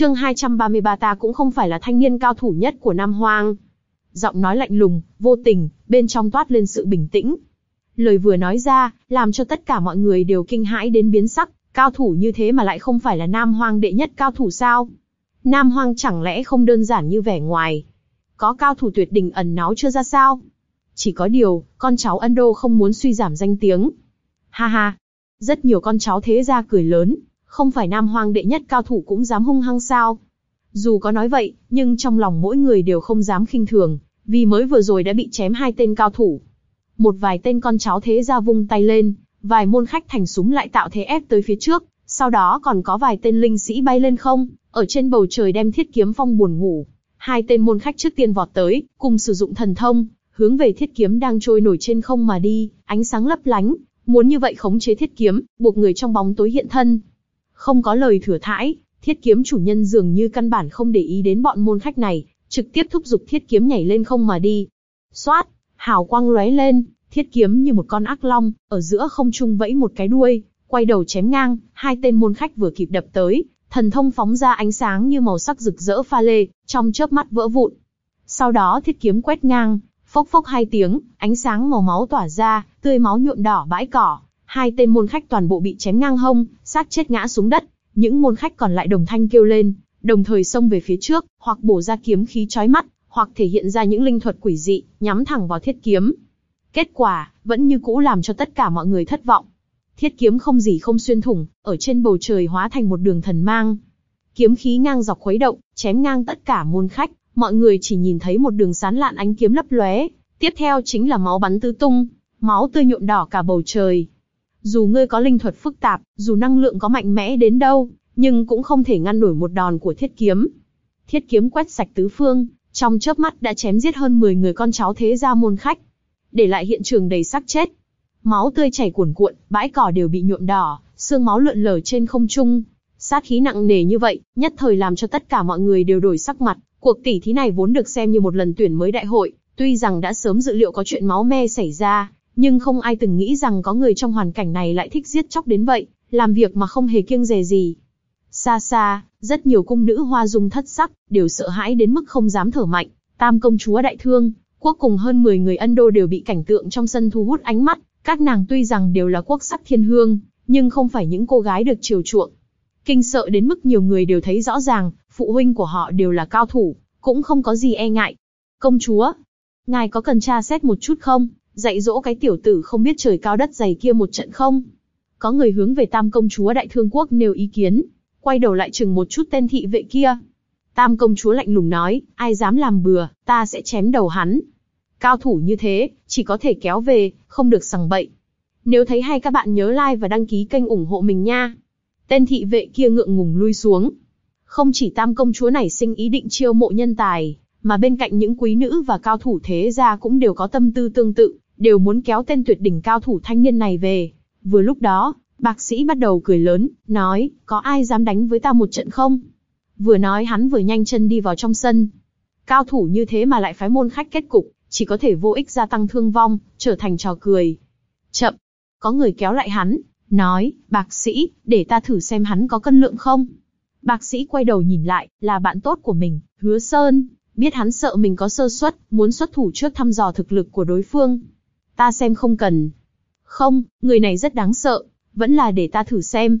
Chương 233 ta cũng không phải là thanh niên cao thủ nhất của Nam Hoang. Giọng nói lạnh lùng, vô tình, bên trong toát lên sự bình tĩnh. Lời vừa nói ra, làm cho tất cả mọi người đều kinh hãi đến biến sắc, cao thủ như thế mà lại không phải là Nam Hoang đệ nhất cao thủ sao? Nam Hoang chẳng lẽ không đơn giản như vẻ ngoài? Có cao thủ tuyệt đỉnh ẩn náu chưa ra sao? Chỉ có điều, con cháu Ân Đô không muốn suy giảm danh tiếng. Ha ha! Rất nhiều con cháu thế gia cười lớn, không phải Nam Hoang đệ nhất cao thủ cũng dám hung hăng sao? Dù có nói vậy, nhưng trong lòng mỗi người đều không dám khinh thường, vì mới vừa rồi đã bị chém hai tên cao thủ. Một vài tên con cháu thế gia vung tay lên, vài môn khách thành súng lại tạo thế ép tới phía trước, sau đó còn có vài tên linh sĩ bay lên không, ở trên bầu trời đem thiết kiếm phong buồn ngủ. Hai tên môn khách trước tiên vọt tới, cùng sử dụng thần thông, hướng về thiết kiếm đang trôi nổi trên không mà đi, ánh sáng lấp lánh, muốn như vậy khống chế thiết kiếm, buộc người trong bóng tối hiện thân. Không có lời thừa thãi, thiết kiếm chủ nhân dường như căn bản không để ý đến bọn môn khách này, trực tiếp thúc giục thiết kiếm nhảy lên không mà đi. Xoát, hào quang lóe lên, thiết kiếm như một con ác long, ở giữa không trung vẫy một cái đuôi, quay đầu chém ngang, hai tên môn khách vừa kịp đập tới, thần thông phóng ra ánh sáng như màu sắc rực rỡ pha lê, trong chớp mắt vỡ vụn. Sau đó thiết kiếm quét ngang, phốc phốc hai tiếng, ánh sáng màu máu tỏa ra, tươi máu nhuộm đỏ bãi cỏ. Hai tên môn khách toàn bộ bị chém ngang hông, xác chết ngã xuống đất. Những môn khách còn lại đồng thanh kêu lên, đồng thời xông về phía trước, hoặc bổ ra kiếm khí chói mắt, hoặc thể hiện ra những linh thuật quỷ dị, nhắm thẳng vào thiết kiếm. Kết quả, vẫn như cũ làm cho tất cả mọi người thất vọng. Thiết kiếm không gì không xuyên thủng, ở trên bầu trời hóa thành một đường thần mang. Kiếm khí ngang dọc khuấy động, chém ngang tất cả môn khách, mọi người chỉ nhìn thấy một đường sán lạn ánh kiếm lấp lóe. Tiếp theo chính là máu bắn tứ tung, máu tươi nhuộm đỏ cả bầu trời. Dù ngươi có linh thuật phức tạp, dù năng lượng có mạnh mẽ đến đâu, nhưng cũng không thể ngăn nổi một đòn của thiết kiếm. Thiết kiếm quét sạch tứ phương, trong chớp mắt đã chém giết hơn 10 người con cháu thế gia môn khách, để lại hiện trường đầy xác chết. Máu tươi chảy cuồn cuộn, bãi cỏ đều bị nhuộm đỏ, xương máu lượn lờ trên không trung. Sát khí nặng nề như vậy, nhất thời làm cho tất cả mọi người đều đổi sắc mặt. Cuộc tỷ thí này vốn được xem như một lần tuyển mới đại hội, tuy rằng đã sớm dự liệu có chuyện máu me xảy ra, nhưng không ai từng nghĩ rằng có người trong hoàn cảnh này lại thích giết chóc đến vậy, làm việc mà không hề kiêng dè gì. Xa xa, rất nhiều cung nữ hoa dung thất sắc, đều sợ hãi đến mức không dám thở mạnh. Tam công chúa đại thương, quốc cùng hơn 10 người ân đô đều bị cảnh tượng trong sân thu hút ánh mắt, các nàng tuy rằng đều là quốc sắc thiên hương, nhưng không phải những cô gái được chiều chuộng. Kinh sợ đến mức nhiều người đều thấy rõ ràng, phụ huynh của họ đều là cao thủ, cũng không có gì e ngại. Công chúa, ngài có cần tra xét một chút không? Dạy dỗ cái tiểu tử không biết trời cao đất dày kia một trận không? Có người hướng về tam công chúa đại thương quốc nêu ý kiến, quay đầu lại chừng một chút tên thị vệ kia. Tam công chúa lạnh lùng nói, ai dám làm bừa, ta sẽ chém đầu hắn. Cao thủ như thế, chỉ có thể kéo về, không được sằng bậy. Nếu thấy hay các bạn nhớ like và đăng ký kênh ủng hộ mình nha. Tên thị vệ kia ngượng ngùng lui xuống. Không chỉ tam công chúa này sinh ý định chiêu mộ nhân tài, mà bên cạnh những quý nữ và cao thủ thế gia cũng đều có tâm tư tương tự, đều muốn kéo tên tuyệt đỉnh cao thủ thanh niên này về. Vừa lúc đó, bác sĩ bắt đầu cười lớn, nói, có ai dám đánh với ta một trận không? Vừa nói hắn vừa nhanh chân đi vào trong sân. Cao thủ như thế mà lại phái môn khách kết cục, chỉ có thể vô ích gia tăng thương vong, trở thành trò cười. Chậm, có người kéo lại hắn, nói, bác sĩ, để ta thử xem hắn có cân lượng không. Bác sĩ quay đầu nhìn lại, là bạn tốt của mình, hứa Sơn, biết hắn sợ mình có sơ suất, muốn xuất thủ trước thăm dò thực lực của đối phương. Ta xem không cần. Không, người này rất đáng sợ, vẫn là để ta thử xem.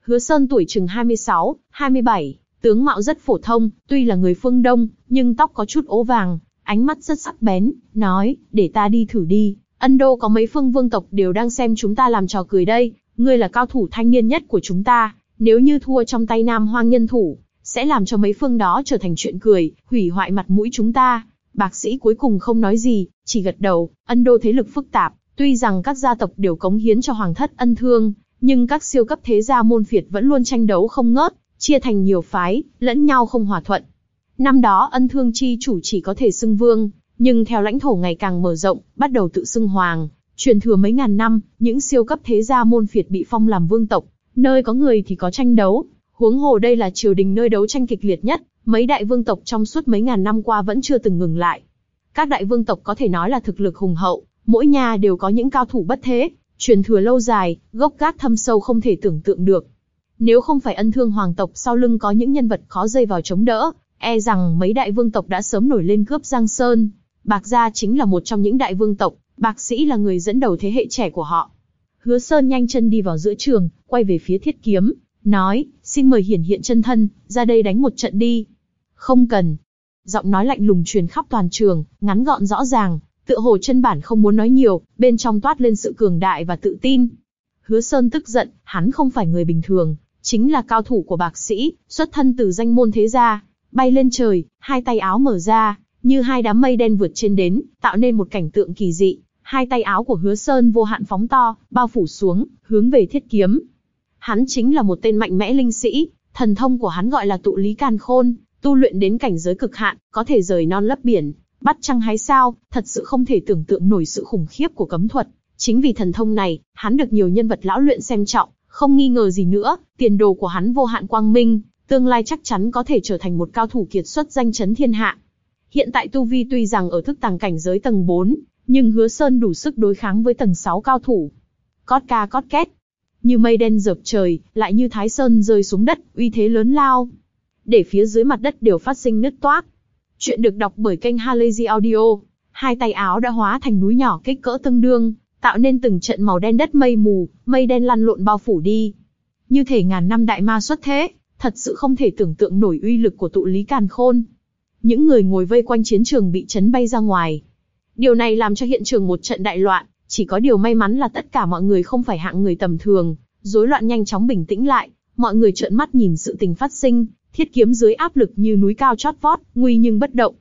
Hứa Sơn tuổi chừng 26, 27, tướng mạo rất phổ thông, tuy là người phương Đông, nhưng tóc có chút ố vàng, ánh mắt rất sắc bén, nói, để ta đi thử đi, Ân Đô có mấy phương vương tộc đều đang xem chúng ta làm trò cười đây, ngươi là cao thủ thanh niên nhất của chúng ta, nếu như thua trong tay nam hoang nhân thủ, sẽ làm cho mấy phương đó trở thành chuyện cười, hủy hoại mặt mũi chúng ta. Bác sĩ cuối cùng không nói gì, chỉ gật đầu, Ân Đô thế lực phức tạp, tuy rằng các gia tộc đều cống hiến cho hoàng thất ân thương, nhưng các siêu cấp thế gia môn phiệt vẫn luôn tranh đấu không ngớt, chia thành nhiều phái, lẫn nhau không hòa thuận. Năm đó ân thương chi chủ chỉ có thể xưng vương, nhưng theo lãnh thổ ngày càng mở rộng, bắt đầu tự xưng hoàng, truyền thừa mấy ngàn năm, những siêu cấp thế gia môn phiệt bị phong làm vương tộc, nơi có người thì có tranh đấu, huống hồ đây là triều đình nơi đấu tranh kịch liệt nhất, mấy đại vương tộc trong suốt mấy ngàn năm qua vẫn chưa từng ngừng lại. Các đại vương tộc có thể nói là thực lực hùng hậu, mỗi nhà đều có những cao thủ bất thế, truyền thừa lâu dài, gốc gác thâm sâu không thể tưởng tượng được. Nếu không phải ân thương hoàng tộc sau lưng có những nhân vật khó dây vào chống đỡ, e rằng mấy đại vương tộc đã sớm nổi lên cướp Giang Sơn. Bạc Gia chính là một trong những đại vương tộc, Bạc Sĩ là người dẫn đầu thế hệ trẻ của họ. Hứa Sơn nhanh chân đi vào giữa trường, quay về phía thiết kiếm, nói, xin mời hiển hiện chân thân, ra đây đánh một trận đi. Không cần. Giọng nói lạnh lùng truyền khắp toàn trường, ngắn gọn rõ ràng, tựa hồ chân bản không muốn nói nhiều, bên trong toát lên sự cường đại và tự tin. Hứa Sơn tức giận, hắn không phải người bình thường, chính là cao thủ của bạc sĩ, xuất thân từ danh môn thế gia, bay lên trời, hai tay áo mở ra, như hai đám mây đen vượt trên đến, tạo nên một cảnh tượng kỳ dị. Hai tay áo của Hứa Sơn vô hạn phóng to, bao phủ xuống, hướng về thiết kiếm. Hắn chính là một tên mạnh mẽ linh sĩ, thần thông của hắn gọi là tụ lý can khôn, tu luyện đến cảnh giới cực hạn, có thể rời non lấp biển, bắt trăng hái sao, thật sự không thể tưởng tượng nổi sự khủng khiếp của cấm thuật. Chính vì thần thông này, hắn được nhiều nhân vật lão luyện xem trọng, không nghi ngờ gì nữa, tiền đồ của hắn vô hạn quang minh, tương lai chắc chắn có thể trở thành một cao thủ kiệt xuất danh chấn thiên hạ. Hiện tại Tu Vi tuy rằng ở thức tàng cảnh giới tầng 4, nhưng hứa sơn đủ sức đối kháng với tầng 6 cao thủ. Cót ca cót két. Như mây đen dợp trời, lại như thái sơn rơi xuống đất, uy thế lớn lao. Để phía dưới mặt đất đều phát sinh nứt toác. Chuyện được đọc bởi kênh Halazy Audio. Hai tay áo đã hóa thành núi nhỏ kích cỡ tương đương, tạo nên từng trận màu đen đất mây mù, mây đen lăn lộn bao phủ đi. Như thể ngàn năm đại ma xuất thế, thật sự không thể tưởng tượng nổi uy lực của tụ lý càn khôn. Những người ngồi vây quanh chiến trường bị chấn bay ra ngoài. Điều này làm cho hiện trường một trận đại loạn, chỉ có điều may mắn là tất cả mọi người không phải hạng người tầm thường, rối loạn nhanh chóng bình tĩnh lại, mọi người trợn mắt nhìn sự tình phát sinh, thiết kiếm dưới áp lực như núi cao chót vót, nguy nhưng bất động.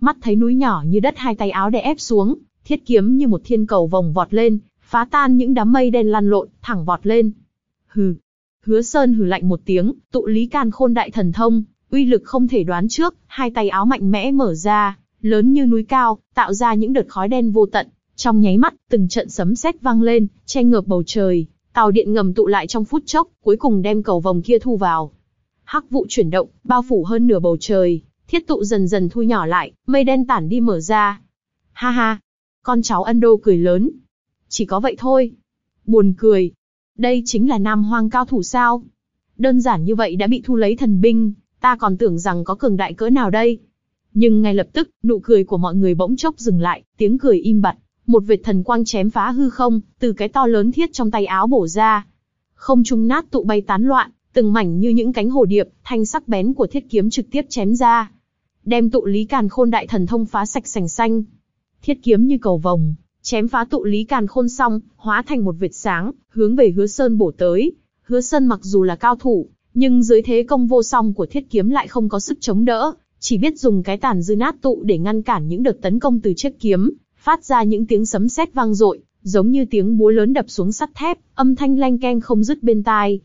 Mắt thấy núi nhỏ như đất hai tay áo đè ép xuống, thiết kiếm như một thiên cầu vòng vọt lên, phá tan những đám mây đen lăn lộn, thẳng vọt lên. Hừ. Hứa Sơn hừ lạnh một tiếng, tụ lý can khôn đại thần thông, uy lực không thể đoán trước, hai tay áo mạnh mẽ mở ra, lớn như núi cao, tạo ra những đợt khói đen vô tận. Trong nháy mắt, từng trận sấm sét vang lên, che ngợp bầu trời, tàu điện ngầm tụ lại trong phút chốc, cuối cùng đem cầu vòng kia thu vào. Hắc vụ chuyển động, bao phủ hơn nửa bầu trời, thiết tụ dần dần thu nhỏ lại, mây đen tản đi mở ra. Ha ha, con cháu ân đô cười lớn. Chỉ có vậy thôi. Buồn cười. Đây chính là nam hoang cao thủ sao? Đơn giản như vậy đã bị thu lấy thần binh, ta còn tưởng rằng có cường đại cỡ nào đây. Nhưng ngay lập tức, nụ cười của mọi người bỗng chốc dừng lại, tiếng cười im bặt. Một vệt thần quang chém phá hư không, từ cái to lớn thiết trong tay áo bổ ra. Không trung nát tụ bay tán loạn, từng mảnh như những cánh hồ điệp, thanh sắc bén của thiết kiếm trực tiếp chém ra. Đem tụ lý càn khôn đại thần thông phá sạch sành xanh. Thiết kiếm như cầu vồng, chém phá tụ lý càn khôn xong, hóa thành một vệt sáng, hướng về hứa sơn bổ tới. Hứa sơn mặc dù là cao thủ, nhưng dưới thế công vô song của thiết kiếm lại không có sức chống đỡ, chỉ biết dùng cái tàn dư nát tụ để ngăn cản những đợt tấn công từ chiếc kiếm, phát ra những tiếng sấm sét vang dội, giống như tiếng búa lớn đập xuống sắt thép, âm thanh leng keng không dứt bên tai.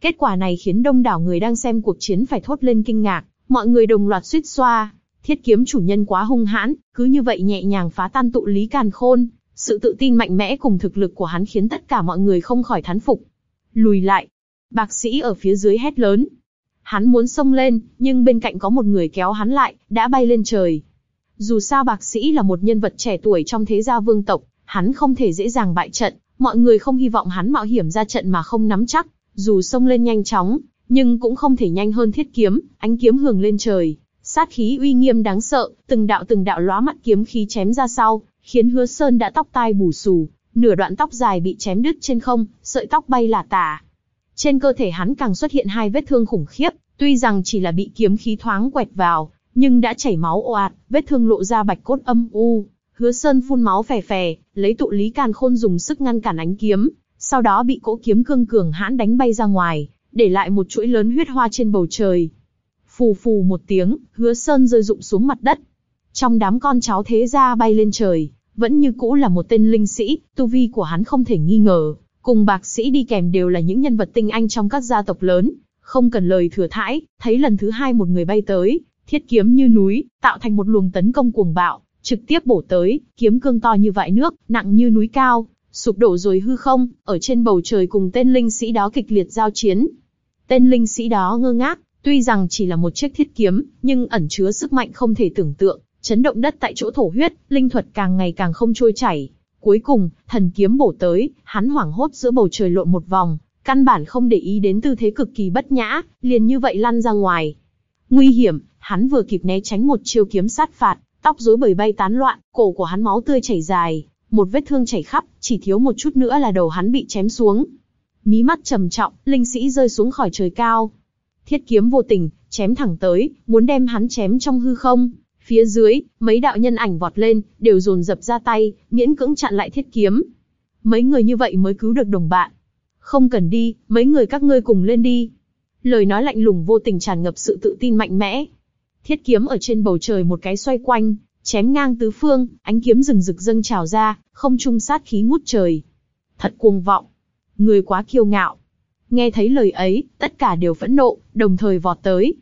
Kết quả này khiến đông đảo người đang xem cuộc chiến phải thốt lên kinh ngạc, mọi người đồng loạt suýt xoa. Thiết kiếm chủ nhân quá hung hãn, cứ như vậy nhẹ nhàng phá tan tụ lý càn khôn, sự tự tin mạnh mẽ cùng thực lực của hắn khiến tất cả mọi người không khỏi thán phục. Lùi lại. Bạc sĩ ở phía dưới hét lớn. Hắn muốn xông lên, nhưng bên cạnh có một người kéo hắn lại, đã bay lên trời. Dù sao bạc sĩ là một nhân vật trẻ tuổi trong thế gia vương tộc, hắn không thể dễ dàng bại trận, mọi người không hy vọng hắn mạo hiểm ra trận mà không nắm chắc, dù xông lên nhanh chóng, nhưng cũng không thể nhanh hơn thiết kiếm, ánh kiếm hưởng lên trời, sát khí uy nghiêm đáng sợ, từng đạo từng đạo lóa mắt kiếm khí chém ra sau, khiến Hứa Sơn đã tóc tai bù xù, nửa đoạn tóc dài bị chém đứt trên không, sợi tóc bay là tả. Trên cơ thể hắn càng xuất hiện hai vết thương khủng khiếp, tuy rằng chỉ là bị kiếm khí thoáng quẹt vào, nhưng đã chảy máu ồ ạt, vết thương lộ ra bạch cốt âm u. Hứa Sơn phun máu phè phè, lấy tụ lý càn khôn dùng sức ngăn cản ánh kiếm, sau đó bị cỗ kiếm cương cường hãn đánh bay ra ngoài, để lại một chuỗi lớn huyết hoa trên bầu trời. Phù phù một tiếng, hứa sơn rơi rụng xuống mặt đất. Trong đám con cháu thế gia bay lên trời, vẫn như cũ là một tên linh sĩ, tu vi của hắn không thể nghi ngờ. Cùng bạc sĩ đi kèm đều là những nhân vật tinh anh trong các gia tộc lớn, không cần lời thừa thãi, thấy lần thứ hai một người bay tới, thiết kiếm như núi, tạo thành một luồng tấn công cuồng bạo, trực tiếp bổ tới, kiếm cương to như vại nước, nặng như núi cao, sụp đổ rồi hư không, ở trên bầu trời cùng tên linh sĩ đó kịch liệt giao chiến. Tên linh sĩ đó ngơ ngác, tuy rằng chỉ là một chiếc thiết kiếm, nhưng ẩn chứa sức mạnh không thể tưởng tượng, chấn động đất tại chỗ thổ huyết, linh thuật càng ngày càng không trôi chảy. Cuối cùng, thần kiếm bổ tới, hắn hoảng hốt giữa bầu trời lộn một vòng, căn bản không để ý đến tư thế cực kỳ bất nhã, liền như vậy lăn ra ngoài. Nguy hiểm, hắn vừa kịp né tránh một chiêu kiếm sát phạt, tóc rối bời bay tán loạn, cổ của hắn máu tươi chảy dài, một vết thương chảy khắp, chỉ thiếu một chút nữa là đầu hắn bị chém xuống. Mí mắt trầm trọng, linh sĩ rơi xuống khỏi trời cao. Thiết kiếm vô tình, chém thẳng tới, muốn đem hắn chém trong hư không. Phía dưới, mấy đạo nhân ảnh vọt lên, đều dồn dập ra tay, miễn cưỡng chặn lại thiết kiếm. Mấy người như vậy mới cứu được đồng bạn. Không cần đi, mấy người các ngươi cùng lên đi. Lời nói lạnh lùng vô tình tràn ngập sự tự tin mạnh mẽ. Thiết kiếm ở trên bầu trời một cái xoay quanh, chém ngang tứ phương, ánh kiếm rừng rực dâng trào ra, không trung sát khí ngút trời. Thật cuồng vọng. Người quá kiêu ngạo. Nghe thấy lời ấy, tất cả đều phẫn nộ, đồng thời vọt tới.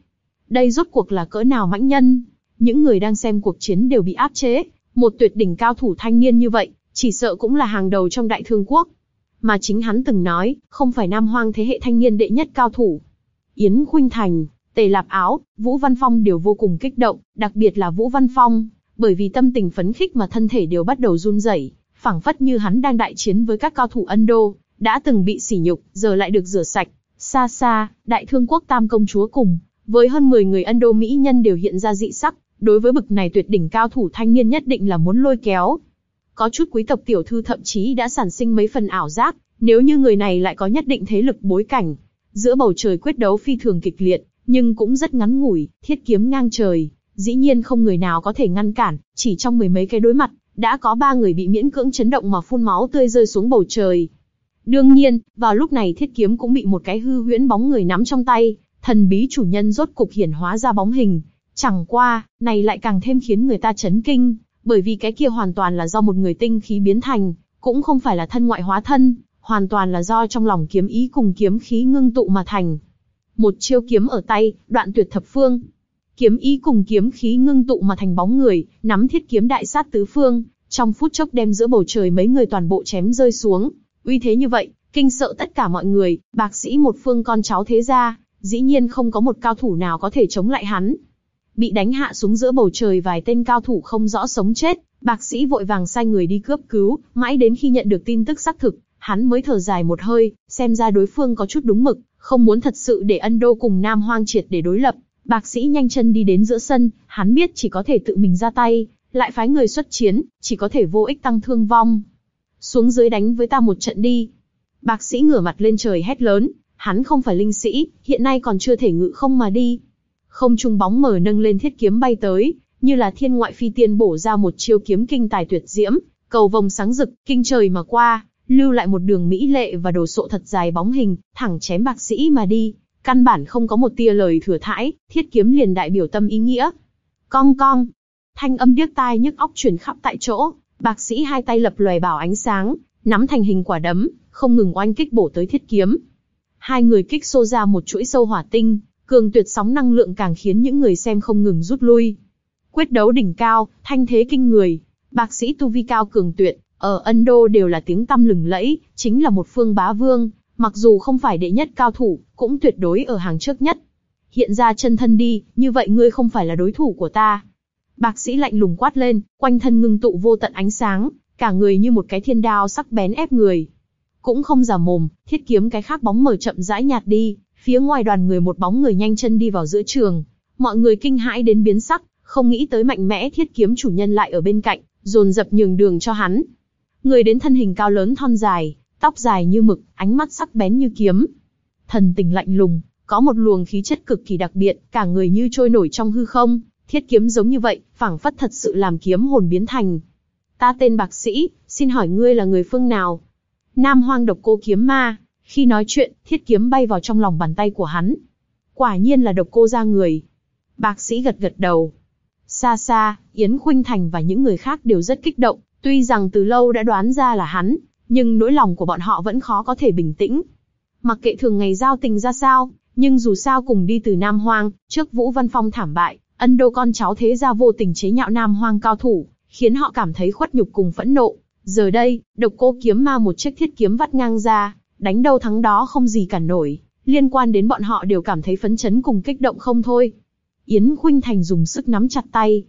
Đây rốt cuộc là cỡ nào mãnh nhân? Những người đang xem cuộc chiến đều bị áp chế. Một tuyệt đỉnh cao thủ thanh niên như vậy, chỉ sợ cũng là hàng đầu trong đại thương quốc. Mà chính hắn từng nói, không phải nam hoang thế hệ thanh niên đệ nhất cao thủ. Yến Khuynh Thành, Tề Lạp Áo, Vũ Văn Phong đều vô cùng kích động, đặc biệt là Vũ Văn Phong, bởi vì tâm tình phấn khích mà thân thể đều bắt đầu run rẩy, phảng phất như hắn đang đại chiến với các cao thủ Ân Đô, đã từng bị sỉ nhục, giờ lại được rửa sạch. Xa xa, đại thương quốc tam công chúa cùng, với hơn 10 người Ân Đô Mỹ nhân đều hiện ra dị sắc, đối với bực này tuyệt đỉnh cao thủ thanh niên nhất định là muốn lôi kéo. Có chút quý tộc tiểu thư thậm chí đã sản sinh mấy phần ảo giác, nếu như người này lại có nhất định thế lực bối cảnh. Giữa bầu trời quyết đấu phi thường kịch liệt, nhưng cũng rất ngắn ngủi, thiết kiếm ngang trời, dĩ nhiên không người nào có thể ngăn cản, chỉ trong mười mấy cái đối mặt, đã có ba người bị miễn cưỡng chấn động mà phun máu tươi rơi xuống bầu trời. Đương nhiên, vào lúc này thiết kiếm cũng bị một cái hư huyễn bóng người nắm trong tay, thần bí chủ nhân rốt cục hiển hóa ra bóng hình. Chẳng qua, này lại càng thêm khiến người ta chấn kinh, bởi vì cái kia hoàn toàn là do một người tinh khí biến thành, cũng không phải là thân ngoại hóa thân, hoàn toàn là do trong lòng kiếm ý cùng kiếm khí ngưng tụ mà thành. Một chiêu kiếm ở tay, đoạn tuyệt thập phương. Kiếm ý cùng kiếm khí ngưng tụ mà thành bóng người, nắm thiết kiếm đại sát tứ phương, trong phút chốc đem giữa bầu trời mấy người toàn bộ chém rơi xuống. Uy thế như vậy, kinh sợ tất cả mọi người, bạc sĩ một phương con cháu thế gia, dĩ nhiên không có một cao thủ nào có thể chống lại hắn. Bị đánh hạ xuống giữa bầu trời vài tên cao thủ không rõ sống chết, bạc sĩ vội vàng sai người đi cướp cứu, mãi đến khi nhận được tin tức xác thực, hắn mới thở dài một hơi, xem ra đối phương có chút đúng mực, không muốn thật sự để ân đô cùng Nam Hoang triệt để đối lập. Bạc sĩ nhanh chân đi đến giữa sân, hắn biết chỉ có thể tự mình ra tay, lại phái người xuất chiến, chỉ có thể vô ích tăng thương vong. Xuống dưới đánh với ta một trận đi. Bạc sĩ ngửa mặt lên trời hét lớn, hắn không phải linh sĩ, hiện nay còn chưa thể ngự không mà đi. Không trung bóng mở nâng lên thiết kiếm bay tới, như là thiên ngoại phi tiên bổ ra một chiêu kiếm kinh tài tuyệt diễm, cầu vồng sáng rực, kinh trời mà qua, lưu lại một đường mỹ lệ và đồ sộ thật dài bóng hình, thẳng chém bạc sĩ mà đi. Căn bản không có một tia lời thừa thãi, thiết kiếm liền đại biểu tâm ý nghĩa. Cong cong, thanh âm điếc tai nhức óc truyền khắp tại chỗ, bạc sĩ hai tay lập lòe bảo ánh sáng, nắm thành hình quả đấm, không ngừng oanh kích bổ tới thiết kiếm. Hai người kích xô ra một chuỗi sâu hỏa tinh, cường tuyệt sóng năng lượng càng khiến những người xem không ngừng rút lui. Quyết đấu đỉnh cao, thanh thế kinh người, bạc sĩ tu vi cao cường tuyệt, ở Ấn Độ đều là tiếng tăm lừng lẫy, chính là một phương bá vương, mặc dù không phải đệ nhất cao thủ, cũng tuyệt đối ở hàng trước nhất. Hiện ra chân thân đi, như vậy ngươi không phải là đối thủ của ta. Bác sĩ lạnh lùng quát lên, quanh thân ngưng tụ vô tận ánh sáng, cả người như một cái thiên đao sắc bén ép người. Cũng không giả mồm, thiết kiếm cái khác bóng mở chậm rãi nhạt đi, phía ngoài đoàn người một bóng người nhanh chân đi vào giữa trường. Mọi người kinh hãi đến biến sắc, không nghĩ tới mạnh mẽ thiết kiếm chủ nhân lại ở bên cạnh, dồn dập nhường đường cho hắn. Người đến thân hình cao lớn thon dài, tóc dài như mực, ánh mắt sắc bén như kiếm. Thần tình lạnh lùng, có một luồng khí chất cực kỳ đặc biệt, cả người như trôi nổi trong hư không, thiết kiếm giống như vậy, phảng phất thật sự làm kiếm hồn biến thành. Ta tên Bạc Sĩ, xin hỏi ngươi là người phương nào? Nam Hoang độc cô kiếm ma. Khi nói chuyện, thiết kiếm bay vào trong lòng bàn tay của hắn. Quả nhiên là độc cô ra người. Bạc Sĩ gật gật đầu. Xa xa, Yến Khuynh Thành và những người khác đều rất kích động, tuy rằng từ lâu đã đoán ra là hắn, nhưng nỗi lòng của bọn họ vẫn khó có thể bình tĩnh. Mặc kệ thường ngày giao tình ra sao, nhưng dù sao cùng đi từ Nam Hoang, trước Vũ Văn Phong thảm bại, ân đô con cháu thế gia vô tình chế nhạo Nam Hoang cao thủ, khiến họ cảm thấy khuất nhục cùng phẫn nộ. Giờ đây, độc cô kiếm ma một chiếc thiết kiếm vắt ngang ra, đánh đâu thắng đó không gì cản nổi, liên quan đến bọn họ đều cảm thấy phấn chấn cùng kích động không thôi. Yến Khuynh Thành dùng sức nắm chặt tay.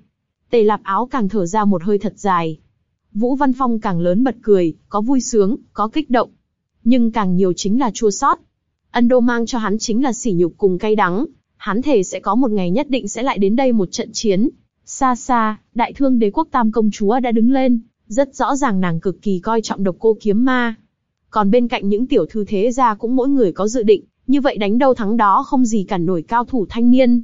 Tề lạp áo càng thở ra một hơi thật dài. Vũ Văn Phong càng lớn bật cười, có vui sướng, có kích động. nhưng càng nhiều chính là chua sót. Ân Đô mang cho hắn chính là sỉ nhục cùng cay đắng, hắn thề sẽ có một ngày nhất định sẽ lại đến đây một trận chiến. Xa xa, đại thương đế quốc tam công chúa đã đứng lên, rất rõ ràng nàng cực kỳ coi trọng độc cô kiếm ma. Còn bên cạnh những tiểu thư thế gia cũng mỗi người có dự định, như vậy đánh đâu thắng đó không gì cản nổi cao thủ thanh niên.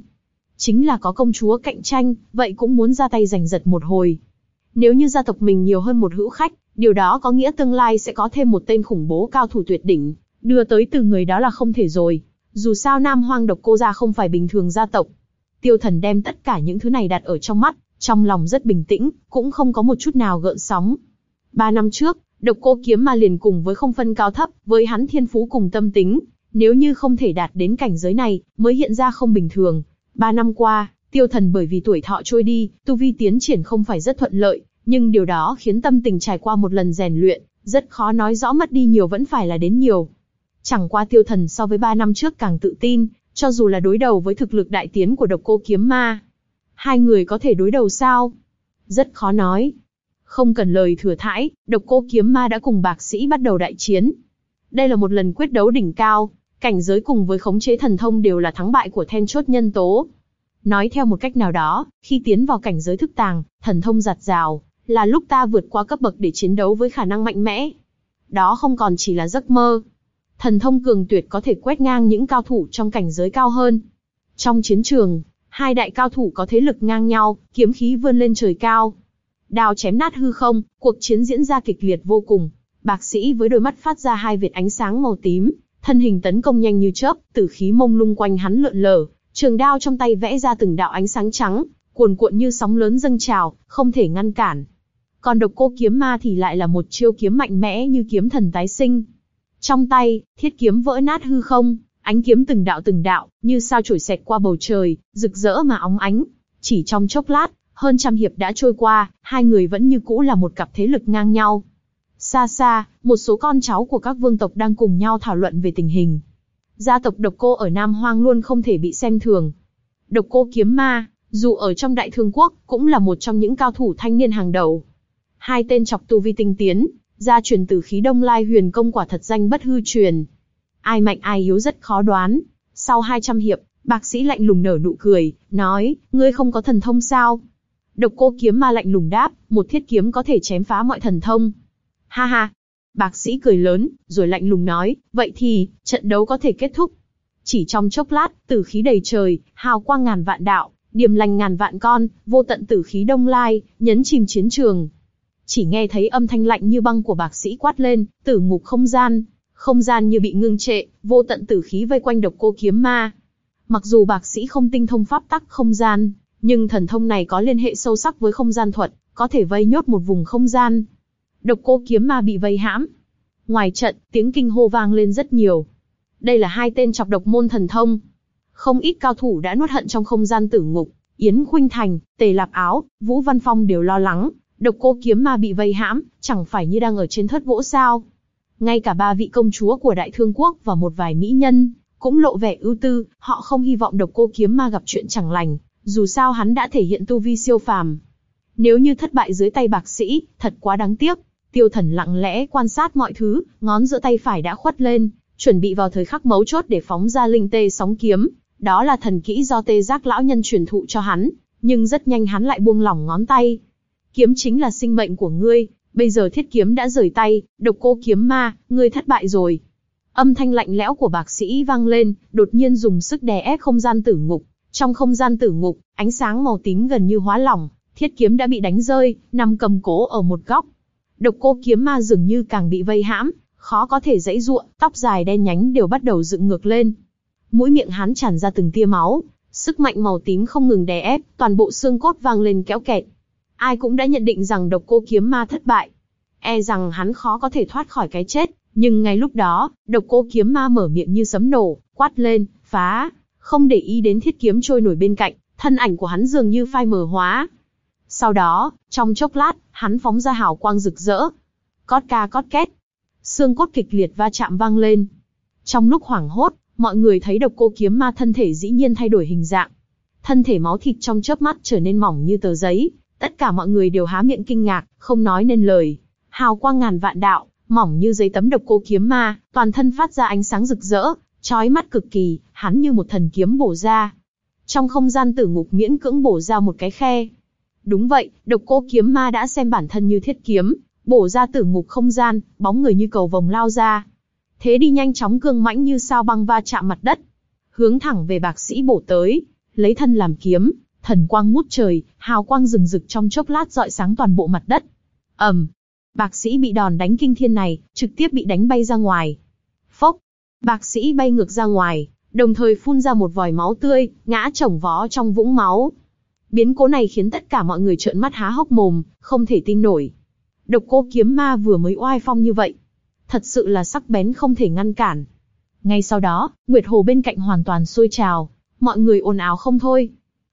Chính là có công chúa cạnh tranh, vậy cũng muốn ra tay giành giật một hồi. Nếu như gia tộc mình nhiều hơn một hữu khách, điều đó có nghĩa tương lai sẽ có thêm một tên khủng bố cao thủ tuyệt đỉnh, đưa tới từ người đó là không thể rồi. Dù sao Nam Hoang độc cô gia không phải bình thường gia tộc. Tiêu thần đem tất cả những thứ này đặt ở trong mắt, trong lòng rất bình tĩnh, cũng không có một chút nào gợn sóng. Ba năm trước, độc cô kiếm ma liền cùng với không phân cao thấp, với hắn thiên phú cùng tâm tính, nếu như không thể đạt đến cảnh giới này, mới hiện ra không bình thường. Ba năm qua, tiêu thần bởi vì tuổi thọ trôi đi, tu vi tiến triển không phải rất thuận lợi, nhưng điều đó khiến tâm tình trải qua một lần rèn luyện, rất khó nói rõ mất đi nhiều vẫn phải là đến nhiều. Chẳng qua tiêu thần so với ba năm trước càng tự tin, cho dù là đối đầu với thực lực đại tiến của độc cô kiếm ma. Hai người có thể đối đầu sao? Rất khó nói. Không cần lời thừa thãi, độc cô kiếm ma đã cùng bạc sĩ bắt đầu đại chiến. Đây là một lần quyết đấu đỉnh cao, cảnh giới cùng với khống chế thần thông đều là thắng bại của then chốt nhân tố. Nói theo một cách nào đó, khi tiến vào cảnh giới thức tàng, thần thông giặt rào, là lúc ta vượt qua cấp bậc để chiến đấu với khả năng mạnh mẽ. Đó không còn chỉ là giấc mơ. Thần thông cường tuyệt có thể quét ngang những cao thủ trong cảnh giới cao hơn. Trong chiến trường, hai đại cao thủ có thế lực ngang nhau, kiếm khí vươn lên trời cao. Đao chém nát hư không, cuộc chiến diễn ra kịch liệt vô cùng. Bạc sĩ với đôi mắt phát ra hai vệt ánh sáng màu tím, thân hình tấn công nhanh như chớp, tử khí mông lung quanh hắn lượn lờ, trường đao trong tay vẽ ra từng đạo ánh sáng trắng, cuồn cuộn như sóng lớn dâng trào, không thể ngăn cản. Còn độc cô kiếm ma thì lại là một chiêu kiếm mạnh mẽ như kiếm thần tái sinh. Trong tay, thiết kiếm vỡ nát hư không, ánh kiếm từng đạo từng đạo, như sao chổi xẹt qua bầu trời, rực rỡ mà óng ánh. Chỉ trong chốc lát, hơn trăm hiệp đã trôi qua, hai người vẫn như cũ là một cặp thế lực ngang nhau. Xa xa, một số con cháu của các vương tộc đang cùng nhau thảo luận về tình hình. Gia tộc độc cô ở Nam Hoang luôn không thể bị xem thường. Độc cô kiếm ma, dù ở trong đại thương quốc, cũng là một trong những cao thủ thanh niên hàng đầu. Hai tên chọc tu vi tinh tiến, gia truyền từ khí đông lai huyền công quả thật danh bất hư truyền. Ai mạnh ai yếu rất khó đoán. Sau 200 hiệp, bác sĩ lạnh lùng nở nụ cười, nói, ngươi không có thần thông sao? Độc cô kiếm ma lạnh lùng đáp, một thiết kiếm có thể chém phá mọi thần thông. Ha ha. Bác sĩ cười lớn, rồi lạnh lùng nói, vậy thì, trận đấu có thể kết thúc. Chỉ trong chốc lát, tử khí đầy trời, hào quang ngàn vạn đạo, điềm lành ngàn vạn con, vô tận tử khí đông lai, nhấn chìm chiến trường, chỉ nghe thấy âm thanh lạnh như băng của bác sĩ quát lên, tử ngục không gian, không gian như bị ngưng trệ, vô tận tử khí vây quanh độc cô kiếm ma. Mặc dù bác sĩ không tinh thông pháp tắc không gian, nhưng thần thông này có liên hệ sâu sắc với không gian thuật, có thể vây nhốt một vùng không gian. Độc cô kiếm ma bị vây hãm. Ngoài trận, tiếng kinh hô vang lên rất nhiều. Đây là hai tên chọc độc môn thần thông. Không ít cao thủ đã nuốt hận trong không gian tử ngục. Yến Khuynh Thành, Tề Lạp Áo, Vũ Văn Phong đều lo lắng, Độc cô kiếm ma bị vây hãm, chẳng phải như đang ở trên thất gỗ sao. Ngay cả ba vị công chúa của Đại Thương Quốc và một vài mỹ nhân, cũng lộ vẻ ưu tư, họ không hy vọng độc cô kiếm ma gặp chuyện chẳng lành, dù sao hắn đã thể hiện tu vi siêu phàm. Nếu như thất bại dưới tay bạc sĩ, thật quá đáng tiếc. Tiêu thần lặng lẽ quan sát mọi thứ, ngón giữa tay phải đã khuất lên, chuẩn bị vào thời khắc mấu chốt để phóng ra linh tê sóng kiếm. Đó là thần kỹ do tê giác lão nhân truyền thụ cho hắn, nhưng rất nhanh hắn lại buông lỏng ngón tay, Kiếm chính là sinh mệnh của ngươi, bây giờ thiết kiếm đã rời tay, độc cô kiếm ma, ngươi thất bại rồi. Âm thanh lạnh lẽo của bạc sĩ vang lên, đột nhiên dùng sức đè ép không gian tử ngục. Trong không gian tử ngục, ánh sáng màu tím gần như hóa lỏng, thiết kiếm đã bị đánh rơi, nằm cầm cố ở một góc. Độc cô kiếm ma dường như càng bị vây hãm, khó có thể dãy ruộng, tóc dài đen nhánh đều bắt đầu dựng ngược lên. Mũi miệng hắn tràn ra từng tia máu, sức mạnh màu tím không ngừng đè ép, toàn bộ xương cốt vang lên kéo kẹt ai cũng đã nhận định rằng độc cô kiếm ma thất bại. E rằng hắn khó có thể thoát khỏi cái chết, nhưng ngay lúc đó, độc cô kiếm ma mở miệng như sấm nổ, quát lên, phá, không để ý đến thiết kiếm trôi nổi bên cạnh, thân ảnh của hắn dường như phai mờ hóa. Sau đó, trong chốc lát, hắn phóng ra hào quang rực rỡ. Cót ca cót két. Xương cốt kịch liệt va chạm vang lên. Trong lúc hoảng hốt, mọi người thấy độc cô kiếm ma thân thể dĩ nhiên thay đổi hình dạng. Thân thể máu thịt trong chớp mắt trở nên mỏng như tờ giấy, Tất cả mọi người đều há miệng kinh ngạc, không nói nên lời. Hào quang ngàn vạn đạo, mỏng như giấy tấm độc cô kiếm ma, toàn thân phát ra ánh sáng rực rỡ, chói mắt cực kỳ, hắn như một thần kiếm bổ ra. Trong không gian tử ngục miễn cưỡng bổ ra một cái khe. Đúng vậy, độc cô kiếm ma đã xem bản thân như thiết kiếm, bổ ra tử ngục không gian, bóng người như cầu vồng lao ra. Thế đi nhanh chóng cương mãnh như sao băng va chạm mặt đất. Hướng thẳng về bạc sĩ bổ tới, lấy thân làm kiếm, thần quang ngút trời, hào quang rừng rực trong chốc lát dọi sáng toàn bộ mặt đất. ầm, bạc sĩ bị đòn đánh kinh thiên này, trực tiếp bị đánh bay ra ngoài. Phốc, bạc sĩ bay ngược ra ngoài, đồng thời phun ra một vòi máu tươi, ngã chồng vó trong vũng máu. Biến cố này khiến tất cả mọi người trợn mắt há hốc mồm, không thể tin nổi. Độc cô kiếm ma vừa mới oai phong như vậy. Thật sự là sắc bén không thể ngăn cản. Ngay sau đó, Nguyệt Hồ bên cạnh hoàn toàn sôi trào, mọi người ồn ào không thôi.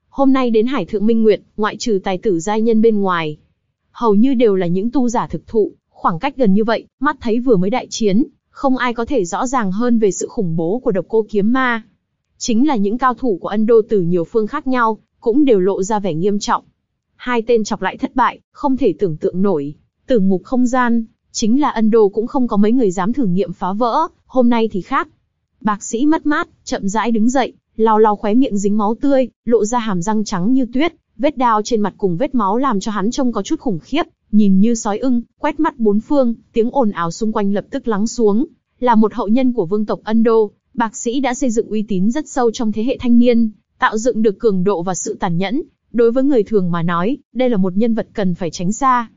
Hôm nay đến Hải Thượng Minh Nguyệt, ngoại trừ tài tử giai nhân bên ngoài, hầu như đều là những tu giả thực thụ, khoảng cách gần như vậy, mắt thấy vừa mới đại chiến, không ai có thể rõ ràng hơn về sự khủng bố của độc cô kiếm ma. Chính là những cao thủ của Ân Đô từ nhiều phương khác nhau, cũng đều lộ ra vẻ nghiêm trọng. Hai tên chọc lại thất bại, không thể tưởng tượng nổi. Tử ngục không gian, chính là Ân Đô cũng không có mấy người dám thử nghiệm phá vỡ, hôm nay thì khác. bác sĩ mất mát, chậm rãi đứng dậy, lau lau khóe miệng dính máu tươi, lộ ra hàm răng trắng như tuyết, vết đao trên mặt cùng vết máu làm cho hắn trông có chút khủng khiếp, nhìn như sói ưng, quét mắt bốn phương, tiếng ồn ào xung quanh lập tức lắng xuống. Là một hậu nhân của vương tộc Ân Đô, bác sĩ đã xây dựng uy tín rất sâu trong thế hệ thanh niên, tạo dựng được cường độ và sự tàn nhẫn. Đối với người thường mà nói, đây là một nhân vật cần phải tránh xa.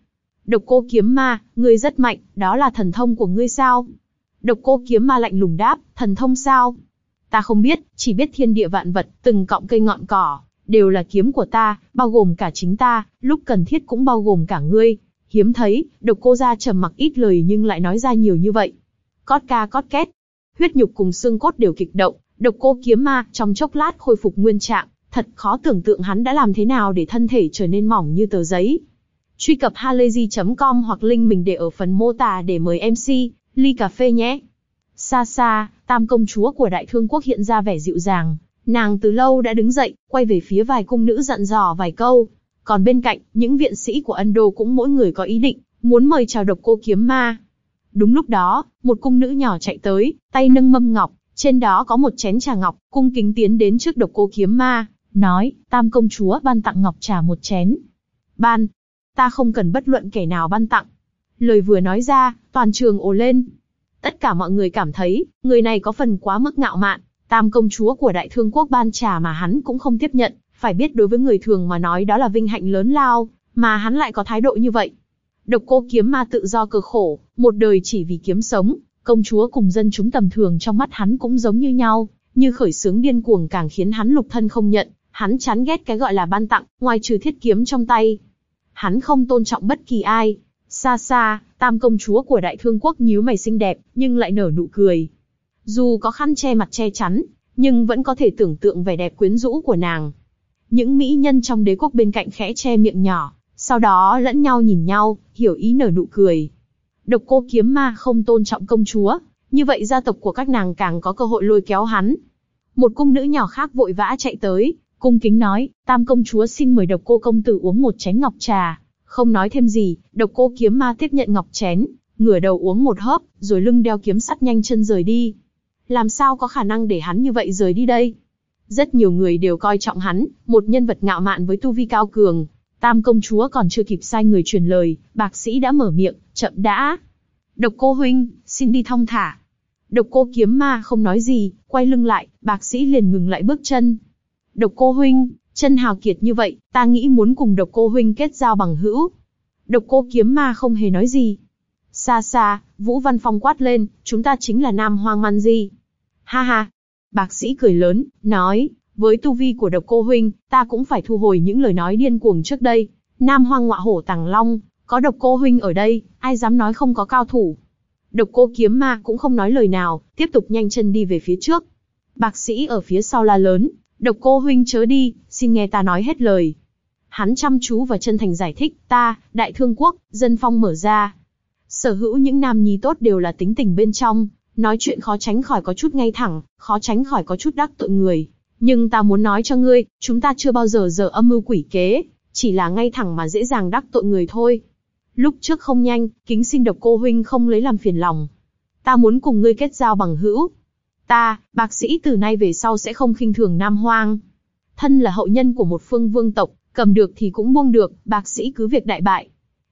Độc cô kiếm ma, ngươi rất mạnh, đó là thần thông của ngươi sao? Độc cô kiếm ma lạnh lùng đáp, thần thông sao? Ta không biết, chỉ biết thiên địa vạn vật, từng cọng cây ngọn cỏ, đều là kiếm của ta, bao gồm cả chính ta, lúc cần thiết cũng bao gồm cả ngươi. Hiếm thấy, độc cô ra trầm mặc ít lời nhưng lại nói ra nhiều như vậy. Cót ca cót két, huyết nhục cùng xương cốt đều kịch động, độc cô kiếm ma trong chốc lát khôi phục nguyên trạng, thật khó tưởng tượng hắn đã làm thế nào để thân thể trở nên mỏng như tờ giấy. Truy cập halayzi.com hoặc link mình để ở phần mô tả để mời MC, ly cà phê nhé. Xa xa, tam công chúa của đại thương quốc hiện ra vẻ dịu dàng, nàng từ lâu đã đứng dậy, quay về phía vài cung nữ dặn dò vài câu. Còn bên cạnh, những viện sĩ của Ân Đô cũng mỗi người có ý định, muốn mời chào độc cô kiếm ma. Đúng lúc đó, một cung nữ nhỏ chạy tới, tay nâng mâm ngọc, trên đó có một chén trà ngọc, cung kính tiến đến trước độc cô kiếm ma, nói, tam công chúa ban tặng ngọc trà một chén. Ban, ta không cần bất luận kẻ nào ban tặng. Lời vừa nói ra, toàn trường ồ lên. Tất cả mọi người cảm thấy, người này có phần quá mức ngạo mạn, tam công chúa của đại thương quốc ban trà mà hắn cũng không tiếp nhận, phải biết đối với người thường mà nói đó là vinh hạnh lớn lao, mà hắn lại có thái độ như vậy. Độc cô kiếm ma tự do cơ khổ, một đời chỉ vì kiếm sống, công chúa cùng dân chúng tầm thường trong mắt hắn cũng giống như nhau, như khởi sướng điên cuồng càng khiến hắn lục thân không nhận, hắn chán ghét cái gọi là ban tặng, ngoài trừ thiết kiếm trong tay. Hắn không tôn trọng bất kỳ ai. Xa xa, tam công chúa của đại thương quốc nhíu mày xinh đẹp, nhưng lại nở nụ cười. Dù có khăn che mặt che chắn, nhưng vẫn có thể tưởng tượng vẻ đẹp quyến rũ của nàng. Những mỹ nhân trong đế quốc bên cạnh khẽ che miệng nhỏ, sau đó lẫn nhau nhìn nhau, hiểu ý nở nụ cười. Độc cô kiếm ma không tôn trọng công chúa, như vậy gia tộc của các nàng càng có cơ hội lôi kéo hắn. Một cung nữ nhỏ khác vội vã chạy tới, cung kính nói, tam công chúa xin mời độc cô công tử uống một chén ngọc trà. Không nói thêm gì, độc cô kiếm ma tiếp nhận ngọc chén, ngửa đầu uống một hớp, rồi lưng đeo kiếm sắt nhanh chân rời đi. Làm sao có khả năng để hắn như vậy rời đi đây? Rất nhiều người đều coi trọng hắn, một nhân vật ngạo mạn với tu vi cao cường. Tam công chúa còn chưa kịp sai người truyền lời, bạc sĩ đã mở miệng, chậm đã. Độc cô huynh, xin đi thong thả. Độc cô kiếm ma không nói gì, quay lưng lại, bạc sĩ liền ngừng lại bước chân. Độc cô huynh, chân hào kiệt như vậy, ta nghĩ muốn cùng độc cô huynh kết giao bằng hữu. Độc cô kiếm ma không hề nói gì. Xa xa, Vũ Văn Phong quát lên, chúng ta chính là Nam Hoang Man Di. Ha ha. Bạc sĩ cười lớn, nói, với tu vi của độc cô huynh, ta cũng phải thu hồi những lời nói điên cuồng trước đây. Nam Hoang ngọa hổ tàng long, có độc cô huynh ở đây, ai dám nói không có cao thủ. Độc cô kiếm ma cũng không nói lời nào, tiếp tục nhanh chân đi về phía trước. Bạc sĩ ở phía sau la lớn, độc cô huynh chớ đi, xin nghe ta nói hết lời. Hắn chăm chú và chân thành giải thích, ta, đại thương quốc, dân phong mở ra. Sở hữu những nam nhi tốt đều là tính tình bên trong, nói chuyện khó tránh khỏi có chút ngay thẳng, khó tránh khỏi có chút đắc tội người. Nhưng ta muốn nói cho ngươi, chúng ta chưa bao giờ giờ âm mưu quỷ kế, chỉ là ngay thẳng mà dễ dàng đắc tội người thôi. Lúc trước không nhanh, kính xin độc cô huynh không lấy làm phiền lòng. Ta muốn cùng ngươi kết giao bằng hữu. Ta, bác sĩ từ nay về sau sẽ không khinh thường Nam Hoang. Thân là hậu nhân của một phương vương tộc, cầm được thì cũng buông được, bác sĩ cứ việc đại bại.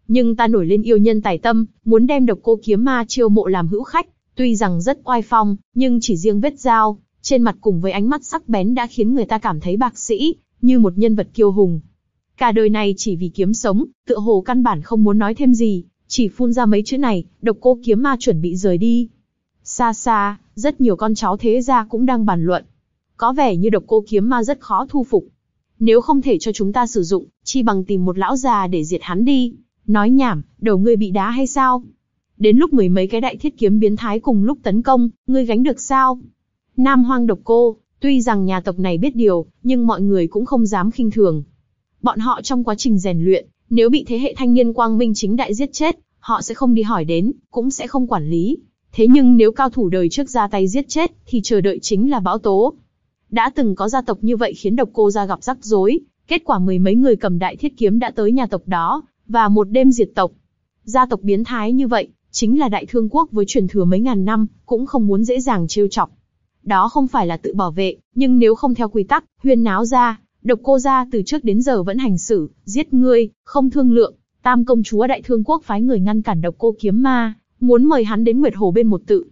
Nhưng ta nổi lên yêu nhân tài tâm, muốn đem độc cô kiếm ma chiêu mộ làm hữu khách, tuy rằng rất oai phong, nhưng chỉ riêng vết dao, trên mặt cùng với ánh mắt sắc bén đã khiến người ta cảm thấy bác sĩ, như một nhân vật kiêu hùng. Cả đời này chỉ vì kiếm sống, tựa hồ căn bản không muốn nói thêm gì, chỉ phun ra mấy chữ này, độc cô kiếm ma chuẩn bị rời đi. Xa xa, rất nhiều con cháu thế gia cũng đang bàn luận. Có vẻ như độc cô kiếm ma rất khó thu phục. Nếu không thể cho chúng ta sử dụng, chi bằng tìm một lão già để diệt hắn đi. Nói nhảm, đầu ngươi bị đá hay sao? Đến lúc mười mấy cái đại thiết kiếm biến thái cùng lúc tấn công, ngươi gánh được sao? Nam hoang độc cô, tuy rằng nhà tộc này biết điều, nhưng mọi người cũng không dám khinh thường. Bọn họ trong quá trình rèn luyện, nếu bị thế hệ thanh niên quang minh chính đại giết chết, họ sẽ không đi hỏi đến, cũng sẽ không quản lý. Thế nhưng nếu cao thủ đời trước ra tay giết chết, thì chờ đợi chính là bão tố. Đã từng có gia tộc như vậy khiến độc cô ra gặp rắc rối, kết quả mười mấy người cầm đại thiết kiếm đã tới nhà tộc đó, và một đêm diệt tộc. Gia tộc biến thái như vậy, chính là đại thương quốc với truyền thừa mấy ngàn năm, cũng không muốn dễ dàng trêu chọc. Đó không phải là tự bảo vệ, nhưng nếu không theo quy tắc, huyên náo ra, độc cô ra từ trước đến giờ vẫn hành xử, giết ngươi, không thương lượng. Tam công chúa đại thương quốc phái người ngăn cản độc cô kiếm ma, muốn mời hắn đến Nguyệt Hồ bên một tự.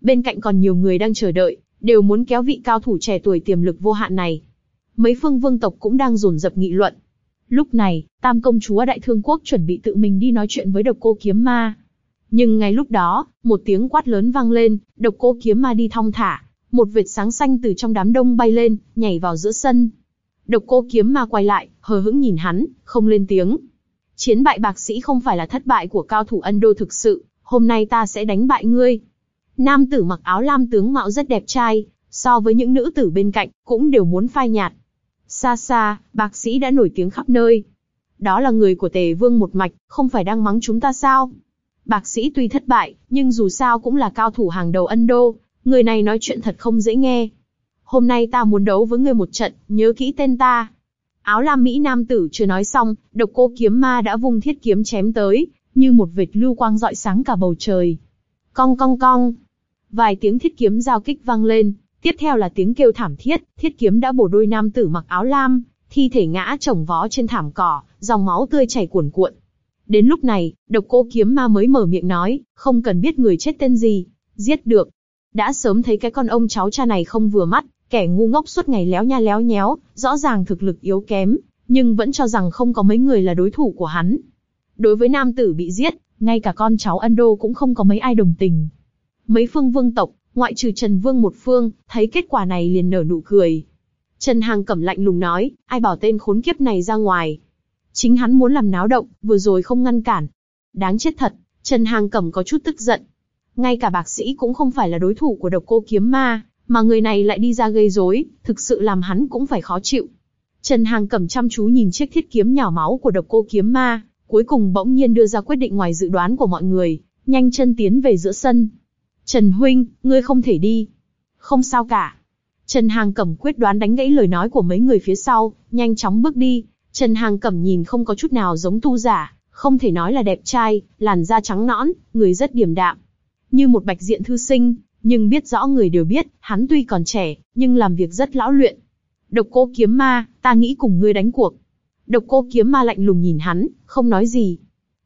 Bên cạnh còn nhiều người đang chờ đợi, đều muốn kéo vị cao thủ trẻ tuổi tiềm lực vô hạn này. Mấy phương vương tộc cũng đang rồn rập nghị luận. Lúc này, Tam công chúa Đại Thương quốc chuẩn bị tự mình đi nói chuyện với Độc Cô Kiếm Ma. Nhưng ngay lúc đó, một tiếng quát lớn vang lên, Độc Cô Kiếm Ma đi thong thả, một vệt sáng xanh từ trong đám đông bay lên, nhảy vào giữa sân. Độc Cô Kiếm Ma quay lại, hờ hững nhìn hắn, không lên tiếng. Chiến bại bạc sĩ không phải là thất bại của cao thủ Ân Đô thực sự, hôm nay ta sẽ đánh bại ngươi. Nam tử mặc áo lam tướng mạo rất đẹp trai, so với những nữ tử bên cạnh, cũng đều muốn phai nhạt. Xa xa, bạc sĩ đã nổi tiếng khắp nơi. Đó là người của tề vương một mạch, không phải đang mắng chúng ta sao? Bạc sĩ tuy thất bại, nhưng dù sao cũng là cao thủ hàng đầu Ân Đô, người này nói chuyện thật không dễ nghe. Hôm nay ta muốn đấu với ngươi một trận, nhớ kỹ tên ta. Áo lam Mỹ nam tử chưa nói xong, độc cô kiếm ma đã vung thiết kiếm chém tới, như một vệt lưu quang rọi sáng cả bầu trời. Cong cong cong. Vài tiếng thiết kiếm giao kích vang lên, tiếp theo là tiếng kêu thảm thiết, thiết kiếm đã bổ đôi nam tử mặc áo lam, thi thể ngã chồng vó trên thảm cỏ, dòng máu tươi chảy cuồn cuộn. Đến lúc này, độc cô kiếm ma mới mở miệng nói, không cần biết người chết tên gì, giết được. Đã sớm thấy cái con ông cháu cha này không vừa mắt, kẻ ngu ngốc suốt ngày léo nha léo nhéo, rõ ràng thực lực yếu kém, nhưng vẫn cho rằng không có mấy người là đối thủ của hắn. Đối với nam tử bị giết, ngay cả con cháu Ân Đô cũng không có mấy ai đồng tình. Mấy phương vương tộc, ngoại trừ Trần Vương một phương, thấy kết quả này liền nở nụ cười. Trần Hàng cẩm lạnh lùng nói, ai bảo tên khốn kiếp này ra ngoài. Chính hắn muốn làm náo động, vừa rồi không ngăn cản. Đáng chết thật, Trần Hàng cẩm có chút tức giận. Ngay cả bác sĩ cũng không phải là đối thủ của độc cô kiếm ma, mà người này lại đi ra gây rối, thực sự làm hắn cũng phải khó chịu. Trần Hàng cẩm chăm chú nhìn chiếc thiết kiếm nhỏ máu của độc cô kiếm ma, cuối cùng bỗng nhiên đưa ra quyết định ngoài dự đoán của mọi người, nhanh chân tiến về giữa sân. Trần Huynh, ngươi không thể đi. Không sao cả. Trần Hàng Cẩm quyết đoán đánh gãy lời nói của mấy người phía sau, nhanh chóng bước đi. Trần Hàng Cẩm nhìn không có chút nào giống tu giả, không thể nói là đẹp trai, làn da trắng nõn, người rất điềm đạm. Như một bạch diện thư sinh, nhưng biết rõ người đều biết, hắn tuy còn trẻ, nhưng làm việc rất lão luyện. Độc cô kiếm ma, ta nghĩ cùng ngươi đánh cuộc. Độc cô kiếm ma lạnh lùng nhìn hắn, không nói gì.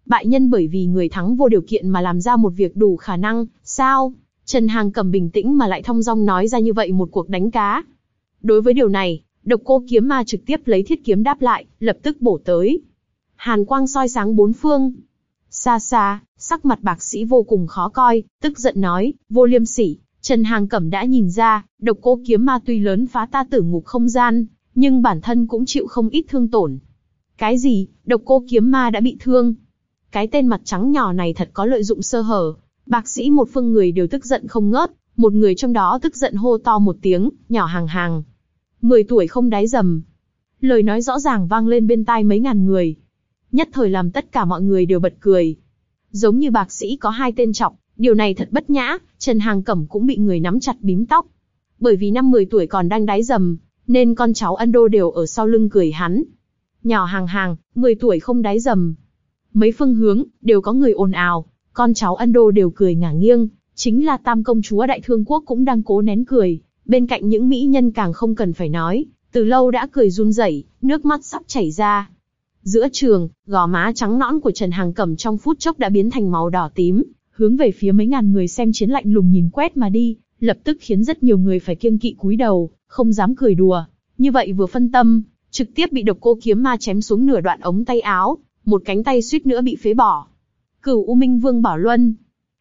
Bại nhân bởi vì người thắng vô điều kiện mà làm ra một việc đủ khả năng, sao? Trần Hàng cầm bình tĩnh mà lại thong dong nói ra như vậy một cuộc đánh cá. Đối với điều này, độc cô kiếm ma trực tiếp lấy thiết kiếm đáp lại, lập tức bổ tới. Hàn quang soi sáng bốn phương. Xa xa, sắc mặt bạc sĩ vô cùng khó coi, tức giận nói, vô liêm sỉ. Trần Hàng Cẩm đã nhìn ra, độc cô kiếm ma tuy lớn phá ta tử ngục không gian, nhưng bản thân cũng chịu không ít thương tổn. Cái gì, độc cô kiếm ma đã bị thương? Cái tên mặt trắng nhỏ này thật có lợi dụng sơ hở. Bác sĩ một phương người đều tức giận không ngớt, một người trong đó tức giận hô to một tiếng, nhỏ hàng hàng. Mười tuổi không đáy dầm. Lời nói rõ ràng vang lên bên tai mấy ngàn người. Nhất thời làm tất cả mọi người đều bật cười. Giống như bạc sĩ có hai tên trọng, điều này thật bất nhã, Trần Hàng Cẩm cũng bị người nắm chặt bím tóc. Bởi vì năm 10 tuổi còn đang đáy dầm, nên con cháu Ân Đô đều ở sau lưng cười hắn. Nhỏ hàng hàng, 10 tuổi không đáy dầm. Mấy phương hướng, đều có người ồn ào, con cháu Ân Đô đều cười ngả nghiêng, chính là tam công chúa đại thương quốc cũng đang cố nén cười, bên cạnh những mỹ nhân càng không cần phải nói, từ lâu đã cười run rẩy, nước mắt sắp chảy ra. Giữa trường, gò má trắng nõn của Trần Hàng Cẩm trong phút chốc đã biến thành màu đỏ tím, hướng về phía mấy ngàn người xem chiến lạnh lùng nhìn quét mà đi, lập tức khiến rất nhiều người phải kiêng kỵ cúi đầu, không dám cười đùa. Như vậy vừa phân tâm, trực tiếp bị độc cô kiếm ma chém xuống nửa đoạn ống tay áo, một cánh tay suýt nữa bị phế bỏ. Cửu U Minh Vương Bảo Luân.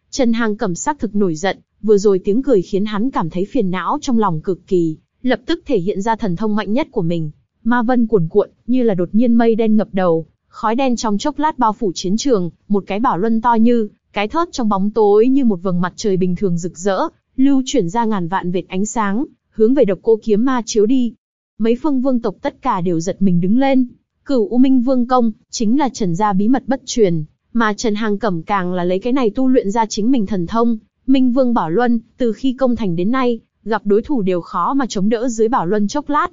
Trần Hàng Cẩm sắc thực nổi giận, vừa rồi tiếng cười khiến hắn cảm thấy phiền não trong lòng cực kỳ, lập tức thể hiện ra thần thông mạnh nhất của mình. Ma vân cuồn cuộn, như là đột nhiên mây đen ngập đầu, khói đen trong chốc lát bao phủ chiến trường, một cái bảo luân to như cái thớt trong bóng tối như một vầng mặt trời bình thường rực rỡ, lưu chuyển ra ngàn vạn vệt ánh sáng, hướng về độc cô kiếm ma chiếu đi. Mấy phương vương tộc tất cả đều giật mình đứng lên. Cửu U Minh Vương công chính là Trần gia bí mật bất truyền, mà Trần Hàng Cẩm càng là lấy cái này tu luyện ra chính mình thần thông. Minh Vương Bảo Luân, từ khi công thành đến nay, gặp đối thủ đều khó mà chống đỡ dưới Bảo Luân chốc lát.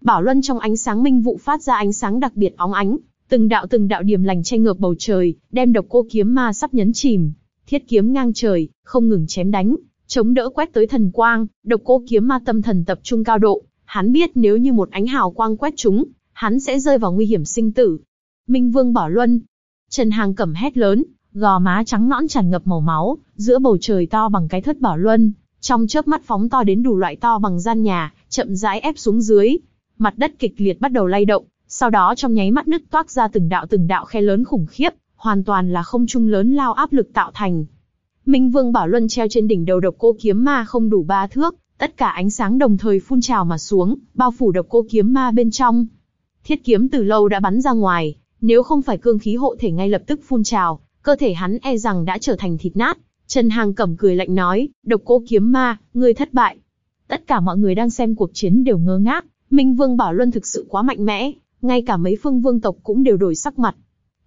Bảo Luân trong ánh sáng minh vụ phát ra ánh sáng đặc biệt óng ánh, từng đạo từng đạo điểm lành che ngược bầu trời, đem độc cô kiếm ma sắp nhấn chìm. Thiết kiếm ngang trời, không ngừng chém đánh, chống đỡ quét tới thần quang, độc cô kiếm ma tâm thần tập trung cao độ, hắn biết nếu như một ánh hào quang quét chúng, hắn sẽ rơi vào nguy hiểm sinh tử. Minh Vương Bảo Luân, Trần Hàng cẩm hét lớn, gò má trắng nõn tràn ngập màu máu, giữa bầu trời to bằng cái thất Bảo Luân, trong chớp mắt phóng to đến đủ loại to bằng gian nhà, chậm rãi ép xuống dưới. Mặt đất kịch liệt bắt đầu lay động, sau đó trong nháy mắt nứt toác ra từng đạo từng đạo khe lớn khủng khiếp, hoàn toàn là không trung lớn lao áp lực tạo thành. Minh Vương Bảo Luân treo trên đỉnh đầu độc cô kiếm ma không đủ ba thước, tất cả ánh sáng đồng thời phun trào mà xuống, bao phủ độc cô kiếm ma bên trong. Thiết kiếm từ lâu đã bắn ra ngoài, nếu không phải cương khí hộ thể ngay lập tức phun trào, cơ thể hắn e rằng đã trở thành thịt nát. Trần Hàng cẩm cười lạnh nói, độc cô kiếm ma, ngươi thất bại. Tất cả mọi người đang xem cuộc chiến đều ngơ ngác, Minh Vương Bảo Luân thực sự quá mạnh mẽ, ngay cả mấy phương vương tộc cũng đều đổi sắc mặt.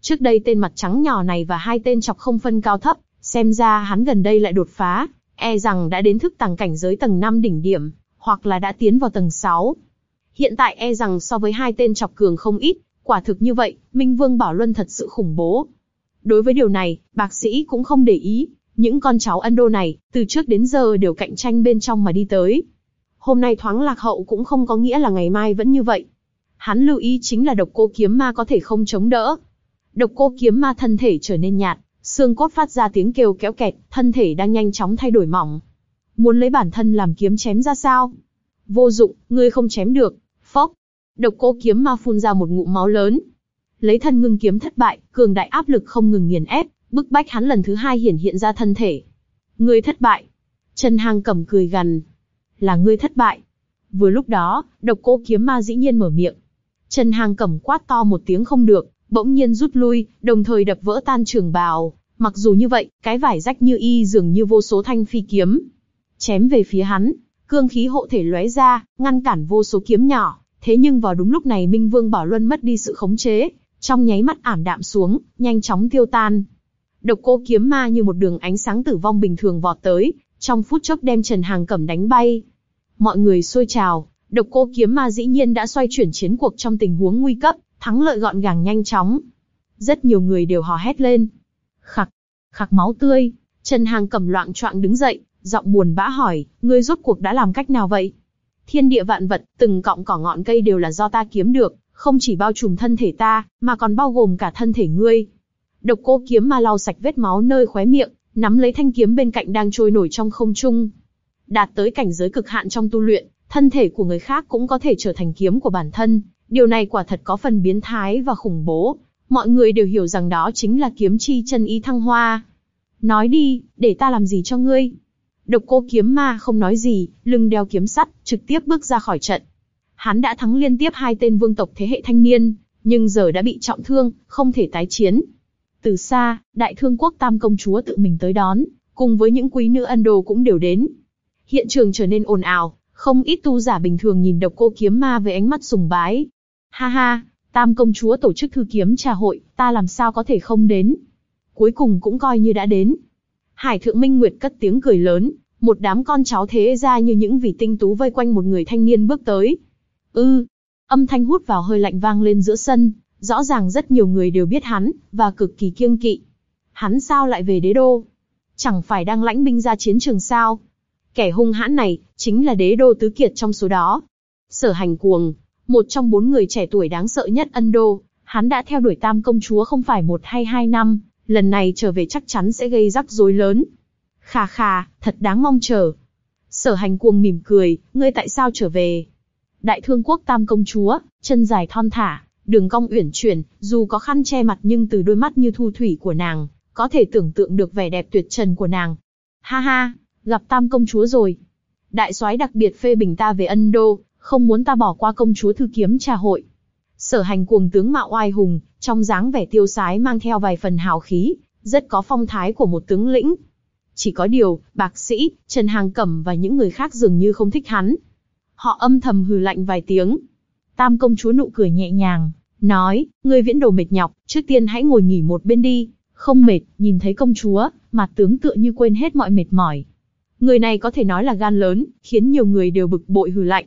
Trước đây tên mặt trắng nhỏ này và hai tên chọc không phân cao thấp, xem ra hắn gần đây lại đột phá, e rằng đã đến thức tàng cảnh giới tầng 5 đỉnh điểm, hoặc là đã tiến vào tầng 6. Hiện tại e rằng so với hai tên chọc cường không ít, quả thực như vậy, Minh Vương Bảo Luân thật sự khủng bố. Đối với điều này, bác sĩ cũng không để ý, những con cháu Ân Đô này, từ trước đến giờ đều cạnh tranh bên trong mà đi tới. Hôm nay thoáng lạc hậu cũng không có nghĩa là ngày mai vẫn như vậy. Hắn lưu ý chính là độc cô kiếm ma có thể không chống đỡ. Độc cô kiếm ma thân thể trở nên nhạt, xương cốt phát ra tiếng kêu kéo kẹt, thân thể đang nhanh chóng thay đổi mỏng. Muốn lấy bản thân làm kiếm chém ra sao? Vô dụng, ngươi không chém được. Phốc. Độc cô kiếm ma phun ra một ngụm máu lớn. Lấy thân ngưng kiếm thất bại, cường đại áp lực không ngừng nghiền ép, bức bách hắn lần thứ hai hiển hiện ra thân thể. Ngươi thất bại. Trần Hàng cầm cười gằn. Là ngươi thất bại. Vừa lúc đó, độc cô kiếm ma dĩ nhiên mở miệng. Trần Hàng cẩm quát to một tiếng không được, bỗng nhiên rút lui, đồng thời đập vỡ tan trường bào. Mặc dù như vậy, cái vải rách như y dường như vô số thanh phi kiếm. Chém về phía hắn, cương khí hộ thể lóe ra, ngăn cản vô số kiếm nhỏ. Thế nhưng vào đúng lúc này Minh Vương Bảo Luân mất đi sự khống chế, trong nháy mắt ảm đạm xuống, nhanh chóng tiêu tan. Độc cô kiếm ma như một đường ánh sáng tử vong bình thường vọt tới, trong phút chốc đem Trần Hàng Cẩm đánh bay. Mọi người xôi trào, độc cô kiếm ma dĩ nhiên đã xoay chuyển chiến cuộc trong tình huống nguy cấp, thắng lợi gọn gàng nhanh chóng. Rất nhiều người đều hò hét lên. Khặc, khặc máu tươi, Trần Hàng cầm loạn choạng đứng dậy, giọng buồn bã hỏi, ngươi rốt cuộc đã làm cách nào vậy? Thiên địa vạn vật, từng cọng cỏ ngọn cây đều là do ta kiếm được, không chỉ bao trùm thân thể ta, mà còn bao gồm cả thân thể ngươi. Độc cô kiếm ma lau sạch vết máu nơi khóe miệng, nắm lấy thanh kiếm bên cạnh đang trôi nổi trong không trung. Đạt tới cảnh giới cực hạn trong tu luyện, thân thể của người khác cũng có thể trở thành kiếm của bản thân, Điều này quả thật có phần biến thái và khủng bố. Mọi người đều hiểu rằng đó chính là kiếm chi chân ý thăng hoa. Nói đi, để ta làm gì cho ngươi? Độc cô kiếm ma không nói gì, lưng đeo kiếm sắt, trực tiếp bước ra khỏi trận. Hắn đã thắng liên tiếp hai tên vương tộc thế hệ thanh niên, nhưng giờ đã bị trọng thương, không thể tái chiến. Từ xa, đại thương quốc tam công chúa tự mình tới đón, cùng với những quý nữ ân đồ cũng đều đến. Hiện trường trở nên ồn ào, không ít tu giả bình thường nhìn độc cô kiếm ma với ánh mắt sùng bái. Ha ha, tam công chúa tổ chức thư kiếm trà hội, ta làm sao có thể không đến. Cuối cùng cũng coi như đã đến. Hải thượng Minh Nguyệt cất tiếng cười lớn, một đám con cháu thế ra như những vị tinh tú vây quanh một người thanh niên bước tới. Ư, âm thanh hút vào hơi lạnh vang lên giữa sân, Rõ ràng rất nhiều người đều biết hắn, và cực kỳ kiêng kỵ. Hắn sao lại về đế đô? Chẳng phải đang lãnh binh ra chiến trường sao? Kẻ hung hãn này, chính là đế đô tứ kiệt trong số đó. Sở hành cuồng, một trong bốn người trẻ tuổi đáng sợ nhất Ân Đô, hắn đã theo đuổi tam công chúa không phải một hay hai năm, lần này trở về chắc chắn sẽ gây rắc rối lớn. Khà khà, thật đáng mong chờ. Sở hành cuồng mỉm cười, ngươi tại sao trở về? Đại thương quốc tam công chúa, chân dài thon thả, đường cong uyển chuyển, dù có khăn che mặt nhưng từ đôi mắt như thu thủy của nàng, có thể tưởng tượng được vẻ đẹp tuyệt trần của nàng. Ha ha, gặp tam công chúa rồi. Đại soái đặc biệt phê bình ta về ân đô, không muốn ta bỏ qua công chúa thư kiếm trà hội. Sở hành cuồng tướng mạo oai hùng, trong dáng vẻ tiêu sái mang theo vài phần hào khí, rất có phong thái của một tướng lĩnh. Chỉ có điều, bạc sĩ, Trần Hàng Cẩm và những người khác dường như không thích hắn. Họ âm thầm hừ lạnh vài tiếng. Tam công chúa nụ cười nhẹ nhàng, nói, ngươi viễn đồ mệt nhọc, trước tiên hãy ngồi nghỉ một bên đi, không mệt, nhìn thấy công chúa, mặt tướng tựa như quên hết mọi mệt mỏi. Người này có thể nói là gan lớn, khiến nhiều người đều bực bội hừ lạnh.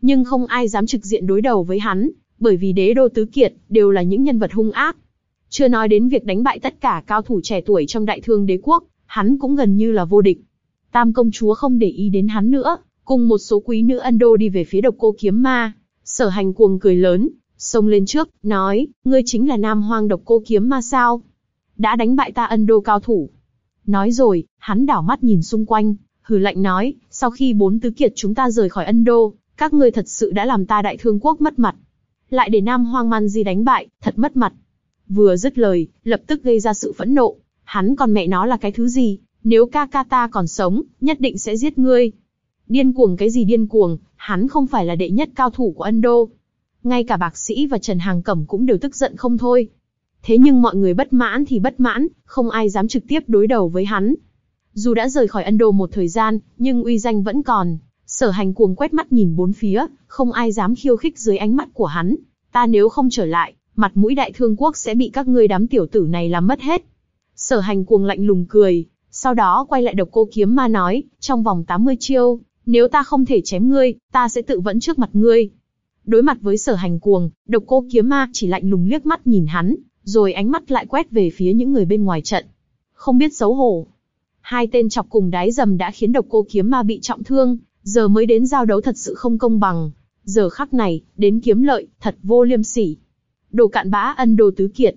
Nhưng không ai dám trực diện đối đầu với hắn, bởi vì đế đô tứ kiệt đều là những nhân vật hung ác. Chưa nói đến việc đánh bại tất cả cao thủ trẻ tuổi trong đại thương đế quốc, hắn cũng gần như là vô địch. Tam công chúa không để ý đến hắn nữa, cùng một số quý nữ Ân Đô đi về phía độc cô kiếm ma. Sở hành cuồng cười lớn, xông lên trước, nói, ngươi chính là nam hoang độc cô kiếm ma sao? Đã đánh bại ta Ân Đô cao thủ. Nói rồi, hắn đảo mắt nhìn xung quanh, hừ lạnh nói, sau khi bốn tứ kiệt chúng ta rời khỏi Ân Đô, các ngươi thật sự đã làm ta đại thương quốc mất mặt. Lại để Nam Hoang Man Di đánh bại, thật mất mặt. Vừa dứt lời, lập tức gây ra sự phẫn nộ. Hắn còn mẹ nó là cái thứ gì, nếu ca ca ta còn sống, nhất định sẽ giết ngươi. Điên cuồng cái gì điên cuồng, hắn không phải là đệ nhất cao thủ của Ân Đô. Ngay cả bạc sĩ và Trần Hàng Cẩm cũng đều tức giận không thôi. Thế nhưng mọi người bất mãn thì bất mãn, không ai dám trực tiếp đối đầu với hắn. Dù đã rời khỏi Ân Đô một thời gian, nhưng uy danh vẫn còn. Sở hành cuồng quét mắt nhìn bốn phía, không ai dám khiêu khích dưới ánh mắt của hắn. Ta nếu không trở lại, mặt mũi đại thương quốc sẽ bị các ngươi đám tiểu tử này làm mất hết. Sở hành cuồng lạnh lùng cười, sau đó quay lại độc cô kiếm ma nói, trong vòng 80 chiêu, nếu ta không thể chém ngươi, ta sẽ tự vẫn trước mặt ngươi. Đối mặt với sở hành cuồng, độc cô kiếm ma chỉ lạnh lùng liếc mắt nhìn hắn, rồi ánh mắt lại quét về phía những người bên ngoài trận. Không biết xấu hổ. Hai tên chọc cùng đái dầm đã khiến độc cô kiếm ma bị trọng thương, giờ mới đến giao đấu thật sự không công bằng. Giờ khắc này, đến kiếm lợi, thật vô liêm sỉ. Đồ cạn bã ân đồ tứ kiệt.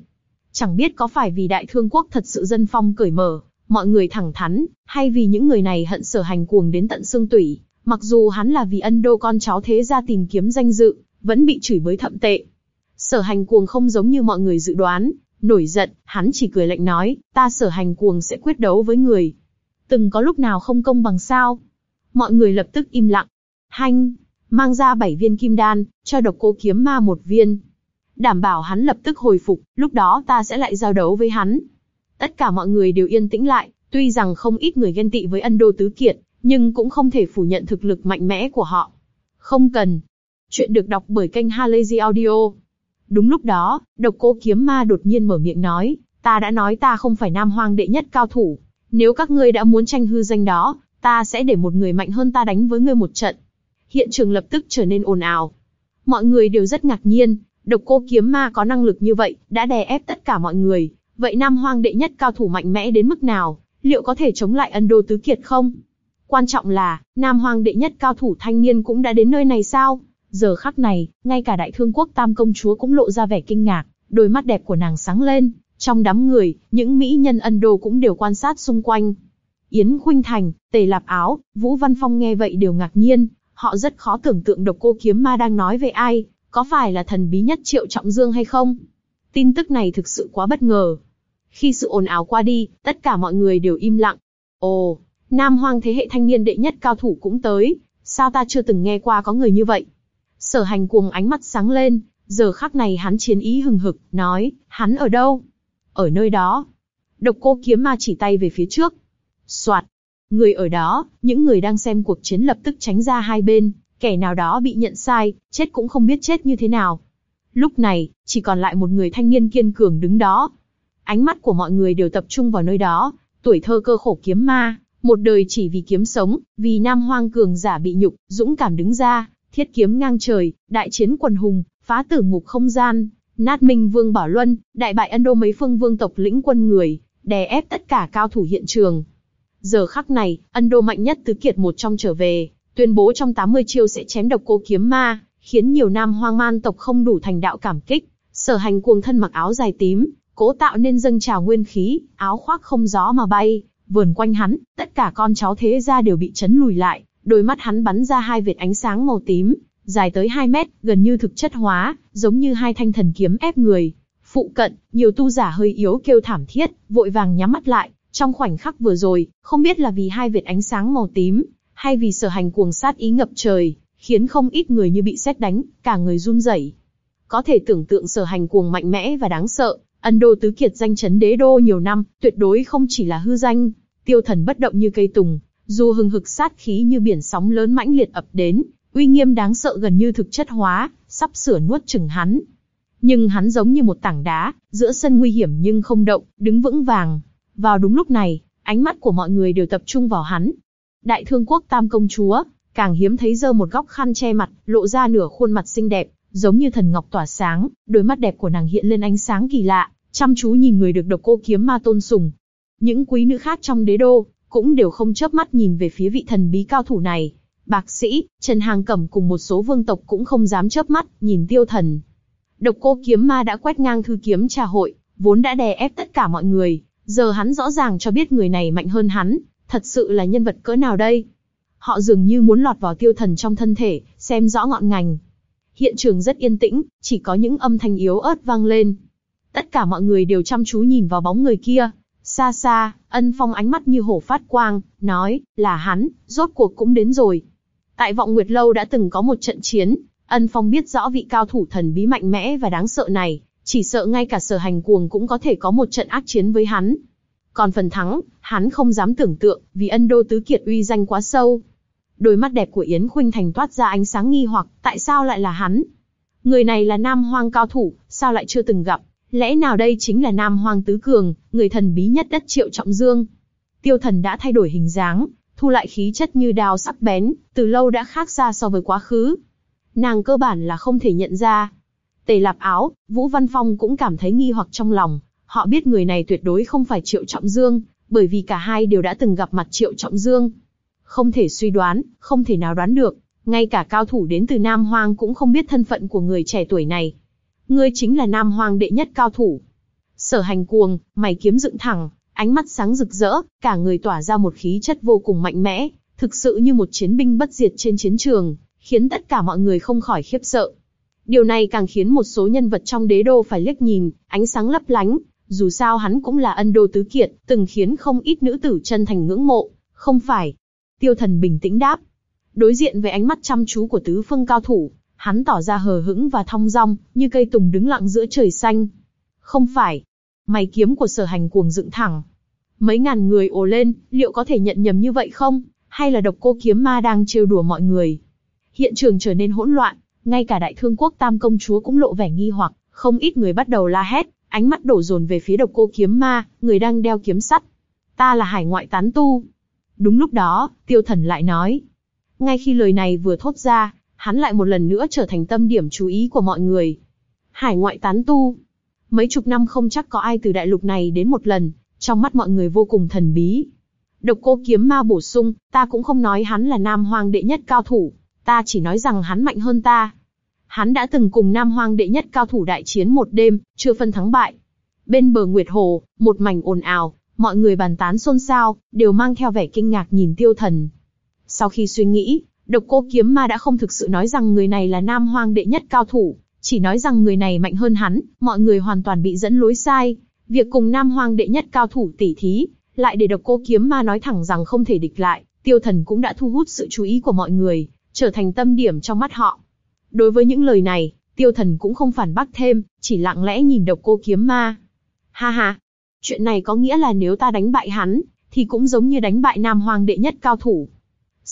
Chẳng biết có phải vì đại thương quốc thật sự dân phong cởi mở, mọi người thẳng thắn, hay vì những người này hận sở hành cuồng đến tận xương tủy, mặc dù hắn là vì ân đô con cháu thế ra tìm kiếm danh dự, vẫn bị chửi bới thậm tệ. Sở hành cuồng không giống như mọi người dự đoán, nổi giận, hắn chỉ cười lạnh nói, ta sở hành cuồng sẽ quyết đấu với người. Từng có lúc nào không công bằng sao? Mọi người lập tức im lặng. Hanh, mang ra bảy viên kim đan, cho độc cô kiếm ma một viên. Đảm bảo hắn lập tức hồi phục, lúc đó ta sẽ lại giao đấu với hắn. Tất cả mọi người đều yên tĩnh lại, tuy rằng không ít người ghen tị với ân đô tứ kiệt, nhưng cũng không thể phủ nhận thực lực mạnh mẽ của họ. Không cần. Chuyện được đọc bởi kênh Halazy Audio. Đúng lúc đó, độc cô kiếm ma đột nhiên mở miệng nói, ta đã nói ta không phải nam hoang đệ nhất cao thủ. Nếu các ngươi đã muốn tranh hư danh đó, ta sẽ để một người mạnh hơn ta đánh với ngươi một trận. Hiện trường lập tức trở nên ồn ào. Mọi người đều rất ngạc nhiên, độc cô kiếm ma có năng lực như vậy, đã đè ép tất cả mọi người. Vậy Nam Hoang đệ nhất cao thủ mạnh mẽ đến mức nào, liệu có thể chống lại Ân Đô Tứ Kiệt không? Quan trọng là, Nam Hoang đệ nhất cao thủ thanh niên cũng đã đến nơi này sao? Giờ khắc này, ngay cả đại thương quốc tam công chúa cũng lộ ra vẻ kinh ngạc, đôi mắt đẹp của nàng sáng lên. Trong đám người, những mỹ nhân Ân Đô cũng đều quan sát xung quanh. Yến Khuynh Thành, Tề Lạp Áo, Vũ Văn Phong nghe vậy đều ngạc nhiên, họ rất khó tưởng tượng độc cô kiếm ma đang nói về ai, có phải là thần bí nhất Triệu Trọng Dương hay không? Tin tức này thực sự quá bất ngờ. Khi sự ồn ào qua đi, tất cả mọi người đều im lặng. Ồ, Nam Hoang thế hệ thanh niên đệ nhất cao thủ cũng tới, sao ta chưa từng nghe qua có người như vậy? Sở hành cuồng ánh mắt sáng lên, giờ khắc này hắn chiến ý hừng hực, nói, hắn ở đâu? Ở nơi đó. Độc cô kiếm ma chỉ tay về phía trước. Soạt. Người ở đó, những người đang xem cuộc chiến lập tức tránh ra hai bên, kẻ nào đó bị nhận sai, chết cũng không biết chết như thế nào. Lúc này, chỉ còn lại một người thanh niên kiên cường đứng đó. Ánh mắt của mọi người đều tập trung vào nơi đó, tuổi thơ cơ khổ kiếm ma, một đời chỉ vì kiếm sống, vì nam hoang cường giả bị nhục, dũng cảm đứng ra, thiết kiếm ngang trời, đại chiến quần hùng, phá tử ngục không gian, Nát Minh Vương Bảo Luân, đại bại Ân Đô mấy phương vương tộc lĩnh quân người, đè ép tất cả cao thủ hiện trường. Giờ khắc này, Ân Đô mạnh nhất tứ kiệt một trong trở về, tuyên bố trong 80 chiêu sẽ chém độc cô kiếm ma, khiến nhiều nam hoang man tộc không đủ thành đạo cảm kích. Sở hành cuồng thân mặc áo dài tím, cố tạo nên dâng trào nguyên khí, áo khoác không gió mà bay, vườn quanh hắn, tất cả con cháu thế gia đều bị chấn lùi lại, đôi mắt hắn bắn ra hai vệt ánh sáng màu tím, dài tới 2 mét, gần như thực chất hóa, giống như hai thanh thần kiếm ép người. Phụ cận, nhiều tu giả hơi yếu kêu thảm thiết, vội vàng nhắm mắt lại, trong khoảnh khắc vừa rồi, không biết là vì hai vệt ánh sáng màu tím, hay vì sở hành cuồng sát ý ngập trời, khiến không ít người như bị xét đánh, cả người run rẩy. Có thể tưởng tượng sở hành cuồng mạnh mẽ và đáng sợ, ân đô tứ kiệt danh chấn đế đô nhiều năm, tuyệt đối không chỉ là hư danh, tiêu thần bất động như cây tùng, dù hừng hực sát khí như biển sóng lớn mãnh liệt ập đến, uy nghiêm đáng sợ gần như thực chất hóa, sắp sửa nuốt chừng hắn. Nhưng hắn giống như một tảng đá, giữa sân nguy hiểm nhưng không động, đứng vững vàng. Vào đúng lúc này, ánh mắt của mọi người đều tập trung vào hắn. Đại thương quốc tam công chúa, càng hiếm thấy dơ một góc khăn che mặt, lộ ra nửa khuôn mặt xinh đẹp, giống như thần ngọc tỏa sáng, đôi mắt đẹp của nàng hiện lên ánh sáng kỳ lạ, chăm chú nhìn người được độc cô kiếm ma tôn sùng. Những quý nữ khác trong đế đô, cũng đều không chớp mắt nhìn về phía vị thần bí cao thủ này. Bạc sĩ, Trần Hàng Cẩm cùng một số vương tộc cũng không dám chớp mắt, nhìn tiêu thần. Độc cô kiếm ma đã quét ngang thư kiếm trà hội, vốn đã đè ép tất cả mọi người, giờ hắn rõ ràng cho biết người này mạnh hơn hắn, thật sự là nhân vật cỡ nào đây? Họ dường như muốn lọt vào tiêu thần trong thân thể, xem rõ ngọn ngành. Hiện trường rất yên tĩnh, chỉ có những âm thanh yếu ớt vang lên. Tất cả mọi người đều chăm chú nhìn vào bóng người kia. Xa xa, ân phong ánh mắt như hổ phát quang, nói, là hắn, rốt cuộc cũng đến rồi. Tại vọng Nguyệt Lâu đã từng có một trận chiến, ân phong biết rõ vị cao thủ thần bí mạnh mẽ và đáng sợ này, chỉ sợ ngay cả sở hành cuồng cũng có thể có một trận ác chiến với hắn. Còn phần thắng, hắn không dám tưởng tượng, vì ân đô tứ kiệt uy danh quá sâu. Đôi mắt đẹp của Yến Khuynh Thành toát ra ánh sáng nghi hoặc, tại sao lại là hắn? Người này là nam hoang cao thủ, sao lại chưa từng gặp? Lẽ nào đây chính là nam hoang tứ cường, người thần bí nhất đất triệu trọng dương? Tiêu thần đã thay đổi hình dáng, thu lại khí chất như đao sắc bén, từ lâu đã khác xa so với quá khứ. Nàng cơ bản là không thể nhận ra. Tề lạp áo, Vũ Văn Phong cũng cảm thấy nghi hoặc trong lòng, họ biết người này tuyệt đối không phải Triệu Trọng Dương, bởi vì cả hai đều đã từng gặp mặt Triệu Trọng Dương. Không thể suy đoán, không thể nào đoán được, ngay cả cao thủ đến từ Nam Hoang cũng không biết thân phận của người trẻ tuổi này. Ngươi chính là Nam Hoang đệ nhất cao thủ. Sở hành cuồng, mày kiếm dựng thẳng, ánh mắt sáng rực rỡ, cả người tỏa ra một khí chất vô cùng mạnh mẽ, thực sự như một chiến binh bất diệt trên chiến trường, khiến tất cả mọi người không khỏi khiếp sợ. Điều này càng khiến một số nhân vật trong đế đô phải liếc nhìn, ánh sáng lấp lánh, dù sao hắn cũng là ân đô tứ kiệt, từng khiến không ít nữ tử chân thành ngưỡng mộ, không phải. Tiêu thần bình tĩnh đáp. Đối diện với ánh mắt chăm chú của tứ phương cao thủ, hắn tỏ ra hờ hững và thong dong, như cây tùng đứng lặng giữa trời xanh. Không phải. Mày kiếm của sở hành cuồng dựng thẳng. Mấy ngàn người ồ lên, liệu có thể nhận nhầm như vậy không? Hay là độc cô kiếm ma đang trêu đùa mọi người? Hiện trường trở nên hỗn loạn, ngay cả đại thương quốc tam công chúa cũng lộ vẻ nghi hoặc, không ít người bắt đầu la hét, ánh mắt đổ dồn về phía độc cô kiếm ma, người đang đeo kiếm sắt. Ta là hải ngoại tán tu. Đúng lúc đó, tiêu thần lại nói. Ngay khi lời này vừa thốt ra, hắn lại một lần nữa trở thành tâm điểm chú ý của mọi người. Hải ngoại tán tu. Mấy chục năm không chắc có ai từ đại lục này đến một lần, trong mắt mọi người vô cùng thần bí. Độc cô kiếm ma bổ sung, ta cũng không nói hắn là nam hoàng đệ nhất cao thủ, ta chỉ nói rằng hắn mạnh hơn ta. Hắn đã từng cùng nam hoàng đệ nhất cao thủ đại chiến một đêm, chưa phân thắng bại. Bên bờ Nguyệt Hồ, một mảnh ồn ào, mọi người bàn tán xôn xao, đều mang theo vẻ kinh ngạc nhìn tiêu thần. Sau khi suy nghĩ, độc cô kiếm ma đã không thực sự nói rằng người này là nam Hoang đệ nhất cao thủ, chỉ nói rằng người này mạnh hơn hắn, mọi người hoàn toàn bị dẫn lối sai. Việc cùng nam Hoang đệ nhất cao thủ tỉ thí, lại để độc cô kiếm ma nói thẳng rằng không thể địch lại, tiêu thần cũng đã thu hút sự chú ý của mọi người, trở thành tâm điểm trong mắt họ. Đối với những lời này, tiêu thần cũng không phản bác thêm, chỉ lặng lẽ nhìn độc cô kiếm ma. Ha ha, chuyện này có nghĩa là nếu ta đánh bại hắn, thì cũng giống như đánh bại nam hoàng đệ nhất cao thủ.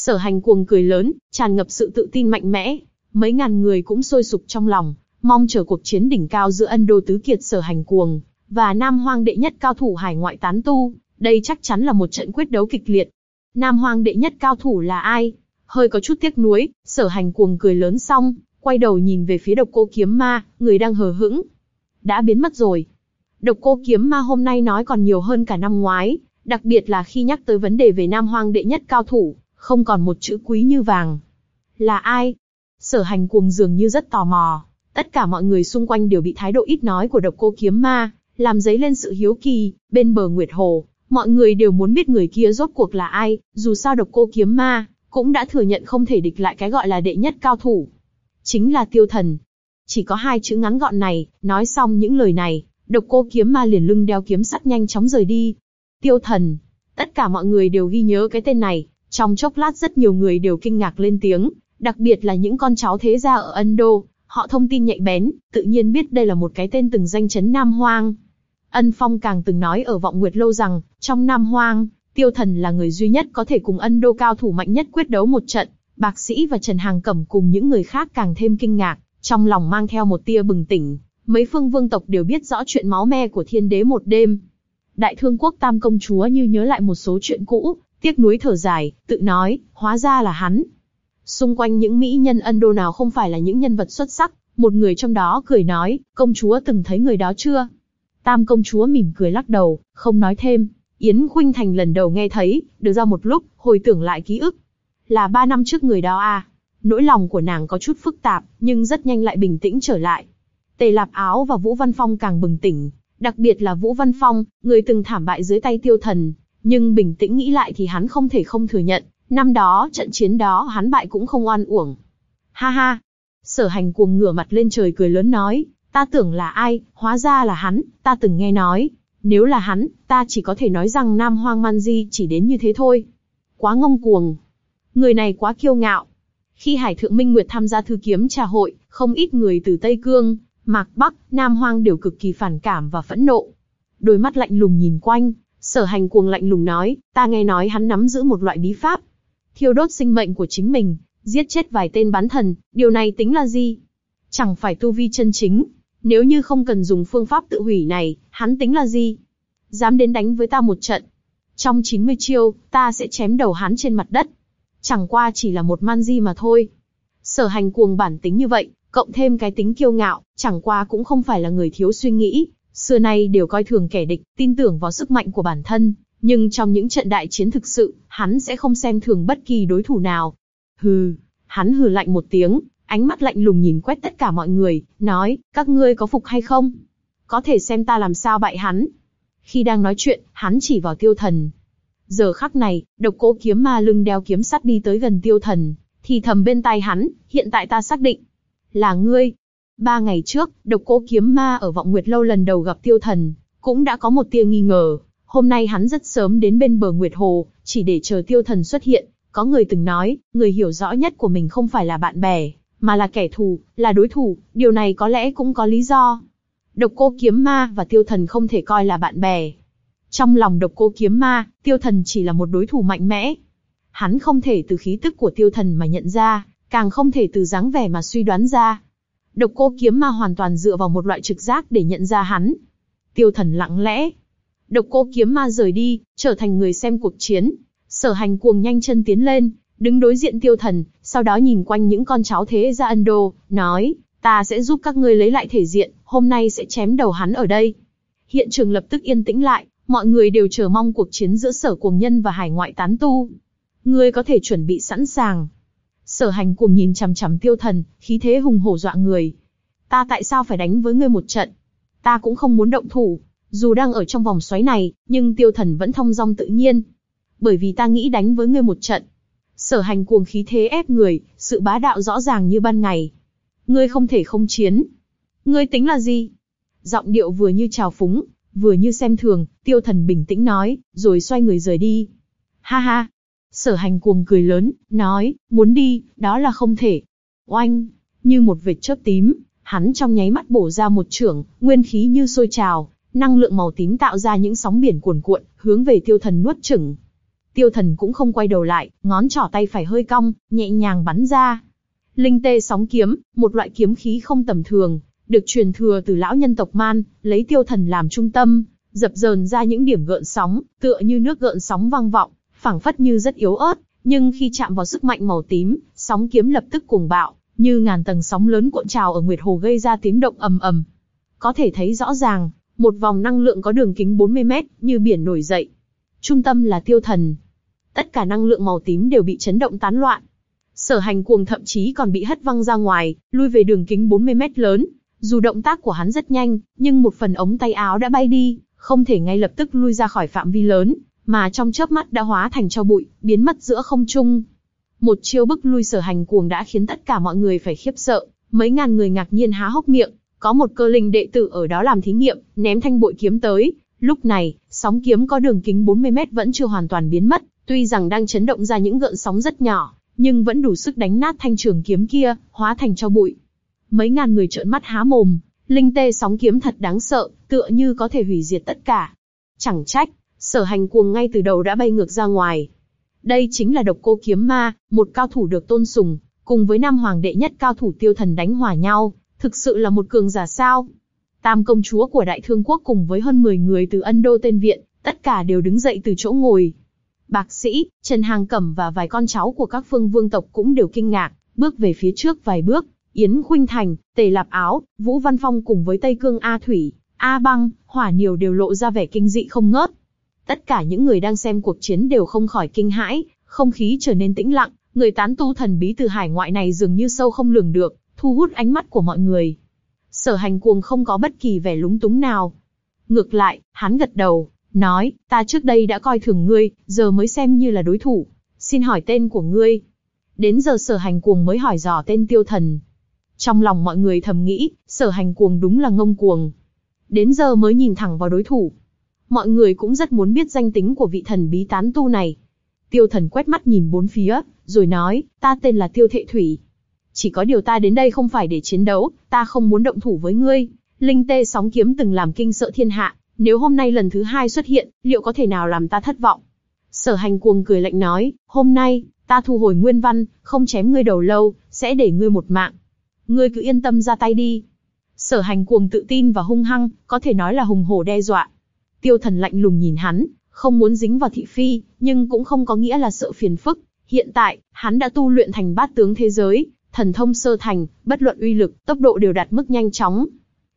Sở hành cuồng cười lớn, tràn ngập sự tự tin mạnh mẽ, mấy ngàn người cũng sôi sục trong lòng, mong chờ cuộc chiến đỉnh cao giữa ân đô tứ kiệt sở hành cuồng, và nam Hoang đệ nhất cao thủ hải ngoại tán tu, đây chắc chắn là một trận quyết đấu kịch liệt. Nam Hoang đệ nhất cao thủ là ai? Hơi có chút tiếc nuối, sở hành cuồng cười lớn xong, quay đầu nhìn về phía độc cô kiếm ma, người đang hờ hững. đã biến mất rồi. Độc cô kiếm ma hôm nay nói còn nhiều hơn cả năm ngoái, đặc biệt là khi nhắc tới vấn đề về Nam Hoang đệ nhất cao thủ, không còn một chữ quý như vàng. Là ai? Sở hành cuồng dường như rất tò mò, tất cả mọi người xung quanh đều bị thái độ ít nói của độc cô kiếm ma, làm dấy lên sự hiếu kỳ, bên bờ Nguyệt Hồ, mọi người đều muốn biết người kia rốt cuộc là ai, dù sao độc cô kiếm ma, cũng đã thừa nhận không thể địch lại cái gọi là đệ nhất cao thủ. Chính là tiêu thần. Chỉ có hai chữ ngắn gọn này, nói xong những lời này, độc cô kiếm ma liền lưng đeo kiếm sắt nhanh chóng rời đi. Tiêu thần. Tất cả mọi người đều ghi nhớ cái tên này, trong chốc lát rất nhiều người đều kinh ngạc lên tiếng, đặc biệt là những con cháu thế gia ở Ấn Độ, họ thông tin nhạy bén, tự nhiên biết đây là một cái tên từng danh chấn Nam Hoang. Ân Phong càng từng nói ở Vọng Nguyệt Lâu rằng, trong Nam Hoang, Tiêu Thần là người duy nhất có thể cùng Ân Đô cao thủ mạnh nhất quyết đấu một trận. Bạc Sĩ và Trần Hàng Cẩm cùng những người khác càng thêm kinh ngạc, trong lòng mang theo một tia bừng tỉnh. Mấy phương vương tộc đều biết rõ chuyện máu me của thiên đế một đêm. Đại thương quốc tam công chúa như nhớ lại một số chuyện cũ, tiếc nuối thở dài, tự nói, hóa ra là hắn. Xung quanh những mỹ nhân ân đô nào không phải là những nhân vật xuất sắc, một người trong đó cười nói, công chúa từng thấy người đó chưa? Tam công chúa mỉm cười lắc đầu, không nói thêm. Yến Khuynh Thành lần đầu nghe thấy, được ra một lúc, hồi tưởng lại ký ức. Là ba năm trước người đó à? Nỗi lòng của nàng có chút phức tạp, nhưng rất nhanh lại bình tĩnh trở lại. Tề Lạp Áo và Vũ Văn Phong càng bừng tỉnh, đặc biệt là Vũ Văn Phong, người từng thảm bại dưới tay tiêu thần. Nhưng bình tĩnh nghĩ lại thì hắn không thể không thừa nhận, năm đó trận chiến đó hắn bại cũng không oan uổng. Ha ha! Sở hành cuồng ngửa mặt lên trời cười lớn nói, Ta tưởng là ai, hóa ra là hắn, ta từng nghe nói. Nếu là hắn, ta chỉ có thể nói rằng Nam Hoang Man Di chỉ đến như thế thôi. Quá ngông cuồng. Người này quá kiêu ngạo. Khi Hải Thượng Minh Nguyệt tham gia thư kiếm trà hội, không ít người từ Tây Cương, Mạc Bắc, Nam Hoang đều cực kỳ phản cảm và phẫn nộ. Đôi mắt lạnh lùng nhìn quanh, sở hành cuồng lạnh lùng nói, ta nghe nói hắn nắm giữ một loại bí pháp. Thiêu đốt sinh mệnh của chính mình, giết chết vài tên bán thần, điều này tính là gì? Chẳng phải tu vi chân chính, nếu như không cần dùng phương pháp tự hủy này, hắn tính là gì? Dám đến đánh với ta một trận. Trong 90 chiêu, ta sẽ chém đầu hắn trên mặt đất. Chẳng qua chỉ là một man di mà thôi. Sở hành cuồng bản tính như vậy, cộng thêm cái tính kiêu ngạo, chẳng qua cũng không phải là người thiếu suy nghĩ. Xưa nay đều coi thường kẻ địch, tin tưởng vào sức mạnh của bản thân. Nhưng trong những trận đại chiến thực sự, hắn sẽ không xem thường bất kỳ đối thủ nào. Hừ, hắn hừ lạnh một tiếng, ánh mắt lạnh lùng nhìn quét tất cả mọi người, nói, các ngươi có phục hay không? Có thể xem ta làm sao bại hắn. Khi đang nói chuyện, hắn chỉ vào tiêu thần. Giờ khắc này, độc cố kiếm ma lưng đeo kiếm sắt đi tới gần tiêu thần, thì thầm bên tai hắn, hiện tại ta xác định. Là ngươi. Ba ngày trước, độc Cô kiếm ma ở vọng nguyệt lâu lần đầu gặp tiêu thần, cũng đã có một tia nghi ngờ. Hôm nay hắn rất sớm đến bên bờ nguyệt hồ, chỉ để chờ tiêu thần xuất hiện. Có người từng nói, người hiểu rõ nhất của mình không phải là bạn bè, mà là kẻ thù, là đối thủ, điều này có lẽ cũng có lý do. Độc cô kiếm ma và tiêu thần không thể coi là bạn bè. Trong lòng độc cô kiếm ma, tiêu thần chỉ là một đối thủ mạnh mẽ. Hắn không thể từ khí tức của tiêu thần mà nhận ra, càng không thể từ dáng vẻ mà suy đoán ra. Độc cô kiếm ma hoàn toàn dựa vào một loại trực giác để nhận ra hắn. Tiêu thần lặng lẽ. Độc cô kiếm ma rời đi, trở thành người xem cuộc chiến. Sở hành cuồng nhanh chân tiến lên, đứng đối diện tiêu thần, sau đó nhìn quanh những con cháu thế gia Ân Đô, nói, ta sẽ giúp các ngươi lấy lại thể diện, hôm nay sẽ chém đầu hắn ở đây. Hiện trường lập tức yên tĩnh lại, mọi người đều chờ mong cuộc chiến giữa sở cuồng nhân và hải ngoại tán tu. Ngươi có thể chuẩn bị sẵn sàng. Sở hành cuồng nhìn chằm chằm tiêu thần, khí thế hùng hổ dọa người. Ta tại sao phải đánh với ngươi một trận? Ta cũng không muốn động thủ. Dù đang ở trong vòng xoáy này, nhưng tiêu thần vẫn thông dong tự nhiên. Bởi vì ta nghĩ đánh với ngươi một trận, Sở hành cuồng khí thế ép người, sự bá đạo rõ ràng như ban ngày. Ngươi không thể không chiến. Ngươi tính là gì? Giọng điệu vừa như trào phúng, vừa như xem thường, tiêu thần bình tĩnh nói, rồi xoay người rời đi. Ha ha! Sở hành cuồng cười lớn, nói, muốn đi, đó là không thể. Oanh! Như một vệt chớp tím, hắn trong nháy mắt bổ ra một trưởng, nguyên khí như sôi trào, năng lượng màu tím tạo ra những sóng biển cuồn cuộn, hướng về tiêu thần nuốt chửng. Tiêu thần cũng không quay đầu lại, ngón trỏ tay phải hơi cong, nhẹ nhàng bắn ra. Linh tê sóng kiếm, một loại kiếm khí không tầm thường, được truyền thừa từ lão nhân tộc man, lấy tiêu thần làm trung tâm, dập dờn ra những điểm gợn sóng, tựa như nước gợn sóng vang vọng, phảng phất như rất yếu ớt, nhưng khi chạm vào sức mạnh màu tím, sóng kiếm lập tức cuồng bạo, như ngàn tầng sóng lớn cuộn trào ở nguyệt hồ gây ra tiếng động ầm ầm. có thể thấy rõ ràng, một vòng năng lượng có đường kính 40 mét, như biển nổi dậy. Trung tâm là tiêu thần. Tất cả năng lượng màu tím đều bị chấn động tán loạn. Sở hành cuồng thậm chí còn bị hất văng ra ngoài, lui về đường kính 40 mét lớn. Dù động tác của hắn rất nhanh, nhưng một phần ống tay áo đã bay đi, không thể ngay lập tức lui ra khỏi phạm vi lớn, mà trong chớp mắt đã hóa thành cho bụi, biến mất giữa không trung. Một chiêu bức lui sở hành cuồng đã khiến tất cả mọi người phải khiếp sợ, mấy ngàn người ngạc nhiên há hốc miệng, có một cơ linh đệ tử ở đó làm thí nghiệm, ném thanh bội kiếm tới. Lúc này, sóng kiếm có đường kính 40 mét vẫn chưa hoàn toàn biến mất, tuy rằng đang chấn động ra những gợn sóng rất nhỏ, nhưng vẫn đủ sức đánh nát thanh trường kiếm kia, hóa thành cho bụi. Mấy ngàn người trợn mắt há mồm, linh tê sóng kiếm thật đáng sợ, tựa như có thể hủy diệt tất cả. Chẳng trách, sở hành cuồng ngay từ đầu đã bay ngược ra ngoài. Đây chính là độc cô kiếm ma, một cao thủ được tôn sùng, cùng với nam hoàng đệ nhất cao thủ tiêu thần đánh hòa nhau, thực sự là một cường giả sao. Tam công chúa của đại thương quốc cùng với hơn 10 người từ ân đô tên viện, tất cả đều đứng dậy từ chỗ ngồi. Bạc sĩ, Trần Hàng Cẩm và vài con cháu của các phương vương tộc cũng đều kinh ngạc, bước về phía trước vài bước. Yến Khuynh Thành, Tề Lạp Áo, Vũ Văn Phong cùng với Tây Cương A Thủy, A Băng, Hỏa Niều đều lộ ra vẻ kinh dị không ngớt. Tất cả những người đang xem cuộc chiến đều không khỏi kinh hãi, không khí trở nên tĩnh lặng, người tán tu thần bí từ hải ngoại này dường như sâu không lường được, thu hút ánh mắt của mọi người. Sở hành cuồng không có bất kỳ vẻ lúng túng nào. Ngược lại, hắn gật đầu, nói, ta trước đây đã coi thường ngươi, giờ mới xem như là đối thủ. Xin hỏi tên của ngươi. Đến giờ sở hành cuồng mới hỏi dò tên tiêu thần. Trong lòng mọi người thầm nghĩ, sở hành cuồng đúng là ngông cuồng. Đến giờ mới nhìn thẳng vào đối thủ. Mọi người cũng rất muốn biết danh tính của vị thần bí tán tu này. Tiêu thần quét mắt nhìn bốn phía, rồi nói, ta tên là Tiêu Thệ Thủy. Chỉ có điều ta đến đây không phải để chiến đấu, ta không muốn động thủ với ngươi. Linh tê sóng kiếm từng làm kinh sợ thiên hạ, nếu hôm nay lần thứ hai xuất hiện, liệu có thể nào làm ta thất vọng? Sở hành cuồng cười lạnh nói, hôm nay, ta thu hồi nguyên văn, không chém ngươi đầu lâu, sẽ để ngươi một mạng. Ngươi cứ yên tâm ra tay đi. Sở hành cuồng tự tin và hung hăng, có thể nói là hùng hổ đe dọa. Tiêu thần lạnh lùng nhìn hắn, không muốn dính vào thị phi, nhưng cũng không có nghĩa là sợ phiền phức. Hiện tại, hắn đã tu luyện thành bát tướng thế giới, thần thông sơ thành, bất luận uy lực, tốc độ đều đạt mức nhanh chóng.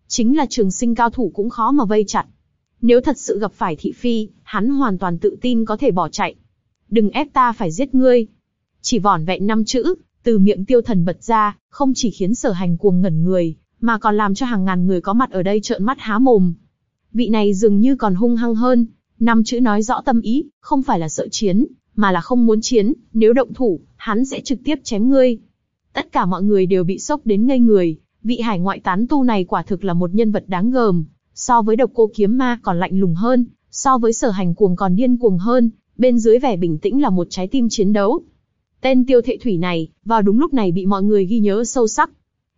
Chính là trường sinh cao thủ cũng khó mà vây chặt. Nếu thật sự gặp phải thị phi, hắn hoàn toàn tự tin có thể bỏ chạy. Đừng ép ta phải giết ngươi. Chỉ vỏn vẹn năm chữ, từ miệng tiêu thần bật ra, không chỉ khiến sở hành cuồng ngẩn người, mà còn làm cho hàng ngàn người có mặt ở đây trợn mắt há mồm. Vị này dường như còn hung hăng hơn, năm chữ nói rõ tâm ý, không phải là sợ chiến, mà là không muốn chiến, nếu động thủ, hắn sẽ trực tiếp chém ngươi. Tất cả mọi người đều bị sốc đến ngây người, vị hải ngoại tán tu này quả thực là một nhân vật đáng gờm, so với độc cô kiếm ma còn lạnh lùng hơn, so với sở hành cuồng còn điên cuồng hơn, bên dưới vẻ bình tĩnh là một trái tim chiến đấu. Tên tiêu thệ thủy này, vào đúng lúc này bị mọi người ghi nhớ sâu sắc.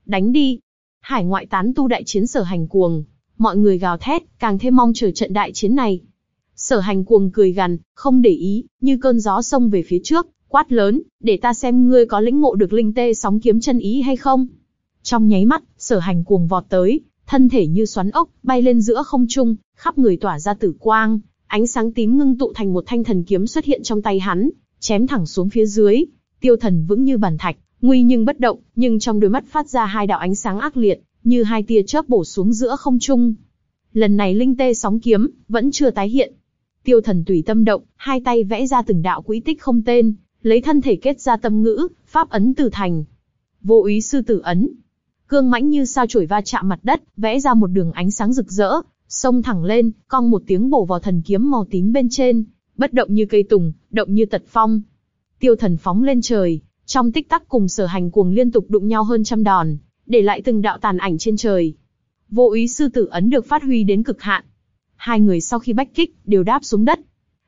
Đánh đi! Hải ngoại tán tu đại chiến sở hành cuồng, mọi người gào thét, càng thêm mong chờ trận đại chiến này. Sở hành cuồng cười gằn, không để ý, như cơn gió sông về phía trước, quát lớn, để ta xem ngươi có lĩnh ngộ được linh tê sóng kiếm chân ý hay không. Trong nháy mắt, sở hành cuồng vọt tới, thân thể như xoắn ốc, bay lên giữa không trung, khắp người tỏa ra tử quang, ánh sáng tím ngưng tụ thành một thanh thần kiếm xuất hiện trong tay hắn, chém thẳng xuống phía dưới. Tiêu thần vững như bàn thạch, nguy nhưng bất động, nhưng trong đôi mắt phát ra hai đạo ánh sáng ác liệt, như hai tia chớp bổ xuống giữa không trung. Lần này linh tê sóng kiếm vẫn chưa tái hiện. Tiêu thần tùy tâm động, hai tay vẽ ra từng đạo quỹ tích không tên, lấy thân thể kết ra tâm ngữ, pháp ấn từ thành. Vô ý sư tử ấn. Cương mãnh như sao chổi va chạm mặt đất, vẽ ra một đường ánh sáng rực rỡ, xông thẳng lên, cong một tiếng bổ vào thần kiếm màu tím bên trên, bất động như cây tùng, động như tật phong. Tiêu thần phóng lên trời, trong tích tắc cùng sở hành cuồng liên tục đụng nhau hơn trăm đòn, để lại từng đạo tàn ảnh trên trời. Vô ý sư tử ấn được phát huy đến cực hạn. Hai người sau khi bách kích, đều đáp xuống đất,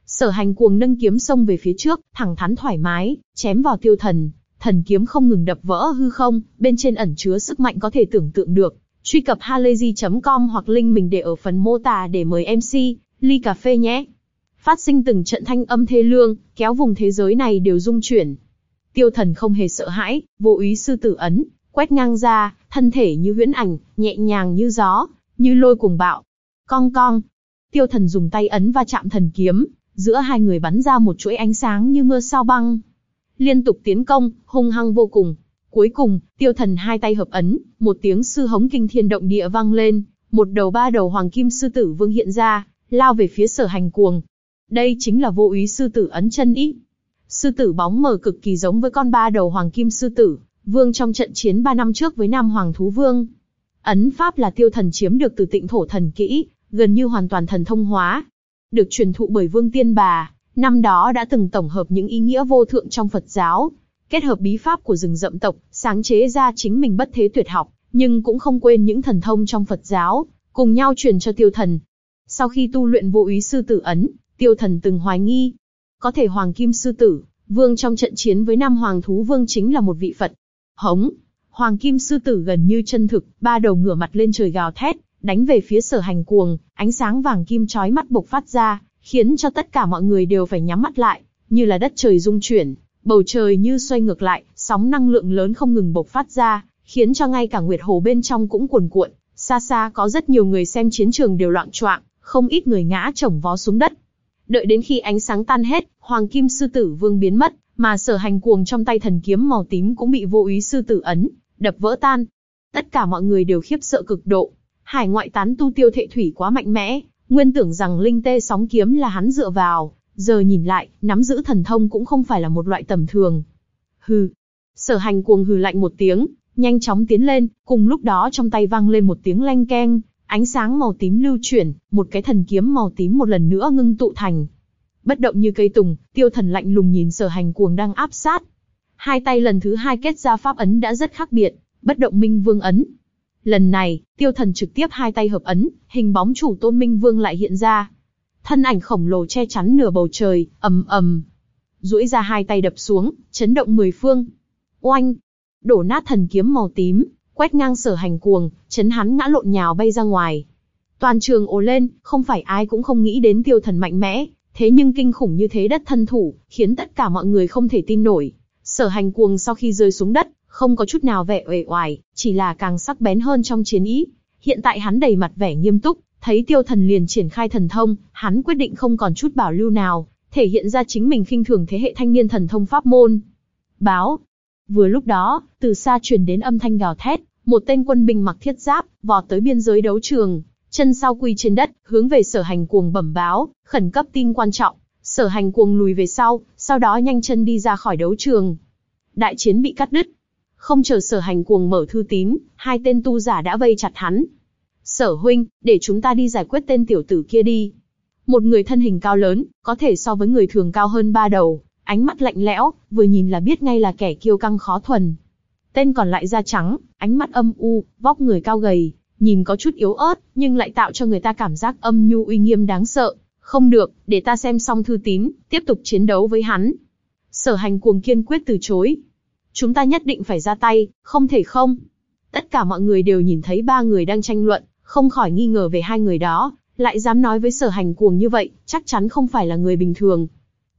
Sở hành cuồng nâng kiếm xông về phía trước, thẳng thắn thoải mái, chém vào tiêu thần. Thần kiếm không ngừng đập vỡ hư không, bên trên ẩn chứa sức mạnh có thể tưởng tượng được. Truy cập halayzi.com hoặc link mình để ở phần mô tả để mời MC, ly cà phê nhé. Phát sinh từng trận thanh âm thê lương, kéo vùng thế giới này đều rung chuyển. Tiêu thần không hề sợ hãi, vô ý sư tử ấn, quét ngang ra, thân thể như huyễn ảnh, nhẹ nhàng như gió, như lôi cuồng bạo. Cong cong. Tiêu thần dùng tay ấn và chạm thần kiếm, giữa hai người bắn ra một chuỗi ánh sáng như mưa sao băng. Liên tục tiến công, hung hăng vô cùng. Cuối cùng, tiêu thần hai tay hợp ấn, một tiếng sư hống kinh thiên động địa vang lên, một đầu ba đầu hoàng kim sư tử vương hiện ra, lao về phía sở hành cuồng. Đây chính là vô úy sư tử ấn chân ý. Sư tử bóng mờ cực kỳ giống với con ba đầu hoàng kim sư tử, vương trong trận chiến ba năm trước với Nam Hoàng Thú Vương. Ấn Pháp là tiêu thần chiếm được từ tịnh thổ thần kỹ, gần như hoàn toàn thần thông hóa. Được truyền thụ bởi Vương Tiên Bà, năm đó đã từng tổng hợp những ý nghĩa vô thượng trong Phật giáo, kết hợp bí pháp của rừng rậm tộc, sáng chế ra chính mình bất thế tuyệt học, nhưng cũng không quên những thần thông trong Phật giáo, cùng nhau truyền cho tiêu thần. Sau khi tu luyện vô ý sư tử ấn, tiêu thần từng hoài nghi, có thể hoàng kim sư tử, vương trong trận chiến với nam hoàng thú vương chính là một vị Phật. Hống, hoàng kim sư tử gần như chân thực, ba đầu ngửa mặt lên trời gào thét, đánh về phía sở hành cuồng, ánh sáng vàng kim chói mắt bộc phát ra, khiến cho tất cả mọi người đều phải nhắm mắt lại, như là đất trời rung chuyển, bầu trời như xoay ngược lại, sóng năng lượng lớn không ngừng bộc phát ra, khiến cho ngay cả nguyệt hồ bên trong cũng cuồn cuộn, xa xa có rất nhiều người xem chiến trường đều loạn choạng, không ít người ngã chồng vó xuống đất. Đợi đến khi ánh sáng tan hết, Hoàng Kim Sư Tử Vương biến mất, mà sở hành cuồng trong tay thần kiếm màu tím cũng bị vô ý sư tử ấn, đập vỡ tan. Tất cả mọi người đều khiếp sợ cực độ. Hải ngoại tán tu tiêu thệ thủy quá mạnh mẽ, nguyên tưởng rằng linh tê sóng kiếm là hắn dựa vào, giờ nhìn lại, nắm giữ thần thông cũng không phải là một loại tầm thường. Hừ. Sở hành cuồng hừ lạnh một tiếng, nhanh chóng tiến lên, cùng lúc đó trong tay vang lên một tiếng leng keng, ánh sáng màu tím lưu chuyển, một cái thần kiếm màu tím một lần nữa ngưng tụ thành. Bất động như cây tùng, tiêu thần lạnh lùng nhìn sở hành cuồng đang áp sát. Hai tay lần thứ hai kết ra pháp ấn đã rất khác biệt, bất động minh vương ấn. Lần này, tiêu thần trực tiếp hai tay hợp ấn, hình bóng chủ tôn minh vương lại hiện ra. Thân ảnh khổng lồ che chắn nửa bầu trời, ầm ầm. duỗi ra hai tay đập xuống, chấn động mười phương. Oanh! Đổ nát thần kiếm màu tím, quét ngang sở hành cuồng, chấn hắn ngã lộn nhào bay ra ngoài. Toàn trường ồ lên, không phải ai cũng không nghĩ đến tiêu thần mạnh mẽ, thế nhưng kinh khủng như thế đất thân thủ, khiến tất cả mọi người không thể tin nổi. Sở hành cuồng sau khi rơi xuống đất, không có chút nào vẻ uể oải, chỉ là càng sắc bén hơn trong chiến ý. Hiện tại hắn đầy mặt vẻ nghiêm túc, thấy tiêu thần liền triển khai thần thông, hắn quyết định không còn chút bảo lưu nào, thể hiện ra chính mình khinh thường thế hệ thanh niên thần thông pháp môn. Báo. Vừa lúc đó, từ xa truyền đến âm thanh gào thét, một tên quân binh mặc thiết giáp, vọt tới biên giới đấu trường, chân sau quỳ trên đất, hướng về sở hành cuồng bẩm báo, khẩn cấp tin quan trọng. Sở hành cuồng lùi về sau, sau đó nhanh chân đi ra khỏi đấu trường. Đại chiến bị cắt đứt. Không chờ sở hành cuồng mở thư tín, hai tên tu giả đã vây chặt hắn. Sở huynh, để chúng ta đi giải quyết tên tiểu tử kia đi. Một người thân hình cao lớn, có thể so với người thường cao hơn ba đầu, ánh mắt lạnh lẽo, vừa nhìn là biết ngay là kẻ kiêu căng khó thuần. Tên còn lại da trắng, ánh mắt âm u, vóc người cao gầy, nhìn có chút yếu ớt, nhưng lại tạo cho người ta cảm giác âm nhu uy nghiêm đáng sợ. Không được, để ta xem xong thư tín, tiếp tục chiến đấu với hắn. Sở hành cuồng kiên quyết từ chối. Chúng ta nhất định phải ra tay, không thể không. Tất cả mọi người đều nhìn thấy ba người đang tranh luận, không khỏi nghi ngờ về hai người đó, lại dám nói với sở hành cuồng như vậy, chắc chắn không phải là người bình thường.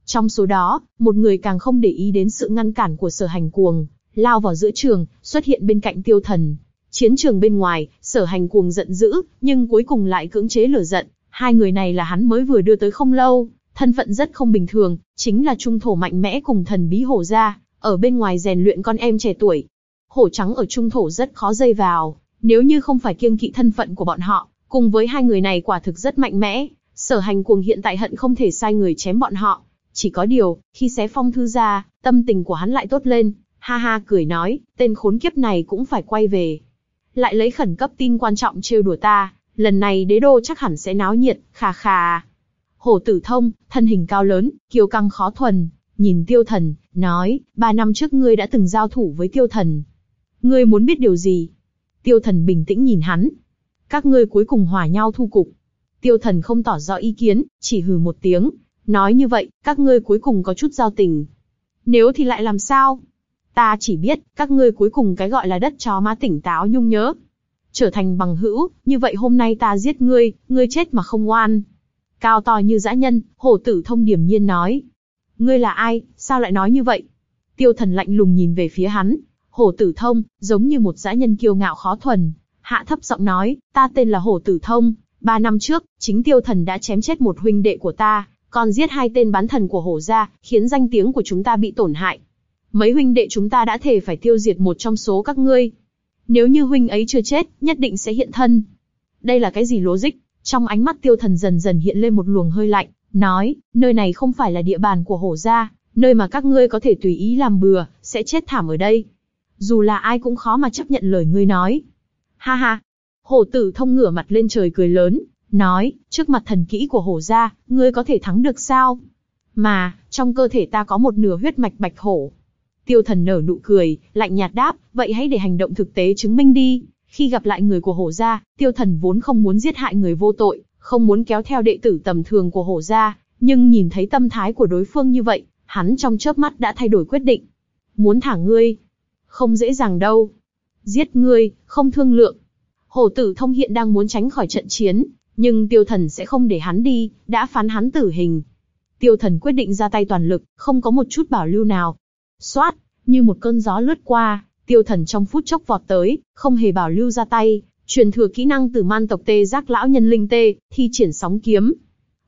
Trong số đó, một người càng không để ý đến sự ngăn cản của sở hành cuồng, lao vào giữa trường, xuất hiện bên cạnh tiêu thần. Chiến trường bên ngoài, sở hành cuồng giận dữ, nhưng cuối cùng lại cưỡng chế lửa giận. Hai người này là hắn mới vừa đưa tới không lâu, thân phận rất không bình thường, chính là trung thổ mạnh mẽ cùng thần bí hổ gia, ở bên ngoài rèn luyện con em trẻ tuổi. Hổ trắng ở trung thổ rất khó dây vào, nếu như không phải kiêng kỵ thân phận của bọn họ, cùng với hai người này quả thực rất mạnh mẽ, sở hành cuồng hiện tại hận không thể sai người chém bọn họ. Chỉ có điều, khi xé phong thư ra, tâm tình của hắn lại tốt lên, ha ha cười nói, tên khốn kiếp này cũng phải quay về. Lại lấy khẩn cấp tin quan trọng trêu đùa ta, lần này đế đô chắc hẳn sẽ náo nhiệt, khà khà. Hồ Tử Thông, thân hình cao lớn, kiêu căng khó thuần, nhìn tiêu thần, nói, ba năm trước ngươi đã từng giao thủ với tiêu thần. Ngươi muốn biết điều gì? Tiêu thần bình tĩnh nhìn hắn. Các ngươi cuối cùng hòa nhau thu cục. Tiêu thần không tỏ rõ ý kiến, chỉ hừ một tiếng. Nói như vậy, các ngươi cuối cùng có chút giao tình. Nếu thì lại làm sao? Ta chỉ biết, các ngươi cuối cùng cái gọi là đất chó má tỉnh táo nhung nhớ. Trở thành bằng hữu, như vậy hôm nay ta giết ngươi, ngươi chết mà không oan. Cao to như dã nhân, hổ tử thông điểm nhiên nói. Ngươi là ai, sao lại nói như vậy? Tiêu thần lạnh lùng nhìn về phía hắn. Hổ tử thông, giống như một dã nhân kiêu ngạo khó thuần. Hạ thấp giọng nói, ta tên là hổ tử thông. Ba năm trước, chính tiêu thần đã chém chết một huynh đệ của ta, còn giết hai tên bán thần của hổ gia, khiến danh tiếng của chúng ta bị tổn hại. Mấy huynh đệ chúng ta đã thể phải tiêu diệt một trong số các ngươi. Nếu như huynh ấy chưa chết, nhất định sẽ hiện thân. Đây là cái gì logic? Trong ánh mắt tiêu thần dần dần hiện lên một luồng hơi lạnh, nói, nơi này không phải là địa bàn của hổ gia, nơi mà các ngươi có thể tùy ý làm bừa, sẽ chết thảm ở đây. Dù là ai cũng khó mà chấp nhận lời ngươi nói. Ha ha. Hổ tử thông ngửa mặt lên trời cười lớn, nói, trước mặt thần kỹ của hổ gia, ngươi có thể thắng được sao? Mà, trong cơ thể ta có một nửa huyết mạch bạch hổ. Tiêu thần nở nụ cười, lạnh nhạt đáp, vậy hãy để hành động thực tế chứng minh đi. Khi gặp lại người của hổ gia, tiêu thần vốn không muốn giết hại người vô tội, không muốn kéo theo đệ tử tầm thường của hổ gia, nhưng nhìn thấy tâm thái của đối phương như vậy, hắn trong chớp mắt đã thay đổi quyết định. Muốn thả ngươi? Không dễ dàng đâu. Giết ngươi, không thương lượng. Hổ tử thông hiện đang muốn tránh khỏi trận chiến, nhưng tiêu thần sẽ không để hắn đi, đã phán hắn tử hình. Tiêu thần quyết định ra tay toàn lực, không có một chút bảo lưu nào. Xoát, như một cơn gió lướt qua, tiêu thần trong phút chốc vọt tới, không hề bảo lưu ra tay, truyền thừa kỹ năng từ man tộc tê giác lão nhân linh tê, thi triển sóng kiếm.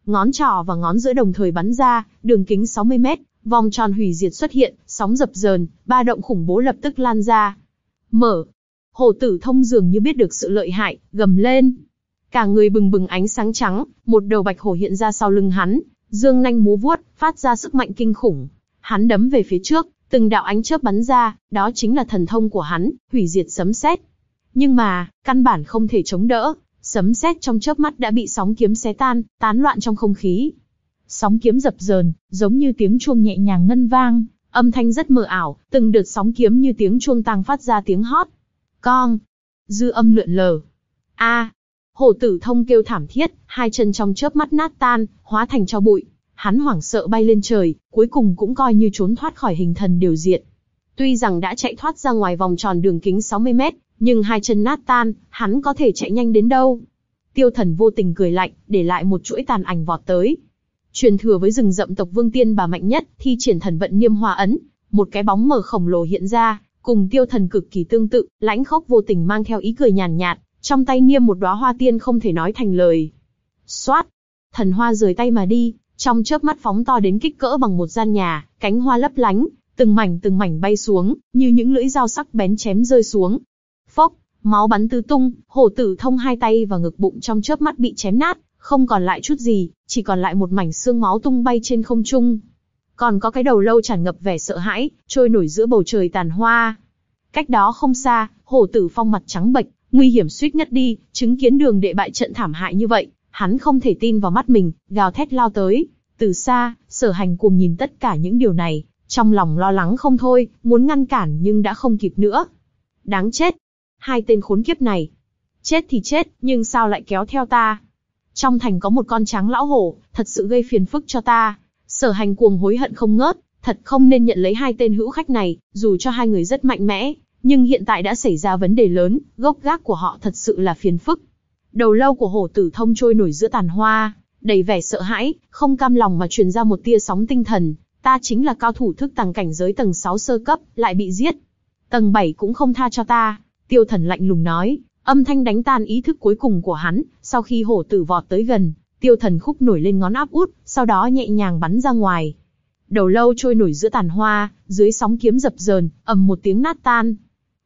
Ngón trỏ và ngón giữa đồng thời bắn ra, đường kính 60 mét, vòng tròn hủy diệt xuất hiện, sóng dập dờn, ba động khủng bố lập tức lan ra. Mở. Hồ tử thông dường như biết được sự lợi hại, gầm lên. Cả người bừng bừng ánh sáng trắng, một đầu bạch hổ hiện ra sau lưng hắn, dương nanh múa vuốt, phát ra sức mạnh kinh khủng. Hắn đấm về phía trước, từng đạo ánh chớp bắn ra, đó chính là thần thông của hắn, hủy diệt sấm sét. Nhưng mà, căn bản không thể chống đỡ, sấm sét trong chớp mắt đã bị sóng kiếm xé tan, tán loạn trong không khí. Sóng kiếm dập dờn, giống như tiếng chuông nhẹ nhàng ngân vang, âm thanh rất mờ ảo, từng đợt sóng kiếm như tiếng chuông tăng phát ra tiếng hót. Con! Dư âm lượn lờ. A! Hổ tử thông kêu thảm thiết, hai chân trong chớp mắt nát tan, hóa thành cho bụi. Hắn hoảng sợ bay lên trời, cuối cùng cũng coi như trốn thoát khỏi hình thần điều diện. Tuy rằng đã chạy thoát ra ngoài vòng tròn đường kính 60 mét, nhưng hai chân nát tan, hắn có thể chạy nhanh đến đâu? Tiêu thần vô tình cười lạnh, để lại một chuỗi tàn ảnh vọt tới. Truyền thừa với rừng rậm tộc vương tiên bà mạnh nhất, thi triển thần vận niêm hòa ấn, một cái bóng mờ khổng lồ hiện ra, cùng tiêu thần cực kỳ tương tự, lãnh khốc vô tình mang theo ý cười nhàn nhạt, trong tay niêm một đóa hoa tiên không thể nói thành lời. Xoát! Thần hoa rời tay mà đi, trong chớp mắt phóng to đến kích cỡ bằng một gian nhà, cánh hoa lấp lánh, từng mảnh từng mảnh bay xuống, như những lưỡi dao sắc bén chém rơi xuống. Phốc, máu bắn tứ tung, hổ tử thông hai tay và ngực bụng trong chớp mắt bị chém nát, không còn lại chút gì, chỉ còn lại một mảnh xương máu tung bay trên không trung. Còn có cái đầu lâu tràn ngập vẻ sợ hãi, trôi nổi giữa bầu trời tàn hoa. Cách đó không xa, hổ tử phong mặt trắng bệch, nguy hiểm suýt ngất đi, chứng kiến đường đệ bại trận thảm hại như vậy, hắn không thể tin vào mắt mình, gào thét lao tới. Từ xa, sở hành cùng nhìn tất cả những điều này, trong lòng lo lắng không thôi, muốn ngăn cản nhưng đã không kịp nữa. Đáng chết. Hai tên khốn kiếp này. Chết thì chết, nhưng sao lại kéo theo ta? Trong thành có một con trắng lão hổ, thật sự gây phiền phức cho ta. Sở hành cuồng hối hận không ngớt, thật không nên nhận lấy hai tên hữu khách này, dù cho hai người rất mạnh mẽ, nhưng hiện tại đã xảy ra vấn đề lớn, gốc gác của họ thật sự là phiền phức. Đầu lâu của hổ tử thông trôi nổi giữa tàn hoa, đầy vẻ sợ hãi, không cam lòng mà truyền ra một tia sóng tinh thần. Ta chính là cao thủ thức tầng cảnh giới tầng 6 sơ cấp, lại bị giết. Tầng 7 cũng không tha cho ta. Tiêu thần lạnh lùng nói, âm thanh đánh tan ý thức cuối cùng của hắn. Sau khi hổ tử vọt tới gần, tiêu thần khúc nổi lên ngón áp út, sau đó nhẹ nhàng bắn ra ngoài. Đầu lâu trôi nổi giữa tàn hoa, dưới sóng kiếm dập dờn, ầm một tiếng nát tan.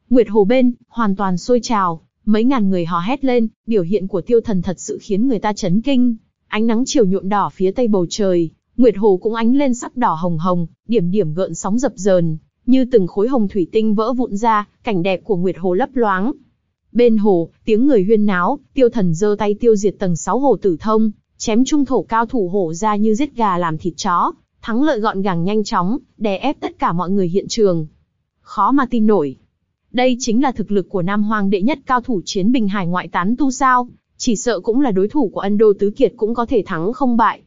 Nguyệt hồ bên, hoàn toàn sôi trào, mấy ngàn người hò hét lên, biểu hiện của tiêu thần thật sự khiến người ta chấn kinh. Ánh nắng chiều nhuộm đỏ phía tây bầu trời, Nguyệt hồ cũng ánh lên sắc đỏ hồng hồng, điểm điểm gợn sóng dập dờn, như từng khối hồng thủy tinh vỡ vụn ra, cảnh đẹp của Nguyệt hồ lấp loáng. Bên hồ, tiếng người huyên náo, tiêu thần giơ tay tiêu diệt tầng 6 hồ tử thông, chém trung thổ cao thủ hổ ra như giết gà làm thịt chó, thắng lợi gọn gàng nhanh chóng, đè ép tất cả mọi người hiện trường. Khó mà tin nổi, đây chính là thực lực của Nam Hoàng đệ nhất cao thủ chiến bình hải ngoại tán tu sao, chỉ sợ cũng là đối thủ của Ân Đô Tứ Kiệt cũng có thể thắng không bại.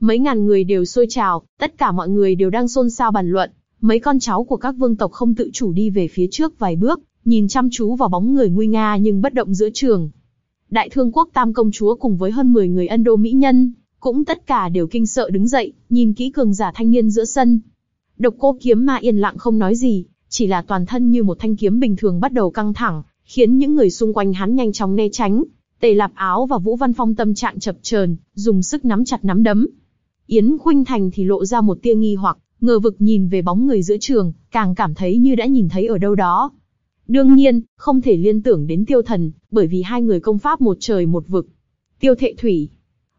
Mấy ngàn người đều sôi trào, tất cả mọi người đều đang xôn xao bàn luận, mấy con cháu của các vương tộc không tự chủ đi về phía trước vài bước, nhìn chăm chú vào bóng người nguy nga nhưng bất động giữa trường. Đại thương quốc tam công chúa cùng với hơn 10 người Ân Đô mỹ nhân, cũng tất cả đều kinh sợ đứng dậy, nhìn kỹ cường giả thanh niên giữa sân. Độc cô kiếm ma yên lặng không nói gì, chỉ là toàn thân như một thanh kiếm bình thường bắt đầu căng thẳng, khiến những người xung quanh hắn nhanh chóng né tránh. Tề Lạp Áo và Vũ Văn Phong tâm trạng chập chờn, dùng sức nắm chặt nắm đấm. Yến Khuynh Thành thì lộ ra một tia nghi hoặc, ngờ vực nhìn về bóng người giữa trường, càng cảm thấy như đã nhìn thấy ở đâu đó. Đương nhiên, không thể liên tưởng đến tiêu thần, bởi vì hai người công pháp một trời một vực. Tiêu thệ thủy.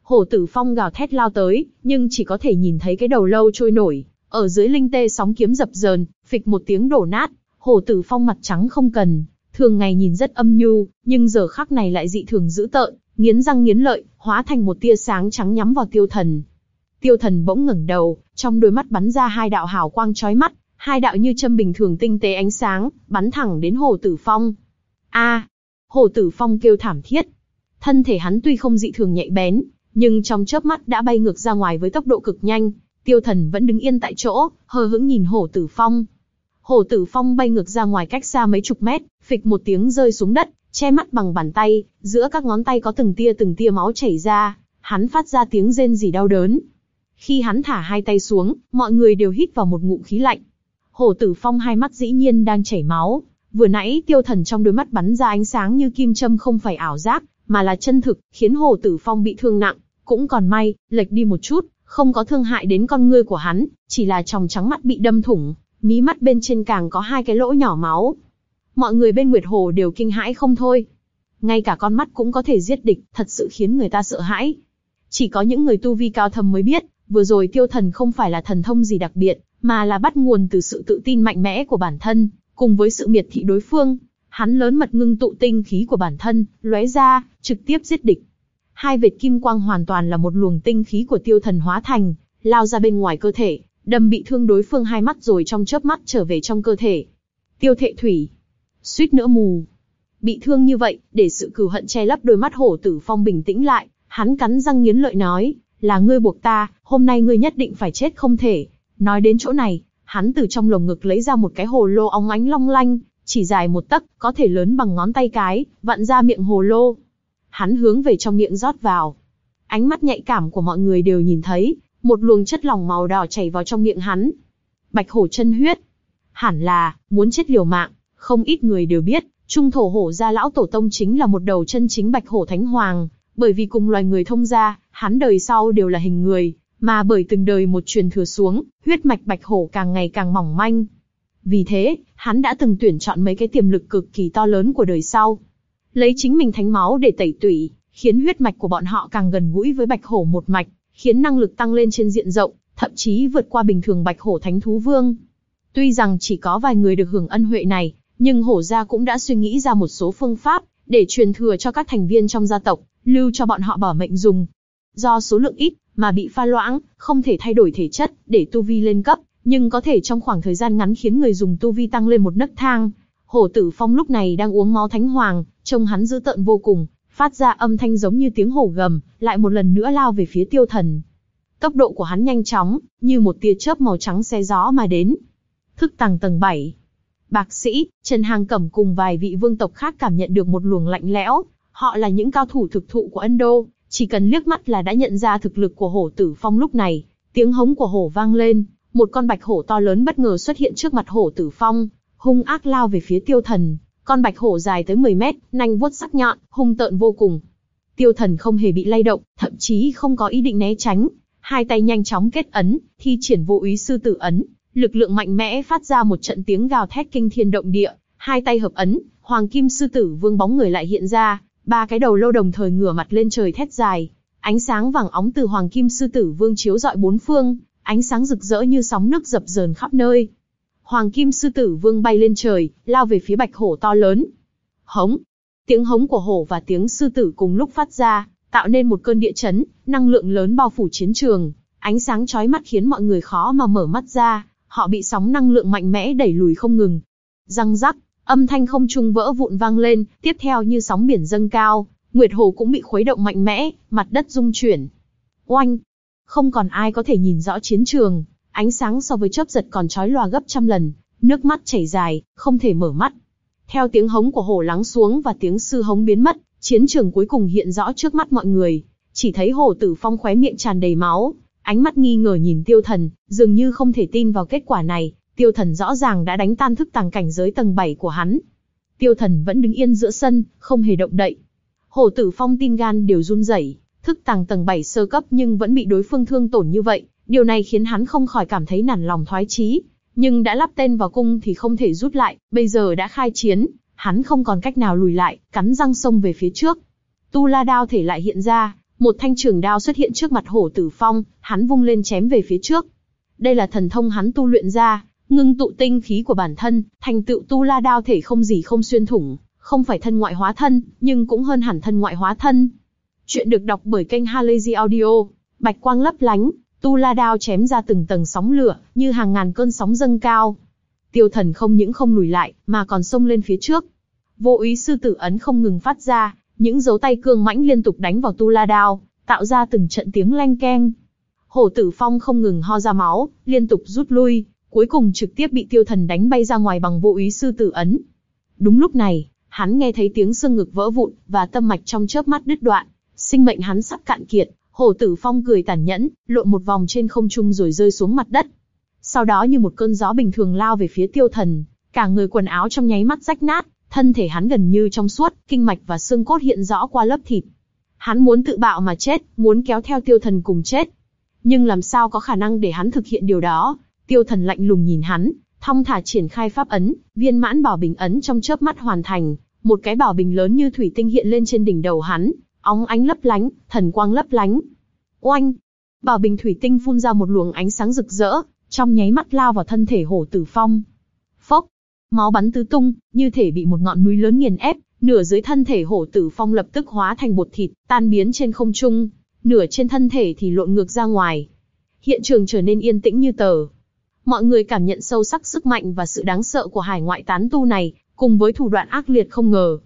Hổ tử phong gào thét lao tới, nhưng chỉ có thể nhìn thấy cái đầu lâu trôi nổi. Ở dưới linh tê sóng kiếm dập dờn, phịch một tiếng đổ nát. Hổ tử phong mặt trắng không cần. Thường ngày nhìn rất âm nhu, nhưng giờ khắc này lại dị thường dữ tợn, nghiến răng nghiến lợi, hóa thành một tia sáng trắng nhắm vào tiêu thần. Tiêu thần bỗng ngẩng đầu, trong đôi mắt bắn ra hai đạo hào quang chói mắt, hai đạo như châm bình thường tinh tế ánh sáng, bắn thẳng đến Hồ Tử Phong. A! Hồ Tử Phong kêu thảm thiết. Thân thể hắn tuy không dị thường nhạy bén, nhưng trong chớp mắt đã bay ngược ra ngoài với tốc độ cực nhanh. Tiêu Thần vẫn đứng yên tại chỗ, hờ hững nhìn Hồ Tử Phong. Hồ Tử Phong bay ngược ra ngoài cách xa mấy chục mét, phịch một tiếng rơi xuống đất, che mắt bằng bàn tay, giữa các ngón tay có từng tia từng tia máu chảy ra, hắn phát ra tiếng rên rỉ đau đớn. Khi hắn thả hai tay xuống, mọi người đều hít vào một ngụm khí lạnh. Hồ Tử Phong hai mắt dĩ nhiên đang chảy máu, vừa nãy tiêu thần trong đôi mắt bắn ra ánh sáng như kim châm không phải ảo giác, mà là chân thực, khiến Hồ Tử Phong bị thương nặng, cũng còn may, lệch đi một chút, không có thương hại đến con ngươi của hắn, chỉ là tròng trắng mắt bị đâm thủng, mí mắt bên trên càng có hai cái lỗ nhỏ máu. Mọi người bên Nguyệt Hồ đều kinh hãi không thôi. Ngay cả con mắt cũng có thể giết địch, thật sự khiến người ta sợ hãi. Chỉ có những người tu vi cao thầm mới biết, vừa rồi tiêu thần không phải là thần thông gì đặc biệt, mà là bắt nguồn từ sự tự tin mạnh mẽ của bản thân, cùng với sự miệt thị đối phương. Hắn lớn mật ngưng tụ tinh khí của bản thân, lóe ra, trực tiếp giết địch. Hai vệt kim quang hoàn toàn là một luồng tinh khí của tiêu thần hóa thành, lao ra bên ngoài cơ thể, đâm bị thương đối phương hai mắt rồi trong chớp mắt trở về trong cơ thể. Tiêu thệ thủy, suýt nữa mù. Bị thương như vậy, để sự cừu hận che lấp đôi mắt hổ tử phong bình tĩnh lại, hắn cắn răng nghiến lợi nói, là ngươi buộc ta, hôm nay ngươi nhất định phải chết không thể. Nói đến chỗ này, hắn từ trong lồng ngực lấy ra một cái hồ lô óng ánh long lanh, chỉ dài một tấc, có thể lớn bằng ngón tay cái, vặn ra miệng hồ lô. Hắn hướng về trong miệng rót vào. Ánh mắt nhạy cảm của mọi người đều nhìn thấy, một luồng chất lỏng màu đỏ chảy vào trong miệng hắn. Bạch hổ chân huyết. Hẳn là, muốn chết liều mạng, không ít người đều biết, trung thổ hổ gia lão tổ tông chính là một đầu chân chính bạch hổ thánh hoàng, bởi vì cùng loài người thông gia, hắn đời sau đều là hình người, mà bởi từng đời một truyền thừa xuống, huyết mạch bạch hổ càng ngày càng mỏng manh. Vì thế, hắn đã từng tuyển chọn mấy cái tiềm lực cực kỳ to lớn của đời sau. Lấy chính mình thánh máu để tẩy tủy, khiến huyết mạch của bọn họ càng gần gũi với bạch hổ một mạch, khiến năng lực tăng lên trên diện rộng, thậm chí vượt qua bình thường bạch hổ thánh thú vương. Tuy rằng chỉ có vài người được hưởng ân huệ này, nhưng hổ gia cũng đã suy nghĩ ra một số phương pháp, để truyền thừa cho các thành viên trong gia tộc, lưu cho bọn họ bỏ mệnh dùng. Do số lượng ít, mà bị pha loãng, không thể thay đổi thể chất, để tu vi lên cấp, nhưng có thể trong khoảng thời gian ngắn khiến người dùng tu vi tăng lên một nấc thang. Hổ tử phong lúc này đang uống máu thánh hoàng, trông hắn dữ tợn vô cùng, phát ra âm thanh giống như tiếng hổ gầm, lại một lần nữa lao về phía tiêu thần. Tốc độ của hắn nhanh chóng, như một tia chớp màu trắng xe gió mà đến. Thức tàng tầng 7. Bạc sĩ, Trần Hàng Cẩm cùng vài vị vương tộc khác cảm nhận được một luồng lạnh lẽo, họ là những cao thủ thực thụ của Ân Đô, chỉ cần liếc mắt là đã nhận ra thực lực của hổ tử phong lúc này. Tiếng hống của hổ vang lên, một con bạch hổ to lớn bất ngờ xuất hiện trước mặt hổ tử phong, hung ác lao về phía tiêu thần. Con bạch hổ dài tới 10 mét, nanh vuốt sắc nhọn, hung tợn vô cùng. Tiêu thần không hề bị lay động, thậm chí không có ý định né tránh. Hai tay nhanh chóng kết ấn, thi triển vô úy sư tử ấn. Lực lượng mạnh mẽ phát ra một trận tiếng gào thét kinh thiên động địa. Hai tay hợp ấn, hoàng kim sư tử vương bóng người lại hiện ra, Ba cái đầu lâu đồng thời ngửa mặt lên trời thét dài, ánh sáng vàng óng từ hoàng kim sư tử vương chiếu rọi bốn phương, ánh sáng rực rỡ như sóng nước dập dờn khắp nơi. Hoàng kim sư tử vương bay lên trời, lao về phía bạch hổ to lớn. Hống! Tiếng hống của hổ và tiếng sư tử cùng lúc phát ra, tạo nên một cơn địa chấn, năng lượng lớn bao phủ chiến trường. Ánh sáng chói mắt khiến mọi người khó mà mở mắt ra, họ bị sóng năng lượng mạnh mẽ đẩy lùi không ngừng. Răng rắc, Âm thanh không trung vỡ vụn vang lên, tiếp theo như sóng biển dâng cao, Nguyệt Hồ cũng bị khuấy động mạnh mẽ, mặt đất rung chuyển. Oanh! Không còn ai có thể nhìn rõ chiến trường, ánh sáng so với chớp giật còn chói lòa gấp trăm lần, nước mắt chảy dài, không thể mở mắt. Theo tiếng hống của hồ lắng xuống và tiếng sư hống biến mất, chiến trường cuối cùng hiện rõ trước mắt mọi người. Chỉ thấy hồ tử phong khóe miệng tràn đầy máu, ánh mắt nghi ngờ nhìn tiêu thần, dường như không thể tin vào kết quả này, Tiêu Thần rõ ràng đã đánh tan thức tàng cảnh giới tầng 7 của hắn. Tiêu Thần vẫn đứng yên giữa sân, không hề động đậy. Hổ Tử Phong tim gan đều run rẩy, thức tàng tầng 7 sơ cấp nhưng vẫn bị đối phương thương tổn như vậy, điều này khiến hắn không khỏi cảm thấy nản lòng thoái chí. Nhưng đã lắp tên vào cung thì không thể rút lại, bây giờ đã khai chiến, hắn không còn cách nào lùi lại, cắn răng xông về phía trước. Tu La đao thể lại hiện ra, một thanh trường đao xuất hiện trước mặt Hổ Tử Phong, hắn vung lên chém về phía trước. Đây là thần thông hắn tu luyện ra, ngưng tụ tinh khí của bản thân, thành tựu Tu La đao thể không gì không xuyên thủng, không phải thân ngoại hóa thân, nhưng cũng hơn hẳn thân ngoại hóa thân. Chuyện được đọc bởi kênh Halazy Audio, bạch quang lấp lánh, Tu La đao chém ra từng tầng sóng lửa, như hàng ngàn cơn sóng dâng cao. Tiêu thần không những không lùi lại, mà còn xông lên phía trước. Vô ý sư tử ấn không ngừng phát ra, những dấu tay cương mãnh liên tục đánh vào tu la đao, tạo ra từng trận tiếng leng keng. Hổ tử phong không ngừng ho ra máu, liên tục rút lui, cuối cùng trực tiếp bị tiêu thần đánh bay ra ngoài bằng vô ý sư tử ấn. Đúng lúc này, hắn nghe thấy tiếng xương ngực vỡ vụn, và tâm mạch trong chớp mắt đứt đoạn, sinh mệnh hắn sắp cạn kiệt. Hổ tử phong cười tàn nhẫn, lộn một vòng trên không trung rồi rơi xuống mặt đất. Sau đó như một cơn gió bình thường lao về phía tiêu thần, cả người quần áo trong nháy mắt rách nát, thân thể hắn gần như trong suốt, kinh mạch và xương cốt hiện rõ qua lớp thịt. Hắn muốn tự bạo mà chết, muốn kéo theo tiêu thần cùng chết. Nhưng làm sao có khả năng để hắn thực hiện điều đó? Tiêu thần lạnh lùng nhìn hắn, thong thả triển khai pháp ấn, viên mãn bảo bình ấn trong chớp mắt hoàn thành, một cái bảo bình lớn như thủy tinh hiện lên trên đỉnh đầu hắn, óng ánh lấp lánh, thần quang lấp lánh. Oanh! Bảo bình thủy tinh phun ra một luồng ánh sáng rực rỡ, trong nháy mắt lao vào thân thể hổ tử phong. Phốc! Máu bắn tứ tung, như thể bị một ngọn núi lớn nghiền ép, nửa dưới thân thể hổ tử phong lập tức hóa thành bột thịt, tan biến trên không trung, nửa trên thân thể thì lộn ngược ra ngoài. Hiện trường trở nên yên tĩnh như tờ. Mọi người cảm nhận sâu sắc sức mạnh và sự đáng sợ của hải ngoại tán tu này, cùng với thủ đoạn ác liệt không ngờ.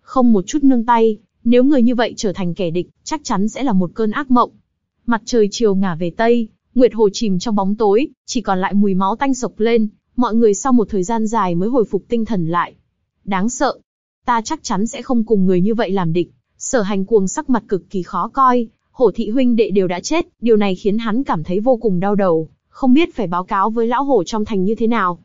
Không một chút nương tay, nếu người như vậy trở thành kẻ địch, chắc chắn sẽ là một cơn ác mộng. Mặt trời chiều ngả về Tây, Nguyệt Hồ chìm trong bóng tối, chỉ còn lại mùi máu tanh sộc lên, mọi người sau một thời gian dài mới hồi phục tinh thần lại. Đáng sợ. Ta chắc chắn sẽ không cùng người như vậy làm địch. Sở hành cuồng sắc mặt cực kỳ khó coi, hổ thị huynh đệ đều đã chết, điều này khiến hắn cảm thấy vô cùng đau đầu, không biết phải báo cáo với lão hổ trong thành như thế nào.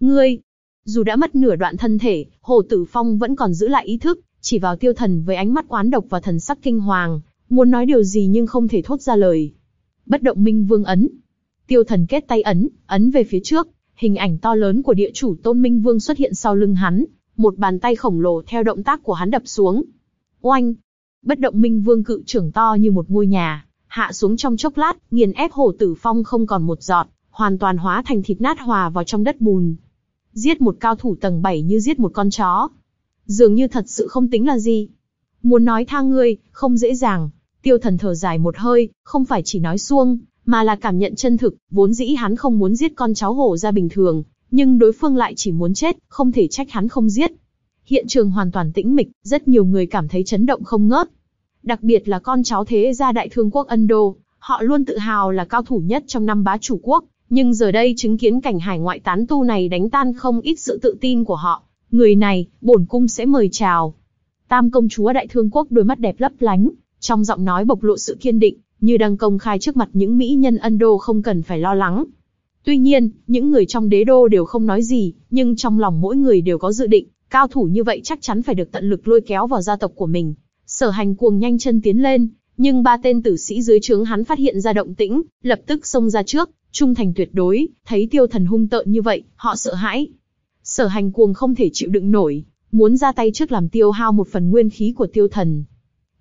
Ngươi, dù đã mất nửa đoạn thân thể, hổ tử phong vẫn còn giữ lại ý thức, chỉ vào tiêu thần với ánh mắt oán độc và thần sắc kinh hoàng, muốn nói điều gì nhưng không thể thốt ra lời. Bất động minh vương ấn. Tiêu thần kết tay ấn, ấn về phía trước, hình ảnh to lớn của địa chủ tôn minh vương xuất hiện sau lưng hắn, một bàn tay khổng lồ theo động tác của hắn đập xuống. Oanh! Bất động minh vương cự trưởng to như một ngôi nhà, hạ xuống trong chốc lát, nghiền ép hồ tử phong không còn một giọt, hoàn toàn hóa thành thịt nát hòa vào trong đất bùn. Giết một cao thủ tầng 7 như giết một con chó. Dường như thật sự không tính là gì. Muốn nói tha ngươi, không dễ dàng. Tiêu thần thở dài một hơi, không phải chỉ nói xuông, mà là cảm nhận chân thực, vốn dĩ hắn không muốn giết con cháu hổ ra bình thường, nhưng đối phương lại chỉ muốn chết, không thể trách hắn không giết. Hiện trường hoàn toàn tĩnh mịch, rất nhiều người cảm thấy chấn động không ngớt. Đặc biệt là con cháu thế gia đại thương quốc Ấn Độ, họ luôn tự hào là cao thủ nhất trong năm bá chủ quốc, nhưng giờ đây chứng kiến cảnh hải ngoại tán tu này đánh tan không ít sự tự tin của họ. Người này, bổn cung sẽ mời chào. Tam công chúa đại thương quốc đôi mắt đẹp lấp lánh, trong giọng nói bộc lộ sự kiên định, như đang công khai trước mặt những mỹ nhân Ân Đô không cần phải lo lắng. Tuy nhiên, những người trong đế đô đều không nói gì, nhưng trong lòng mỗi người đều có dự định, cao thủ như vậy chắc chắn phải được tận lực lôi kéo vào gia tộc của mình. Sở hành cuồng nhanh chân tiến lên, nhưng ba tên tử sĩ dưới trướng hắn phát hiện ra động tĩnh, lập tức xông ra trước, trung thành tuyệt đối, thấy tiêu thần hung tợn như vậy, họ sợ hãi. Sở hành cuồng không thể chịu đựng nổi, muốn ra tay trước làm tiêu hao một phần nguyên khí của tiêu thần.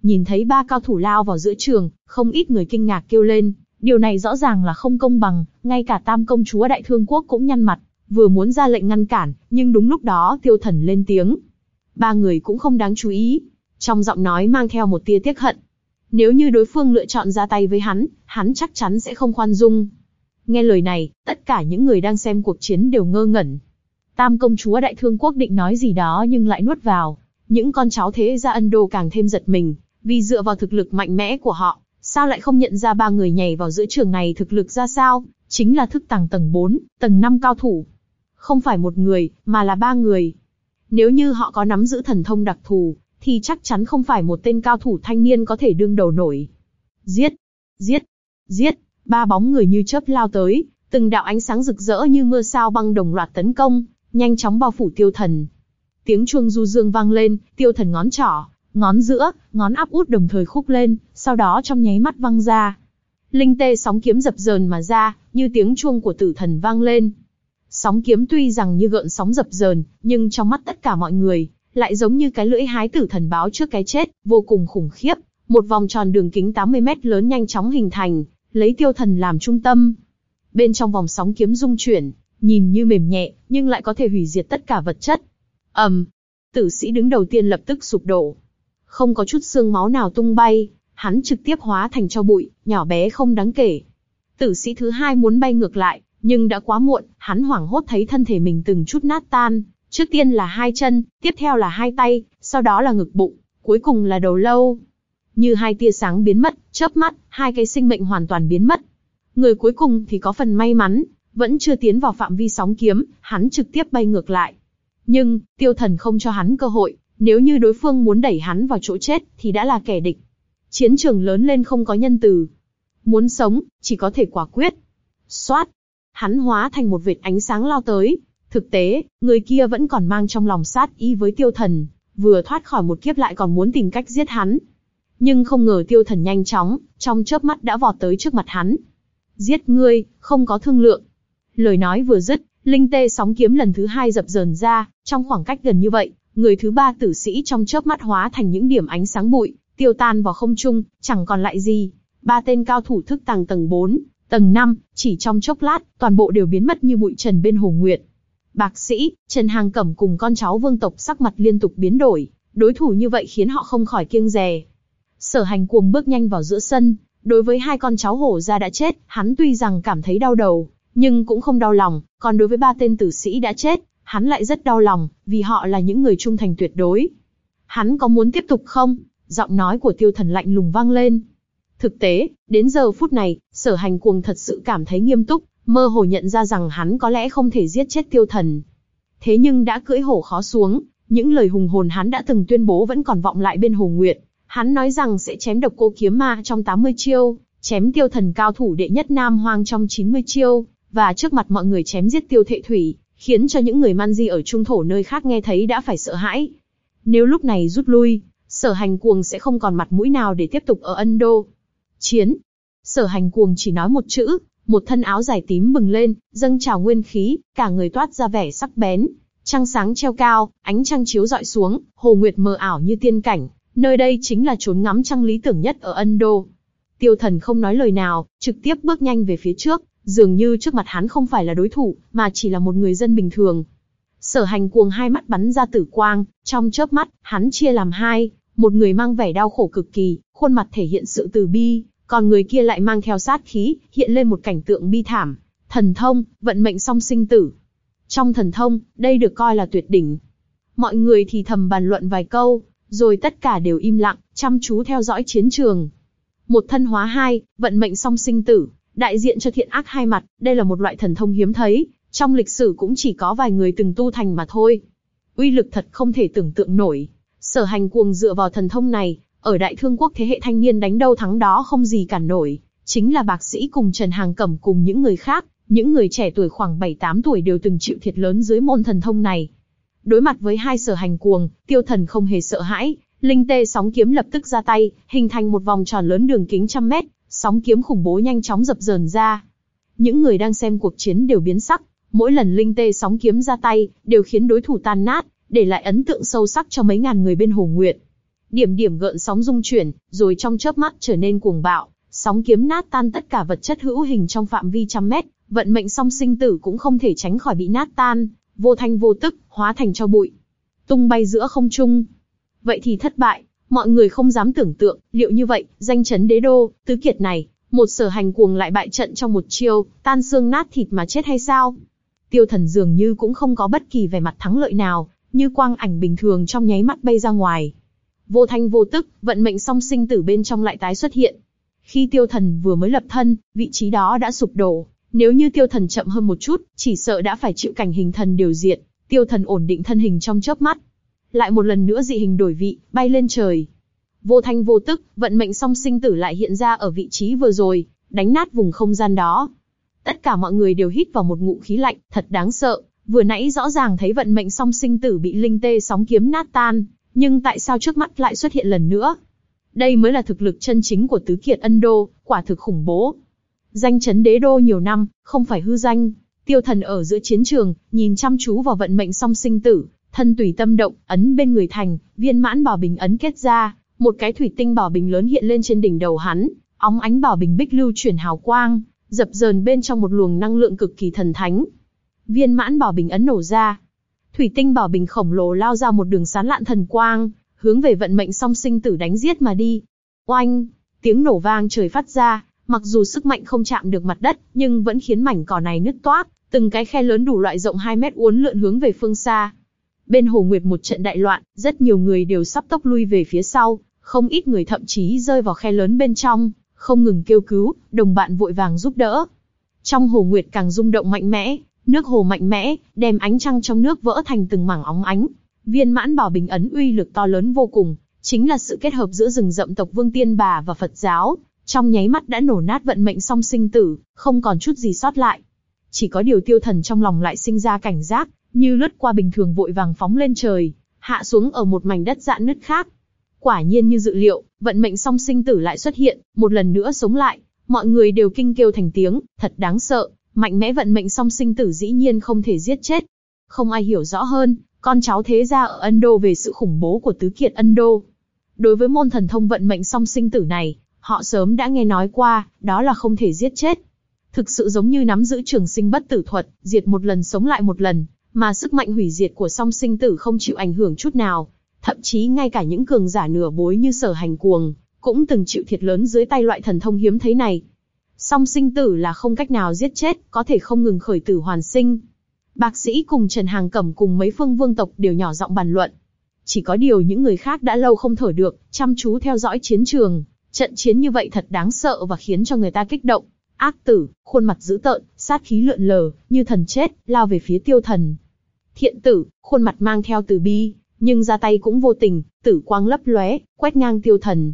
Nhìn thấy ba cao thủ lao vào giữa trường, không ít người kinh ngạc kêu lên, điều này rõ ràng là không công bằng, ngay cả tam công chúa đại thương quốc cũng nhăn mặt, vừa muốn ra lệnh ngăn cản, nhưng đúng lúc đó tiêu thần lên tiếng. Ba người cũng không đáng chú ý, trong giọng nói mang theo một tia tiếc hận. Nếu như đối phương lựa chọn ra tay với hắn, hắn chắc chắn sẽ không khoan dung. Nghe lời này, tất cả những người đang xem cuộc chiến đều ngơ ngẩn. Tam công chúa đại thương quốc định nói gì đó nhưng lại nuốt vào. Những con cháu thế gia Ân Đô càng thêm giật mình, vì dựa vào thực lực mạnh mẽ của họ, sao lại không nhận ra ba người nhảy vào giữa trường này thực lực ra sao, chính là thức tàng tầng 4, tầng 5 cao thủ. Không phải một người, mà là ba người. Nếu như họ có nắm giữ thần thông đặc thù, thì chắc chắn không phải một tên cao thủ thanh niên có thể đương đầu nổi. Giết! Giết! Giết! Ba bóng người như chớp lao tới, từng đạo ánh sáng rực rỡ như mưa sao băng đồng loạt tấn công, nhanh chóng bao phủ tiêu thần. Tiếng chuông du dương vang lên, tiêu thần ngón trỏ, ngón giữa, ngón áp út đồng thời khúc lên, sau đó trong nháy mắt văng ra. Linh tê sóng kiếm dập dờn mà ra, như tiếng chuông của tử thần vang lên. Sóng kiếm tuy rằng như gợn sóng dập dờn, nhưng trong mắt tất cả mọi người, lại giống như cái lưỡi hái tử thần báo trước cái chết, vô cùng khủng khiếp. Một vòng tròn đường kính 80 mét lớn nhanh chóng hình thành, lấy tiêu thần làm trung tâm. Bên trong vòng sóng kiếm dung chuyển, nhìn như mềm nhẹ, nhưng lại có thể hủy diệt tất cả vật chất. ầm, um, tử sĩ đứng đầu tiên lập tức sụp đổ. Không có chút xương máu nào tung bay, hắn trực tiếp hóa thành cho bụi, nhỏ bé không đáng kể. Tử sĩ thứ hai muốn bay ngược lại, nhưng đã quá muộn, hắn hoảng hốt thấy thân thể mình từng chút nát tan. Trước tiên là hai chân, tiếp theo là hai tay, sau đó là ngực bụng, cuối cùng là đầu lâu. Như hai tia sáng biến mất, chớp mắt, hai cái sinh mệnh hoàn toàn biến mất. Người cuối cùng thì có phần may mắn, vẫn chưa tiến vào phạm vi sóng kiếm, hắn trực tiếp bay ngược lại. Nhưng, tiêu thần không cho hắn cơ hội, nếu như đối phương muốn đẩy hắn vào chỗ chết, thì đã là kẻ địch. Chiến trường lớn lên không có nhân từ. Muốn sống, chỉ có thể quả quyết. Xoát! Hắn hóa thành một vệt ánh sáng lao tới. Thực tế, người kia vẫn còn mang trong lòng sát ý với tiêu thần, vừa thoát khỏi một kiếp lại còn muốn tìm cách giết hắn. Nhưng không ngờ tiêu thần nhanh chóng, trong chớp mắt đã vọt tới trước mặt hắn. Giết ngươi, không có thương lượng. Lời nói vừa dứt, linh tê sóng kiếm lần thứ hai dập dờn ra, trong khoảng cách gần như vậy, người thứ ba tử sĩ trong chớp mắt hóa thành những điểm ánh sáng bụi, tiêu tan vào không trung, chẳng còn lại gì. Ba tên cao thủ thức tàng tầng 4, tầng 5, chỉ trong chốc lát, toàn bộ đều biến mất như bụi trần bên hồ nguyệt. Bạc sĩ, Trần Hàng Cẩm cùng con cháu vương tộc sắc mặt liên tục biến đổi, đối thủ như vậy khiến họ không khỏi kiêng dè. Sở hành cuồng bước nhanh vào giữa sân, đối với hai con cháu hổ ra đã chết, hắn tuy rằng cảm thấy đau đầu, nhưng cũng không đau lòng, còn đối với ba tên tử sĩ đã chết, hắn lại rất đau lòng, vì họ là những người trung thành tuyệt đối. Hắn có muốn tiếp tục không? Giọng nói của tiêu thần lạnh lùng vang lên. Thực tế, đến giờ phút này, sở hành cuồng thật sự cảm thấy nghiêm túc, mơ hồ nhận ra rằng hắn có lẽ không thể giết chết tiêu thần. Thế nhưng đã cưỡi hổ khó xuống, những lời hùng hồn hắn đã từng tuyên bố vẫn còn vọng lại bên hồ nguyệt. Hắn nói rằng sẽ chém độc cô kiếm ma trong 80 chiêu, chém tiêu thần cao thủ đệ nhất nam hoang trong 90 chiêu, và trước mặt mọi người chém giết tiêu thệ thủy, khiến cho những người man di ở trung thổ nơi khác nghe thấy đã phải sợ hãi. Nếu lúc này rút lui, sở hành cuồng sẽ không còn mặt mũi nào để tiếp tục ở Ân Đô. Chiến. Sở hành cuồng chỉ nói một chữ, một thân áo dài tím bừng lên, dâng trào nguyên khí, cả người toát ra vẻ sắc bén. Trăng sáng treo cao, ánh trăng chiếu dọi xuống, hồ nguyệt mờ ảo như tiên cảnh, nơi đây chính là chốn ngắm trăng lý tưởng nhất ở Ân Đô. Tiêu thần không nói lời nào, trực tiếp bước nhanh về phía trước, Dường như trước mặt hắn không phải là đối thủ, mà chỉ là một người dân bình thường. Sở hành cuồng hai mắt bắn ra tử quang, trong chớp mắt, hắn chia làm hai, một người mang vẻ đau khổ cực kỳ, khuôn mặt thể hiện sự từ bi, còn người kia lại mang theo sát khí, hiện lên một cảnh tượng bi thảm. Thần thông, vận mệnh song sinh tử. Trong thần thông, đây được coi là tuyệt đỉnh. Mọi người thì thầm bàn luận vài câu, rồi tất cả đều im lặng, chăm chú theo dõi chiến trường. Một thân hóa hai, vận mệnh song sinh tử, đại diện cho thiện ác hai mặt, đây là một loại thần thông hiếm thấy, trong lịch sử cũng chỉ có vài người từng tu thành mà thôi. Uy lực thật không thể tưởng tượng nổi. Sở hành cuồng dựa vào thần thông này, ở đại thương quốc thế hệ thanh niên đánh đâu thắng đó không gì cản nổi. Chính là bạc sĩ cùng Trần Hàng Cẩm cùng những người khác, những người trẻ tuổi khoảng 7-8 tuổi đều từng chịu thiệt lớn dưới môn thần thông này. Đối mặt với hai sở hành cuồng, tiêu thần không hề sợ hãi, linh tê sóng kiếm lập tức ra tay, hình thành một vòng tròn lớn đường kính trăm mét, sóng kiếm khủng bố nhanh chóng dập dờn ra. Những người đang xem cuộc chiến đều biến sắc, mỗi lần linh tê sóng kiếm ra tay, đều khiến đối thủ tan nát, để lại ấn tượng sâu sắc cho mấy ngàn người bên Hồ Nguyệt. Điểm điểm gợn sóng rung chuyển, rồi trong chớp mắt trở nên cuồng bạo, sóng kiếm nát tan tất cả vật chất hữu hình trong phạm vi trăm mét, vận mệnh song sinh tử cũng không thể tránh khỏi bị nát tan, vô thanh vô tức, hóa thành cho bụi. Tung bay giữa không trung. Vậy thì thất bại, Mọi người không dám tưởng tượng, liệu như vậy, danh chấn đế đô, tứ kiệt này, một sở hành cuồng lại bại trận trong một chiêu, tan xương nát thịt mà chết hay sao? Tiêu thần dường như cũng không có bất kỳ vẻ mặt thắng lợi nào, như quang ảnh bình thường trong nháy mắt bay ra ngoài. Vô thanh vô tức, vận mệnh song sinh tử bên trong lại tái xuất hiện. Khi tiêu thần vừa mới lập thân, vị trí đó đã sụp đổ. Nếu như tiêu thần chậm hơn một chút, chỉ sợ đã phải chịu cảnh hình thần điều diện. Tiêu thần ổn định thân hình trong chớp mắt, lại một lần nữa dị hình đổi vị, bay lên trời. Vô thanh vô tức, vận mệnh song sinh tử lại hiện ra ở vị trí vừa rồi, đánh nát vùng không gian đó. Tất cả mọi người đều hít vào một ngụ khí lạnh, thật đáng sợ. Vừa nãy rõ ràng thấy vận mệnh song sinh tử bị linh tê sóng kiếm nát tan, nhưng tại sao trước mắt lại xuất hiện lần nữa? Đây mới là thực lực chân chính của tứ kiệt ân đô, quả thực khủng bố. Danh chấn đế đô nhiều năm, không phải hư danh. Tiêu thần ở giữa chiến trường, nhìn chăm chú vào vận mệnh song sinh tử, thân tùy tâm động, ấn bên người thành, viên mãn bảo bình ấn kết ra, một cái thủy tinh bảo bình lớn hiện lên trên đỉnh đầu hắn, óng ánh bảo bình bích lưu chuyển hào quang, dập dờn bên trong một luồng năng lượng cực kỳ thần thánh. Viên mãn bảo bình ấn nổ ra, thủy tinh bảo bình khổng lồ lao ra một đường sán lạn thần quang, hướng về vận mệnh song sinh tử đánh giết mà đi. Oanh, tiếng nổ vang trời phát ra, mặc dù sức mạnh không chạm được mặt đất, nhưng vẫn khiến mảnh cỏ này nứt toác, từng cái khe lớn đủ loại rộng 2 mét uốn lượn hướng về phương xa. Bên Hồ Nguyệt một trận đại loạn, rất nhiều người đều sắp tốc lui về phía sau, không ít người thậm chí rơi vào khe lớn bên trong, không ngừng kêu cứu, đồng bạn vội vàng giúp đỡ. Trong Hồ Nguyệt càng rung động mạnh mẽ, nước hồ mạnh mẽ, đem ánh trăng trong nước vỡ thành từng mảng óng ánh. Viên mãn bảo bình ấn uy lực to lớn vô cùng, chính là sự kết hợp giữa rừng rậm tộc Vương Tiên Bà và Phật giáo, trong nháy mắt đã nổ nát vận mệnh song sinh tử, không còn chút gì sót lại. Chỉ có điều tiêu thần trong lòng lại sinh ra cảnh giác, như lướt qua bình thường vội vàng phóng lên trời, hạ xuống ở một mảnh đất dạn nứt khác. Quả nhiên như dự liệu, vận mệnh song sinh tử lại xuất hiện, một lần nữa sống lại, mọi người đều kinh kêu thành tiếng, thật đáng sợ, mạnh mẽ vận mệnh song sinh tử dĩ nhiên không thể giết chết. Không ai hiểu rõ hơn, con cháu thế gia ở Ân Đô về sự khủng bố của tứ kiệt Ân Đô. Đối với môn thần thông vận mệnh song sinh tử này, họ sớm đã nghe nói qua, đó là không thể giết chết. Thực sự giống như nắm giữ trường sinh bất tử thuật, diệt một lần sống lại một lần, mà sức mạnh hủy diệt của song sinh tử không chịu ảnh hưởng chút nào. Thậm chí ngay cả những cường giả nửa bối như sở hành cuồng, cũng từng chịu thiệt lớn dưới tay loại thần thông hiếm thấy này. Song sinh tử là không cách nào giết chết, có thể không ngừng khởi tử hoàn sinh. Bác sĩ cùng Trần Hàng Cẩm cùng mấy phương vương tộc đều nhỏ giọng bàn luận. Chỉ có điều những người khác đã lâu không thở được, chăm chú theo dõi chiến trường. Trận chiến như vậy thật đáng sợ và khiến cho người ta kích động. Ác tử, khuôn mặt dữ tợn, sát khí lượn lờ, như thần chết, lao về phía tiêu thần. Thiện tử, khuôn mặt mang theo từ bi, nhưng ra tay cũng vô tình, tử quang lấp lóe, quét ngang tiêu thần.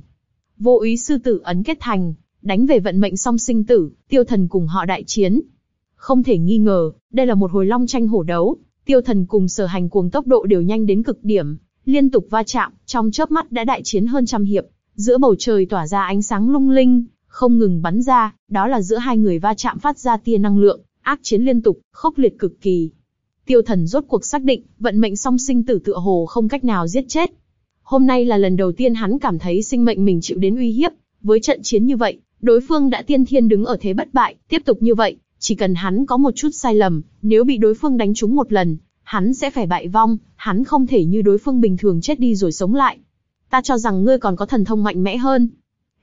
Vô ý sư tử ấn kết thành, đánh về vận mệnh song sinh tử, tiêu thần cùng họ đại chiến. Không thể nghi ngờ, đây là một hồi long tranh hổ đấu, tiêu thần cùng sở hành cuồng tốc độ đều nhanh đến cực điểm, liên tục va chạm, trong chớp mắt đã đại chiến hơn trăm hiệp, giữa bầu trời tỏa ra ánh sáng lung linh, không ngừng bắn ra, đó là giữa hai người va chạm phát ra tia năng lượng, ác chiến liên tục, khốc liệt cực kỳ. Tiêu thần rốt cuộc xác định, vận mệnh song sinh tử tựa hồ không cách nào giết chết. Hôm nay là lần đầu tiên hắn cảm thấy sinh mệnh mình chịu đến uy hiếp, với trận chiến như vậy, đối phương đã tiên thiên đứng ở thế bất bại, tiếp tục như vậy, chỉ cần hắn có một chút sai lầm, nếu bị đối phương đánh trúng một lần, hắn sẽ phải bại vong, hắn không thể như đối phương bình thường chết đi rồi sống lại. Ta cho rằng ngươi còn có thần thông mạnh mẽ hơn.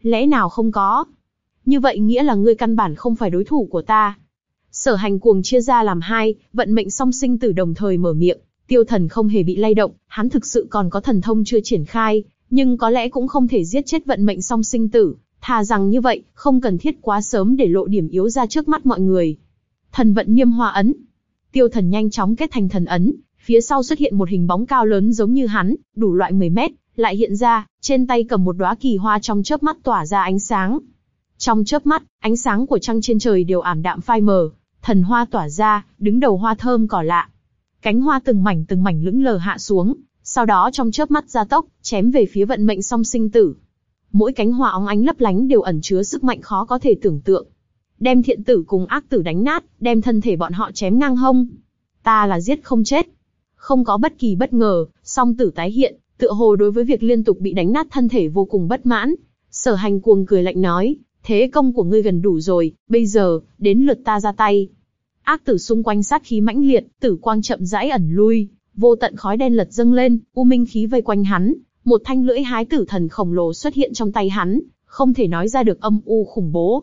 Lẽ nào không có? Như vậy nghĩa là ngươi căn bản không phải đối thủ của ta. Sở hành cuồng chia ra làm hai, vận mệnh song sinh tử đồng thời mở miệng, tiêu thần không hề bị lay động, hắn thực sự còn có thần thông chưa triển khai, nhưng có lẽ cũng không thể giết chết vận mệnh song sinh tử, thà rằng như vậy, không cần thiết quá sớm để lộ điểm yếu ra trước mắt mọi người. Thần vận niêm hoa ấn. Tiêu thần nhanh chóng kết thành thần ấn, phía sau xuất hiện một hình bóng cao lớn giống như hắn, đủ loại 10 mét, lại hiện ra, trên tay cầm một đóa kỳ hoa trong chớp mắt tỏa ra ánh sáng. Trong chớp mắt, ánh sáng của trăng trên trời đều ảm đạm phai mờ, thần hoa tỏa ra, đứng đầu hoa thơm cỏ lạ. Cánh hoa từng mảnh từng mảnh lững lờ hạ xuống, sau đó trong chớp mắt gia tốc, chém về phía vận mệnh song sinh tử. Mỗi cánh hoa óng ánh lấp lánh đều ẩn chứa sức mạnh khó có thể tưởng tượng. Đem thiện tử cùng ác tử đánh nát, đem thân thể bọn họ chém ngang hông. Ta là giết không chết. Không có bất kỳ bất ngờ, song tử tái hiện, tựa hồ đối với việc liên tục bị đánh nát thân thể vô cùng bất mãn. Sở hành cuồng cười lạnh nói, thế công của ngươi gần đủ rồi, bây giờ, đến lượt ta ra tay. Ác tử xung quanh sát khí mãnh liệt, tử quang chậm rãi ẩn lui, vô tận khói đen lật dâng lên, u minh khí vây quanh hắn, một thanh lưỡi hái tử thần khổng lồ xuất hiện trong tay hắn, không thể nói ra được âm u khủng bố.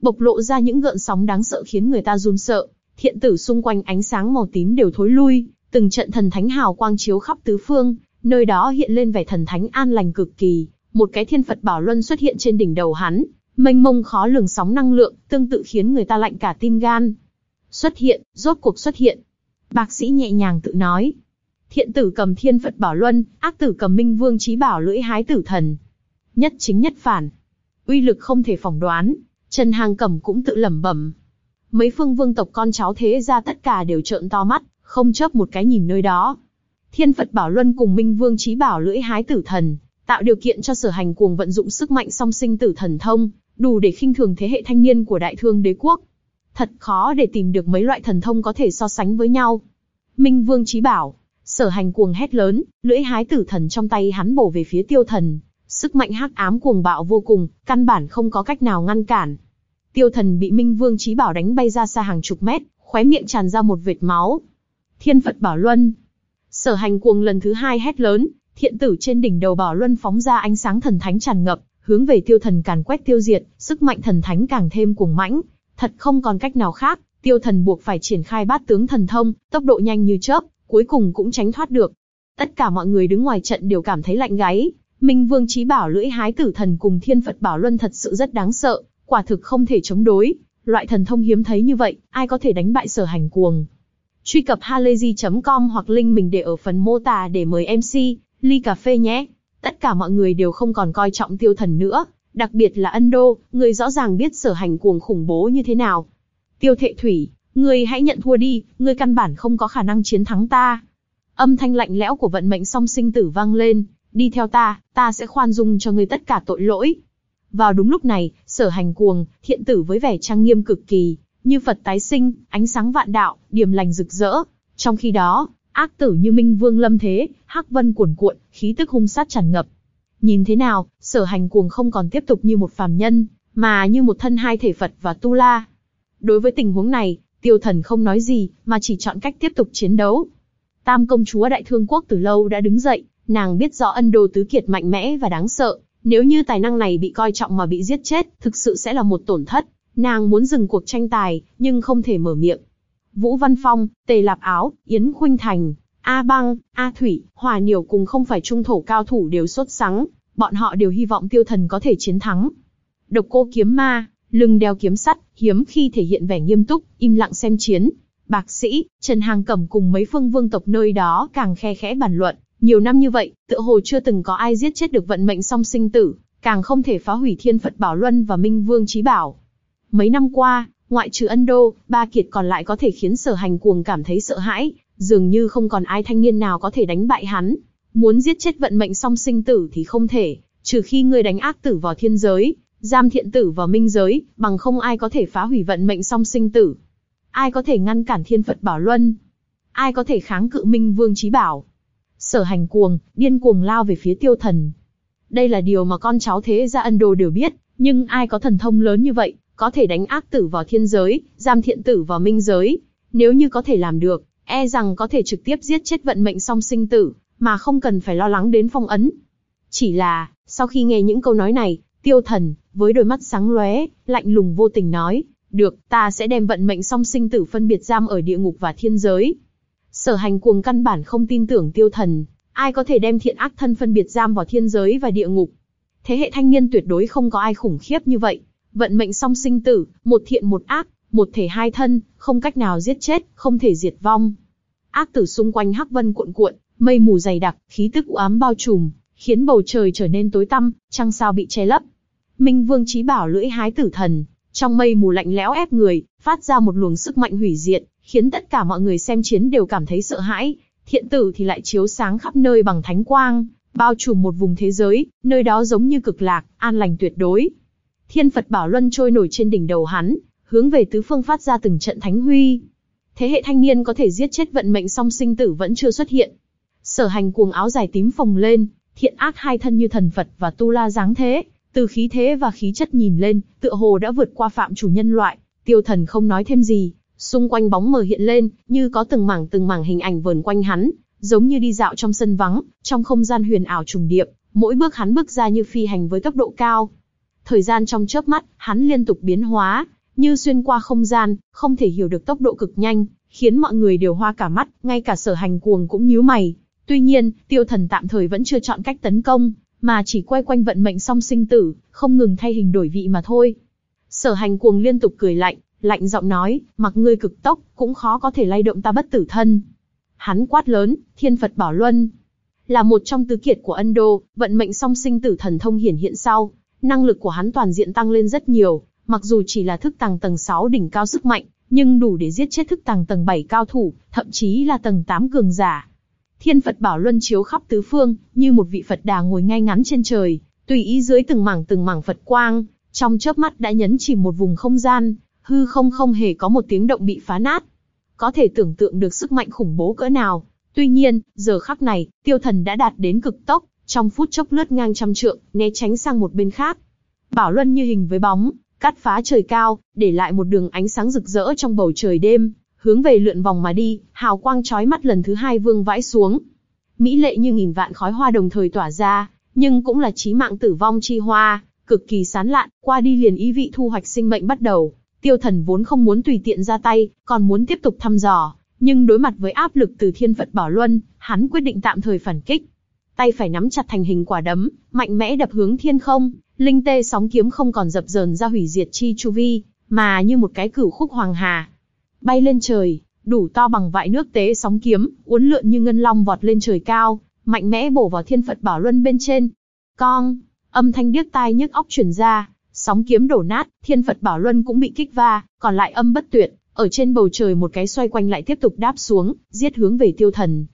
Bộc lộ ra những gợn sóng đáng sợ khiến người ta run sợ, thiện tử xung quanh ánh sáng màu tím đều thối lui, từng trận thần thánh hào quang chiếu khắp tứ phương, nơi đó hiện lên vẻ thần thánh an lành cực kỳ, một cái thiên Phật bảo luân xuất hiện trên đỉnh đầu hắn, mênh mông khó lường sóng năng lượng, tương tự khiến người ta lạnh cả tim gan. Xuất hiện, rốt cuộc xuất hiện. Bác sĩ nhẹ nhàng tự nói. Thiện tử cầm thiên Phật bảo luân, ác tử cầm minh vương trí bảo lưỡi hái tử thần. Nhất chính nhất phản. Uy lực không thể phỏng đoán. Trần Hàng Cẩm cũng tự lẩm bẩm. Mấy phương vương tộc con cháu thế ra tất cả đều trợn to mắt, không chớp một cái nhìn nơi đó. Thiên Phật Bảo Luân cùng Minh Vương Trí Bảo lưỡi hái tử thần, tạo điều kiện cho sở hành cuồng vận dụng sức mạnh song sinh tử thần thông, đủ để khinh thường thế hệ thanh niên của đại thương đế quốc. Thật khó để tìm được mấy loại thần thông có thể so sánh với nhau. Minh Vương Chí Bảo, Sở hành cuồng hét lớn, lưỡi hái tử thần trong tay hắn bổ về phía tiêu thần. Sức mạnh hắc ám cuồng bạo vô cùng, căn bản không có cách nào ngăn cản. Tiêu thần bị Minh Vương Chí Bảo đánh bay ra xa hàng chục mét, khóe miệng tràn ra một vệt máu. Thiên Phật Bảo Luân. Sở hành cuồng lần thứ hai hét lớn, thiện tử trên đỉnh đầu Bảo Luân phóng ra ánh sáng thần thánh tràn ngập, hướng về tiêu thần càn quét tiêu diệt, sức mạnh thần thánh càng thêm cuồng mãnh. Thật không còn cách nào khác, tiêu thần buộc phải triển khai bát tướng thần thông, tốc độ nhanh như chớp, cuối cùng cũng tránh thoát được. Tất cả mọi người đứng ngoài trận đều cảm thấy lạnh gáy. Minh Vương Chí Bảo lưỡi hái tử thần cùng Thiên Phật Bảo Luân thật sự rất đáng sợ, quả thực không thể chống đối. Loại thần thông hiếm thấy như vậy, ai có thể đánh bại sở hành cuồng. Truy cập halayzi.com hoặc link mình để ở phần mô tả để mời MC, ly cà phê nhé. Tất cả mọi người đều không còn coi trọng tiêu thần nữa, đặc biệt là Ân Đô, người rõ ràng biết sở hành cuồng khủng bố như thế nào. Tiêu thệ thủy, người hãy nhận thua đi, người căn bản không có khả năng chiến thắng ta. Âm thanh lạnh lẽo của vận mệnh song sinh tử vang lên, đi theo ta, ta sẽ khoan dung cho ngươi tất cả tội lỗi. Vào đúng lúc này, sở hành cuồng, thiện tử với vẻ trang nghiêm cực kỳ, như Phật tái sinh, ánh sáng vạn đạo, điềm lành rực rỡ. Trong khi đó, ác tử như Minh Vương lâm thế, hắc vân cuồn cuộn, khí tức hung sát tràn ngập. Nhìn thế nào, sở hành cuồng không còn tiếp tục như một phàm nhân, mà như một thân hai thể Phật và Tu La. Đối với tình huống này, tiêu thần không nói gì, mà chỉ chọn cách tiếp tục chiến đấu. Tam công chúa Đại Thương Quốc từ lâu đã đứng dậy, nàng biết rõ ân đồ tứ kiệt mạnh mẽ và đáng sợ, nếu như tài năng này bị coi trọng mà bị giết chết, thực sự sẽ là một tổn thất. Nàng muốn dừng cuộc tranh tài, nhưng không thể mở miệng. Vũ Văn Phong, Tề Lạp Áo, Yến Khuynh Thành, A Băng, A Thủy, Hòa Niểu cùng không phải trung thổ cao thủ đều sốt sắng, bọn họ đều hy vọng tiêu thần có thể chiến thắng. Độc cô kiếm ma, lưng đeo kiếm sắt, hiếm khi thể hiện vẻ nghiêm túc, im lặng xem chiến. Bạc sĩ, Trần Hàng Cẩm cùng mấy phương vương tộc nơi đó càng khe khẽ bàn luận, nhiều năm như vậy, tựa hồ chưa từng có ai giết chết được vận mệnh song sinh tử, càng không thể phá hủy Thiên Phật Bảo Luân và Minh Vương trí Bảo. Mấy năm qua, ngoại trừ Ân Đô, ba kiệt còn lại có thể khiến Sở Hành Cuồng cảm thấy sợ hãi, dường như không còn ai thanh niên nào có thể đánh bại hắn. Muốn giết chết vận mệnh song sinh tử thì không thể, trừ khi người đánh ác tử vào thiên giới, giam thiện tử vào minh giới, bằng không ai có thể phá hủy vận mệnh song sinh tử. Ai có thể ngăn cản thiên Phật Bảo Luân? Ai có thể kháng cự Minh Vương trí Bảo? Sở hành cuồng, điên cuồng lao về phía tiêu thần. Đây là điều mà con cháu thế gia ân đồ đều biết, nhưng ai có thần thông lớn như vậy, có thể đánh ác tử vào thiên giới, giam thiện tử vào minh giới. Nếu như có thể làm được, e rằng có thể trực tiếp giết chết vận mệnh song sinh tử, mà không cần phải lo lắng đến phong ấn. Chỉ là, sau khi nghe những câu nói này, tiêu thần, với đôi mắt sáng lóe, lạnh lùng vô tình nói, được, ta sẽ đem vận mệnh song sinh tử phân biệt giam ở địa ngục và thiên giới. Sở hành cuồng căn bản không tin tưởng tiêu thần, ai có thể đem thiện ác thân phân biệt giam vào thiên giới và địa ngục. Thế hệ thanh niên tuyệt đối không có ai khủng khiếp như vậy. Vận mệnh song sinh tử, một thiện một ác, một thể hai thân, không cách nào giết chết, không thể diệt vong. Ác tử xung quanh hắc vân cuộn cuộn, mây mù dày đặc, khí tức u ám bao trùm, khiến bầu trời trở nên tối tăm, trăng sao bị che lấp. Minh Vương Chí Bảo lưỡi hái tử thần, trong mây mù lạnh lẽo ép người, phát ra một luồng sức mạnh hủy diệt, khiến tất cả mọi người xem chiến đều cảm thấy sợ hãi. Thiện tử thì lại chiếu sáng khắp nơi bằng thánh quang, bao trùm một vùng thế giới, nơi đó giống như cực lạc, an lành tuyệt đối. Thiên Phật Bảo Luân trôi nổi trên đỉnh đầu hắn, hướng về tứ phương phát ra từng trận thánh huy. Thế hệ thanh niên có thể giết chết vận mệnh song sinh tử vẫn chưa xuất hiện. Sở hành cuồng áo dài tím phồng lên, thiện ác hai thân như thần Phật và tu la dáng thế, từ khí thế và khí chất nhìn lên, tựa hồ đã vượt qua phạm chủ nhân loại. Tiêu thần không nói thêm gì, Xung quanh bóng mờ hiện lên, như có từng mảng từng mảng hình ảnh vờn quanh hắn, giống như đi dạo trong sân vắng, trong không gian huyền ảo trùng điệp, mỗi bước hắn bước ra như phi hành với tốc độ cao. Thời gian trong chớp mắt, hắn liên tục biến hóa, như xuyên qua không gian, không thể hiểu được tốc độ cực nhanh, khiến mọi người đều hoa cả mắt, ngay cả sở hành cuồng cũng nhíu mày. Tuy nhiên, tiêu thần tạm thời vẫn chưa chọn cách tấn công, mà chỉ quay quanh vận mệnh song sinh tử, không ngừng thay hình đổi vị mà thôi. Sở hành cuồng liên tục cười lạnh, lạnh giọng nói, mặc ngươi cực tốc, cũng khó có thể lay động ta bất tử thân. Hắn quát lớn, thiên Phật bảo luân. Là một trong tứ kiệt của Ân Đô, vận mệnh song sinh tử thần thông hiển hiện sau, năng lực của hắn toàn diện tăng lên rất nhiều, mặc dù chỉ là thức tàng tầng 6 đỉnh cao sức mạnh, nhưng đủ để giết chết thức tàng tầng 7 cao thủ, thậm chí là tầng 8 cường giả. Thiên Phật bảo luân chiếu khắp tứ phương, như một vị Phật đà ngồi ngay ngắn trên trời, tùy ý dưới từng mảng từng mảng Phật quang, trong chớp mắt đã nhấn chìm một vùng không gian, hư không không hề có một tiếng động bị phá nát. Có thể tưởng tượng được sức mạnh khủng bố cỡ nào. Tuy nhiên, giờ khắc này, tiêu thần đã đạt đến cực tốc, trong phút chốc lướt ngang trăm trượng, né tránh sang một bên khác. Bảo Luân như hình với bóng, cắt phá trời cao, để lại một đường ánh sáng rực rỡ trong bầu trời đêm, hướng về lượn vòng mà đi, hào quang chói mắt lần thứ hai vương vãi xuống. Mỹ lệ như nghìn vạn khói hoa đồng thời tỏa ra, nhưng cũng là chí mạng tử vong chi hoa, cực kỳ sán lạn, qua đi liền ý vị thu hoạch sinh mệnh bắt đầu. Tiêu thần vốn không muốn tùy tiện ra tay, còn muốn tiếp tục thăm dò, nhưng đối mặt với áp lực từ thiên Phật Bảo Luân, hắn quyết định tạm thời phản kích. Tay phải nắm chặt thành hình quả đấm, mạnh mẽ đập hướng thiên không, linh tê sóng kiếm không còn dập dờn ra hủy diệt chi chu vi, mà như một cái cửu khúc hoàng hà. Bay lên trời, đủ to bằng vại nước tế sóng kiếm, uốn lượn như ngân long vọt lên trời cao, mạnh mẽ bổ vào thiên Phật Bảo Luân bên trên. Cong, âm thanh điếc tai nhức óc truyền ra, sóng kiếm đổ nát, thiên Phật Bảo Luân cũng bị kích va, còn lại âm bất tuyệt, ở trên bầu trời một cái xoay quanh lại tiếp tục đáp xuống, giết hướng về tiêu thần.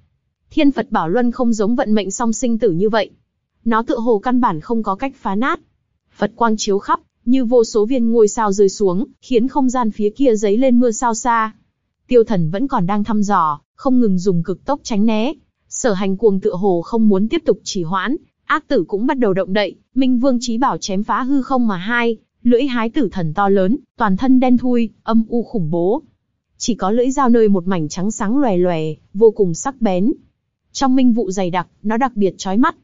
Thiên Phật Bảo Luân không giống vận mệnh song sinh tử như vậy. Nó tựa hồ căn bản không có cách phá nát. Phật quang chiếu khắp, như vô số viên ngôi sao rơi xuống, khiến không gian phía kia giấy lên mưa sao xa. Tiêu thần vẫn còn đang thăm dò, không ngừng dùng cực tốc tránh né. Sở hành cuồng tựa hồ không muốn tiếp tục chỉ hoãn, ác tử cũng bắt đầu động đậy, Minh Vương trí bảo chém phá hư không mà hai, lưỡi hái tử thần to lớn, toàn thân đen thui, âm u khủng bố. Chỉ có lưỡi dao nơi một mảnh trắng sáng lòe lòe, vô cùng sắc bén. Trong minh vụ dày đặc, nó đặc biệt chói mắt.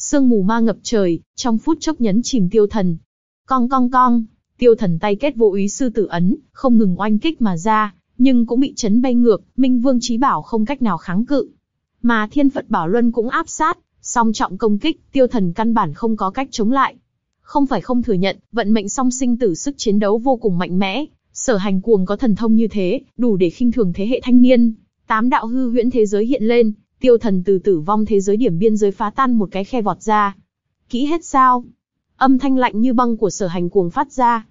Sương mù ma ngập trời, trong phút chốc nhấn chìm tiêu thần. Cong cong cong, tiêu thần tay kết vô ý sư tử ấn, không ngừng oanh kích mà ra, nhưng cũng bị chấn bay ngược, Minh Vương trí bảo không cách nào kháng cự. Mà Thiên Phật Bảo Luân cũng áp sát, song trọng công kích, tiêu thần căn bản không có cách chống lại. Không phải không thừa nhận, vận mệnh song sinh tử sức chiến đấu vô cùng mạnh mẽ, sở hành cuồng có thần thông như thế, đủ để khinh thường thế hệ thanh niên. Tám đạo hư huyễn thế giới hiện lên, tiêu thần từ tử vong thế giới điểm biên giới phá tan một cái khe vọt ra. Kỹ hết sao? Âm thanh lạnh như băng của sở hành cuồng phát ra.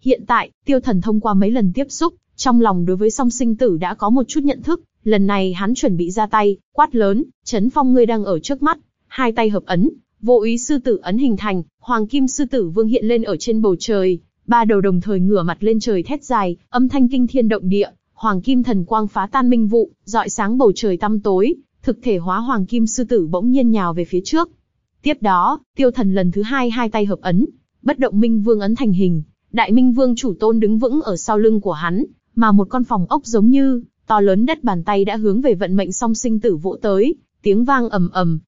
Hiện tại, tiêu thần thông qua mấy lần tiếp xúc, trong lòng đối với song sinh tử đã có một chút nhận thức, lần này hắn chuẩn bị ra tay, quát lớn, chấn phong ngươi đang ở trước mắt, hai tay hợp ấn, vô ý sư tử ấn hình thành, hoàng kim sư tử vương hiện lên ở trên bầu trời, ba đầu đồng thời ngửa mặt lên trời thét dài, âm thanh kinh thiên động địa, hoàng kim thần quang phá tan minh vụ, dọi sáng bầu trời tăm tối, thực thể hóa hoàng kim sư tử bỗng nhiên nhào về phía trước. Tiếp đó, tiêu thần lần thứ hai hai tay hợp ấn, bất động minh vương ấn thành hình, đại minh vương chủ tôn đứng vững ở sau lưng của hắn, mà một con phòng ốc giống như to lớn đất bàn tay đã hướng về vận mệnh song sinh tử vỗ tới, tiếng vang ầm ầm,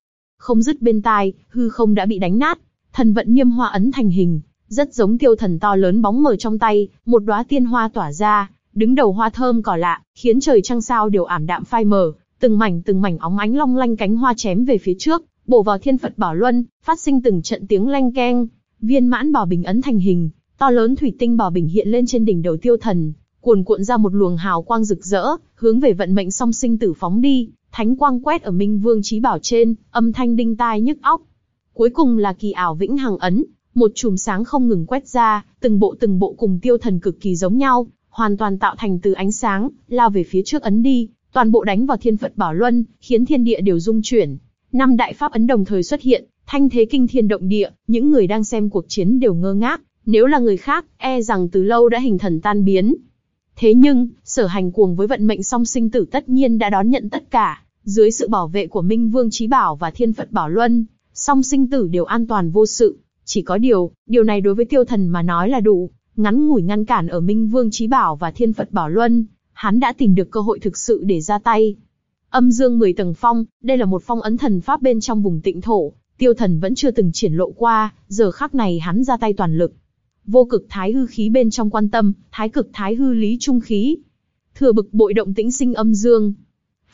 không dứt bên tai, hư không đã bị đánh nát, thần vận niêm hoa ấn thành hình, rất giống tiêu thần to lớn bóng mờ trong tay, một đóa tiên hoa tỏa ra, đứng đầu hoa thơm cỏ lạ, khiến trời trăng sao đều ảm đạm phai mờ, từng mảnh từng mảnh óng ánh long lanh cánh hoa chém về phía trước, bổ vào thiên Phật bảo luân, phát sinh từng trận tiếng leng keng, viên mãn bảo bình ấn thành hình, to lớn thủy tinh bảo bình hiện lên trên đỉnh đầu tiêu thần, cuồn cuộn ra một luồng hào quang rực rỡ, hướng về vận mệnh song sinh tử phóng đi, thánh quang quét ở Minh Vương trí bảo trên, âm thanh đinh tai nhức óc. Cuối cùng là kỳ ảo vĩnh hằng ấn, một chùm sáng không ngừng quét ra, từng bộ từng bộ cùng tiêu thần cực kỳ giống nhau, hoàn toàn tạo thành từ ánh sáng, lao về phía trước ấn đi, toàn bộ đánh vào thiên Phật Bảo Luân, khiến thiên địa đều rung chuyển. Năm đại pháp ấn đồng thời xuất hiện, thanh thế kinh thiên động địa, những người đang xem cuộc chiến đều ngơ ngác, nếu là người khác, e rằng từ lâu đã hình thần tan biến. Thế nhưng, sở hành cuồng với vận mệnh song sinh tử tất nhiên đã đón nhận tất cả, dưới sự bảo vệ của Minh Vương Trí Bảo và Thiên Phật Bảo Luân, song sinh tử đều an toàn vô sự. Chỉ có điều, điều này đối với tiêu thần mà nói là đủ, ngắn ngủi ngăn cản ở Minh Vương Trí Bảo và Thiên Phật Bảo Luân, hắn đã tìm được cơ hội thực sự để ra tay. Âm dương 10 tầng phong, đây là một phong ấn thần pháp bên trong vùng tịnh thổ, tiêu thần vẫn chưa từng triển lộ qua, giờ khắc này hắn ra tay toàn lực. Vô cực thái hư khí bên trong quan tâm, thái cực thái hư lý trung khí. Thừa bực bội động tĩnh sinh âm dương.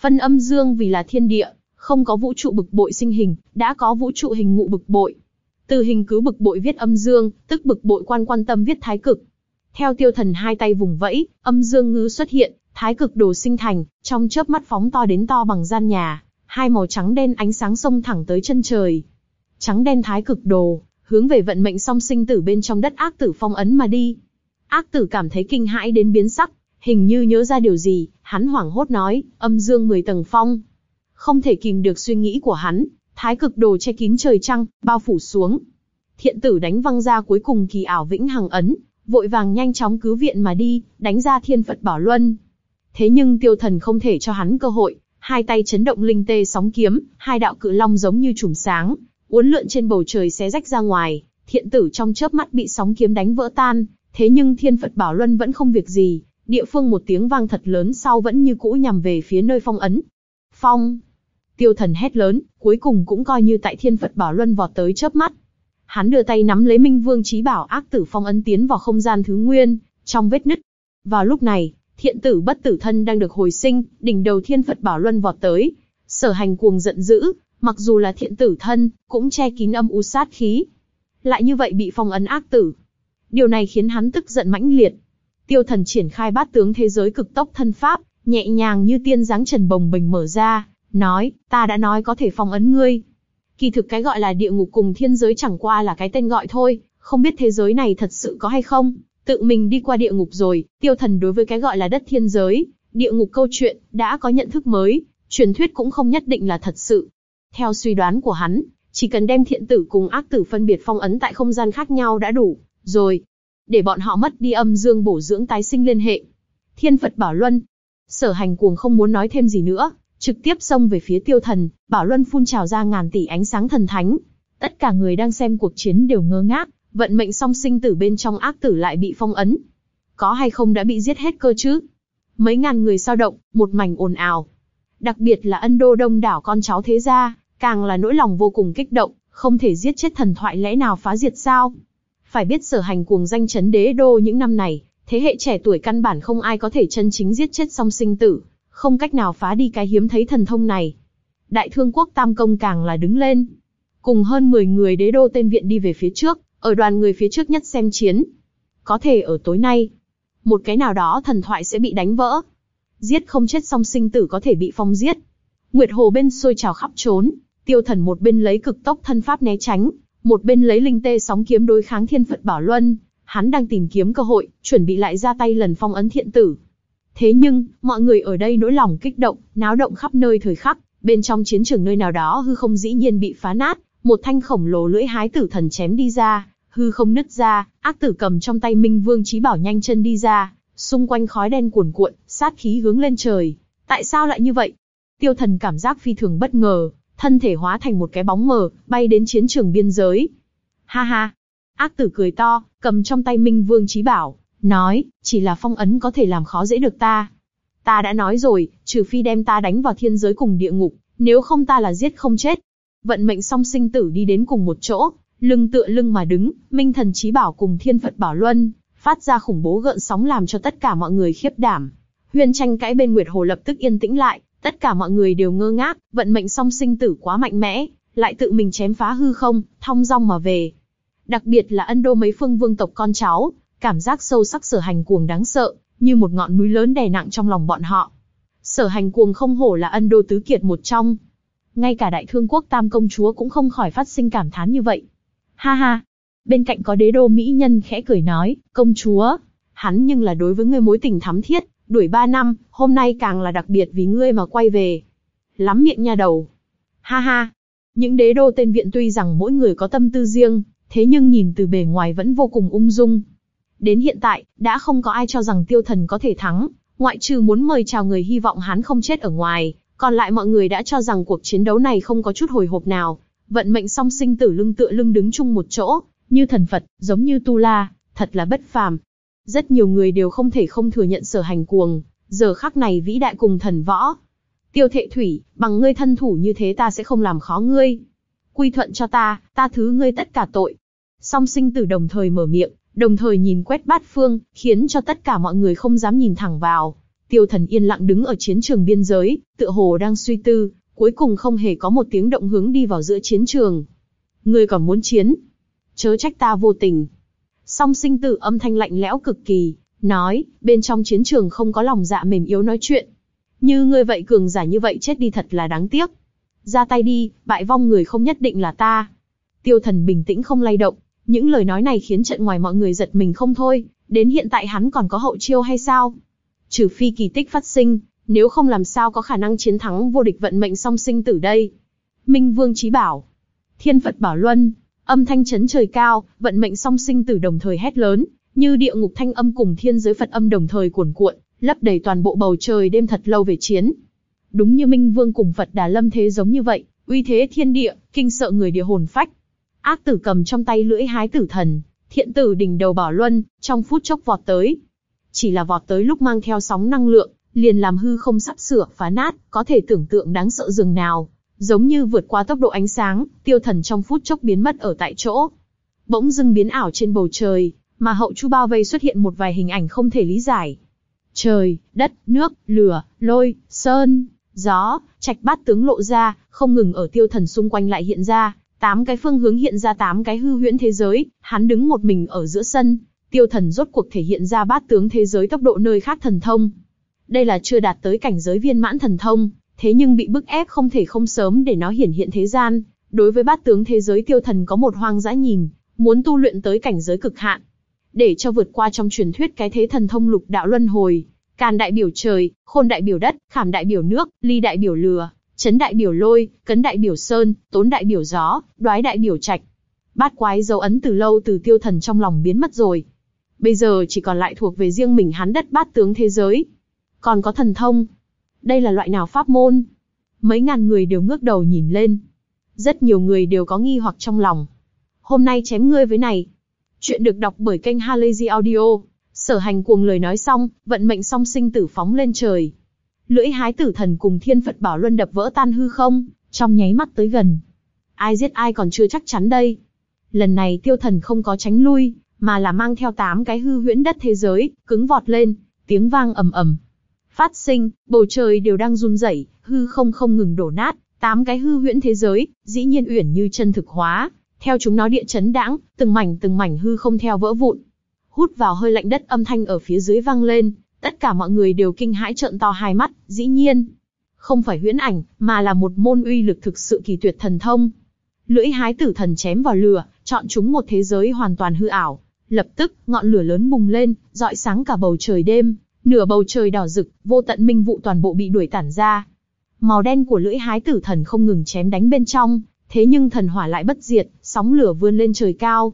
Phân âm dương vì là thiên địa, không có vũ trụ bực bội sinh hình, đã có vũ trụ hình ngụ bực bội. Từ hình cứ bực bội viết âm dương, tức bực bội quan quan tâm viết thái cực. Theo tiêu thần hai tay vùng vẫy, âm dương ngư xuất hiện, thái cực đồ sinh thành, trong chớp mắt phóng to đến to bằng gian nhà, hai màu trắng đen ánh sáng sông thẳng tới chân trời. Trắng đen thái cực đồ, hướng về vận mệnh song sinh tử bên trong đất ác tử phong ấn mà đi. Ác tử cảm thấy kinh hãi đến biến sắc, hình như nhớ ra điều gì, hắn hoảng hốt nói, âm dương 10 tầng phong. Không thể kìm được suy nghĩ của hắn, thái cực đồ che kín trời trăng, bao phủ xuống. Thiện tử đánh văng ra cuối cùng kỳ ảo vĩnh hằng ấn, vội vàng nhanh chóng cứu viện mà đi, đánh ra thiên Phật bảo luân. Thế nhưng tiêu thần không thể cho hắn cơ hội, hai tay chấn động linh tê sóng kiếm, hai đạo cự long giống như chùm sáng, uốn lượn trên bầu trời xé rách ra ngoài, thiện tử trong chớp mắt bị sóng kiếm đánh vỡ tan, thế nhưng thiên Phật Bảo Luân vẫn không việc gì, địa phương một tiếng vang thật lớn sau vẫn như cũ nhằm về phía nơi phong ấn. Phong! Tiêu thần hét lớn, cuối cùng cũng coi như tại thiên Phật Bảo Luân vọt tới chớp mắt. Hắn đưa tay nắm lấy Minh Vương Chí Bảo ác tử phong ấn tiến vào không gian thứ nguyên, trong vết nứt. Vào lúc này, thiện tử bất tử thân đang được hồi sinh, đỉnh đầu thiên Phật Bảo Luân vọt tới. Sở hành cuồng giận dữ, mặc dù là thiện tử thân, cũng che kín âm u sát khí. Lại như vậy bị phong ấn ác tử. Điều này khiến hắn tức giận mãnh liệt. Tiêu thần triển khai bát tướng thế giới cực tốc thân pháp, nhẹ nhàng như tiên dáng trần bồng bình mở ra, nói, ta đã nói có thể phong ấn ngươi. Kỳ thực cái gọi là địa ngục cùng thiên giới chẳng qua là cái tên gọi thôi, không biết thế giới này thật sự có hay không. Tự mình đi qua địa ngục rồi, tiêu thần đối với cái gọi là đất thiên giới, địa ngục câu chuyện, đã có nhận thức mới, truyền thuyết cũng không nhất định là thật sự. Theo suy đoán của hắn, chỉ cần đem thiện tử cùng ác tử phân biệt phong ấn tại không gian khác nhau đã đủ, rồi. Để bọn họ mất đi âm dương bổ dưỡng tái sinh liên hệ. Thiên Phật Bảo Luân. Sở hành cuồng không muốn nói thêm gì nữa, trực tiếp xông về phía tiêu thần, Bảo Luân phun trào ra ngàn tỷ ánh sáng thần thánh. Tất cả người đang xem cuộc chiến đều ngơ ngác, vận mệnh song sinh tử bên trong ác tử lại bị phong ấn. Có hay không đã bị giết hết cơ chứ? Mấy ngàn người sao động, một mảnh ồn ào. Đặc biệt là ân đô đông đảo con cháu thế gia, càng là nỗi lòng vô cùng kích động, không thể giết chết thần thoại lẽ nào phá diệt sao? Phải biết sở hành cuồng danh chấn đế đô những năm này, thế hệ trẻ tuổi căn bản không ai có thể chân chính giết chết song sinh tử, không cách nào phá đi cái hiếm thấy thần thông này. Đại thương quốc tam công càng là đứng lên. Cùng hơn 10 người đế đô tên viện đi về phía trước, ở đoàn người phía trước nhất xem chiến. Có thể ở tối nay, một cái nào đó thần thoại sẽ bị đánh vỡ. Giết không chết song sinh tử có thể bị phong giết. Nguyệt hồ bên sôi trào khắp trốn, tiêu thần một bên lấy cực tốc thân pháp né tránh, một bên lấy linh tê sóng kiếm đối kháng thiên Phật Bảo Luân. Hắn đang tìm kiếm cơ hội, chuẩn bị lại ra tay lần phong ấn thiện tử. Thế nhưng, mọi người ở đây nỗi lòng kích động, náo động khắp nơi thời khắc, bên trong chiến trường nơi nào đó hư không dĩ nhiên bị phá nát, một thanh khổng lồ lưỡi hái tử thần chém đi ra, hư không nứt ra, ác tử cầm trong tay Minh Vương Chí Bảo nhanh chân đi ra, xung quanh khói đen cuồn cuộn, sát khí hướng lên trời. Tại sao lại như vậy? Tiêu Thần cảm giác phi thường bất ngờ, thân thể hóa thành một cái bóng mờ, bay đến chiến trường biên giới. Ha ha! Ác tử cười to, cầm trong tay Minh Vương Chí Bảo, nói, chỉ là phong ấn có thể làm khó dễ được ta. Ta đã nói rồi, trừ phi đem ta đánh vào thiên giới cùng địa ngục, nếu không ta là giết không chết. Vận mệnh song sinh tử đi đến cùng một chỗ, lưng tựa lưng mà đứng, minh thần trí bảo cùng thiên Phật bảo luân, phát ra khủng bố gợn sóng làm cho tất cả mọi người khiếp đảm. Huyên tranh cãi bên Nguyệt Hồ lập tức yên tĩnh lại, tất cả mọi người đều ngơ ngác, vận mệnh song sinh tử quá mạnh mẽ, lại tự mình chém phá hư không, thong dong mà về. Đặc biệt là ân đô mấy phương vương tộc con cháu, cảm giác sâu sắc sở hành cuồng đáng sợ, như một ngọn núi lớn đè nặng trong lòng bọn họ. Sở hành cuồng không hổ là ân đô tứ kiệt một trong. Ngay cả đại thương quốc tam công chúa cũng không khỏi phát sinh cảm thán như vậy. Ha ha! Bên cạnh có đế đô mỹ nhân khẽ cười nói, công chúa, hắn nhưng là đối với ngươi mối tình thắm thiết, đuổi ba năm, hôm nay càng là đặc biệt vì ngươi mà quay về. Lắm miệng nha đầu. Ha ha! Những đế đô tên viện tuy rằng mỗi người có tâm tư riêng, thế nhưng nhìn từ bề ngoài vẫn vô cùng ung dung, Đến hiện tại, đã không có ai cho rằng tiêu thần có thể thắng, ngoại trừ muốn mời chào người hy vọng hắn không chết ở ngoài, còn lại mọi người đã cho rằng cuộc chiến đấu này không có chút hồi hộp nào. Vận mệnh song sinh tử lưng tựa lưng đứng chung một chỗ, như thần Phật, giống như Tu La, thật là bất phàm. Rất nhiều người đều không thể không thừa nhận sở hành cuồng, giờ khắc này vĩ đại cùng thần võ. Tiêu thệ thủy, bằng ngươi thân thủ như thế ta sẽ không làm khó ngươi. Quy thuận cho ta, ta thứ ngươi tất cả tội. Song sinh tử đồng thời mở miệng, đồng thời nhìn quét bát phương, khiến cho tất cả mọi người không dám nhìn thẳng vào. Tiêu thần yên lặng đứng ở chiến trường biên giới, tựa hồ đang suy tư, cuối cùng không hề có một tiếng động hướng đi vào giữa chiến trường. Ngươi còn muốn chiến? Chớ trách ta vô tình. Song sinh tử âm thanh lạnh lẽo cực kỳ, nói, bên trong chiến trường không có lòng dạ mềm yếu nói chuyện. Như ngươi vậy cường giả như vậy chết đi thật là đáng tiếc. Ra tay đi, bại vong người không nhất định là ta. Tiêu thần bình tĩnh không lay động, những lời nói này khiến trận ngoài mọi người giật mình không thôi, đến hiện tại hắn còn có hậu chiêu hay sao? Trừ phi kỳ tích phát sinh, nếu không làm sao có khả năng chiến thắng vô địch vận mệnh song sinh tử đây. Minh Vương Chí Bảo, Thiên Phật Bảo Luân, âm thanh chấn trời cao, vận mệnh song sinh tử đồng thời hét lớn, như địa ngục thanh âm cùng thiên giới Phật âm đồng thời cuồn cuộn, lấp đầy toàn bộ bầu trời đêm thật lâu về chiến. Đúng như Minh Vương cùng Phật Đà Lâm thế giống như vậy, uy thế thiên địa, kinh sợ người địa hồn phách. Ác tử cầm trong tay lưỡi hái tử thần, thiện tử đỉnh đầu bảo luân, trong phút chốc vọt tới. Chỉ là vọt tới lúc mang theo sóng năng lượng, liền làm hư không sắp sửa phá nát, có thể tưởng tượng đáng sợ dường nào. Giống như vượt qua tốc độ ánh sáng, tiêu thần trong phút chốc biến mất ở tại chỗ. Bỗng dưng biến ảo trên bầu trời, mà hậu chu bao vây xuất hiện một vài hình ảnh không thể lý giải. Trời, đất, nước, lửa, lôi, sơn, gió, trạch bát tướng lộ ra, không ngừng ở tiêu thần xung quanh lại hiện ra, tám cái phương hướng hiện ra tám cái hư huyễn thế giới, hắn đứng một mình ở giữa sân, tiêu thần rốt cuộc thể hiện ra bát tướng thế giới tốc độ nơi khác thần thông. Đây là chưa đạt tới cảnh giới viên mãn thần thông, thế nhưng bị bức ép không thể không sớm để nó hiển hiện thế gian. Đối với bát tướng thế giới tiêu thần có một hoang dã nhìn, muốn tu luyện tới cảnh giới cực hạn. Để cho vượt qua trong truyền thuyết cái thế thần thông lục đạo luân hồi, càn đại biểu trời, khôn đại biểu đất, khảm đại biểu nước, ly đại biểu lừa, chấn đại biểu lôi, cấn đại biểu sơn, tốn đại biểu gió, đoái đại biểu trạch. Bát quái dấu ấn từ lâu từ tiêu thần trong lòng biến mất rồi. Bây giờ chỉ còn lại thuộc về riêng mình hắn đất bát tướng thế giới. Còn có thần thông. Đây là loại nào pháp môn? Mấy ngàn người đều ngước đầu nhìn lên. Rất nhiều người đều có nghi hoặc trong lòng. Hôm nay chém ngươi với này. Chuyện được đọc bởi kênh Halazy Audio. Sở hành cuồng lời nói xong, vận mệnh song sinh tử phóng lên trời. Lưỡi hái tử thần cùng thiên Phật bảo luân đập vỡ tan hư không, trong nháy mắt tới gần. Ai giết ai còn chưa chắc chắn đây. Lần này tiêu thần không có tránh lui, mà là mang theo tám cái hư huyễn đất thế giới, cứng vọt lên, tiếng vang ầm ầm. Phát sinh, bầu trời đều đang run rẩy, hư không không ngừng đổ nát, tám cái hư huyễn thế giới, dĩ nhiên uyển như chân thực hóa, theo chúng nó địa chấn đãng, từng mảnh từng mảnh hư không theo vỡ vụn. Hút vào hơi lạnh đất âm thanh ở phía dưới vang lên, tất cả mọi người đều kinh hãi trợn to hai mắt, dĩ nhiên, không phải huyễn ảnh, mà là một môn uy lực thực sự kỳ tuyệt thần thông. Lưỡi hái tử thần chém vào lửa, chọn chúng một thế giới hoàn toàn hư ảo. Lập tức, ngọn lửa lớn bùng lên, dọi sáng cả bầu trời đêm, nửa bầu trời đỏ rực, vô tận minh vụ toàn bộ bị đuổi tản ra. Màu đen của lưỡi hái tử thần không ngừng chém đánh bên trong, thế nhưng thần hỏa lại bất diệt, sóng lửa vươn lên trời cao.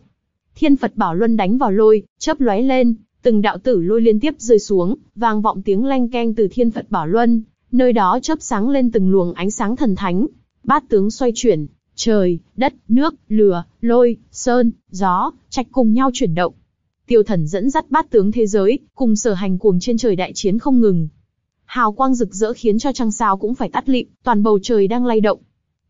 Thiên Phật Bảo Luân đánh vào lôi, chớp lóe lên, từng đạo tử lôi liên tiếp rơi xuống, vang vọng tiếng leng keng từ Thiên Phật Bảo Luân, nơi đó chớp sáng lên từng luồng ánh sáng thần thánh, bát tướng xoay chuyển, trời, đất, nước, lửa, lôi, sơn, gió, trạch cùng nhau chuyển động. Tiêu thần dẫn dắt bát tướng thế giới, cùng sở hành cuồng trên trời đại chiến không ngừng. Hào quang rực rỡ khiến cho trăng sao cũng phải tắt lịm, toàn bầu trời đang lay động.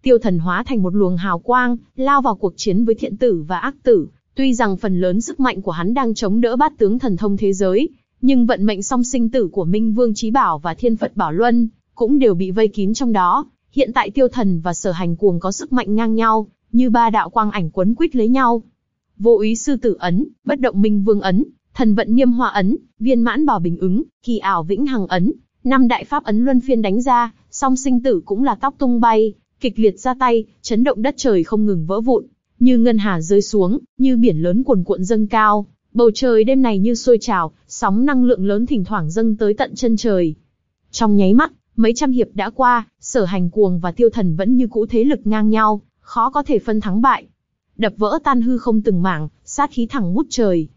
Tiêu thần hóa thành một luồng hào quang, lao vào cuộc chiến với thiện tử và ác tử. Tuy rằng phần lớn sức mạnh của hắn đang chống đỡ bát tướng thần thông thế giới, nhưng vận mệnh song sinh tử của Minh Vương Chí Bảo và Thiên Phật Bảo Luân cũng đều bị vây kín trong đó. Hiện tại Tiêu Thần và Sở Hành Cuồng có sức mạnh ngang nhau, như ba đạo quang ảnh quấn quýt lấy nhau. Vô ý sư tử ấn, bất động Minh Vương ấn, thần vận niêm hoa ấn, viên mãn bảo bình ứng, kỳ ảo vĩnh hằng ấn, năm đại pháp ấn luân phiên đánh ra, song sinh tử cũng là tóc tung bay, kịch liệt ra tay, chấn động đất trời không ngừng vỡ vụn, như ngân hà rơi xuống, như biển lớn cuồn cuộn dâng cao, bầu trời đêm này như sôi trào, sóng năng lượng lớn thỉnh thoảng dâng tới tận chân trời. Trong nháy mắt, mấy trăm hiệp đã qua, sở hành cuồng và tiêu thần vẫn như cũ thế lực ngang nhau, khó có thể phân thắng bại. Đập vỡ tan hư không từng mảng, sát khí thẳng ngút trời.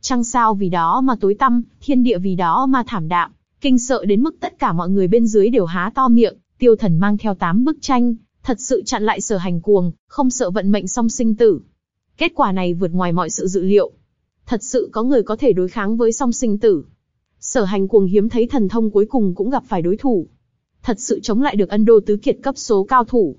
Trăng sao vì đó mà tối tăm, thiên địa vì đó mà thảm đạm, kinh sợ đến mức tất cả mọi người bên dưới đều há to miệng, tiêu thần mang theo tám bức tranh, thật sự chặn lại sở hành cuồng, không sợ vận mệnh song sinh tử. Kết quả này vượt ngoài mọi sự dự liệu. Thật sự có người có thể đối kháng với song sinh tử. Sở hành cuồng hiếm thấy thần thông cuối cùng cũng gặp phải đối thủ. Thật sự chống lại được ân đô tứ kiệt cấp số cao thủ.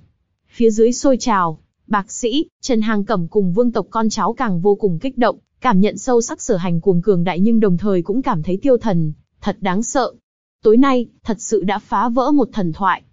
Phía dưới sôi trào, bạc sĩ, Trần Hàng Cẩm cùng vương tộc con cháu càng vô cùng kích động, cảm nhận sâu sắc sở hành cuồng cường đại nhưng đồng thời cũng cảm thấy tiêu thần, thật đáng sợ. Tối nay, thật sự đã phá vỡ một thần thoại.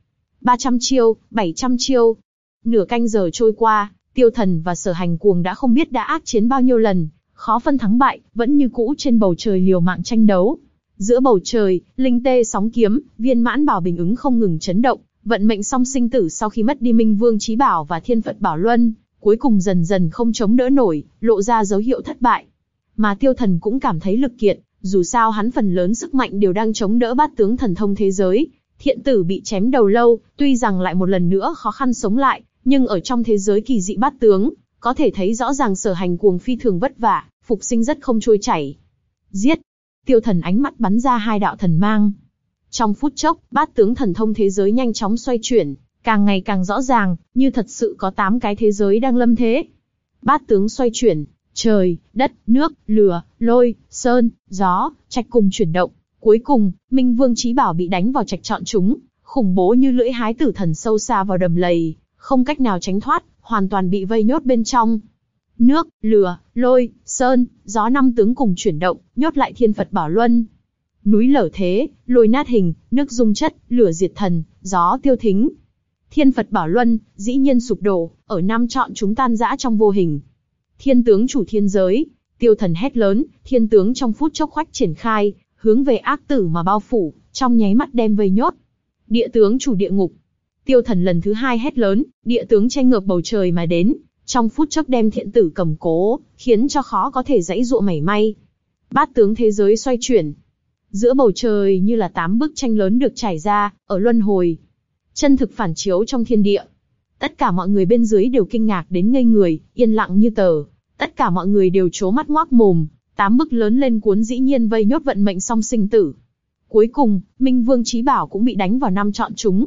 300 chiêu, 700 chiêu. Nửa canh giờ trôi qua, tiêu thần và sở hành cuồng đã không biết đã ác chiến bao nhiêu lần, khó phân thắng bại, vẫn như cũ trên bầu trời liều mạng tranh đấu. Giữa bầu trời, linh tê sóng kiếm, viên mãn bảo bình ứng không ngừng chấn động, vận mệnh song sinh tử sau khi mất đi Minh Vương Chí Bảo và Thiên Phật Bảo Luân, cuối cùng dần dần không chống đỡ nổi, lộ ra dấu hiệu thất bại. Mà tiêu thần cũng cảm thấy lực kiệt, dù sao hắn phần lớn sức mạnh đều đang chống đỡ bát tướng thần thông thế giới, Thiện tử bị chém đầu lâu, tuy rằng lại một lần nữa khó khăn sống lại, nhưng ở trong thế giới kỳ dị bát tướng, có thể thấy rõ ràng sở hành cuồng phi thường vất vả, phục sinh rất không trôi chảy. Giết! Tiêu thần ánh mắt bắn ra hai đạo thần mang. Trong phút chốc, bát tướng thần thông thế giới nhanh chóng xoay chuyển, càng ngày càng rõ ràng, như thật sự có 8 cái thế giới đang lâm thế. Bát tướng xoay chuyển, trời, đất, nước, lửa, lôi, sơn, gió, trạch cùng chuyển động. Cuối cùng, Minh Vương Chí Bảo bị đánh vào trạch chọn chúng, khủng bố như lưỡi hái tử thần sâu xa vào đầm lầy, không cách nào tránh thoát, hoàn toàn bị vây nhốt bên trong. Nước, lửa, lôi, sơn, gió năm tướng cùng chuyển động, nhốt lại thiên Phật Bảo Luân. Núi lở thế, lôi nát hình, nước dung chất, lửa diệt thần, gió tiêu thính. Thiên Phật Bảo Luân, dĩ nhiên sụp đổ, ở năm chọn chúng tan rã trong vô hình. Thiên tướng chủ thiên giới, tiêu thần hét lớn, thiên tướng trong phút chốc khoách triển khai, hướng về ác tử mà bao phủ, trong nháy mắt đem vây nhốt. Địa tướng chủ địa ngục. Tiêu thần lần thứ hai hét lớn, địa tướng tranh ngược bầu trời mà đến, trong phút chốc đem thiện tử cầm cố, khiến cho khó có thể dãy dụa mảy may. Bát tướng thế giới xoay chuyển. Giữa bầu trời như là tám bức tranh lớn được trải ra, ở luân hồi. Chân thực phản chiếu trong thiên địa. Tất cả mọi người bên dưới đều kinh ngạc đến ngây người, yên lặng như tờ. Tất cả mọi người đều chố mắt ngoác mồm, tám bức lớn lên cuốn dĩ nhiên vây nhốt vận mệnh song sinh tử. Cuối cùng, Minh Vương Trí Bảo cũng bị đánh vào năm chọn chúng.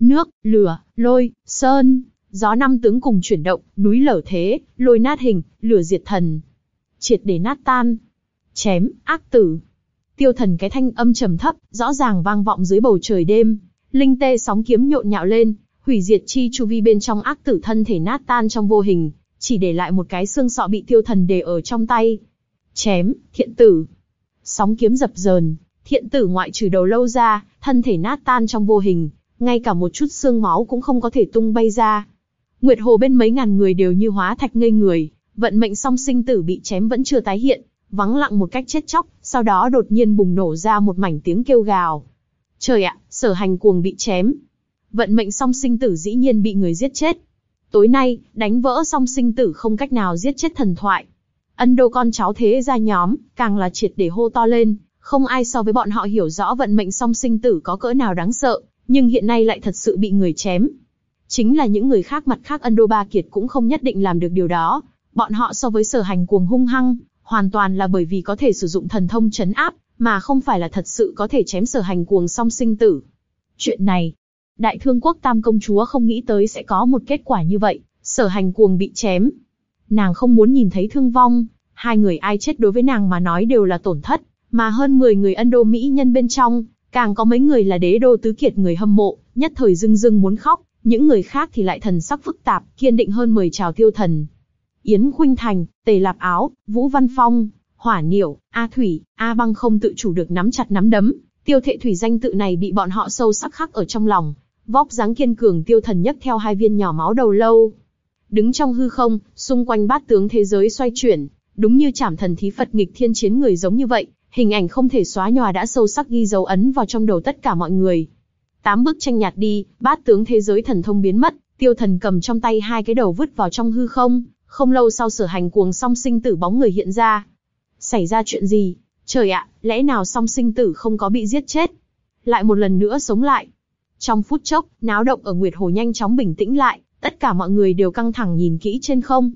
Nước, lửa, lôi, sơn, gió năm tướng cùng chuyển động, núi lở thế, lôi nát hình, lửa diệt thần. Triệt để nát tan. Chém, ác tử. Tiêu thần cái thanh âm trầm thấp, rõ ràng vang vọng dưới bầu trời đêm. Linh tê sóng kiếm nhộn nhạo lên, hủy diệt chi chu vi bên trong ác tử thân thể nát tan trong vô hình, chỉ để lại một cái xương sọ bị tiêu thần để ở trong tay. Chém, thiện tử. Sóng kiếm dập dờn, thiện tử ngoại trừ đầu lâu ra, thân thể nát tan trong vô hình, ngay cả một chút xương máu cũng không có thể tung bay ra. Nguyệt Hồ bên mấy ngàn người đều như hóa thạch ngây người, vận mệnh song sinh tử bị chém vẫn chưa tái hiện, vắng lặng một cách chết chóc, sau đó đột nhiên bùng nổ ra một mảnh tiếng kêu gào. Trời ạ, sở hành cuồng bị chém. Vận mệnh song sinh tử dĩ nhiên bị người giết chết. Tối nay, đánh vỡ song sinh tử không cách nào giết chết thần thoại. Ân đô con cháu thế ra nhóm, càng là triệt để hô to lên, không ai so với bọn họ hiểu rõ vận mệnh song sinh tử có cỡ nào đáng sợ, nhưng hiện nay lại thật sự bị người chém. Chính là những người khác mặt khác Ân đô ba kiệt cũng không nhất định làm được điều đó. Bọn họ so với sở hành cuồng hung hăng, hoàn toàn là bởi vì có thể sử dụng thần thông chấn áp, mà không phải là thật sự có thể chém sở hành cuồng song sinh tử. Chuyện này, Đại Thương Quốc Tam Công Chúa không nghĩ tới sẽ có một kết quả như vậy, sở hành cuồng bị chém. Nàng không muốn nhìn thấy thương vong, hai người ai chết đối với nàng mà nói đều là tổn thất, mà hơn 10 người ân đô Mỹ nhân bên trong, càng có mấy người là đế đô tứ kiệt người hâm mộ, nhất thời dưng dưng muốn khóc, những người khác thì lại thần sắc phức tạp, kiên định hơn 10 trào tiêu thần. Yến Khuynh Thành, Tề Lạp Áo, Vũ Văn Phong, Hỏa Niệu, A Thủy, A Băng không tự chủ được nắm chặt nắm đấm, tiêu thệ thủy danh tự này bị bọn họ sâu sắc khắc ở trong lòng. Vóc dáng kiên cường tiêu thần nhấc theo hai viên nhỏ máu đầu lâu. Đứng trong hư không, xung quanh bát tướng thế giới xoay chuyển, đúng như chảm thần thí Phật nghịch thiên chiến người giống như vậy, hình ảnh không thể xóa nhòa đã sâu sắc ghi dấu ấn vào trong đầu tất cả mọi người. Tám bức tranh nhạt đi, bát tướng thế giới thần thông biến mất, tiêu thần cầm trong tay hai cái đầu vứt vào trong hư không, không lâu sau sở hành cuồng song sinh tử bóng người hiện ra. Xảy ra chuyện gì? Trời ạ, lẽ nào song sinh tử không có bị giết chết? Lại một lần nữa sống lại. Trong phút chốc, náo động ở Nguyệt Hồ nhanh chóng bình tĩnh lại, tất cả mọi người đều căng thẳng nhìn kỹ trên không.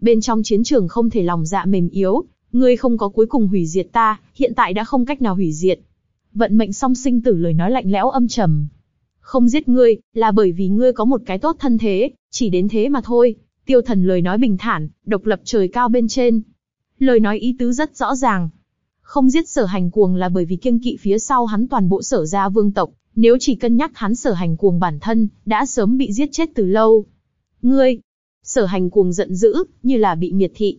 Bên trong chiến trường không thể lòng dạ mềm yếu, ngươi không có cuối cùng hủy diệt ta, hiện tại đã không cách nào hủy diệt. Vận mệnh song sinh tử lời nói lạnh lẽo âm trầm. Không giết ngươi, là bởi vì ngươi có một cái tốt thân thế, chỉ đến thế mà thôi. Tiêu thần lời nói bình thản, độc lập trời cao bên trên. Lời nói ý tứ rất rõ ràng. Không giết sở hành cuồng là bởi vì kiêng kỵ phía sau hắn toàn bộ sở gia vương tộc, nếu chỉ cân nhắc hắn sở hành cuồng bản thân, đã sớm bị giết chết từ lâu. Ngươi, sở hành cuồng giận dữ, như là bị miệt thị.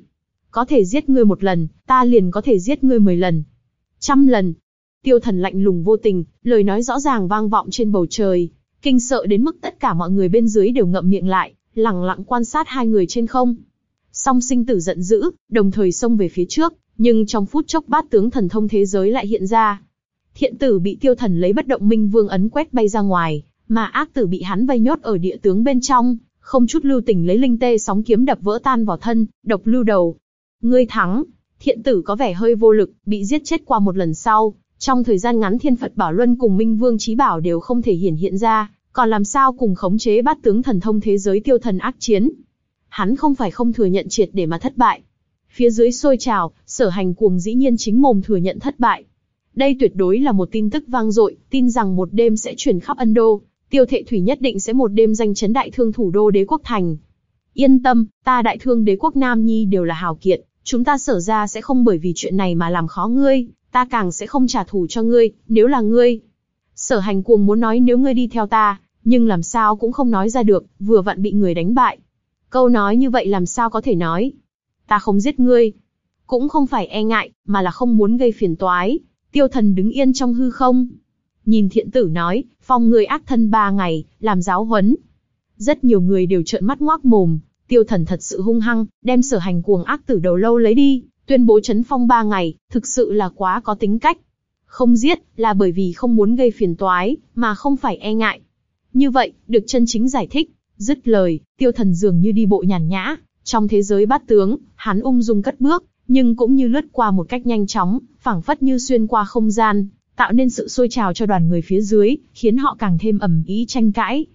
Có thể giết ngươi một lần, ta liền có thể giết ngươi mười lần. Trăm lần, Tiêu thần lạnh lùng vô tình, lời nói rõ ràng vang vọng trên bầu trời, kinh sợ đến mức tất cả mọi người bên dưới đều ngậm miệng lại, lặng lặng quan sát hai người trên không. Song sinh tử giận dữ, đồng thời xông về phía trước, nhưng trong phút chốc bát tướng thần thông thế giới lại hiện ra. Thiện tử bị tiêu thần lấy bất động minh vương ấn quét bay ra ngoài, mà ác tử bị hắn vây nhốt ở địa tướng bên trong, không chút lưu tình lấy linh tê sóng kiếm đập vỡ tan vào thân, độc lưu đầu. Ngươi thắng, thiện tử có vẻ hơi vô lực, bị giết chết qua một lần sau, trong thời gian ngắn Thiên Phật Bảo Luân cùng Minh Vương Chí Bảo đều không thể hiển hiện ra, còn làm sao cùng khống chế bát tướng thần thông thế giới tiêu thần ác chiến. Hắn không phải không thừa nhận triệt để mà thất bại. Phía dưới sôi trào, sở hành cuồng dĩ nhiên chính mồm thừa nhận thất bại. Đây tuyệt đối là một tin tức vang dội, tin rằng một đêm sẽ truyền khắp Ân Đô, Tiêu Thệ Thủy nhất định sẽ một đêm danh chấn đại thương thủ đô đế quốc thành. Yên tâm, ta đại thương đế quốc Nam Nhi đều là hào kiệt, chúng ta sở ra sẽ không bởi vì chuyện này mà làm khó ngươi, ta càng sẽ không trả thù cho ngươi, nếu là ngươi. Sở hành cuồng muốn nói nếu ngươi đi theo ta, nhưng làm sao cũng không nói ra được, vừa vặn bị người đánh bại. Câu nói như vậy làm sao có thể nói. Ta không giết ngươi. Cũng không phải e ngại, mà là không muốn gây phiền toái. Tiêu thần đứng yên trong hư không. Nhìn thiện tử nói, phong người ác thân ba ngày, làm giáo huấn. Rất nhiều người đều trợn mắt ngoác mồm, tiêu thần thật sự hung hăng, đem sở hành cuồng ác tử đầu lâu lấy đi, tuyên bố chấn phong ba ngày, thực sự là quá có tính cách. Không giết, là bởi vì không muốn gây phiền toái, mà không phải e ngại. Như vậy, được chân chính giải thích, dứt lời, tiêu thần dường như đi bộ nhàn nhã, trong thế giới bát tướng, hắn ung dung cất bước, nhưng cũng như lướt qua một cách nhanh chóng, phảng phất như xuyên qua không gian, tạo nên sự sôi trào cho đoàn người phía dưới, khiến họ càng thêm ầm ý tranh cãi.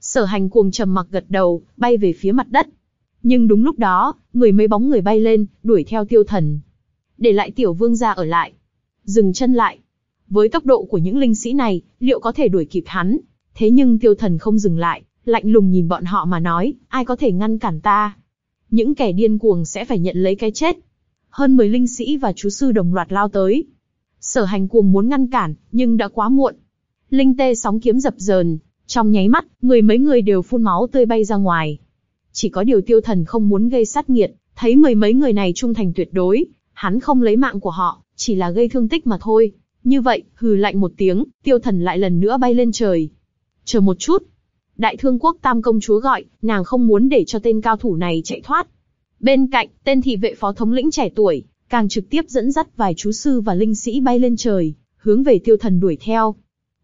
Sở hành cuồng trầm mặc gật đầu, bay về phía mặt đất. Nhưng đúng lúc đó, người mấy bóng người bay lên, đuổi theo tiêu thần. Để lại tiểu vương gia ở lại. Dừng chân lại. Với tốc độ của những linh sĩ này, liệu có thể đuổi kịp hắn? Thế nhưng tiêu thần không dừng lại, lạnh lùng nhìn bọn họ mà nói, ai có thể ngăn cản ta? Những kẻ điên cuồng sẽ phải nhận lấy cái chết. Hơn 10 linh sĩ và chú sư đồng loạt lao tới. Sở hành cuồng muốn ngăn cản, nhưng đã quá muộn. Linh tê sóng kiếm dập dờn, trong nháy mắt, người mấy người đều phun máu tươi bay ra ngoài. Chỉ có điều tiêu thần không muốn gây sát nghiệt, thấy mười mấy người này trung thành tuyệt đối, hắn không lấy mạng của họ, chỉ là gây thương tích mà thôi. Như vậy, hừ lạnh một tiếng, tiêu thần lại lần nữa bay lên trời. Chờ một chút. Đại thương quốc tam công chúa gọi, nàng không muốn để cho tên cao thủ này chạy thoát. Bên cạnh, tên thị vệ phó thống lĩnh trẻ tuổi, càng trực tiếp dẫn dắt vài chú sư và linh sĩ bay lên trời, hướng về tiêu thần đuổi theo.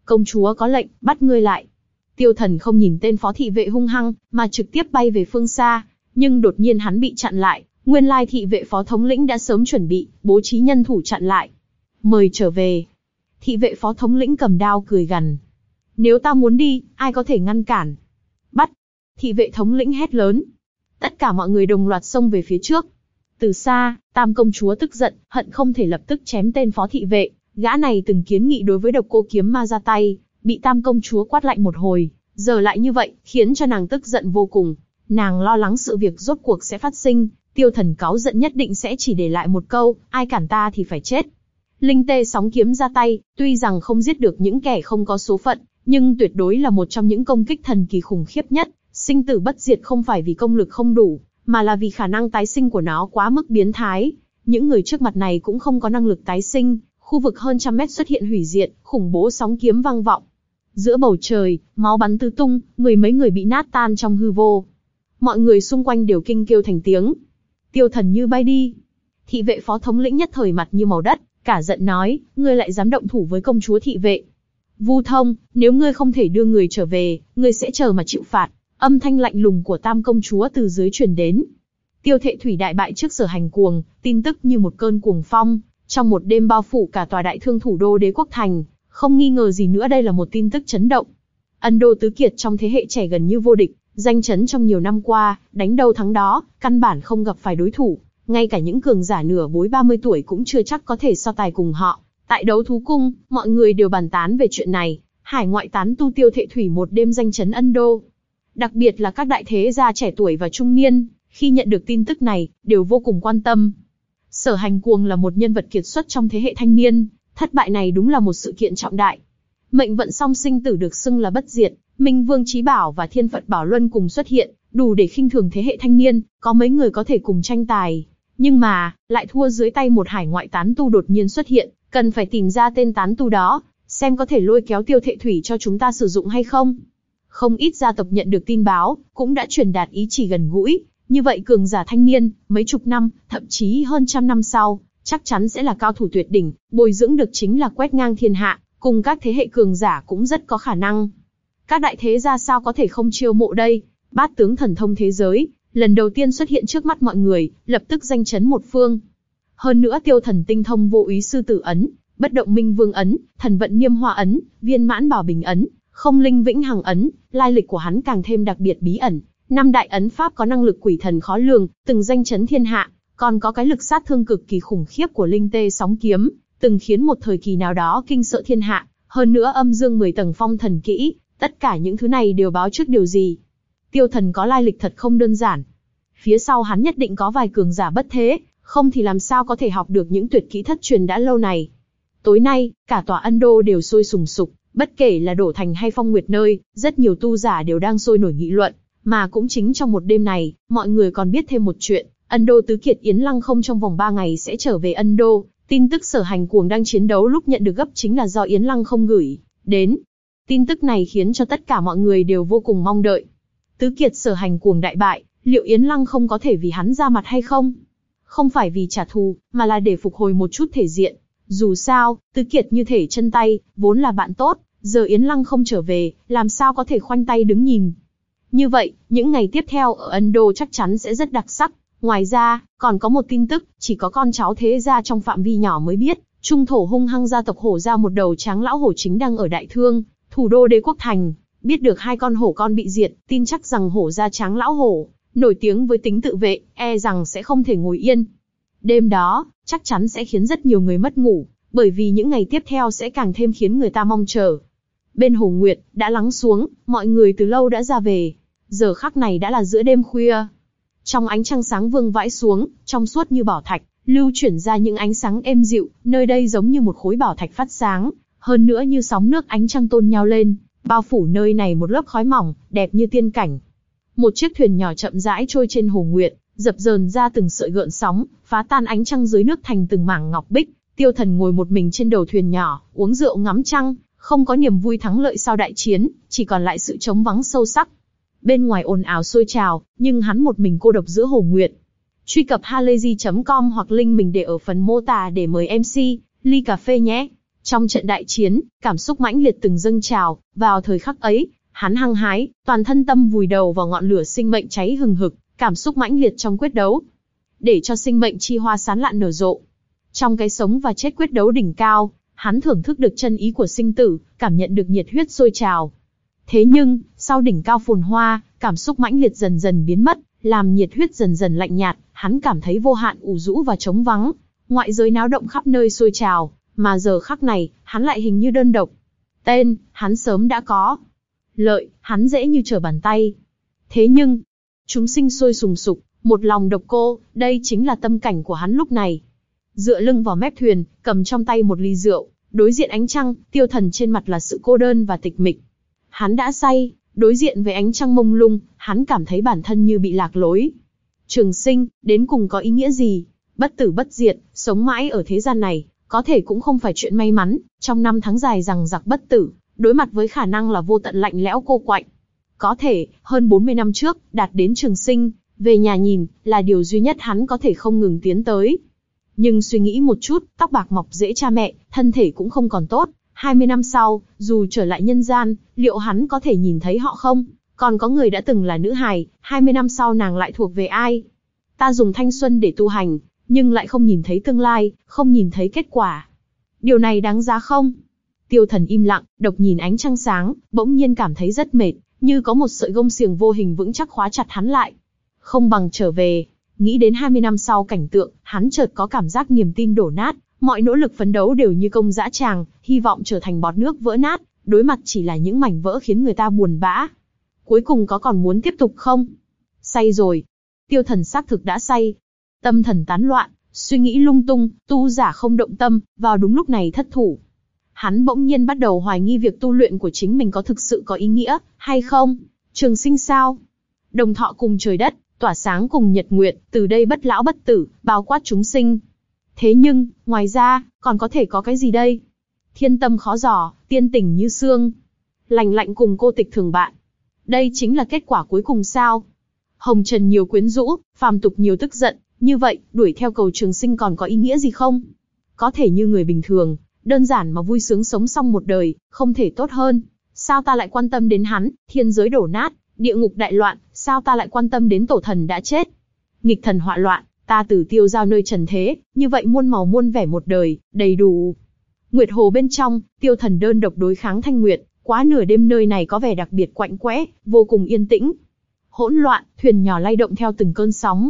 Công chúa có lệnh, bắt ngươi lại. Tiêu thần không nhìn tên phó thị vệ hung hăng, mà trực tiếp bay về phương xa, nhưng đột nhiên hắn bị chặn lại, nguyên lai thị vệ phó thống lĩnh đã sớm chuẩn bị, bố trí nhân thủ chặn lại. Mời trở về. Thị vệ phó thống lĩnh cầm đao cười gằn. Nếu ta muốn đi, ai có thể ngăn cản? Bắt. Thị vệ thống lĩnh hét lớn. Tất cả mọi người đồng loạt xông về phía trước. Từ xa, tam công chúa tức giận, hận không thể lập tức chém tên phó thị vệ. Gã này từng kiến nghị đối với độc cô kiếm ma ra tay, bị tam công chúa quát lạnh một hồi, giờ lại như vậy, khiến cho nàng tức giận vô cùng. Nàng lo lắng sự việc rốt cuộc sẽ phát sinh, tiêu thần cáu giận nhất định sẽ chỉ để lại một câu, ai cản ta thì phải chết. Linh tê sóng kiếm ra tay, tuy rằng không giết được những kẻ không có số phận, nhưng tuyệt đối là một trong những công kích thần kỳ khủng khiếp nhất. Sinh tử bất diệt không phải vì công lực không đủ, mà là vì khả năng tái sinh của nó quá mức biến thái. Những người trước mặt này cũng không có năng lực tái sinh, khu vực hơn trăm mét xuất hiện hủy diệt, khủng bố sóng kiếm vang vọng. Giữa bầu trời, máu bắn tứ tung, mười mấy người bị nát tan trong hư vô. Mọi người xung quanh đều kinh kêu thành tiếng. Tiêu thần như bay đi. Thị vệ phó thống lĩnh nhất thời mặt như màu đất, cả giận nói, ngươi lại dám động thủ với công chúa thị vệ. Vu thông, nếu ngươi không thể đưa người trở về, ngươi sẽ chờ mà chịu phạt. Âm thanh lạnh lùng của tam công chúa từ dưới truyền đến. Tiêu thệ thủy đại bại trước sở hành cuồng, tin tức như một cơn cuồng phong, trong một đêm bao phủ cả tòa đại thương thủ đô đế quốc thành, không nghi ngờ gì nữa đây là một tin tức chấn động. Ân Đô Tứ Kiệt trong thế hệ trẻ gần như vô địch, danh chấn trong nhiều năm qua, đánh đâu thắng đó, căn bản không gặp phải đối thủ, ngay cả những cường giả nửa bối 30 tuổi cũng chưa chắc có thể so tài cùng họ. Tại đấu thú cung, mọi người đều bàn tán về chuyện này, hải ngoại tán tu tiêu thệ thủy một đêm danh chấn Ân Đô. Đặc biệt là các đại thế gia trẻ tuổi và trung niên, khi nhận được tin tức này, đều vô cùng quan tâm. Sở hành cuồng là một nhân vật kiệt xuất trong thế hệ thanh niên, thất bại này đúng là một sự kiện trọng đại. Mệnh vận song sinh tử được xưng là bất diệt, Minh Vương Chí Bảo và Thiên Phật Bảo Luân cùng xuất hiện, đủ để khinh thường thế hệ thanh niên, có mấy người có thể cùng tranh tài. Nhưng mà, lại thua dưới tay một hải ngoại tán tu đột nhiên xuất hiện, cần phải tìm ra tên tán tu đó, xem có thể lôi kéo tiêu thệ thủy cho chúng ta sử dụng hay không. Không ít gia tộc nhận được tin báo, cũng đã truyền đạt ý chỉ gần gũi, như vậy cường giả thanh niên, mấy chục năm, thậm chí hơn trăm năm sau, chắc chắn sẽ là cao thủ tuyệt đỉnh, bồi dưỡng được chính là quét ngang thiên hạ, cùng các thế hệ cường giả cũng rất có khả năng. Các đại thế gia sao có thể không chiêu mộ đây? Bát tướng thần thông thế giới, lần đầu tiên xuất hiện trước mắt mọi người, lập tức danh chấn một phương. Hơn nữa tiêu thần tinh thông vô ý sư tử ấn, bất động minh vương ấn, thần vận niêm hoa ấn, viên mãn bảo bình ấn, không linh vĩnh hằng ấn, lai lịch của hắn càng thêm đặc biệt bí ẩn. Năm đại ấn pháp có năng lực quỷ thần khó lường, từng danh chấn thiên hạ, còn có cái lực sát thương cực kỳ khủng khiếp của linh tê sóng kiếm, từng khiến một thời kỳ nào đó kinh sợ thiên hạ, hơn nữa âm dương 10 tầng phong thần kỹ, tất cả những thứ này đều báo trước điều gì. Tiêu thần có lai lịch thật không đơn giản. Phía sau hắn nhất định có vài cường giả bất thế, không thì làm sao có thể học được những tuyệt kỹ thất truyền đã lâu này. Tối nay, cả tòa ân đô đều sôi sùng sục, bất kể là đổ thành hay phong nguyệt nơi, rất nhiều tu giả đều đang sôi nổi nghị luận, mà cũng chính trong một đêm này, mọi người còn biết thêm một chuyện, ân đô tứ kiệt Yến Lăng không trong vòng 3 ngày sẽ trở về ân đô, tin tức sở hành cuồng đang chiến đấu lúc nhận được gấp chính là do Yến Lăng không gửi, đến. Tin tức này khiến cho tất cả mọi người đều vô cùng mong đợi. Tứ kiệt sở hành cuồng đại bại, liệu Yến Lăng không có thể vì hắn ra mặt hay không? Không phải vì trả thù, mà là để phục hồi một chút thể diện. Dù sao, Tứ Kiệt như thể chân tay, vốn là bạn tốt, giờ Yến Lăng không trở về, làm sao có thể khoanh tay đứng nhìn. Như vậy, những ngày tiếp theo ở Ấn Độ chắc chắn sẽ rất đặc sắc. Ngoài ra, còn có một tin tức, chỉ có con cháu thế gia trong phạm vi nhỏ mới biết, trung thổ hung hăng gia tộc hổ ra một đầu tráng lão hổ chính đang ở Đại Thương, thủ đô đế quốc thành. Biết được hai con hổ con bị diệt, tin chắc rằng hổ ra tráng lão hổ, nổi tiếng với tính tự vệ, e rằng sẽ không thể ngồi yên. Đêm đó, chắc chắn sẽ khiến rất nhiều người mất ngủ, bởi vì những ngày tiếp theo sẽ càng thêm khiến người ta mong chờ. Bên Hồ Nguyệt, đã lắng xuống, mọi người từ lâu đã ra về. Giờ khắc này đã là giữa đêm khuya. Trong ánh trăng sáng vương vãi xuống, trong suốt như bảo thạch, lưu chuyển ra những ánh sáng êm dịu, nơi đây giống như một khối bảo thạch phát sáng, hơn nữa như sóng nước ánh trăng tôn nhau lên, bao phủ nơi này một lớp khói mỏng, đẹp như tiên cảnh. Một chiếc thuyền nhỏ chậm rãi trôi trên hồ nguyệt, dập dờn ra từng sợi gợn sóng, phá tan ánh trăng dưới nước thành từng mảng ngọc bích. Tiêu Thần ngồi một mình trên đầu thuyền nhỏ, uống rượu ngắm trăng, không có niềm vui thắng lợi sau đại chiến, chỉ còn lại sự trống vắng sâu sắc. Bên ngoài ồn ào sôi trào, nhưng hắn một mình cô độc giữa hồ nguyệt. Truy cập halayzi.com hoặc link mình để ở phần mô tả để mời MC, ly cà phê nhé. Trong trận đại chiến, cảm xúc mãnh liệt từng dâng trào, vào thời khắc ấy, hắn hăng hái, toàn thân tâm vùi đầu vào ngọn lửa sinh mệnh cháy hừng hực, cảm xúc mãnh liệt trong quyết đấu. Để cho sinh mệnh chi hoa sán lạn nở rộ. Trong cái sống và chết quyết đấu đỉnh cao, hắn thưởng thức được chân ý của sinh tử, cảm nhận được nhiệt huyết sôi trào. Thế nhưng, sau đỉnh cao phồn hoa, cảm xúc mãnh liệt dần dần biến mất, làm nhiệt huyết dần dần lạnh nhạt, hắn cảm thấy vô hạn ủ rũ và trống vắng. Ngoại giới náo động khắp nơi sôi trào, mà giờ khắc này, hắn lại hình như đơn độc. Tên, hắn sớm đã có. Lợi, hắn dễ như trở bàn tay. Thế nhưng, chúng sinh sôi sùng sục, một lòng độc cô, đây chính là tâm cảnh của hắn lúc này. Dựa lưng vào mép thuyền, cầm trong tay một ly rượu, đối diện ánh trăng, tiêu thần trên mặt là sự cô đơn và tịch mịch. Hắn đã say, đối diện với ánh trăng mông lung, hắn cảm thấy bản thân như bị lạc lối. Trường sinh, đến cùng có ý nghĩa gì? Bất tử bất diệt, sống mãi ở thế gian này, có thể cũng không phải chuyện may mắn, trong năm tháng dài rằng giặc bất tử, đối mặt với khả năng là vô tận lạnh lẽo cô quạnh. Có thể, hơn 40 năm trước, đạt đến trường sinh, về nhà nhìn, là điều duy nhất hắn có thể không ngừng tiến tới. Nhưng suy nghĩ một chút, tóc bạc mọc dễ cha mẹ, thân thể cũng không còn tốt. 20 năm sau, dù trở lại nhân gian, liệu hắn có thể nhìn thấy họ không? Còn có người đã từng là nữ hài, 20 năm sau nàng lại thuộc về ai? Ta dùng thanh xuân để tu hành, nhưng lại không nhìn thấy tương lai, không nhìn thấy kết quả. Điều này đáng giá không? Tiêu thần im lặng, độc nhìn ánh trăng sáng, bỗng nhiên cảm thấy rất mệt, như có một sợi gông xiềng vô hình vững chắc khóa chặt hắn lại. Không bằng trở về, nghĩ đến 20 năm sau cảnh tượng, hắn chợt có cảm giác niềm tin đổ nát, mọi nỗ lực phấn đấu đều như công dã tràng, hy vọng trở thành bọt nước vỡ nát, đối mặt chỉ là những mảnh vỡ khiến người ta buồn bã. Cuối cùng có còn muốn tiếp tục không? Say rồi. Tiêu thần xác thực đã say. Tâm thần tán loạn, suy nghĩ lung tung, tu giả không động tâm, vào đúng lúc này thất thủ hắn bỗng nhiên bắt đầu hoài nghi việc tu luyện của chính mình có thực sự có ý nghĩa, hay không? Trường sinh sao? Đồng thọ cùng trời đất, tỏa sáng cùng nhật nguyệt, từ đây bất lão bất tử, bao quát chúng sinh. Thế nhưng, ngoài ra, còn có thể có cái gì đây? Thiên tâm khó dò, tiên tình như xương. Lành lạnh cùng cô tịch thường bạn. Đây chính là kết quả cuối cùng sao? Hồng Trần nhiều quyến rũ, phàm tục nhiều tức giận, như vậy, đuổi theo cầu trường sinh còn có ý nghĩa gì không? Có thể như người bình thường, đơn giản mà vui sướng sống xong một đời, không thể tốt hơn. Sao ta lại quan tâm đến hắn, thiên giới đổ nát, địa ngục đại loạn, sao ta lại quan tâm đến tổ thần đã chết? Nghịch thần họa loạn, ta tử tiêu giao nơi trần thế, như vậy muôn màu muôn vẻ một đời, đầy đủ. Nguyệt hồ bên trong, tiêu thần đơn độc đối kháng thanh nguyệt, quá nửa đêm nơi này có vẻ đặc biệt quạnh quẽ, vô cùng yên tĩnh. Hỗn loạn, thuyền nhỏ lay động theo từng cơn sóng.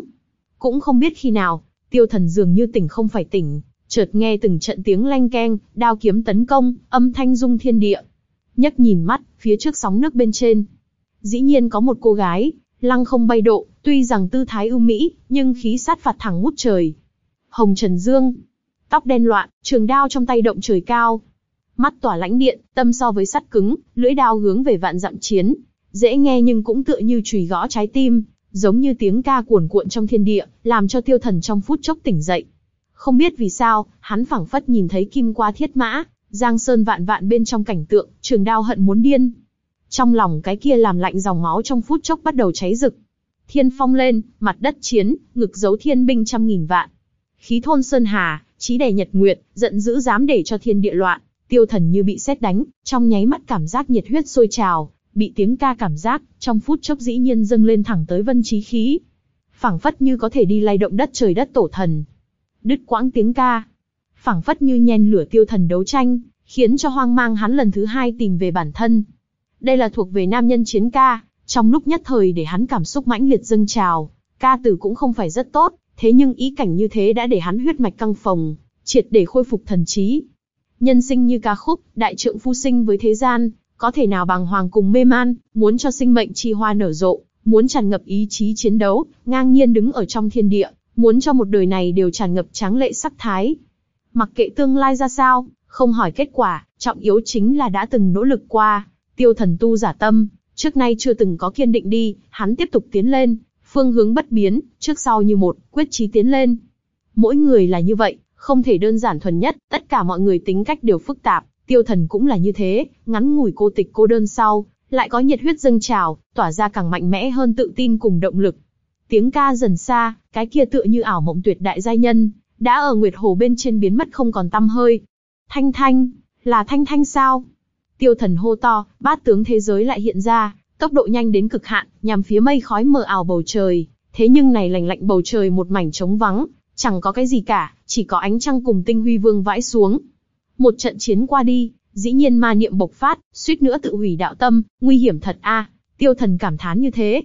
Cũng không biết khi nào, tiêu thần dường như tỉnh không phải tỉnh, chợt nghe từng trận tiếng leng keng, đao kiếm tấn công, âm thanh rung thiên địa. Nhấc nhìn mắt, phía trước sóng nước bên trên. Dĩ nhiên có một cô gái, lăng không bay độ, tuy rằng tư thái ưu mỹ, nhưng khí sát phạt thẳng ngút trời. Hồng Trần Dương, tóc đen loạn, trường đao trong tay động trời cao. Mắt tỏa lãnh điện, tâm so với sắt cứng, lưỡi đao hướng về vạn dặm chiến. Dễ nghe nhưng cũng tựa như chùy gõ trái tim, giống như tiếng ca cuồn cuộn trong thiên địa, làm cho tiêu thần trong phút chốc tỉnh dậy. Không biết vì sao, hắn phảng phất nhìn thấy kim qua thiết mã, giang sơn vạn vạn bên trong cảnh tượng, trường đao hận muốn điên. Trong lòng cái kia làm lạnh dòng máu trong phút chốc bắt đầu cháy rực. Thiên phong lên, mặt đất chiến, ngực giấu thiên binh trăm nghìn vạn. Khí thôn sơn hà, trí đè nhật nguyệt, giận dữ dám để cho thiên địa loạn, tiêu thần như bị xét đánh, trong nháy mắt cảm giác nhiệt huyết sôi trào, bị tiếng ca cảm giác, trong phút chốc dĩ nhiên dâng lên thẳng tới vân trí khí. phảng phất như có thể đi lay động đất trời đất tổ thần. Đứt quãng tiếng ca, phảng phất như nhen lửa tiêu thần đấu tranh, khiến cho hoang mang hắn lần thứ hai tìm về bản thân. Đây là thuộc về nam nhân chiến ca, trong lúc nhất thời để hắn cảm xúc mãnh liệt dâng trào, ca từ cũng không phải rất tốt, thế nhưng ý cảnh như thế đã để hắn huyết mạch căng phồng, triệt để khôi phục thần trí. Nhân sinh như ca khúc, đại trượng phu sinh với thế gian, có thể nào bằng hoàng cùng mê man, muốn cho sinh mệnh chi hoa nở rộ, muốn tràn ngập ý chí chiến đấu, ngang nhiên đứng ở trong thiên địa, muốn cho một đời này đều tràn ngập tráng lệ sắc thái. Mặc kệ tương lai ra sao, không hỏi kết quả, trọng yếu chính là đã từng nỗ lực qua, tiêu thần tu giả tâm, trước nay chưa từng có kiên định đi, hắn tiếp tục tiến lên, phương hướng bất biến, trước sau như một, quyết chí tiến lên. Mỗi người là như vậy, không thể đơn giản thuần nhất, tất cả mọi người tính cách đều phức tạp, tiêu thần cũng là như thế, ngắn ngủi cô tịch cô đơn sau, lại có nhiệt huyết dâng trào, tỏa ra càng mạnh mẽ hơn tự tin cùng động lực. Tiếng ca dần xa, cái kia tựa như ảo mộng tuyệt đại giai nhân, đã ở Nguyệt Hồ bên trên biến mất không còn tăm hơi. Thanh Thanh, là Thanh Thanh sao? Tiêu thần hô to, bát tướng thế giới lại hiện ra, tốc độ nhanh đến cực hạn, nhằm phía mây khói mờ ảo bầu trời. Thế nhưng này lạnh lạnh bầu trời một mảnh trống vắng, chẳng có cái gì cả, chỉ có ánh trăng cùng tinh huy vương vãi xuống. Một trận chiến qua đi, dĩ nhiên ma niệm bộc phát, suýt nữa tự hủy đạo tâm, nguy hiểm thật a. Tiêu thần cảm thán như thế.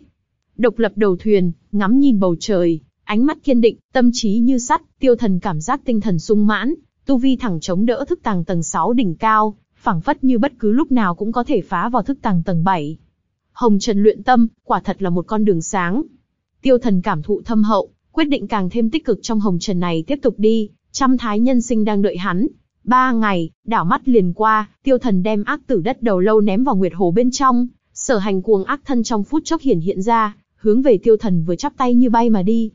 Độc lập đầu thuyền, ngắm nhìn bầu trời, ánh mắt kiên định, tâm trí như sắt, tiêu thần cảm giác tinh thần sung mãn, tu vi thẳng chống đỡ thức tàng tầng 6 đỉnh cao, phảng phất như bất cứ lúc nào cũng có thể phá vào thức tàng tầng 7. Hồng Trần luyện tâm, quả thật là một con đường sáng. Tiêu thần cảm thụ thâm hậu, quyết định càng thêm tích cực trong Hồng Trần này tiếp tục đi, trăm thái nhân sinh đang đợi hắn. Ba ngày, đảo mắt liền qua, tiêu thần đem ác tử đất đầu lâu ném vào nguyệt hồ bên trong, sở hành cuồng ác thân trong phút chốc hiển hiện ra, hướng về tiêu thần vừa chắp tay như bay mà đi.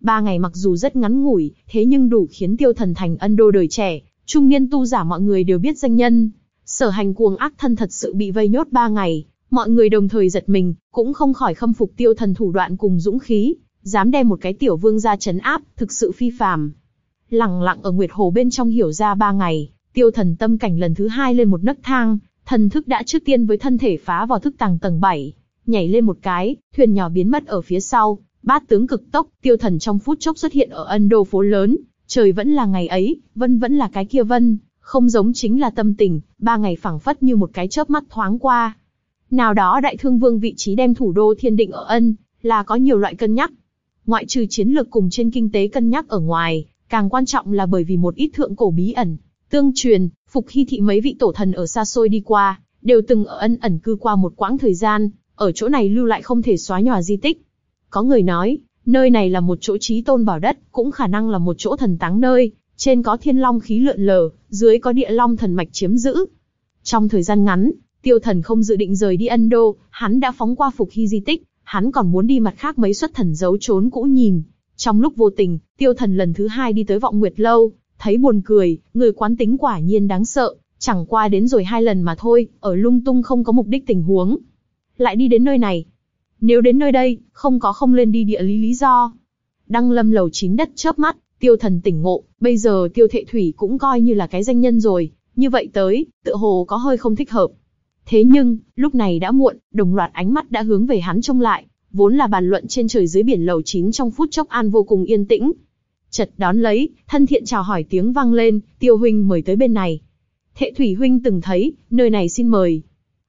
Ba ngày mặc dù rất ngắn ngủi, thế nhưng đủ khiến tiêu thần thành ân đô đời trẻ, trung niên tu giả mọi người đều biết danh nhân. Sở hành cuồng ác thân thật sự bị vây nhốt ba ngày, mọi người đồng thời giật mình, cũng không khỏi khâm phục tiêu thần thủ đoạn cùng dũng khí, dám đem một cái tiểu vương ra chấn áp, thực sự phi phàm. Lặng lặng ở Nguyệt Hồ bên trong hiểu ra ba ngày, tiêu thần tâm cảnh lần thứ hai lên một nấc thang, thần thức đã trước tiên với thân thể phá vào thức tàng tầng 7, nhảy lên một cái, thuyền nhỏ biến mất ở phía sau, bát tướng cực tốc, tiêu thần trong phút chốc xuất hiện ở ân đô phố lớn, trời vẫn là ngày ấy, vân vẫn là cái kia vân, không giống chính là tâm tình, ba ngày phảng phất như một cái chớp mắt thoáng qua. Nào đó đại thương vương vị trí đem thủ đô thiên định ở ân, là có nhiều loại cân nhắc. Ngoại trừ chiến lược cùng trên kinh tế cân nhắc ở ngoài, càng quan trọng là bởi vì một ít thượng cổ bí ẩn, tương truyền, phục hy thị mấy vị tổ thần ở xa xôi đi qua, đều từng ở ân ẩn cư qua một quãng thời gian, ở chỗ này lưu lại không thể xóa nhòa di tích. Có người nói, nơi này là một chỗ trí tôn bảo đất, cũng khả năng là một chỗ thần táng nơi, trên có thiên long khí lượn lờ, dưới có địa long thần mạch chiếm giữ. Trong thời gian ngắn, tiêu thần không dự định rời đi Ân Đô, hắn đã phóng qua phục hy di tích, hắn còn muốn đi mặt khác mấy xuất thần giấu trốn cũ nhìn. Trong lúc vô tình, tiêu thần lần thứ hai đi tới vọng nguyệt lâu, thấy buồn cười, người quán tính quả nhiên đáng sợ, chẳng qua đến rồi hai lần mà thôi, ở lung tung không có mục đích tình huống. Lại đi đến nơi này. Nếu đến nơi đây, không có không lên đi địa lý lý do. Đăng lâm lầu chín đất chớp mắt, tiêu thần tỉnh ngộ, bây giờ tiêu thệ thủy cũng coi như là cái danh nhân rồi, như vậy tới, tựa hồ có hơi không thích hợp. Thế nhưng, lúc này đã muộn, đồng loạt ánh mắt đã hướng về hắn trông lại, vốn là bàn luận trên trời dưới biển lầu chín trong phút chốc an vô cùng yên tĩnh. Chật đón lấy, thân thiện chào hỏi tiếng vang lên, tiêu huynh mời tới bên này. Thệ thủy huynh từng thấy, nơi này xin mời.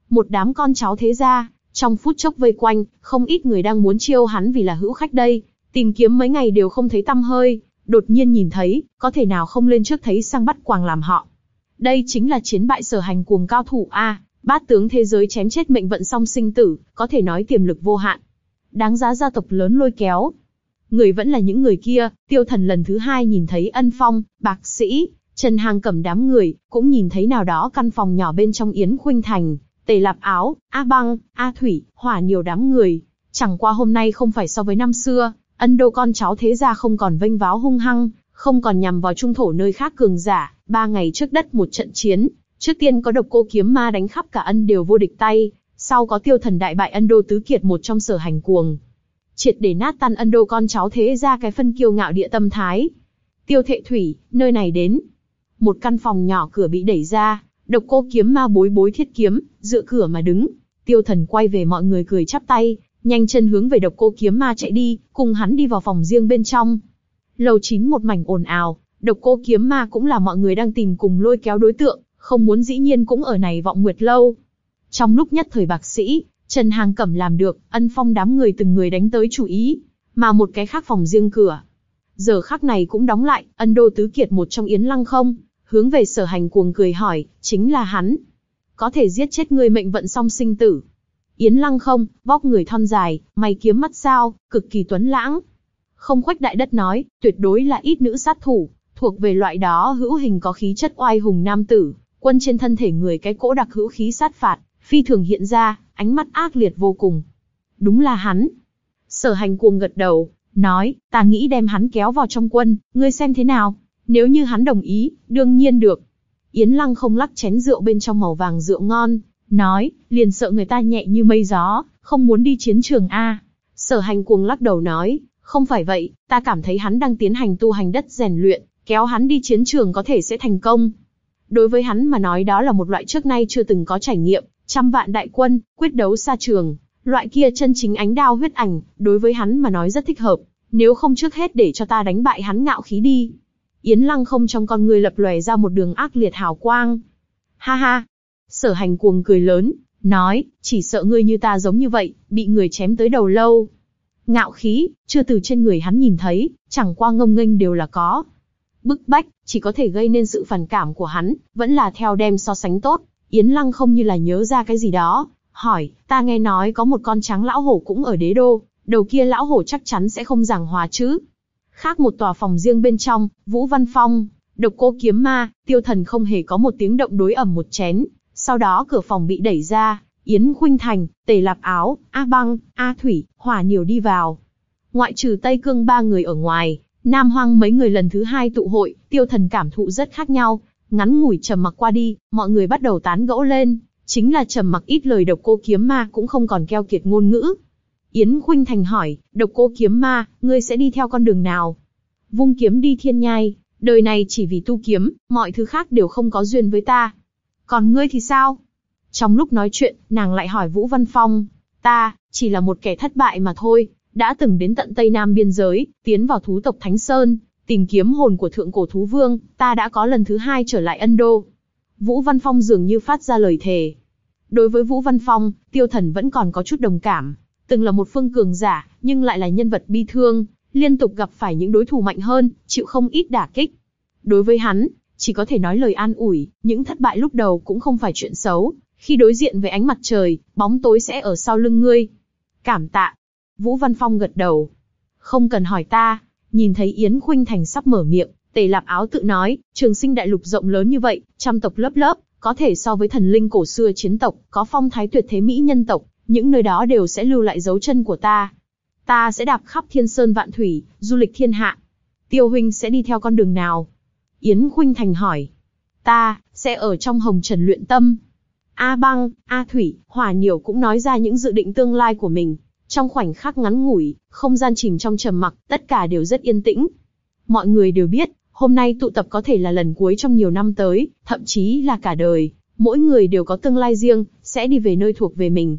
Một đám con cháu thế gia, trong phút chốc vây quanh, không ít người đang muốn chiêu hắn vì là hữu khách đây, tìm kiếm mấy ngày đều không thấy tâm hơi, đột nhiên nhìn thấy, có thể nào không lên trước thấy sang bắt quàng làm họ. Đây chính là chiến bại sở hành cuồng cao thủ A, bát tướng thế giới chém chết mệnh vận song sinh tử, có thể nói tiềm lực vô hạn. Đáng giá gia tộc lớn lôi kéo. Người vẫn là những người kia, tiêu thần lần thứ hai nhìn thấy ân phong, bạc sĩ, Trần Hàng cầm đám người, cũng nhìn thấy nào đó căn phòng nhỏ bên trong Yến Khuynh Thành, Tề Lạp Áo, A Băng, A Thủy, hỏa nhiều đám người. Chẳng qua hôm nay không phải so với năm xưa, ân đô con cháu thế gia không còn vênh váo hung hăng, không còn nhằm vào trung thổ nơi khác cường giả, ba ngày trước đất một trận chiến, trước tiên có độc cô kiếm ma đánh khắp cả ân đều vô địch tay, sau có tiêu thần đại bại ân đô tứ kiệt một trong sở hành cuồng. Triệt để nát tan ân đô con cháu thế ra cái phân kiêu ngạo địa tâm thái. Tiêu thệ thủy, nơi này đến. Một căn phòng nhỏ cửa bị đẩy ra, độc cô kiếm ma bối bối thiết kiếm, dựa cửa mà đứng. Tiêu thần quay về mọi người cười chắp tay, nhanh chân hướng về độc cô kiếm ma chạy đi, cùng hắn đi vào phòng riêng bên trong. Lầu chín một mảnh ồn ào, độc cô kiếm ma cũng là mọi người đang tìm cùng lôi kéo đối tượng, không muốn dĩ nhiên cũng ở này vọng nguyệt lâu. Trong lúc nhất thời bạc sĩ, Trần Hàng Cẩm làm được, ân phong đám người từng người đánh tới chủ ý, mà một cái khác phòng riêng cửa. Giờ khắc này cũng đóng lại, ân đô tứ kiệt một trong yến lăng không, hướng về sở hành cuồng cười hỏi, chính là hắn. Có thể giết chết người mệnh vận song sinh tử. Yến lăng không, vóc người thon dài, mày kiếm mắt sao, cực kỳ tuấn lãng. Không khoách đại đất nói, tuyệt đối là ít nữ sát thủ, thuộc về loại đó hữu hình có khí chất oai hùng nam tử, quân trên thân thể người cái cỗ đặc hữu khí sát phạt, phi thường hiện ra, ánh mắt ác liệt vô cùng. Đúng là hắn. Sở hành cuồng gật đầu, nói, ta nghĩ đem hắn kéo vào trong quân, ngươi xem thế nào? Nếu như hắn đồng ý, đương nhiên được. Yến Lăng không lắc chén rượu bên trong màu vàng rượu ngon, nói, liền sợ người ta nhẹ như mây gió, không muốn đi chiến trường A. Sở hành cuồng lắc đầu nói, không phải vậy, ta cảm thấy hắn đang tiến hành tu hành đất rèn luyện, kéo hắn đi chiến trường có thể sẽ thành công. Đối với hắn mà nói đó là một loại trước nay chưa từng có trải nghiệm, trăm vạn đại quân, quyết đấu xa trường, loại kia chân chính ánh đao huyết ảnh, đối với hắn mà nói rất thích hợp, nếu không trước hết để cho ta đánh bại hắn ngạo khí đi. Yến Lăng không trong con người lập lòe ra một đường ác liệt hào quang. Ha ha! Sở hành cuồng cười lớn, nói, chỉ sợ ngươi như ta giống như vậy, bị người chém tới đầu lâu. Ngạo khí, chưa từ trên người hắn nhìn thấy, chẳng qua ngông nghênh đều là có. Bức bách, chỉ có thể gây nên sự phản cảm của hắn, vẫn là theo đem so sánh tốt. Yến Lăng không như là nhớ ra cái gì đó, hỏi, ta nghe nói có một con trắng lão hổ cũng ở đế đô, đầu kia lão hổ chắc chắn sẽ không giảng hòa chứ. Khác một tòa phòng riêng bên trong, Vũ Văn Phong, độc cô kiếm ma, tiêu thần không hề có một tiếng động đối ẩm một chén. Sau đó cửa phòng bị đẩy ra, Yến Khuynh Thành, Tề Lạp Áo, A Băng, A Thủy, Hỏa Nhiều đi vào. Ngoại trừ Tây Cương ba người ở ngoài, Nam Hoang mấy người lần thứ hai tụ hội, tiêu thần cảm thụ rất khác nhau. Ngắn ngủi trầm mặc qua đi, mọi người bắt đầu tán gẫu lên, chính là trầm mặc ít lời độc cô kiếm ma cũng không còn keo kiệt ngôn ngữ. Yến Khuynh Thành hỏi, độc cô kiếm ma, ngươi sẽ đi theo con đường nào? Vung kiếm đi thiên nhai, đời này chỉ vì tu kiếm, mọi thứ khác đều không có duyên với ta. Còn ngươi thì sao? Trong lúc nói chuyện, nàng lại hỏi Vũ Văn Phong, ta, chỉ là một kẻ thất bại mà thôi, đã từng đến tận Tây Nam biên giới, tiến vào thú tộc Thánh Sơn, tìm kiếm hồn của thượng cổ thú vương, ta đã có lần thứ hai trở lại Ân Đô. Vũ Văn Phong dường như phát ra lời thề. Đối với Vũ Văn Phong, tiêu thần vẫn còn có chút đồng cảm. Từng là một phương cường giả, nhưng lại là nhân vật bi thương, liên tục gặp phải những đối thủ mạnh hơn, chịu không ít đả kích. Đối với hắn, chỉ có thể nói lời an ủi, những thất bại lúc đầu cũng không phải chuyện xấu, khi đối diện với ánh mặt trời, bóng tối sẽ ở sau lưng ngươi. Cảm tạ. Vũ Văn Phong gật đầu. Không cần hỏi ta, nhìn thấy Yến Khuynh Thành sắp mở miệng, Tề Lạp Áo tự nói, trường sinh đại lục rộng lớn như vậy, trăm tộc lớp lớp, có thể so với thần linh cổ xưa chiến tộc, có phong thái tuyệt thế mỹ nhân tộc, những nơi đó đều sẽ lưu lại dấu chân của ta. Ta sẽ đạp khắp thiên sơn vạn thủy, du lịch thiên hạ. Tiêu huynh sẽ đi theo con đường nào? Yến Khuynh Thành hỏi. Ta, sẽ ở trong hồng trần luyện tâm. A băng, A thủy, Hòa nhiều cũng nói ra những dự định tương lai của mình. Trong khoảnh khắc ngắn ngủi, không gian chìm trong trầm mặc, tất cả đều rất yên tĩnh. Mọi người đều biết, hôm nay tụ tập có thể là lần cuối trong nhiều năm tới, thậm chí là cả đời. Mỗi người đều có tương lai riêng, sẽ đi về nơi thuộc về mình.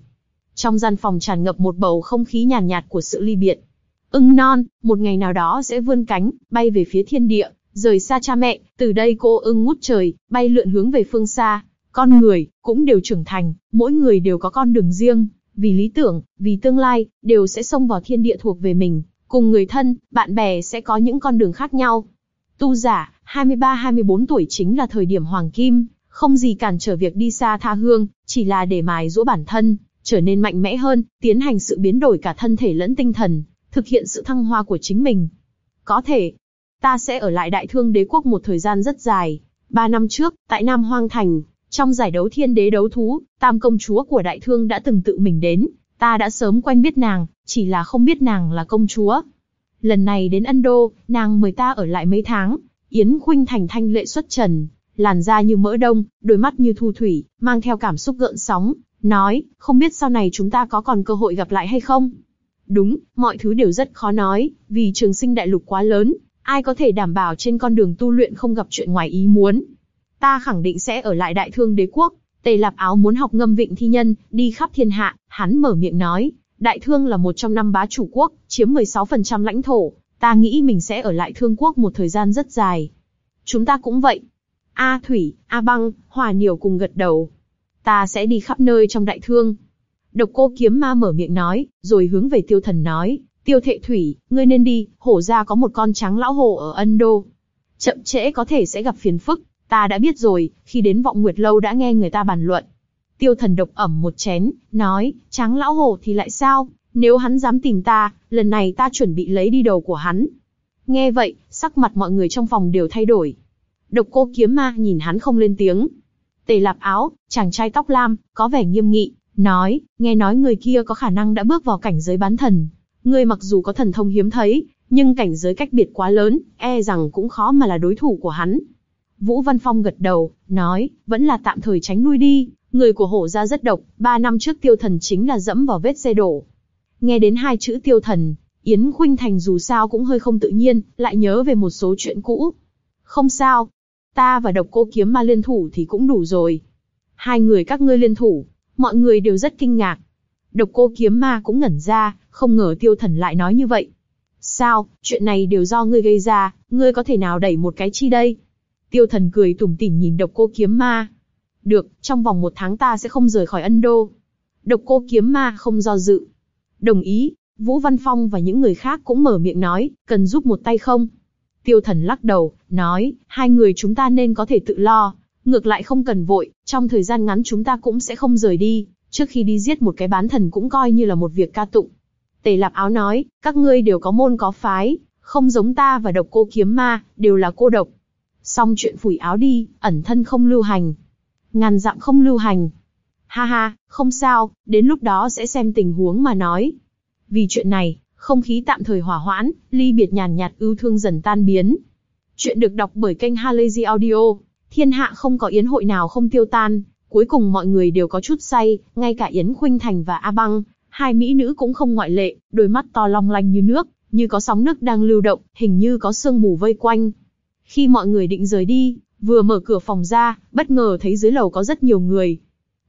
Trong gian phòng tràn ngập một bầu không khí nhàn nhạt, nhạt của sự ly biệt. Ưng non, một ngày nào đó sẽ vươn cánh, bay về phía thiên địa, rời xa cha mẹ, từ đây cô ưng ngút trời, bay lượn hướng về phương xa. Con người, cũng đều trưởng thành, mỗi người đều có con đường riêng, vì lý tưởng, vì tương lai, đều sẽ xông vào thiên địa thuộc về mình, cùng người thân, bạn bè sẽ có những con đường khác nhau. Tu giả, 23-24 tuổi chính là thời điểm hoàng kim, không gì cản trở việc đi xa tha hương, chỉ là để mài giũa bản thân, trở nên mạnh mẽ hơn, tiến hành sự biến đổi cả thân thể lẫn tinh thần, thực hiện sự thăng hoa của chính mình. Có thể, ta sẽ ở lại Đại Thương Đế quốc một thời gian rất dài. Ba năm trước, tại Nam Hoang Thành, trong giải đấu thiên đế đấu thú, tam công chúa của Đại Thương đã từng tự mình đến, ta đã sớm quen biết nàng, chỉ là không biết nàng là công chúa. Lần này đến Ân Đô, nàng mời ta ở lại mấy tháng, Yến Khuynh Thành thanh lệ xuất trần, làn da như mỡ đông, đôi mắt như thu thủy, mang theo cảm xúc gợn sóng, nói, không biết sau này chúng ta có còn cơ hội gặp lại hay không? Đúng, mọi thứ đều rất khó nói, vì trường sinh đại lục quá lớn, ai có thể đảm bảo trên con đường tu luyện không gặp chuyện ngoài ý muốn. Ta khẳng định sẽ ở lại đại thương đế quốc, Tề Lạp Áo muốn học ngâm vịnh thi nhân, đi khắp thiên hạ, hắn mở miệng nói, đại thương là một trong năm bá chủ quốc, chiếm 16% lãnh thổ, ta nghĩ mình sẽ ở lại thương quốc một thời gian rất dài. Chúng ta cũng vậy. A Thủy, A Băng, Hòa Niểu cùng gật đầu. Ta sẽ đi khắp nơi trong đại thương. Độc cô kiếm ma mở miệng nói, rồi hướng về tiêu thần nói, tiêu thệ thủy, ngươi nên đi, hổ gia có một con trắng lão hổ ở Ân Đô. Chậm trễ có thể sẽ gặp phiền phức, ta đã biết rồi, khi đến vọng nguyệt lâu đã nghe người ta bàn luận. Tiêu thần độc ẩm một chén, nói, trắng lão hổ thì lại sao, nếu hắn dám tìm ta, lần này ta chuẩn bị lấy đi đầu của hắn. Nghe vậy, sắc mặt mọi người trong phòng đều thay đổi. Độc cô kiếm ma nhìn hắn không lên tiếng. Tề lạp áo, chàng trai tóc lam, có vẻ nghiêm nghị, nói, nghe nói người kia có khả năng đã bước vào cảnh giới bán thần. Ngươi mặc dù có thần thông hiếm thấy, nhưng cảnh giới cách biệt quá lớn, e rằng cũng khó mà là đối thủ của hắn. Vũ Văn Phong gật đầu, nói, vẫn là tạm thời tránh lui đi, người của hổ gia rất độc, ba năm trước tiêu thần chính là dẫm vào vết xe đổ. Nghe đến hai chữ tiêu thần, Yến Khuynh Thành dù sao cũng hơi không tự nhiên, lại nhớ về một số chuyện cũ. Không sao, ta và độc cô kiếm ma liên thủ thì cũng đủ rồi. Hai người các ngươi liên thủ, mọi người đều rất kinh ngạc. Độc cô kiếm ma cũng ngẩn ra, không ngờ tiêu thần lại nói như vậy. Sao, chuyện này đều do ngươi gây ra, ngươi có thể nào đẩy một cái chi đây? Tiêu thần cười tủm tỉm nhìn độc cô kiếm ma. Được, trong vòng một tháng ta sẽ không rời khỏi Ân Đô. Độc cô kiếm ma không do dự. Đồng ý, Vũ Văn Phong và những người khác cũng mở miệng nói, cần giúp một tay không? Tiêu thần lắc đầu, nói, hai người chúng ta nên có thể tự lo, ngược lại không cần vội, trong thời gian ngắn chúng ta cũng sẽ không rời đi, trước khi đi giết một cái bán thần cũng coi như là một việc ca tụng. Tề Lạp Áo nói, các ngươi đều có môn có phái, không giống ta và độc cô kiếm ma, đều là cô độc. Xong chuyện phủi áo đi, ẩn thân không lưu hành. Ngàn dặm không lưu hành. Ha ha, không sao, đến lúc đó sẽ xem tình huống mà nói. Vì chuyện này, không khí tạm thời hỏa hoãn, ly biệt nhàn nhạt ưu thương dần tan biến. Chuyện được đọc bởi kênh Halazy Audio. Thiên hạ không có yến hội nào không tiêu tan, cuối cùng mọi người đều có chút say, ngay cả Yến Khuynh Thành và A Băng, hai mỹ nữ cũng không ngoại lệ, đôi mắt to long lanh như nước, như có sóng nước đang lưu động, hình như có sương mù vây quanh. Khi mọi người định rời đi, vừa mở cửa phòng ra, bất ngờ thấy dưới lầu có rất nhiều người.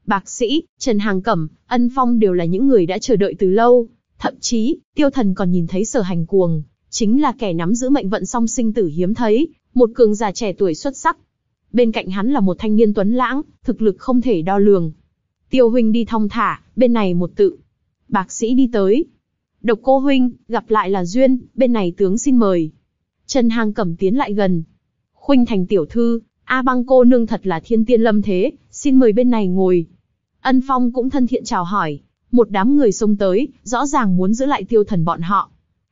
Bạc sĩ, Trần Hàng Cẩm, Ân Phong đều là những người đã chờ đợi từ lâu. Thậm chí, tiêu thần còn nhìn thấy sở hành cuồng, chính là kẻ nắm giữ mệnh vận song sinh tử hiếm thấy, một cường giả trẻ tuổi xuất sắc. Bên cạnh hắn là một thanh niên tuấn lãng, thực lực không thể đo lường. Tiêu huynh đi thong thả, bên này một tự. Bạc sĩ đi tới. Độc cô huynh, gặp lại là duyên, bên này tướng xin mời. Trần Hàng cẩm tiến lại gần. Khuynh thành tiểu thư, A băng cô nương thật là thiên tiên lâm thế, xin mời bên này ngồi. Ân Phong cũng thân thiện chào hỏi, một đám người xông tới, rõ ràng muốn giữ lại tiêu thần bọn họ.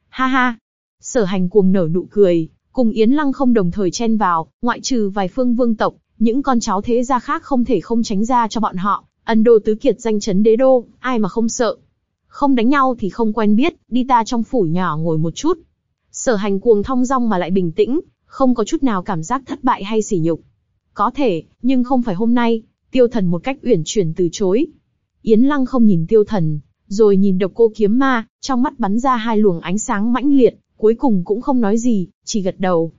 Ha ha! Sở hành cuồng nở nụ cười, cùng Yến Lăng không đồng thời chen vào, ngoại trừ vài phương vương tộc, những con cháu thế gia khác không thể không tránh ra cho bọn họ. Ân đô tứ kiệt danh chấn đế đô, ai mà không sợ. Không đánh nhau thì không quen biết, đi ta trong phủ nhỏ ngồi một chút. Sở hành cuồng thong dong mà lại bình tĩnh, không có chút nào cảm giác thất bại hay sỉ nhục. Có thể, nhưng không phải hôm nay, tiêu thần một cách uyển chuyển từ chối. Yến Lăng không nhìn tiêu thần, rồi nhìn độc cô kiếm ma, trong mắt bắn ra hai luồng ánh sáng mãnh liệt, cuối cùng cũng không nói gì, chỉ gật đầu.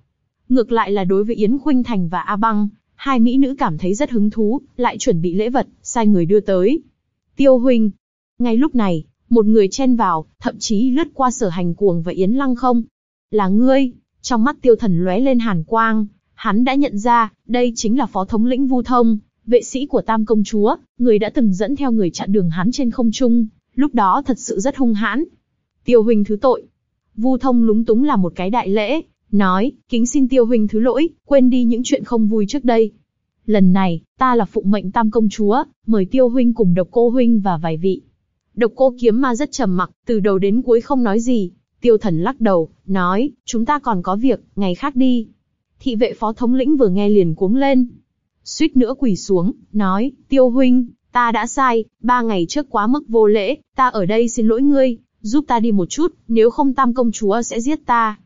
Ngược lại là đối với Yến Khuynh Thành và A Băng, hai mỹ nữ cảm thấy rất hứng thú, lại chuẩn bị lễ vật, sai người đưa tới. Tiêu huynh. Ngay lúc này, một người chen vào, thậm chí lướt qua sở hành cuồng và Yến Lăng không. Là ngươi, trong mắt tiêu thần lóe lên hàn quang, hắn đã nhận ra, đây chính là phó thống lĩnh Vu Thông, vệ sĩ của Tam Công Chúa, người đã từng dẫn theo người chặn đường hắn trên không trung, lúc đó thật sự rất hung hãn. Tiêu huynh thứ tội. Vu Thông lúng túng làm một cái đại lễ, nói, kính xin tiêu huynh thứ lỗi, quên đi những chuyện không vui trước đây. Lần này, ta là phụ mệnh tam công chúa, mời tiêu huynh cùng độc cô huynh và vài vị. Độc cô kiếm ma rất trầm mặc, từ đầu đến cuối không nói gì. Tiêu thần lắc đầu, nói, chúng ta còn có việc, ngày khác đi. Thị vệ phó thống lĩnh vừa nghe liền cuống lên. Suýt nữa quỳ xuống, nói, tiêu huynh, ta đã sai, ba ngày trước quá mức vô lễ, ta ở đây xin lỗi ngươi, giúp ta đi một chút, nếu không tam công chúa sẽ giết ta.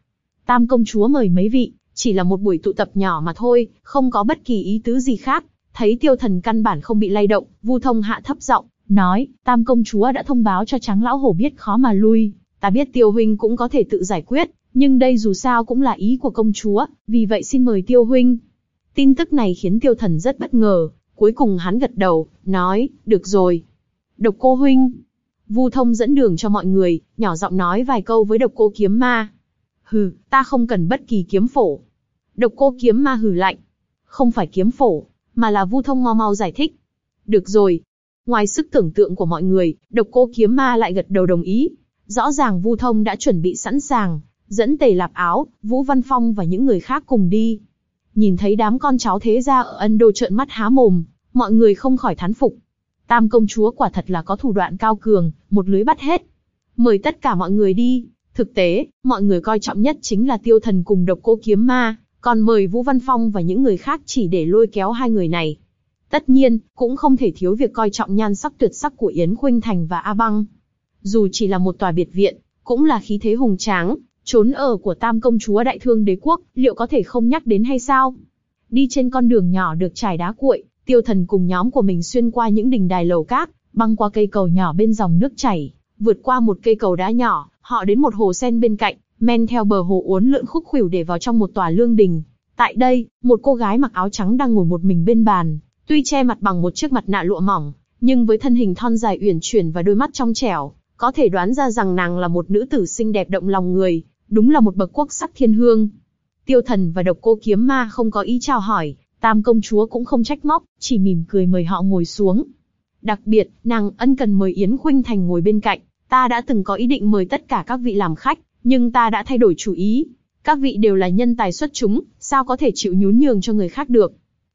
Tam công chúa mời mấy vị, chỉ là một buổi tụ tập nhỏ mà thôi, không có bất kỳ ý tứ gì khác. Thấy tiêu thần căn bản không bị lay động, vu thông hạ thấp giọng, nói, tam công chúa đã thông báo cho trắng lão hổ biết khó mà lui, ta biết tiêu huynh cũng có thể tự giải quyết, nhưng đây dù sao cũng là ý của công chúa, vì vậy xin mời tiêu huynh. Tin tức này khiến tiêu thần rất bất ngờ, cuối cùng hắn gật đầu, nói, được rồi. Độc cô huynh. Vu thông dẫn đường cho mọi người, nhỏ giọng nói vài câu với độc cô kiếm ma. Hừ, ta không cần bất kỳ kiếm phổ. Độc cô kiếm ma hừ lạnh. Không phải kiếm phổ, mà là vu thông mau mau giải thích. Được rồi. Ngoài sức tưởng tượng của mọi người, độc cô kiếm ma lại gật đầu đồng ý. Rõ ràng vu thông đã chuẩn bị sẵn sàng, dẫn tề lạp áo, Vũ Văn Phong và những người khác cùng đi. Nhìn thấy đám con cháu thế gia ở Ân Đô trợn mắt há mồm, mọi người không khỏi thán phục. Tam công chúa quả thật là có thủ đoạn cao cường, một lưới bắt hết. Mời tất cả mọi người đi. Thực tế, mọi người coi trọng nhất chính là tiêu thần cùng độc cô kiếm ma, còn mời Vũ Văn Phong và những người khác chỉ để lôi kéo hai người này. Tất nhiên, cũng không thể thiếu việc coi trọng nhan sắc tuyệt sắc của Yến Khuynh Thành và A Băng. Dù chỉ là một tòa biệt viện, cũng là khí thế hùng tráng, trốn ở của tam công chúa đại thương đế quốc, liệu có thể không nhắc đến hay sao? Đi trên con đường nhỏ được trải đá cuội, tiêu thần cùng nhóm của mình xuyên qua những đình đài lầu cát, băng qua cây cầu nhỏ bên dòng nước chảy, vượt qua một cây cầu đá nhỏ, họ đến một hồ sen bên cạnh, men theo bờ hồ uốn lượn khúc khuỷu để vào trong một tòa lương đình. Tại đây, một cô gái mặc áo trắng đang ngồi một mình bên bàn, tuy che mặt bằng một chiếc mặt nạ lụa mỏng, nhưng với thân hình thon dài uyển chuyển và đôi mắt trong trẻo, có thể đoán ra rằng nàng là một nữ tử xinh đẹp động lòng người, đúng là một bậc quốc sắc thiên hương. Tiêu thần và độc cô kiếm ma không có ý chào hỏi, tam công chúa cũng không trách móc, chỉ mỉm cười mời họ ngồi xuống. Đặc biệt, nàng ân cần mời Yến Khuynh Thành ngồi bên cạnh, ta đã từng có ý định mời tất cả các vị làm khách, nhưng ta đã thay đổi chủ ý. Các vị đều là nhân tài xuất chúng, sao có thể chịu nhún nhường cho người khác được.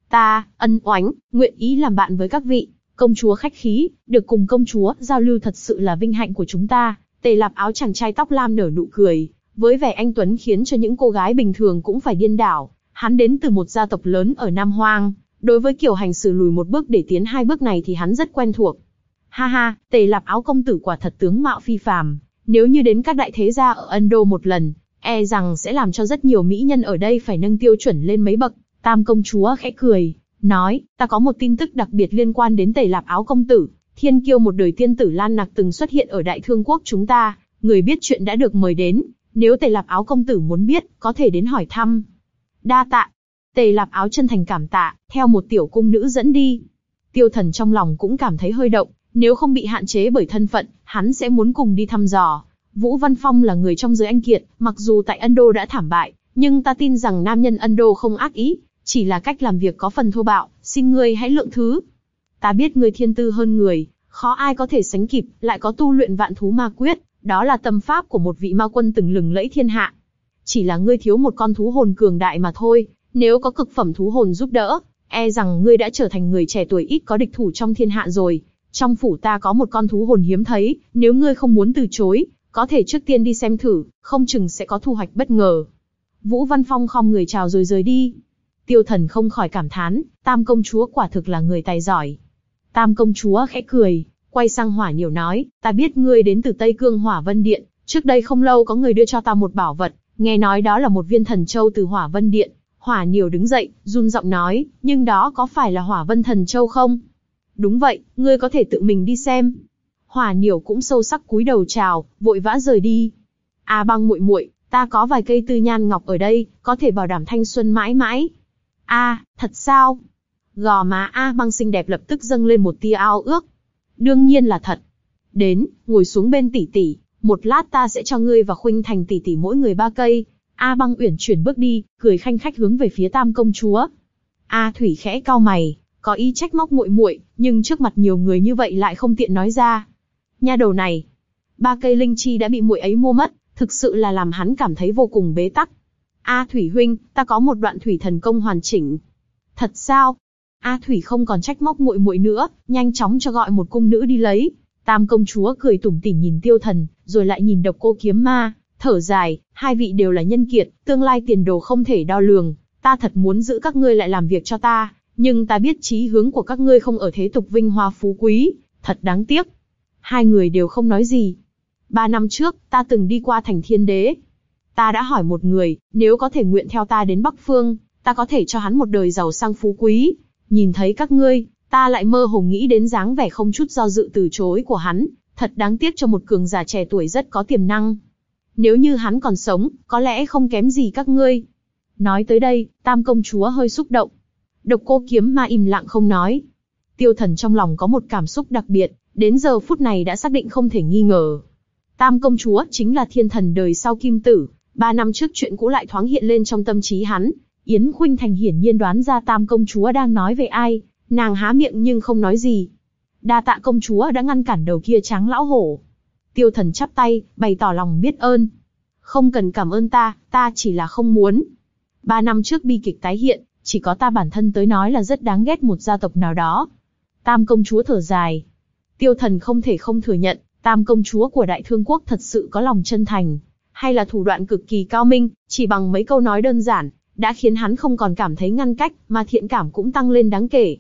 Ta, ân oánh, nguyện ý làm bạn với các vị. Công chúa khách khí, được cùng công chúa giao lưu thật sự là vinh hạnh của chúng ta. Tề lạp áo chàng trai tóc lam nở nụ cười, với vẻ anh Tuấn khiến cho những cô gái bình thường cũng phải điên đảo. Hắn đến từ một gia tộc lớn ở Nam Hoang, đối với kiểu hành xử lùi một bước để tiến hai bước này thì hắn rất quen thuộc. Ha ha, tề lạp áo công tử quả thật tướng mạo phi phàm, nếu như đến các đại thế gia ở Ân Đô một lần, e rằng sẽ làm cho rất nhiều mỹ nhân ở đây phải nâng tiêu chuẩn lên mấy bậc. Tam công chúa khẽ cười, nói, ta có một tin tức đặc biệt liên quan đến tề lạp áo công tử. Thiên kiêu một đời tiên tử Lan Nặc từng xuất hiện ở Đại Thương Quốc chúng ta, người biết chuyện đã được mời đến, nếu tề lạp áo công tử muốn biết, có thể đến hỏi thăm. Đa tạ. Tề lạp áo chân thành cảm tạ, theo một tiểu cung nữ dẫn đi. Tiêu thần trong lòng cũng cảm thấy hơi động, nếu không bị hạn chế bởi thân phận, hắn sẽ muốn cùng đi thăm dò. Vũ Văn Phong là người trong giới anh kiệt, mặc dù tại Ân Đô đã thảm bại, nhưng ta tin rằng nam nhân Ân Đô không ác ý, chỉ là cách làm việc có phần thô bạo, xin ngươi hãy lượng thứ. Ta biết ngươi thiên tư hơn người, khó ai có thể sánh kịp, lại có tu luyện vạn thú ma quyết, đó là tâm pháp của một vị ma quân từng lừng lẫy thiên hạ. Chỉ là ngươi thiếu một con thú hồn cường đại mà thôi, nếu có cực phẩm thú hồn giúp đỡ, e rằng ngươi đã trở thành người trẻ tuổi ít có địch thủ trong thiên hạ rồi. Trong phủ ta có một con thú hồn hiếm thấy, nếu ngươi không muốn từ chối, có thể trước tiên đi xem thử, không chừng sẽ có thu hoạch bất ngờ. Vũ Văn Phong không người chào rồi rời đi. Tiêu thần không khỏi cảm thán, tam công chúa quả thực là người tài giỏi. Tam công chúa khẽ cười, quay sang hỏa nhiều nói, ta biết ngươi đến từ Tây Cương Hỏa Vân Điện, trước đây không lâu có người đưa cho ta một bảo vật, nghe nói đó là một viên thần châu từ Hỏa Vân Điện. Hỏa Nhiều đứng dậy, run giọng nói, nhưng đó có phải là Hỏa Vân Thần Châu không? Đúng vậy, ngươi có thể tự mình đi xem. Hỏa Nhiều cũng sâu sắc cúi đầu chào, vội vã rời đi. A Băng muội muội, ta có vài cây tư nhan ngọc ở đây, có thể bảo đảm thanh xuân mãi mãi. A, thật sao? Gò má A Băng xinh đẹp lập tức dâng lên một tia ao ước. Đương nhiên là thật. Đến, ngồi xuống bên tỷ tỷ, một lát ta sẽ cho ngươi và Khuynh Thành tỷ tỷ mỗi người ba cây. A Băng uyển chuyển bước đi, cười khanh khách hướng về phía Tam công chúa. A Thủy khẽ cau mày, có ý trách móc muội muội, nhưng trước mặt nhiều người như vậy lại không tiện nói ra. Nha đầu này, ba cây linh chi đã bị muội ấy mua mất, thực sự là làm hắn cảm thấy vô cùng bế tắc. A Thủy huynh, ta có một đoạn thủy thần công hoàn chỉnh. Thật sao? A Thủy không còn trách móc muội muội nữa, nhanh chóng cho gọi một cung nữ đi lấy. Tam công chúa cười tủm tỉm nhìn tiêu thần, rồi lại nhìn độc cô kiếm ma, thở dài, hai vị đều là nhân kiệt, tương lai tiền đồ không thể đo lường, ta thật muốn giữ các ngươi lại làm việc cho ta, nhưng ta biết chí hướng của các ngươi không ở thế tục vinh hoa phú quý, thật đáng tiếc. Hai người đều không nói gì. Ba năm trước, ta từng đi qua thành thiên đế. Ta đã hỏi một người, nếu có thể nguyện theo ta đến Bắc Phương, ta có thể cho hắn một đời giàu sang phú quý. Nhìn thấy các ngươi, ta lại mơ hồ nghĩ đến dáng vẻ không chút do dự từ chối của hắn, thật đáng tiếc cho một cường giả trẻ tuổi rất có tiềm năng. Nếu như hắn còn sống, có lẽ không kém gì các ngươi. Nói tới đây, tam công chúa hơi xúc động. Độc cô kiếm ma im lặng không nói. Tiêu thần trong lòng có một cảm xúc đặc biệt, đến giờ phút này đã xác định không thể nghi ngờ. Tam công chúa chính là thiên thần đời sau kim tử, ba năm trước chuyện cũ lại thoáng hiện lên trong tâm trí hắn. Yến Khuynh Thành hiển nhiên đoán ra tam công chúa đang nói về ai, nàng há miệng nhưng không nói gì. Đa tạ công chúa đã ngăn cản đầu kia tráng lão hổ. Tiêu thần chắp tay, bày tỏ lòng biết ơn. Không cần cảm ơn ta, ta chỉ là không muốn. Ba năm trước bi kịch tái hiện, chỉ có ta bản thân tới nói là rất đáng ghét một gia tộc nào đó. Tam công chúa thở dài. Tiêu thần không thể không thừa nhận, tam công chúa của đại thương quốc thật sự có lòng chân thành, hay là thủ đoạn cực kỳ cao minh, chỉ bằng mấy câu nói đơn giản, đã khiến hắn không còn cảm thấy ngăn cách, mà thiện cảm cũng tăng lên đáng kể.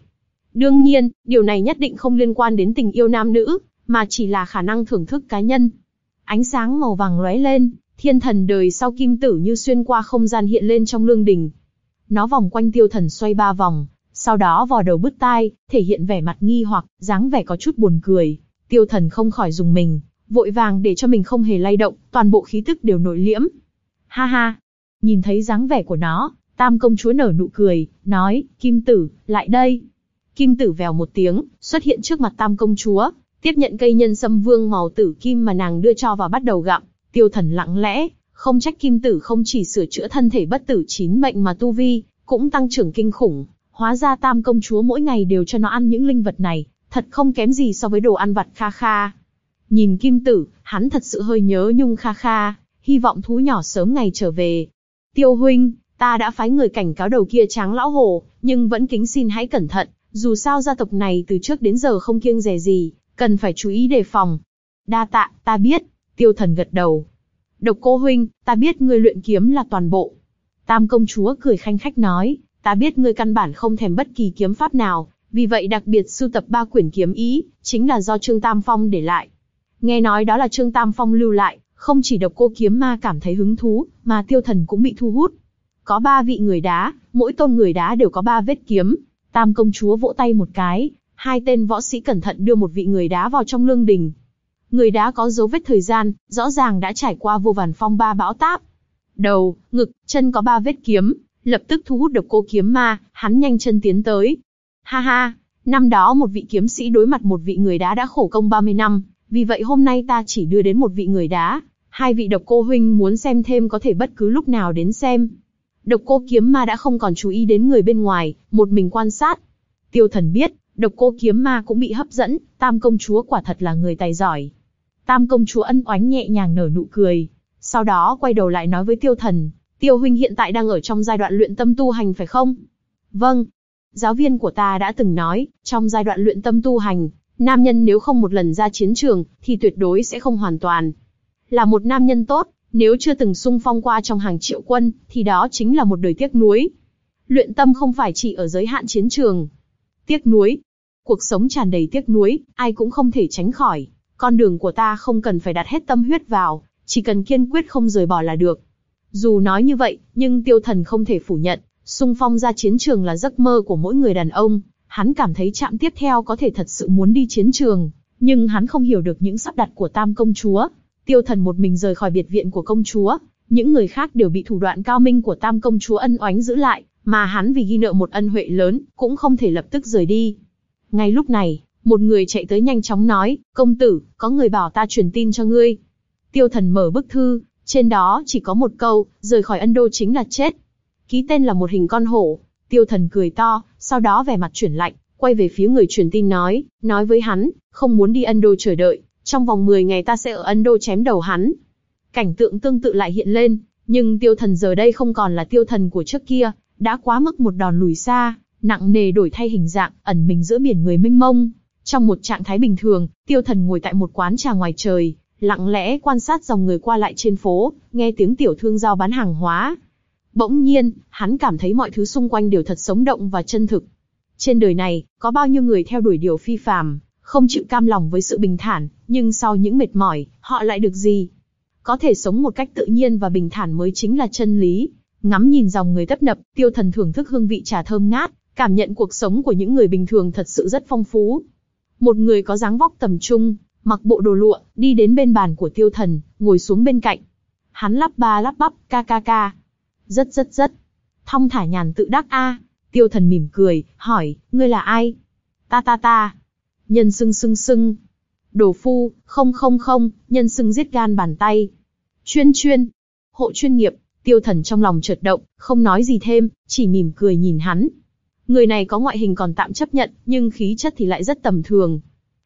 Đương nhiên, điều này nhất định không liên quan đến tình yêu nam nữ, mà chỉ là khả năng thưởng thức cá nhân. Ánh sáng màu vàng lóe lên, thiên thần đời sau kim tử như xuyên qua không gian hiện lên trong lương đình. Nó vòng quanh tiêu thần xoay ba vòng, sau đó vò đầu bứt tai, thể hiện vẻ mặt nghi hoặc, dáng vẻ có chút buồn cười. Tiêu thần không khỏi dùng mình, vội vàng để cho mình không hề lay động, toàn bộ khí tức đều nội liễm. Ha ha! Nhìn thấy dáng vẻ của nó, tam công chúa nở nụ cười, nói, kim tử, lại đây. Kim tử vèo một tiếng, xuất hiện trước mặt tam công chúa, tiếp nhận cây nhân sâm vương màu tử kim mà nàng đưa cho và bắt đầu gặm. Tiêu thần lặng lẽ, không trách kim tử không chỉ sửa chữa thân thể bất tử chín mệnh mà tu vi, cũng tăng trưởng kinh khủng. Hóa ra tam công chúa mỗi ngày đều cho nó ăn những linh vật này, thật không kém gì so với đồ ăn vặt kha kha. Nhìn kim tử, hắn thật sự hơi nhớ nhung kha kha, hy vọng thú nhỏ sớm ngày trở về. Tiêu huynh, ta đã phái người cảnh cáo đầu kia tráng lão hồ, nhưng vẫn kính xin hãy cẩn thận, dù sao gia tộc này từ trước đến giờ không kiêng dè gì, cần phải chú ý đề phòng. Đa tạ, ta biết, tiêu thần gật đầu. Độc cô huynh, ta biết ngươi luyện kiếm là toàn bộ. Tam công chúa cười khanh khách nói, ta biết ngươi căn bản không thèm bất kỳ kiếm pháp nào, vì vậy đặc biệt sưu tập ba quyển kiếm ý, chính là do Trương Tam Phong để lại. Nghe nói đó là Trương Tam Phong lưu lại, không chỉ độc cô kiếm ma cảm thấy hứng thú, mà tiêu thần cũng bị thu hút. Có ba vị người đá, mỗi tôn người đá đều có ba vết kiếm. Tam công chúa vỗ tay một cái, hai tên võ sĩ cẩn thận đưa một vị người đá vào trong lương đình. Người đá có dấu vết thời gian, rõ ràng đã trải qua vô vàn phong ba bão táp. Đầu, ngực, chân có ba vết kiếm, lập tức thu hút được cô kiếm ma, hắn nhanh chân tiến tới. Ha ha, năm đó một vị kiếm sĩ đối mặt một vị người đá đã khổ công 30 năm, vì vậy hôm nay ta chỉ đưa đến một vị người đá. Hai vị độc cô huynh muốn xem thêm có thể bất cứ lúc nào đến xem. Độc cô kiếm ma đã không còn chú ý đến người bên ngoài, một mình quan sát. Tiêu thần biết, độc cô kiếm ma cũng bị hấp dẫn, tam công chúa quả thật là người tài giỏi. Tam công chúa ân oánh nhẹ nhàng nở nụ cười, sau đó quay đầu lại nói với tiêu thần, tiêu huynh hiện tại đang ở trong giai đoạn luyện tâm tu hành phải không? Vâng. Giáo viên của ta đã từng nói, trong giai đoạn luyện tâm tu hành, nam nhân nếu không một lần ra chiến trường, thì tuyệt đối sẽ không hoàn toàn. Là một nam nhân tốt, nếu chưa từng sung phong qua trong hàng triệu quân, thì đó chính là một đời tiếc nuối. Luyện tâm không phải chỉ ở giới hạn chiến trường. Tiếc nuối. Cuộc sống tràn đầy tiếc nuối, ai cũng không thể tránh khỏi. Con đường của ta không cần phải đặt hết tâm huyết vào, chỉ cần kiên quyết không rời bỏ là được. Dù nói như vậy, nhưng tiêu thần không thể phủ nhận, sung phong ra chiến trường là giấc mơ của mỗi người đàn ông. Hắn cảm thấy chạm tiếp theo có thể thật sự muốn đi chiến trường, nhưng hắn không hiểu được những sắp đặt của tam công chúa. Tiêu thần một mình rời khỏi biệt viện của công chúa, những người khác đều bị thủ đoạn cao minh của tam công chúa ân oánh giữ lại, mà hắn vì ghi nợ một ân huệ lớn, cũng không thể lập tức rời đi. Ngay lúc này, một người chạy tới nhanh chóng nói, công tử, có người bảo ta truyền tin cho ngươi. Tiêu thần mở bức thư, trên đó chỉ có một câu, rời khỏi Ân Đô chính là chết. Ký tên là một hình con hổ. Tiêu thần cười to, sau đó vẻ mặt chuyển lạnh, quay về phía người truyền tin nói, nói với hắn, không muốn đi Ân Đô chờ đợi, trong vòng 10 ngày ta sẽ ở Ân Đô chém đầu hắn. cảnh tượng tương tự lại hiện lên, nhưng tiêu thần giờ đây không còn là tiêu thần của trước kia, đã quá mức một đòn lùi xa, nặng nề đổi thay hình dạng, ẩn mình giữa biển người mênh mông. Trong một trạng thái bình thường, tiêu thần ngồi tại một quán trà ngoài trời, lặng lẽ quan sát dòng người qua lại trên phố, nghe tiếng tiểu thương giao bán hàng hóa. Bỗng nhiên, hắn cảm thấy mọi thứ xung quanh đều thật sống động và chân thực. Trên đời này, có bao nhiêu người theo đuổi điều phi phàm, không chịu cam lòng với sự bình thản, nhưng sau những mệt mỏi, họ lại được gì? Có thể sống một cách tự nhiên và bình thản mới chính là chân lý. Ngắm nhìn dòng người tấp nập, tiêu thần thưởng thức hương vị trà thơm ngát, cảm nhận cuộc sống của những người bình thường thật sự rất phong phú. Một người có dáng vóc tầm trung, mặc bộ đồ lụa, đi đến bên bàn của tiêu thần, ngồi xuống bên cạnh. Hắn lắp ba lắp bắp, ca ca ca. Rất rất rất. Thong thả nhàn tự đắc a. Tiêu thần mỉm cười, hỏi, ngươi là ai? Ta ta ta. Nhân sưng sưng sưng. Đồ phu, không không không, nhân sưng giết gan bàn tay. Chuyên chuyên. Hộ chuyên nghiệp, tiêu thần trong lòng chợt động, không nói gì thêm, chỉ mỉm cười nhìn hắn. Người này có ngoại hình còn tạm chấp nhận, nhưng khí chất thì lại rất tầm thường.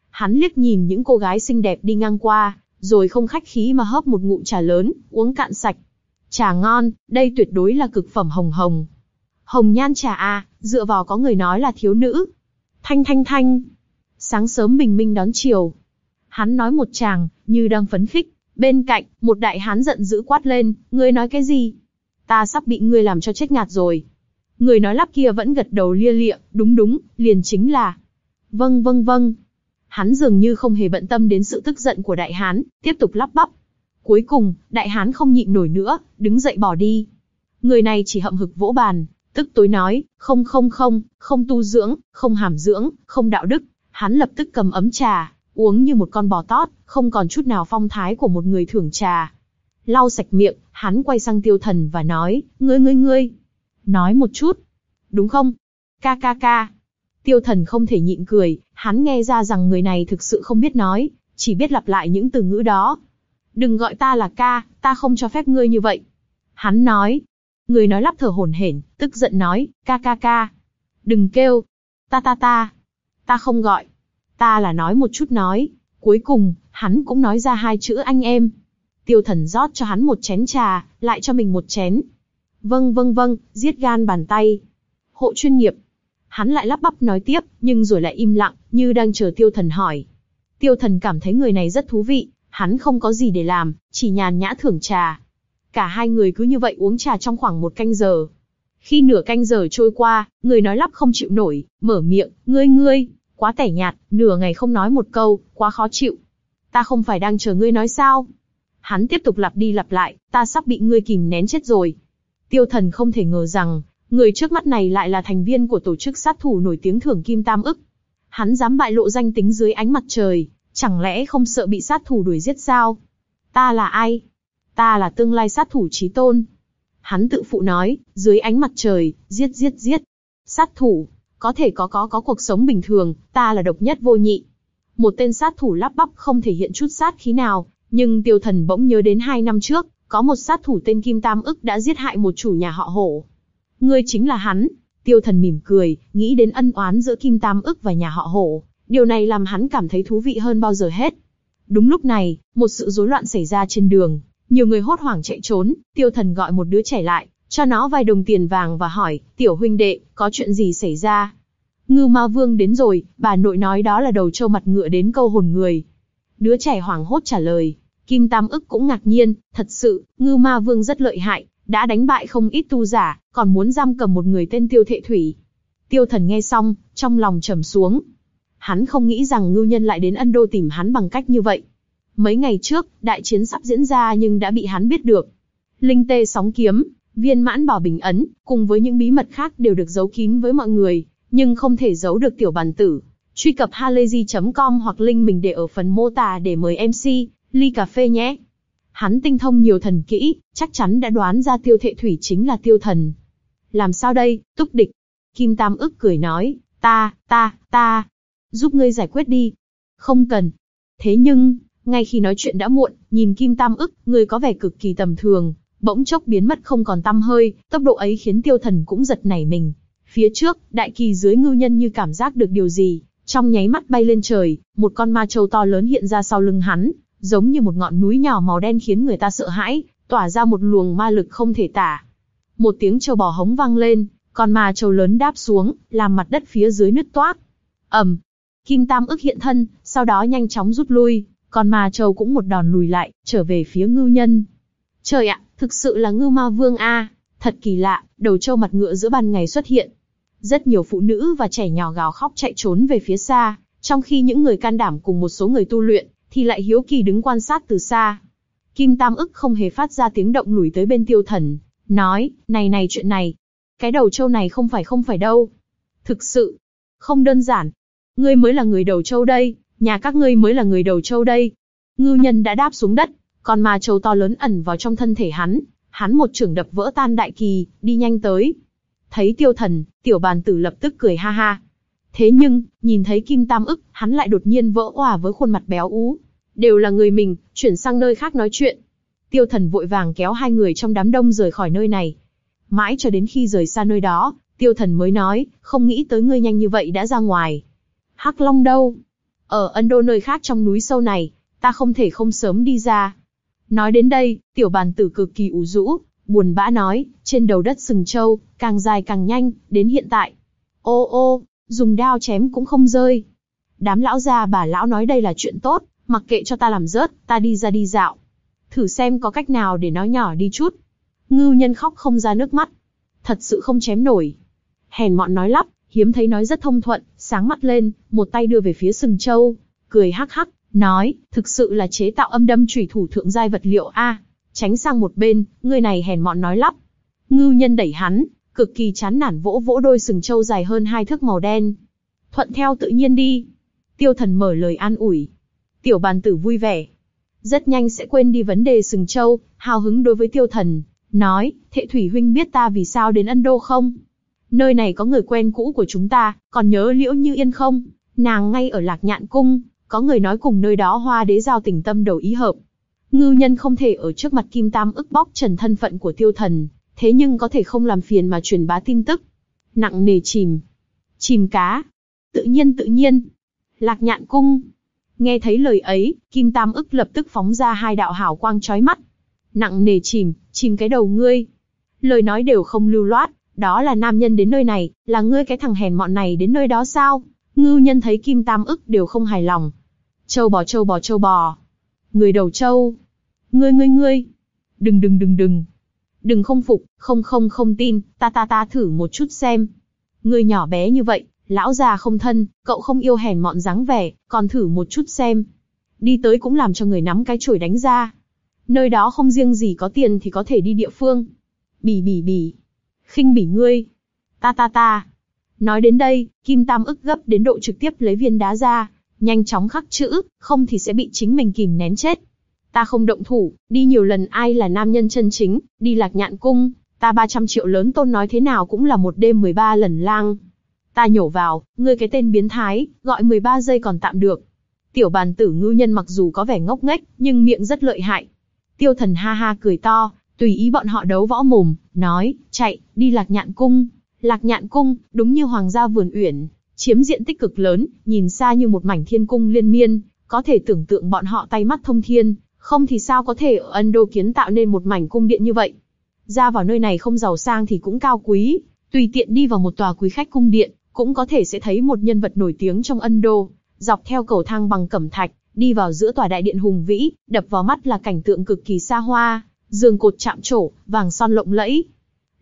Hắn liếc nhìn những cô gái xinh đẹp đi ngang qua, rồi không khách khí mà hớp một ngụm trà lớn, uống cạn sạch. Trà ngon, đây tuyệt đối là cực phẩm hồng hồng. Hồng nhan trà à, dựa vào có người nói là thiếu nữ. Thanh thanh thanh. Sáng sớm bình minh đón chiều. Hắn nói một chàng, như đang phấn khích. Bên cạnh, một đại hán giận dữ quát lên, ngươi nói cái gì? Ta sắp bị ngươi làm cho chết ngạt rồi. Người nói lắp kia vẫn gật đầu lia lịa, đúng đúng, liền chính là. Vâng vâng vâng. Hắn dường như không hề bận tâm đến sự tức giận của đại hán, tiếp tục lắp bắp. Cuối cùng, đại hán không nhịn nổi nữa, đứng dậy bỏ đi. Người này chỉ hậm hực vỗ bàn, tức tối nói, không không không, không tu dưỡng, không hàm dưỡng, không đạo đức. Hắn lập tức cầm ấm trà, uống như một con bò tót, không còn chút nào phong thái của một người thưởng trà. Lau sạch miệng, hắn quay sang tiêu thần và nói, ngươi ngươi ngươi, nói một chút. Đúng không? Ca ca ca. Tiêu thần không thể nhịn cười, hắn nghe ra rằng người này thực sự không biết nói, chỉ biết lặp lại những từ ngữ đó. Đừng gọi ta là ca, ta không cho phép ngươi như vậy. Hắn nói. Người nói lắp thở hổn hển, tức giận nói, ca ca ca. Đừng kêu. Ta ta ta. Ta không gọi. Ta là nói một chút nói. Cuối cùng, hắn cũng nói ra hai chữ anh em. Tiêu thần rót cho hắn một chén trà, lại cho mình một chén, Vâng vâng vâng, giết gan bàn tay. Hộ chuyên nghiệp. Hắn lại lắp bắp nói tiếp, nhưng rồi lại im lặng, như đang chờ tiêu thần hỏi. Tiêu thần cảm thấy người này rất thú vị, hắn không có gì để làm, chỉ nhàn nhã thưởng trà. Cả hai người cứ như vậy uống trà trong khoảng một canh giờ. Khi nửa canh giờ trôi qua, người nói lắp không chịu nổi, mở miệng, ngươi ngươi, quá tẻ nhạt, nửa ngày không nói một câu, quá khó chịu. Ta không phải đang chờ ngươi nói sao? Hắn tiếp tục lặp đi lặp lại, ta sắp bị ngươi kìm nén chết rồi, Tiêu thần không thể ngờ rằng, người trước mắt này lại là thành viên của tổ chức sát thủ nổi tiếng thưởng kim tam ức. Hắn dám bại lộ danh tính dưới ánh mặt trời, chẳng lẽ không sợ bị sát thủ đuổi giết sao? Ta là ai? Ta là tương lai sát thủ trí tôn. Hắn tự phụ nói, dưới ánh mặt trời, giết giết giết. Sát thủ, có thể có có có cuộc sống bình thường, ta là độc nhất vô nhị. Một tên sát thủ lắp bắp không thể hiện chút sát khí nào, nhưng tiêu thần bỗng nhớ đến hai năm trước, có một sát thủ tên Kim Tam ức đã giết hại một chủ nhà họ hổ. Ngươi chính là hắn. Tiêu thần mỉm cười, nghĩ đến ân oán giữa Kim Tam ức và nhà họ hổ. Điều này làm hắn cảm thấy thú vị hơn bao giờ hết. Đúng lúc này, một sự rối loạn xảy ra trên đường. Nhiều người hốt hoảng chạy trốn, tiêu thần gọi một đứa trẻ lại, cho nó vài đồng tiền vàng và hỏi, tiểu huynh đệ, có chuyện gì xảy ra? Ngư ma vương đến rồi, bà nội nói đó là đầu trâu mặt ngựa đến câu hồn người. Đứa trẻ hoảng hốt trả lời, Kim Tam ức cũng ngạc nhiên, thật sự, ngư ma vương rất lợi hại, đã đánh bại không ít tu giả, còn muốn giam cầm một người tên tiêu thệ thủy. Tiêu thần nghe xong, trong lòng trầm xuống. Hắn không nghĩ rằng ngư nhân lại đến Ân Đô tìm hắn bằng cách như vậy. Mấy ngày trước, đại chiến sắp diễn ra nhưng đã bị hắn biết được. Linh tê sóng kiếm, viên mãn bảo bình ấn, cùng với những bí mật khác đều được giấu kín với mọi người, nhưng không thể giấu được tiểu bàn tử. Truy cập halayzi.com hoặc link mình để ở phần mô tả để mời MC, ly cà phê nhé. Hắn tinh thông nhiều thần kỹ, chắc chắn đã đoán ra tiêu thệ thủy chính là tiêu thần. Làm sao đây, túc địch? Kim Tam ức cười nói, ta, ta, ta, giúp ngươi giải quyết đi. Không cần. Thế nhưng, ngay khi nói chuyện đã muộn, nhìn Kim Tam ức, người có vẻ cực kỳ tầm thường, bỗng chốc biến mất không còn tăm hơi, tốc độ ấy khiến tiêu thần cũng giật nảy mình. Phía trước, đại kỳ dưới ngưu nhân như cảm giác được điều gì, trong nháy mắt bay lên trời, một con ma châu to lớn hiện ra sau lưng hắn, giống như một ngọn núi nhỏ màu đen khiến người ta sợ hãi, tỏa ra một luồng ma lực không thể tả. Một tiếng trâu bò hống vang lên, con ma châu lớn đáp xuống, làm mặt đất phía dưới nứt toác. ầm, Kim Tam ức hiện thân, sau đó nhanh chóng rút lui, con ma châu cũng một đòn lùi lại, trở về phía ngưu nhân. Trời ạ, thực sự là ngưu ma vương a, thật kỳ lạ, đầu trâu mặt ngựa giữa ban ngày xuất hiện. Rất nhiều phụ nữ và trẻ nhỏ gào khóc chạy trốn về phía xa, trong khi những người can đảm cùng một số người tu luyện, thì lại hiếu kỳ đứng quan sát từ xa. Kim Tam ức không hề phát ra tiếng động lùi tới bên tiêu thần, nói, này này chuyện này, cái đầu trâu này không phải không phải đâu. Thực sự, không đơn giản. Ngươi mới là người đầu trâu đây, nhà các ngươi mới là người đầu trâu đây. Ngư nhân đã đáp xuống đất, con ma châu to lớn ẩn vào trong thân thể hắn, hắn một trưởng đập vỡ tan đại kỳ, đi nhanh tới. Thấy tiêu thần, tiểu bàn tử lập tức cười ha ha. Thế nhưng, nhìn thấy kim tam ức, hắn lại đột nhiên vỡ òa với khuôn mặt béo ú. Đều là người mình, chuyển sang nơi khác nói chuyện. Tiêu thần vội vàng kéo hai người trong đám đông rời khỏi nơi này. Mãi cho đến khi rời xa nơi đó, tiêu thần mới nói, không nghĩ tới ngươi nhanh như vậy đã ra ngoài. Hắc Long đâu? Ở Ấn Độ nơi khác trong núi sâu này, ta không thể không sớm đi ra. Nói đến đây, tiểu bàn tử cực kỳ ủ rũ, buồn bã nói, trên đầu đất sừng trâu, càng dài càng nhanh, đến hiện tại. Ô ô, dùng đao chém cũng không rơi. Đám lão già bà lão nói đây là chuyện tốt, mặc kệ cho ta làm rớt, ta đi ra đi dạo. Thử xem có cách nào để nói nhỏ đi chút. Ngưu nhân khóc không ra nước mắt. Thật sự không chém nổi. Hèn mọn nói lắp, hiếm thấy nói rất thông thuận, sáng mắt lên, một tay đưa về phía sừng trâu, cười hắc hắc, nói, thực sự là chế tạo âm đâm chủy thủ thượng giai vật liệu a. tránh sang một bên, người này hèn mọn nói lắp. Ngưu nhân đẩy hắn, cực kỳ chán nản vỗ vỗ đôi sừng trâu dài hơn hai thước màu đen. Thuận theo tự nhiên đi. Tiêu thần mở lời an ủi. Tiểu bàn tử vui vẻ. Rất nhanh sẽ quên đi vấn đề sừng trâu hào hứng đối với tiêu thần, nói, thệ thủy huynh biết ta vì sao đến Ân Đô không? Nơi này có người quen cũ của chúng ta, còn nhớ liễu như yên không? Nàng ngay ở lạc nhạn cung, có người nói cùng nơi đó hoa đế giao tình tâm đầu ý hợp. Ngư nhân không thể ở trước mặt kim tam ức bóc trần thân phận của tiêu thần, thế nhưng có thể không làm phiền mà truyền bá tin tức. Nặng nề chìm. Chìm cá. Tự nhiên tự nhiên. Lạc nhạn cung. Nghe thấy lời ấy, Kim Tam ức lập tức phóng ra hai đạo hảo quang chói mắt. Nặng nề chìm, chìm cái đầu ngươi. Lời nói đều không lưu loát, đó là nam nhân đến nơi này, là ngươi cái thằng hèn mọn này đến nơi đó sao? Ngư nhân thấy Kim Tam ức đều không hài lòng. Châu bò châu bò châu bò. Người đầu châu. Ngươi ngươi ngươi. Đừng đừng đừng đừng. Đừng không phục, không không không tin, ta ta ta thử một chút xem. Ngươi nhỏ bé như vậy, lão già không thân, cậu không yêu hèn mọn dáng vẻ, còn thử một chút xem. Đi tới cũng làm cho người nắm cái chổi đánh ra. Nơi đó không riêng gì có tiền thì có thể đi địa phương. Bì bì bì. khinh bỉ ngươi. Ta ta ta. Nói đến đây, Kim Tam ức gấp đến độ trực tiếp lấy viên đá ra, nhanh chóng khắc chữ, không thì sẽ bị chính mình kìm nén chết. Ta không động thủ, đi nhiều lần ai là nam nhân chân chính, đi lạc nhạn cung, ta 300 triệu lớn tôn nói thế nào cũng là một đêm 13 lần lang. Ta nhổ vào, ngươi cái tên biến thái, gọi 13 giây còn tạm được. Tiểu bàn tử ngư nhân mặc dù có vẻ ngốc nghếch, nhưng miệng rất lợi hại. Tiêu thần ha ha cười to, tùy ý bọn họ đấu võ mồm, nói, chạy, đi lạc nhạn cung. Lạc nhạn cung, đúng như hoàng gia vườn uyển, chiếm diện tích cực lớn, nhìn xa như một mảnh thiên cung liên miên, có thể tưởng tượng bọn họ tay mắt thông thiên, không thì sao có thể ở ân đô kiến tạo nên một mảnh cung điện như vậy. Ra vào nơi này không giàu sang thì cũng cao quý, tùy tiện đi vào một tòa quý khách cung điện, cũng có thể sẽ thấy một nhân vật nổi tiếng trong Ân Đô, dọc theo cầu thang bằng cẩm thạch, đi vào giữa tòa đại điện hùng vĩ, đập vào mắt là cảnh tượng cực kỳ xa hoa, giường cột chạm trổ, vàng son lộng lẫy.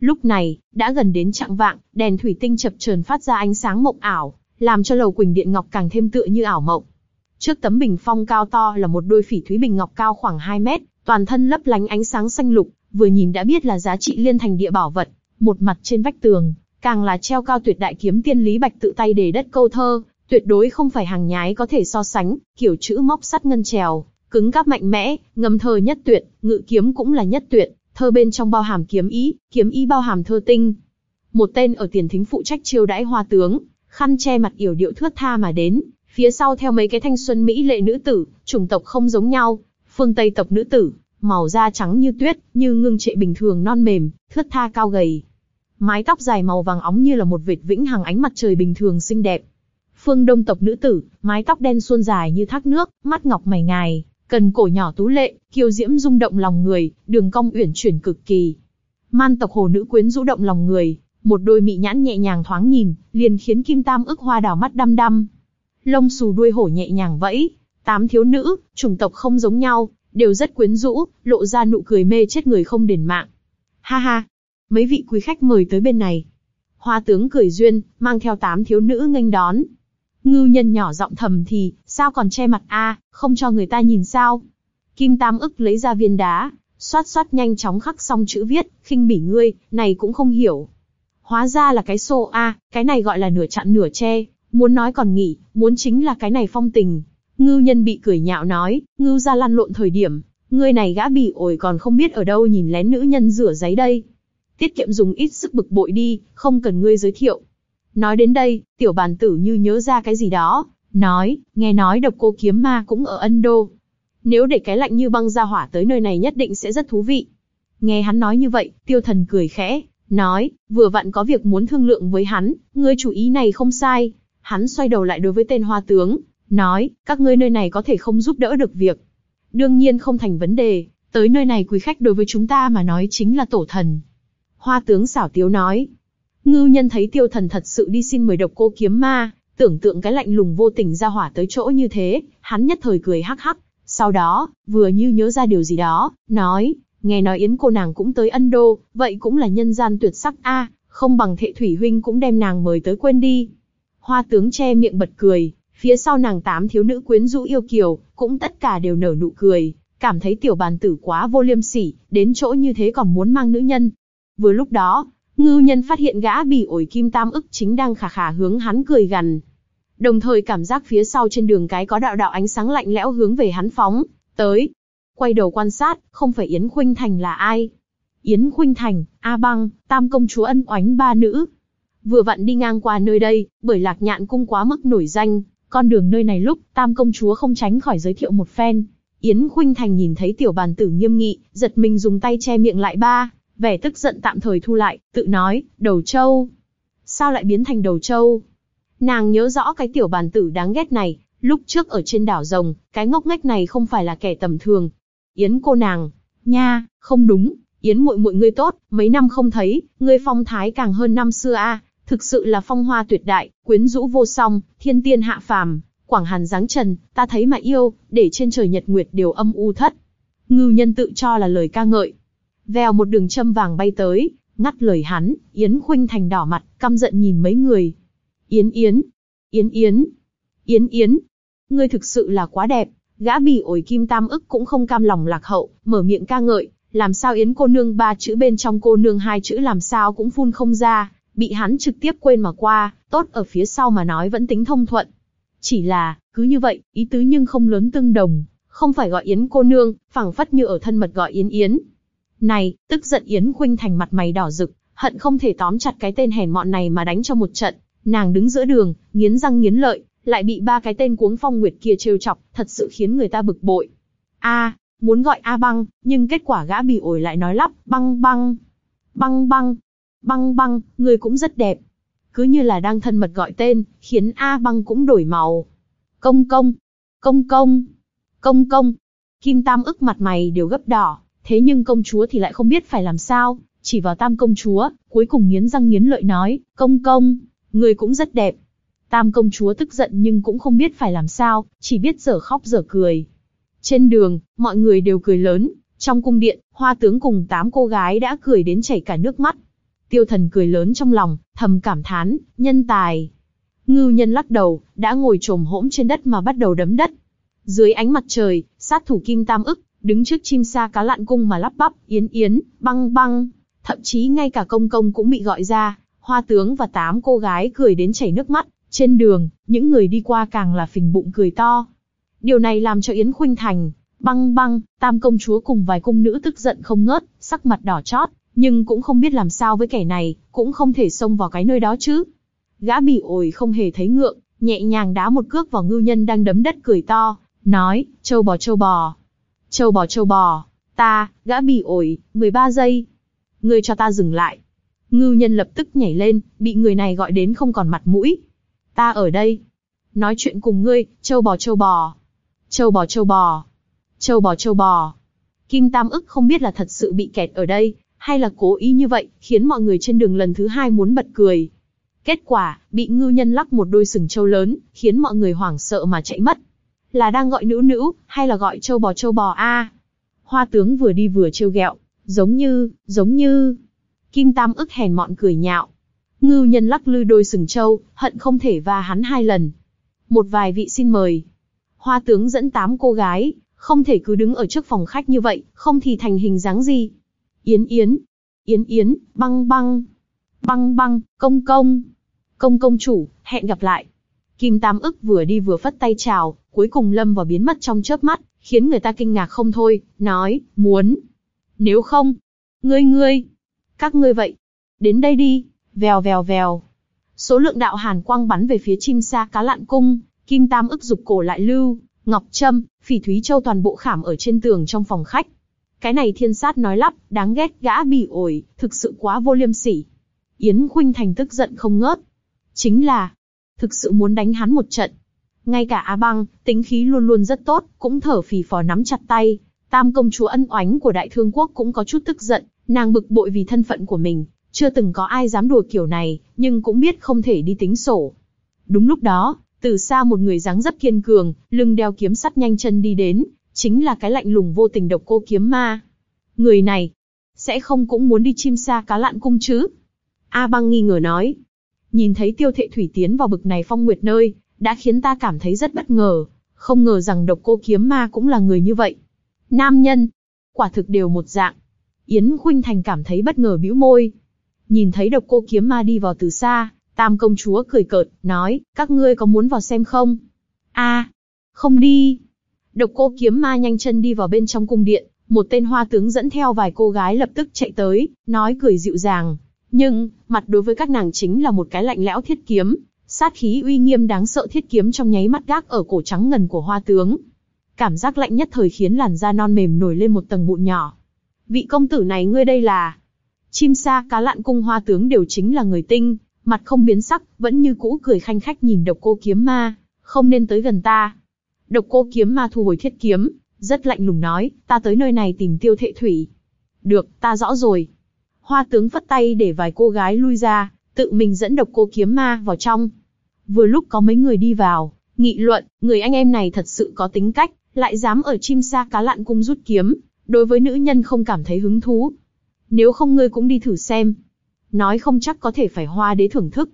Lúc này, đã gần đến trạng vạng, đèn thủy tinh chập chờn phát ra ánh sáng mộng ảo, làm cho lầu quỳnh điện ngọc càng thêm tựa như ảo mộng. Trước tấm bình phong cao to là một đôi phỉ thúy bình ngọc cao khoảng 2 mét, toàn thân lấp lánh ánh sáng xanh lục, vừa nhìn đã biết là giá trị liên thành địa bảo vật. Một mặt trên vách tường, càng là treo cao tuyệt đại kiếm tiên lý bạch tự tay để đất câu thơ, tuyệt đối không phải hàng nhái có thể so sánh, kiểu chữ móc sắt ngân trèo, cứng cáp mạnh mẽ, ngâm thơ nhất tuyệt, ngự kiếm cũng là nhất tuyệt, thơ bên trong bao hàm kiếm ý, kiếm ý bao hàm thơ tinh. Một tên ở tiền thính phụ trách chiêu đãi hoa tướng, khăn che mặt yểu điệu thướt tha mà đến, phía sau theo mấy cái thanh xuân mỹ lệ nữ tử, chủng tộc không giống nhau, phương Tây tộc nữ tử, màu da trắng như tuyết, như ngưng trệ bình thường non mềm, thướt tha cao gầy, mái tóc dài màu vàng óng như là một vệt vĩnh hằng ánh mặt trời bình thường xinh đẹp. Phương Đông tộc nữ tử, mái tóc đen suôn dài như thác nước, mắt ngọc mày ngài, Cần cổ nhỏ tú lệ, kiêu diễm rung động lòng người, đường cong uyển chuyển cực kỳ. Man tộc hồ nữ quyến rũ động lòng người, một đôi mị nhãn nhẹ nhàng thoáng nhìn, liền khiến Kim Tam ức hoa đào mắt đăm đăm. Lông xù đuôi hổ nhẹ nhàng vẫy, tám thiếu nữ, chủng tộc không giống nhau, đều rất quyến rũ, lộ ra nụ cười mê chết người không đền mạng. Ha ha, mấy vị quý khách mời tới bên này. Hoa tướng cười duyên, mang theo tám thiếu nữ nghênh đón. Ngưu nhân nhỏ giọng thầm thì, sao còn che mặt a, không cho người ta nhìn sao? Kim Tam ức lấy ra viên đá, xoát xoát nhanh chóng khắc xong chữ viết, khinh bỉ ngươi, này cũng không hiểu. Hóa ra là cái xô a, cái này gọi là nửa chặn nửa che, muốn nói còn nghỉ, muốn chính là cái này phong tình. Ngưu nhân bị cười nhạo nói, ngưu ra lăn lộn thời điểm, ngươi này gã bị ổi còn không biết ở đâu nhìn lén nữ nhân rửa giấy đây. Tiết kiệm dùng ít sức bực bội đi, không cần ngươi giới thiệu. Nói đến đây, tiểu bàn tử như nhớ ra cái gì đó, nói, nghe nói độc cô kiếm ma cũng ở Ân Đô. Nếu để cái lạnh như băng ra hỏa tới nơi này nhất định sẽ rất thú vị. Nghe hắn nói như vậy, tiêu thần cười khẽ, nói, vừa vặn có việc muốn thương lượng với hắn, ngươi chủ ý này không sai. Hắn xoay đầu lại đối với tên hoa tướng, nói, các ngươi nơi này có thể không giúp đỡ được việc. Đương nhiên không thành vấn đề, tới nơi này quý khách đối với chúng ta mà nói chính là tổ thần. Hoa tướng xảo tiếu nói. Ngưu nhân thấy tiêu thần thật sự đi xin mời độc cô kiếm ma, tưởng tượng cái lạnh lùng vô tình ra hỏa tới chỗ như thế, hắn nhất thời cười hắc hắc. Sau đó, vừa như nhớ ra điều gì đó, nói, nghe nói yến cô nàng cũng tới ân đô, vậy cũng là nhân gian tuyệt sắc a, không bằng thệ thủy huynh cũng đem nàng mời tới quên đi. Hoa tướng che miệng bật cười, phía sau nàng tám thiếu nữ quyến rũ yêu kiều, cũng tất cả đều nở nụ cười, cảm thấy tiểu bàn tử quá vô liêm sỉ, đến chỗ như thế còn muốn mang nữ nhân. Vừa lúc đó, ngưu nhân phát hiện gã bỉ ổi kim tam ức chính đang khả khả hướng hắn cười gằn. Đồng thời cảm giác phía sau trên đường cái có đạo đạo ánh sáng lạnh lẽo hướng về hắn phóng, tới. Quay đầu quan sát, không phải Yến Khuynh Thành là ai. Yến Khuynh Thành, A Băng, Tam Công Chúa ân oánh ba nữ. Vừa vặn đi ngang qua nơi đây, bởi lạc nhạn cung quá mức nổi danh, con đường nơi này lúc, Tam Công Chúa không tránh khỏi giới thiệu một phen. Yến Khuynh Thành nhìn thấy tiểu bàn tử nghiêm nghị, giật mình dùng tay che miệng lại ba, vẻ tức giận tạm thời thu lại, tự nói, đầu trâu, Sao lại biến thành đầu trâu? Nàng nhớ rõ cái tiểu bàn tử đáng ghét này, lúc trước ở trên đảo rồng, cái ngốc nghếch này không phải là kẻ tầm thường. Yến cô nàng, nha, không đúng, Yến muội muội ngươi tốt, mấy năm không thấy, ngươi phong thái càng hơn năm xưa a, thực sự là phong hoa tuyệt đại, quyến rũ vô song, thiên tiên hạ phàm, quảng hàn dáng trần, ta thấy mà yêu, để trên trời nhật nguyệt đều âm u thất. Ngưu nhân tự cho là lời ca ngợi. Vèo một đường châm vàng bay tới, ngắt lời hắn, Yến Khuynh Thành đỏ mặt, căm giận nhìn mấy người. Yến Yến, Yến Yến, Yến Yến, ngươi thực sự là quá đẹp. Gã bỉ ổi kim tam ức cũng không cam lòng lạc hậu, mở miệng ca ngợi, làm sao Yến cô nương ba chữ bên trong cô nương hai chữ làm sao cũng phun không ra, bị hắn trực tiếp quên mà qua, tốt ở phía sau mà nói vẫn tính thông thuận. Chỉ là, cứ như vậy, ý tứ nhưng không lớn tương đồng, không phải gọi Yến cô nương, phẳng phất như ở thân mật gọi Yến Yến. Này, tức giận Yến Khuynh thành mặt mày đỏ rực, hận không thể tóm chặt cái tên hèn mọn này mà đánh cho một trận. Nàng đứng giữa đường, nghiến răng nghiến lợi, lại bị ba cái tên cuống phong nguyệt kia trêu chọc, thật sự khiến người ta bực bội. A, muốn gọi A băng, nhưng kết quả gã bị ổi lại nói lắp, băng băng, băng băng, băng băng, người cũng rất đẹp. Cứ như là đang thân mật gọi tên, khiến A băng cũng đổi màu. Công công, công công, công công. Kim Tam ức mặt mày đều gấp đỏ, thế nhưng công chúa thì lại không biết phải làm sao, chỉ vào Tam công chúa, cuối cùng nghiến răng nghiến lợi nói, công công, người cũng rất đẹp. Tam công chúa tức giận nhưng cũng không biết phải làm sao, chỉ biết dở khóc dở cười. Trên đường, mọi người đều cười lớn, trong cung điện, hoa tướng cùng tám cô gái đã cười đến chảy cả nước mắt. Tiêu thần cười lớn trong lòng, thầm cảm thán, nhân tài. Ngưu nhân lắc đầu, đã ngồi trồm hỗn trên đất mà bắt đầu đấm đất. Dưới ánh mặt trời, sát thủ kim tam ức, đứng trước chim sa cá lặn cung mà lắp bắp, yến yến, băng băng. Thậm chí ngay cả công công cũng bị gọi ra, hoa tướng và tám cô gái cười đến chảy nước mắt. Trên đường, những người đi qua càng là phình bụng cười to. Điều này làm cho Yến Khuynh Thành, băng băng, tam công chúa cùng vài cung nữ tức giận không ngớt, sắc mặt đỏ chót, nhưng cũng không biết làm sao với kẻ này, cũng không thể xông vào cái nơi đó chứ. Gã bị ổi không hề thấy ngượng, nhẹ nhàng đá một cước vào ngưu nhân đang đấm đất cười to, nói, châu bò châu bò, châu bò châu bò, ta, gã bị ổi, 13 giây. Ngươi cho ta dừng lại. Ngưu nhân lập tức nhảy lên, bị người này gọi đến không còn mặt mũi. Ta ở đây. Nói chuyện cùng ngươi, châu bò châu bò. Châu bò châu bò. Châu bò châu bò. Kim Tam ức không biết là thật sự bị kẹt ở đây, hay là cố ý như vậy, khiến mọi người trên đường lần thứ hai muốn bật cười. Kết quả, bị ngư nhân lắc một đôi sừng châu lớn, khiến mọi người hoảng sợ mà chạy mất. Là đang gọi nữ nữ, hay là gọi châu bò châu bò a? Hoa tướng vừa đi vừa trêu ghẹo, giống như, giống như. Kim Tam ức hèn mọn cười nhạo. Ngưu nhân lắc lư đôi sừng châu, hận không thể va hắn hai lần. Một vài vị xin mời. Hoa tướng dẫn tám cô gái, không thể cứ đứng ở trước phòng khách như vậy, không thì thành hình dáng gì. Yến Yến, Yến Yến, băng băng, băng băng, công công, công công chủ, hẹn gặp lại. Kim Tam ức vừa đi vừa phất tay chào, cuối cùng lâm vào biến mất trong chớp mắt, khiến người ta kinh ngạc không thôi, nói, muốn. Nếu không, ngươi ngươi, các ngươi vậy, đến đây đi, vèo vèo vèo. Số lượng đạo hàn quang bắn về phía chim sa cá lạn cung, Kim Tam ức dục cổ lại lưu, Ngọc Trâm, Phỉ Thúy Châu toàn bộ khảm ở trên tường trong phòng khách. Cái này thiên sát nói lắp, đáng ghét gã bỉ ổi, thực sự quá vô liêm sỉ. Yến Khuynh Thành tức giận không ngớt. Chính là, thực sự muốn đánh hắn một trận. Ngay cả A Băng, tính khí luôn luôn rất tốt, cũng thở phì phò nắm chặt tay. Tam công chúa ân oánh của Đại Thương Quốc cũng có chút tức giận, nàng bực bội vì thân phận của mình, chưa từng có ai dám đùa kiểu này, nhưng cũng biết không thể đi tính sổ. Đúng lúc đó, từ xa một người dáng dấp kiên cường, lưng đeo kiếm sắt nhanh chân đi đến, chính là cái lạnh lùng vô tình độc cô kiếm ma. Người này, sẽ không cũng muốn đi chim xa cá lạn cung chứ? A băng nghi ngờ nói. Nhìn thấy tiêu thệ thủy tiến vào bực này phong nguyệt nơi, đã khiến ta cảm thấy rất bất ngờ, không ngờ rằng độc cô kiếm ma cũng là người như vậy. Nam nhân, quả thực đều một dạng. Yến Khuynh Thành cảm thấy bất ngờ bĩu môi. Nhìn thấy độc cô kiếm ma đi vào từ xa, Tam công chúa cười cợt, nói, các ngươi có muốn vào xem không? A, không đi. Độc cô kiếm ma nhanh chân đi vào bên trong cung điện, một tên hoa tướng dẫn theo vài cô gái lập tức chạy tới, nói cười dịu dàng. Nhưng, mặt đối với các nàng chính là một cái lạnh lẽo thiết kiếm, sát khí uy nghiêm đáng sợ thiết kiếm trong nháy mắt gác ở cổ trắng ngần của hoa tướng. Cảm giác lạnh nhất thời khiến làn da non mềm nổi lên một tầng mụn nhỏ. Vị công tử này ngươi đây là... Chim sa cá lạn cung hoa tướng đều chính là người tinh, mặt không biến sắc, vẫn như cũ cười khanh khách nhìn độc cô kiếm ma, không nên tới gần ta. Độc cô kiếm ma thu hồi thiết kiếm, rất lạnh lùng nói, ta tới nơi này tìm tiêu thệ thủy. Được, ta rõ rồi. Hoa tướng phất tay để vài cô gái lui ra, tự mình dẫn độc cô kiếm ma vào trong. Vừa lúc có mấy người đi vào, nghị luận, người anh em này thật sự có tính cách, lại dám ở chim sa cá lặn cung rút kiếm, đối với nữ nhân không cảm thấy hứng thú. Nếu không ngươi cũng đi thử xem, nói không chắc có thể phải hoa đế thưởng thức.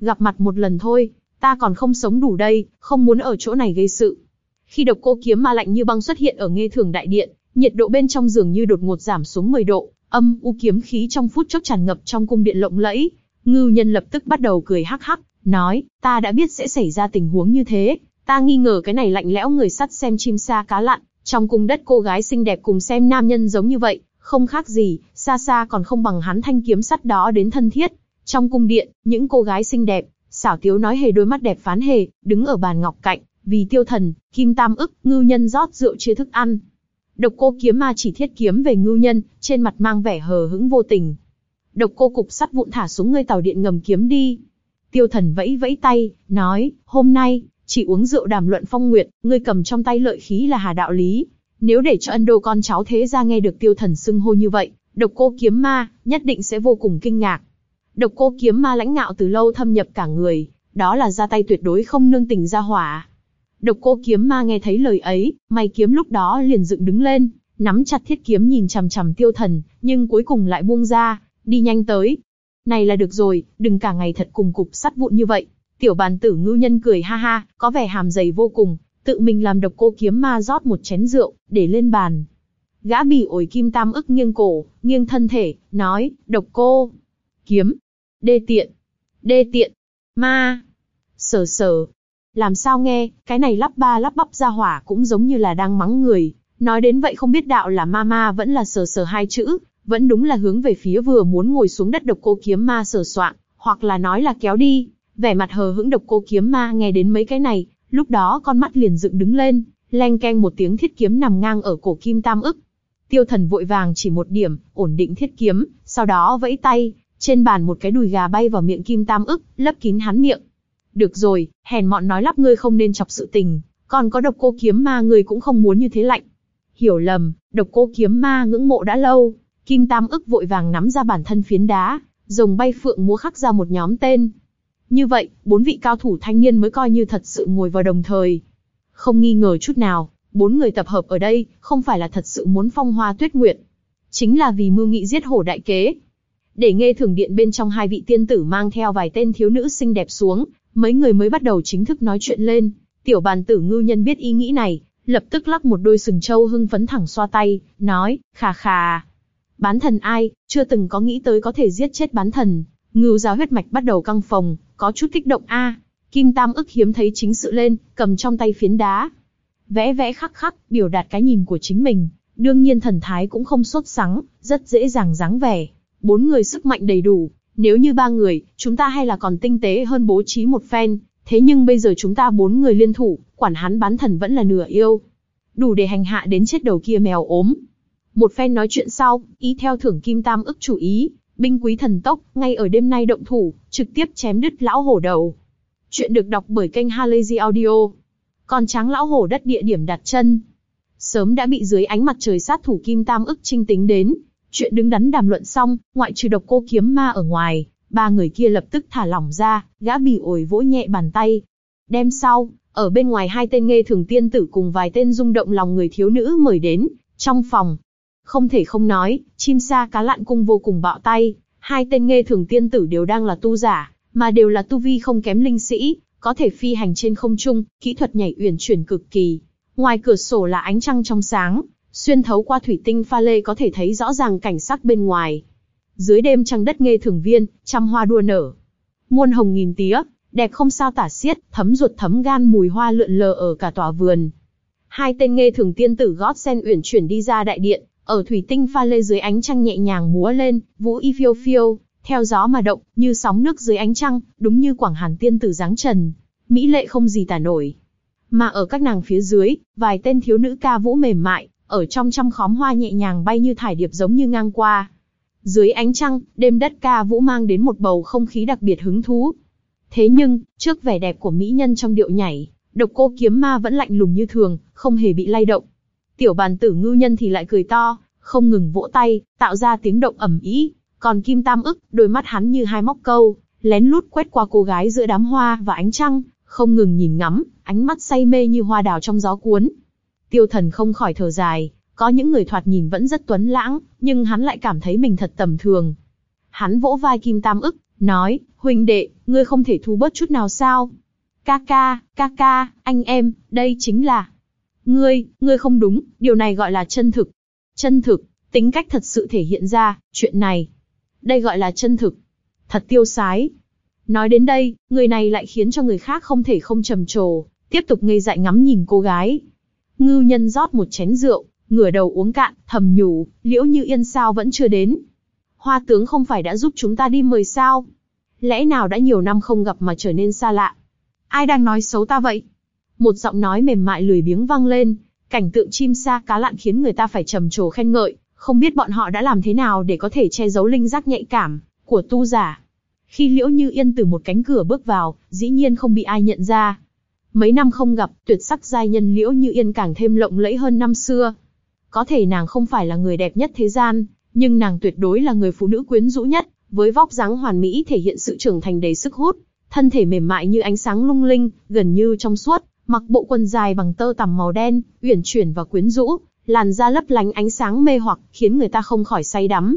Gặp mặt một lần thôi, ta còn không sống đủ đây, không muốn ở chỗ này gây sự. Khi độc cô kiếm ma lạnh như băng xuất hiện ở nghe thường đại điện, nhiệt độ bên trong giường như đột ngột giảm xuống 10 độ, âm u kiếm khí trong phút chốc tràn ngập trong cung điện lộng lẫy. Ngưu nhân lập tức bắt đầu cười hắc hắc, nói, ta đã biết sẽ xảy ra tình huống như thế, ta nghi ngờ cái này lạnh lẽo người sắt xem chim sa cá lặn, trong cung đất cô gái xinh đẹp cùng xem nam nhân giống như vậy, không khác gì, xa xa còn không bằng hắn thanh kiếm sắt đó đến thân thiết. Trong cung điện, những cô gái xinh đẹp, xảo tiếu nói hề đôi mắt đẹp phán hề, đứng ở bàn ngọc cạnh, vì tiêu thần, kim tam ức, ngưu nhân rót rượu chia thức ăn. Độc cô kiếm ma chỉ thiết kiếm về ngưu nhân, trên mặt mang vẻ hờ hững vô tình. Độc cô cục sắt vụn thả xuống ngươi tàu điện ngầm kiếm đi. Tiêu thần vẫy vẫy tay, nói, hôm nay, chỉ uống rượu đàm luận phong nguyệt, ngươi cầm trong tay lợi khí là hà đạo lý, nếu để cho ân đô con cháu thế ra nghe được tiêu thần xưng hô như vậy, độc cô kiếm ma, nhất định sẽ vô cùng kinh ngạc. Độc cô kiếm ma lãnh ngạo từ lâu thâm nhập cả người, đó là ra tay tuyệt đối không nương tình ra hỏa. Độc cô kiếm ma nghe thấy lời ấy, may kiếm lúc đó liền dựng đứng lên, nắm chặt thiết kiếm nhìn chằm chằm tiêu thần, nhưng cuối cùng lại buông ra, đi nhanh tới. Này là được rồi, đừng cả ngày thật cùng cục sắt vụn như vậy. Tiểu bàn tử ngưu nhân cười ha ha, có vẻ hàm dày vô cùng, tự mình làm độc cô kiếm ma rót một chén rượu, để lên bàn. Gã bỉ ổi kim tam ức nghiêng cổ, nghiêng thân thể, nói, độc cô, kiếm, đê tiện, đê tiện, ma, sờ sờ. Làm sao nghe, cái này lắp ba lắp bắp ra hỏa cũng giống như là đang mắng người. Nói đến vậy không biết đạo là ma ma vẫn là sờ sờ hai chữ, vẫn đúng là hướng về phía vừa muốn ngồi xuống đất độc cô kiếm ma sửa soạn, hoặc là nói là kéo đi. Vẻ mặt hờ hững độc cô kiếm ma nghe đến mấy cái này, Lúc đó con mắt liền dựng đứng lên, leng keng một tiếng thiết kiếm nằm ngang ở cổ kim tam ức. Tiêu thần vội vàng chỉ một điểm, ổn định thiết kiếm, sau đó vẫy tay, trên bàn một cái đùi gà bay vào miệng kim tam ức, lấp kín hắn miệng. Được rồi, hèn mọn nói lắp ngươi không nên chọc sự tình, còn có độc cô kiếm ma ngươi cũng không muốn như thế lạnh. hiểu lầm, độc cô kiếm ma ngưỡng mộ đã lâu. Kim Tam ức vội vàng nắm ra bản thân phiến đá, rồng bay phượng múa khắc ra một nhóm tên. Như vậy, bốn vị cao thủ thanh niên mới coi như thật sự ngồi vào đồng thời. Không nghi ngờ chút nào, bốn người tập hợp ở đây, không phải là thật sự muốn phong hoa tuyết nguyện. Chính là vì mưu nghị giết hổ đại kế. Để nghe thưởng điện bên trong hai vị tiên tử mang theo vài tên thiếu nữ xinh đẹp xuống, mấy người mới bắt đầu chính thức nói chuyện lên. Tiểu bàn tử ngư nhân biết ý nghĩ này, lập tức lắc một đôi sừng trâu hưng phấn thẳng xoa tay, nói, khà khà. Bán thần ai, chưa từng có nghĩ tới có thể giết chết bán thần. Ngưu giáo huyết mạch bắt đầu căng phồng, có chút kích động a. Kim Tam ức hiếm thấy chính sự lên, cầm trong tay phiến đá. Vẽ vẽ khắc khắc, biểu đạt cái nhìn của chính mình. Đương nhiên thần thái cũng không sốt sắng, rất dễ dàng dáng vẻ. Bốn người sức mạnh đầy đủ, nếu như ba người, chúng ta hay là còn tinh tế hơn bố trí một phen, thế nhưng bây giờ chúng ta bốn người liên thủ, quản hắn bán thần vẫn là nửa yêu. Đủ để hành hạ đến chết đầu kia mèo ốm. Một phen nói chuyện sau, ý theo thưởng kim tam ức chủ ý, binh quý thần tốc, ngay ở đêm nay động thủ, trực tiếp chém đứt lão hổ đầu. Chuyện được đọc bởi kênh Halazy Audio. Còn tráng lão hổ đất địa điểm đặt chân. Sớm đã bị dưới ánh mặt trời sát thủ kim tam ức trinh tính đến. Chuyện đứng đắn đàm luận xong, ngoại trừ độc cô kiếm ma ở ngoài, ba người kia lập tức thả lỏng ra, gã bỉ ổi vỗ nhẹ bàn tay. Đêm sau, ở bên ngoài hai tên nghe thường tiên tử cùng vài tên rung động lòng người thiếu nữ mời đến, trong phòng. Không thể không nói, chim sa cá lặn cung vô cùng bạo tay, hai tên nghe thường tiên tử đều đang là tu giả, mà đều là tu vi không kém linh sĩ, có thể phi hành trên không trung, kỹ thuật nhảy uyển chuyển cực kỳ. Ngoài cửa sổ là ánh trăng trong sáng, xuyên thấu qua thủy tinh pha lê có thể thấy rõ ràng cảnh sắc bên ngoài. Dưới đêm trăng đất nghe thường viên, trăm hoa đua nở. Muôn hồng nghìn tía, đẹp không sao tả xiết, thấm ruột thấm gan mùi hoa lượn lờ ở cả tòa vườn. Hai tên nghe thường tiên tử gót sen uyển chuyển đi ra đại điện, ở thủy tinh pha lê dưới ánh trăng nhẹ nhàng múa lên, vũ y phiêu phiêu, theo gió mà động, như sóng nước dưới ánh trăng, đúng như quảng hàn tiên tử dáng trần, mỹ lệ không gì tả nổi. Mà ở các nàng phía dưới, vài tên thiếu nữ ca vũ mềm mại, ở trong trăm khóm hoa nhẹ nhàng bay như thải điệp giống như ngang qua. Dưới ánh trăng, đêm đất ca vũ mang đến một bầu không khí đặc biệt hứng thú. Thế nhưng, trước vẻ đẹp của mỹ nhân trong điệu nhảy, độc cô kiếm ma vẫn lạnh lùng như thường, không hề bị lay động. Tiểu bàn tử ngư nhân thì lại cười to, không ngừng vỗ tay, tạo ra tiếng động ầm ĩ. Còn Kim Tam ức, đôi mắt hắn như hai móc câu, lén lút quét qua cô gái giữa đám hoa và ánh trăng, không ngừng nhìn ngắm, ánh mắt say mê như hoa đào trong gió cuốn. Tiêu thần không khỏi thở dài, có những người thoạt nhìn vẫn rất tuấn lãng, nhưng hắn lại cảm thấy mình thật tầm thường. Hắn vỗ vai Kim Tam ức, nói, huynh đệ, ngươi không thể thu bớt chút nào sao? Ca ca, ca ca, anh em, đây chính là... Ngươi, ngươi không đúng, điều này gọi là chân thực. Chân thực, tính cách thật sự thể hiện ra, chuyện này. Đây gọi là chân thực. Thật tiêu sái. Nói đến đây, người này lại khiến cho người khác không thể không trầm trồ, tiếp tục ngây dại ngắm nhìn cô gái. Ngư nhân rót một chén rượu, ngửa đầu uống cạn, thầm nhủ, liễu như yên sao vẫn chưa đến. Hoa tướng không phải đã giúp chúng ta đi mời sao? Lẽ nào đã nhiều năm không gặp mà trở nên xa lạ? Ai đang nói xấu ta vậy? Một giọng nói mềm mại lười biếng vang lên, cảnh tượng chim sa cá lặn khiến người ta phải trầm trồ khen ngợi, không biết bọn họ đã làm thế nào để có thể che giấu linh giác nhạy cảm của tu giả. Khi Liễu Như Yên từ một cánh cửa bước vào, dĩ nhiên không bị ai nhận ra. Mấy năm không gặp, tuyệt sắc giai nhân Liễu Như Yên càng thêm lộng lẫy hơn năm xưa. Có thể nàng không phải là người đẹp nhất thế gian, nhưng nàng tuyệt đối là người phụ nữ quyến rũ nhất, với vóc dáng hoàn mỹ thể hiện sự trưởng thành đầy sức hút, thân thể mềm mại như ánh sáng lung linh, gần như trong suốt, mặc bộ quần dài bằng tơ tằm màu đen, uyển chuyển và quyến rũ, làn da lấp lánh ánh sáng mê hoặc, khiến người ta không khỏi say đắm.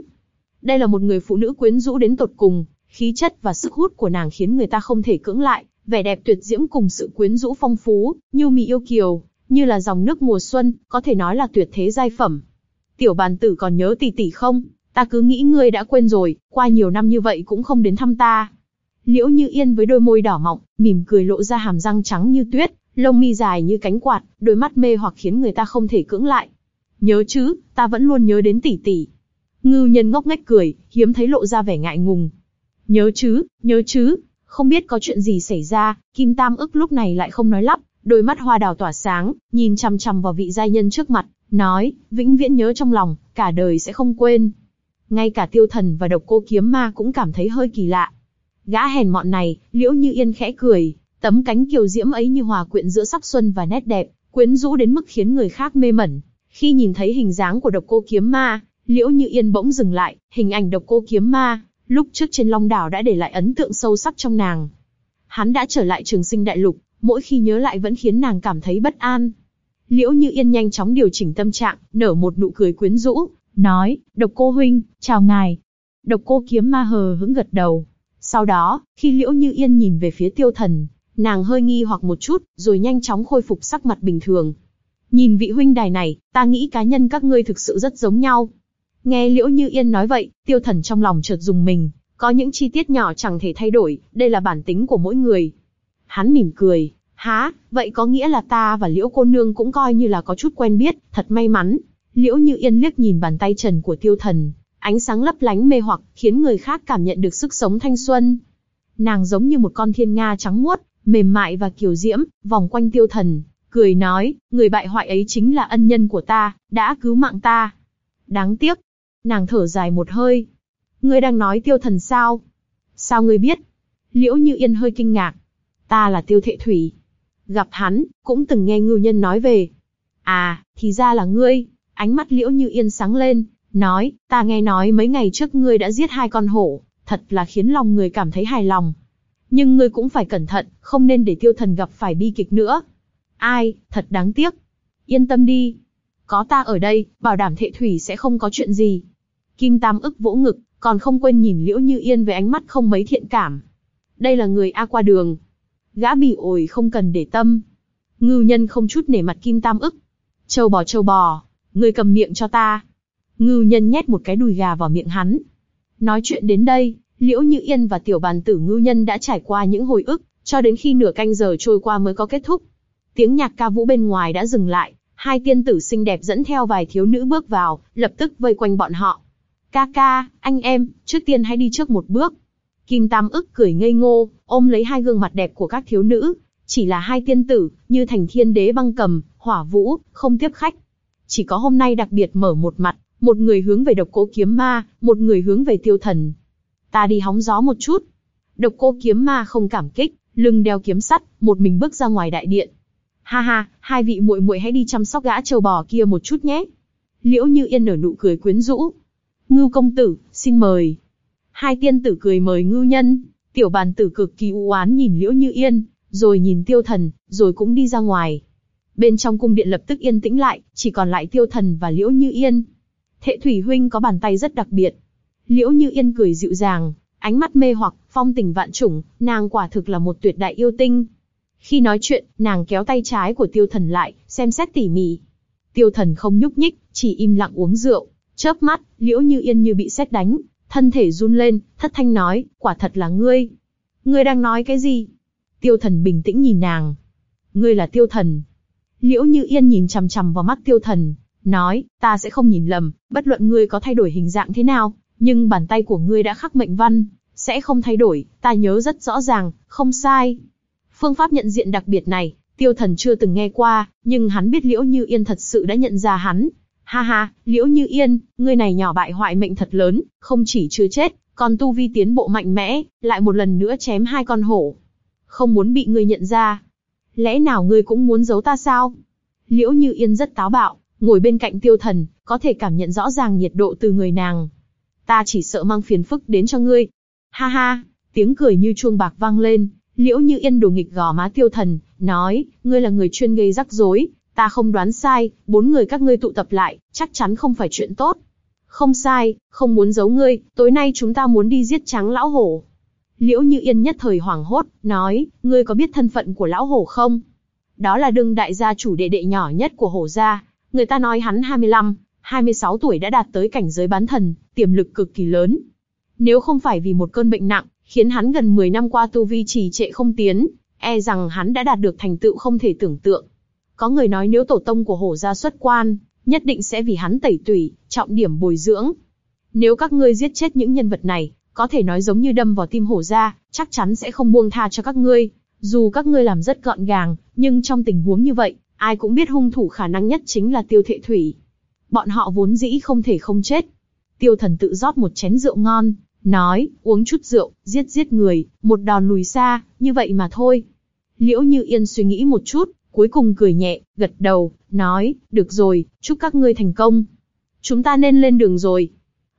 Đây là một người phụ nữ quyến rũ đến tột cùng, khí chất và sức hút của nàng khiến người ta không thể cưỡng lại, vẻ đẹp tuyệt diễm cùng sự quyến rũ phong phú, như mị yêu kiều, như là dòng nước mùa xuân, có thể nói là tuyệt thế giai phẩm. Tiểu bàn tử còn nhớ tỷ tỷ không? Ta cứ nghĩ ngươi đã quên rồi, qua nhiều năm như vậy cũng không đến thăm ta. Liễu Như Yên với đôi môi đỏ mọng, mỉm cười lộ ra hàm răng trắng như tuyết, lông mi dài như cánh quạt, đôi mắt mê hoặc khiến người ta không thể cưỡng lại. Nhớ chứ, ta vẫn luôn nhớ đến tỷ tỷ. Ngư nhân ngốc nghếch cười, hiếm thấy lộ ra vẻ ngại ngùng. Nhớ chứ, nhớ chứ, không biết có chuyện gì xảy ra, Kim Tam ức lúc này lại không nói lắp, đôi mắt hoa đào tỏa sáng, nhìn chằm chằm vào vị giai nhân trước mặt, nói, vĩnh viễn nhớ trong lòng, cả đời sẽ không quên. Ngay cả tiêu thần và độc cô kiếm ma cũng cảm thấy hơi kỳ lạ. Gã hèn mọn này, liễu như yên khẽ cười, tấm cánh kiều diễm ấy như hòa quyện giữa sắc xuân và nét đẹp, quyến rũ đến mức khiến người khác mê mẩn, Khi nhìn thấy hình dáng của độc cô kiếm ma, Liễu Như Yên bỗng dừng lại, hình ảnh độc cô kiếm ma, lúc trước trên Long Đảo đã để lại ấn tượng sâu sắc trong nàng. Hắn đã trở lại trường sinh đại lục, mỗi khi nhớ lại vẫn khiến nàng cảm thấy bất an. Liễu Như Yên nhanh chóng điều chỉnh tâm trạng, nở một nụ cười quyến rũ, nói, độc cô huynh, chào ngài. Độc cô kiếm ma hờ hững gật đầu. Sau đó, khi Liễu Như Yên nhìn về phía tiêu thần, nàng hơi nghi hoặc một chút, rồi nhanh chóng khôi phục sắc mặt bình thường. Nhìn vị huynh đài này, ta nghĩ cá nhân các ngươi thực sự rất giống nhau. Nghe Liễu Như Yên nói vậy, tiêu thần trong lòng chợt dùng mình, có những chi tiết nhỏ chẳng thể thay đổi, đây là bản tính của mỗi người. Hắn mỉm cười, há, vậy có nghĩa là ta và Liễu cô nương cũng coi như là có chút quen biết, thật may mắn. Liễu Như Yên liếc nhìn bàn tay trần của tiêu thần, ánh sáng lấp lánh mê hoặc, khiến người khác cảm nhận được sức sống thanh xuân. Nàng giống như một con thiên nga trắng muốt, mềm mại và kiều diễm, vòng quanh tiêu thần, cười nói, người bại hoại ấy chính là ân nhân của ta, đã cứu mạng ta. Đáng tiếc. Nàng thở dài một hơi. Ngươi đang nói tiêu thần sao? Sao ngươi biết? Liễu Như Yên hơi kinh ngạc. Ta là tiêu thệ thủy. Gặp hắn, cũng từng nghe ngưu nhân nói về. À, thì ra là ngươi. Ánh mắt Liễu Như Yên sáng lên, nói, ta nghe nói mấy ngày trước ngươi đã giết hai con hổ, thật là khiến lòng người cảm thấy hài lòng. Nhưng ngươi cũng phải cẩn thận, không nên để tiêu thần gặp phải bi kịch nữa. Ai, thật đáng tiếc. Yên tâm đi. Có ta ở đây, bảo đảm thệ thủy sẽ không có chuyện gì. Kim Tam ức vỗ ngực, còn không quên nhìn Liễu Như Yên với ánh mắt không mấy thiện cảm. Đây là người A qua đường. Gã bỉ ổi không cần để tâm. Ngưu nhân không chút nể mặt Kim Tam ức. Châu bò châu bò, người cầm miệng cho ta. Ngưu nhân nhét một cái đùi gà vào miệng hắn. Nói chuyện đến đây, Liễu Như Yên và tiểu bàn tử ngưu nhân đã trải qua những hồi ức, cho đến khi nửa canh giờ trôi qua mới có kết thúc. Tiếng nhạc ca vũ bên ngoài đã dừng lại, hai tiên tử xinh đẹp dẫn theo vài thiếu nữ bước vào, lập tức vây quanh bọn họ. Ca ca, anh em, trước tiên hãy đi trước một bước. Kim Tam ức cười ngây ngô, ôm lấy hai gương mặt đẹp của các thiếu nữ, chỉ là hai tiên tử, như thành thiên đế băng cầm, hỏa vũ, không tiếp khách. Chỉ có hôm nay đặc biệt mở một mặt, một người hướng về độc Cố kiếm ma, một người hướng về tiêu thần. Ta đi hóng gió một chút. Độc cô kiếm ma không cảm kích, lưng đeo kiếm sắt, một mình bước ra ngoài đại điện. Ha ha, hai vị muội muội hãy đi chăm sóc gã trâu bò kia một chút nhé. Liễu Như Yên nở nụ cười quyến rũ. Ngưu công tử, xin mời. Hai tiên tử cười mời ngưu nhân. Tiểu bàn tử cực kỳ u oán nhìn Liễu Như Yên, rồi nhìn tiêu thần, rồi cũng đi ra ngoài. Bên trong cung điện lập tức yên tĩnh lại, chỉ còn lại tiêu thần và Liễu Như Yên. Thệ thủy huynh có bàn tay rất đặc biệt. Liễu Như Yên cười dịu dàng, ánh mắt mê hoặc, phong tình vạn trùng, nàng quả thực là một tuyệt đại yêu tinh. Khi nói chuyện, nàng kéo tay trái của tiêu thần lại, xem xét tỉ mỉ. Tiêu thần không nhúc nhích, chỉ im lặng uống rượu. Chớp mắt, liễu như yên như bị xét đánh, thân thể run lên, thất thanh nói, quả thật là ngươi. Ngươi đang nói cái gì? Tiêu thần bình tĩnh nhìn nàng. Ngươi là tiêu thần. Liễu như yên nhìn chằm chằm vào mắt tiêu thần, nói, ta sẽ không nhìn lầm, bất luận ngươi có thay đổi hình dạng thế nào, nhưng bàn tay của ngươi đã khắc mệnh văn, sẽ không thay đổi, ta nhớ rất rõ ràng, không sai. Phương pháp nhận diện đặc biệt này, tiêu thần chưa từng nghe qua, nhưng hắn biết Liễu Như Yên thật sự đã nhận ra hắn. Ha ha, Liễu Như Yên, ngươi này nhỏ bại hoại mệnh thật lớn, không chỉ chưa chết, còn tu vi tiến bộ mạnh mẽ, lại một lần nữa chém hai con hổ. Không muốn bị ngươi nhận ra. Lẽ nào ngươi cũng muốn giấu ta sao? Liễu Như Yên rất táo bạo, ngồi bên cạnh tiêu thần, có thể cảm nhận rõ ràng nhiệt độ từ người nàng. Ta chỉ sợ mang phiền phức đến cho ngươi. Ha ha, tiếng cười như chuông bạc vang lên, Liễu Như Yên đồ nghịch gò má tiêu thần, nói, ngươi là người chuyên gây rắc rối, ta không đoán sai, bốn người các ngươi tụ tập lại, chắc chắn không phải chuyện tốt. Không sai, không muốn giấu ngươi, tối nay chúng ta muốn đi giết trắng lão hổ. Liễu Như Yên nhất thời hoảng hốt, nói, ngươi có biết thân phận của lão hổ không? Đó là đương đại gia chủ đệ đệ nhỏ nhất của hổ gia, người ta nói hắn 25, 26 tuổi đã đạt tới cảnh giới bán thần, tiềm lực cực kỳ lớn. Nếu không phải vì một cơn bệnh nặng, khiến hắn gần 10 năm qua tu vi trì trệ không tiến, e rằng hắn đã đạt được thành tựu không thể tưởng tượng. Có người nói nếu tổ tông của hổ gia xuất quan, nhất định sẽ vì hắn tẩy tủy, trọng điểm bồi dưỡng. Nếu các ngươi giết chết những nhân vật này, có thể nói giống như đâm vào tim hổ gia, chắc chắn sẽ không buông tha cho các ngươi. Dù các ngươi làm rất gọn gàng, nhưng trong tình huống như vậy, ai cũng biết hung thủ khả năng nhất chính là tiêu thệ thủy. Bọn họ vốn dĩ không thể không chết. Tiêu thần tự rót một chén rượu ngon, nói, uống chút rượu, giết giết người, một đòn lùi xa, như vậy mà thôi. Liễu Như Yên suy nghĩ một chút, cuối cùng cười nhẹ, gật đầu, nói, được rồi, chúc các ngươi thành công. Chúng ta nên lên đường rồi.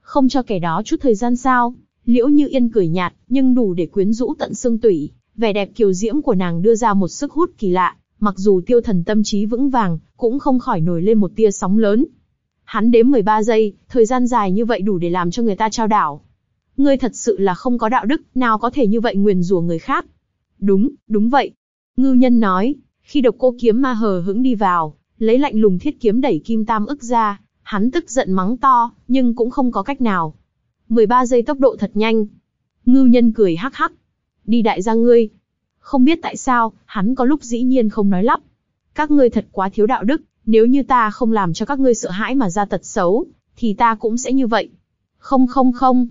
Không cho kẻ đó chút thời gian sao? Liễu Như Yên cười nhạt, nhưng đủ để quyến rũ tận xương tủy. Vẻ đẹp kiều diễm của nàng đưa ra một sức hút kỳ lạ, mặc dù tiêu thần tâm trí vững vàng, cũng không khỏi nổi lên một tia sóng lớn. Hắn đếm 13 giây, thời gian dài như vậy đủ để làm cho người ta trao đảo. Ngươi thật sự là không có đạo đức, nào có thể như vậy nguyền rủa người khác. Đúng, đúng vậy. Ngư nhân nói, khi độc cô kiếm ma hờ hững đi vào, lấy lạnh lùng thiết kiếm đẩy kim tam ức ra, hắn tức giận mắng to, nhưng cũng không có cách nào. 13 giây tốc độ thật nhanh. Ngư nhân cười hắc hắc. Đi đại gia ngươi. Không biết tại sao, hắn có lúc dĩ nhiên không nói lắp. Các ngươi thật quá thiếu đạo đức, nếu như ta không làm cho các ngươi sợ hãi mà ra tật xấu, thì ta cũng sẽ như vậy. Không không không,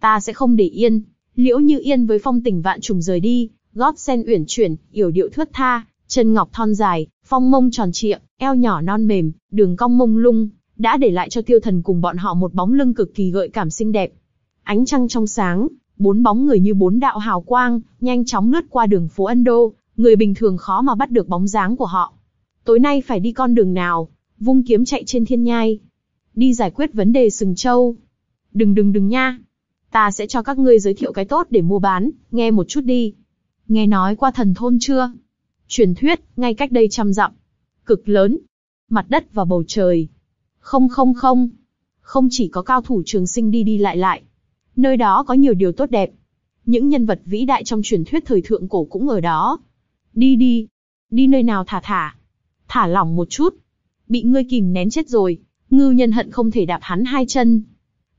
ta sẽ không để yên. Liễu Như Yên với phong tình vạn trùng rời đi, gót sen uyển chuyển, yểu điệu thướt tha, chân ngọc thon dài, phong mông tròn trịa, eo nhỏ non mềm, đường cong mông lung, đã để lại cho tiêu thần cùng bọn họ một bóng lưng cực kỳ gợi cảm xinh đẹp. Ánh trăng trong sáng, bốn bóng người như bốn đạo hào quang, nhanh chóng lướt qua đường phố Ân Đô, người bình thường khó mà bắt được bóng dáng của họ. Tối nay phải đi con đường nào? Vung kiếm chạy trên thiên nhai. Đi giải quyết vấn đề sừng châu. Đừng đừng đừng nha. Ta sẽ cho các ngươi giới thiệu cái tốt để mua bán, nghe một chút đi. Nghe nói qua thần thôn chưa? Truyền thuyết, ngay cách đây trăm dặm. Cực lớn. Mặt đất và bầu trời. Không không không. Không chỉ có cao thủ trường sinh đi đi lại lại. Nơi đó có nhiều điều tốt đẹp. Những nhân vật vĩ đại trong truyền thuyết thời thượng cổ cũng ở đó. Đi đi. Đi nơi nào thả thả. Thả lỏng một chút. Bị ngươi kìm nén chết rồi. Ngư nhân hận không thể đạp hắn hai chân.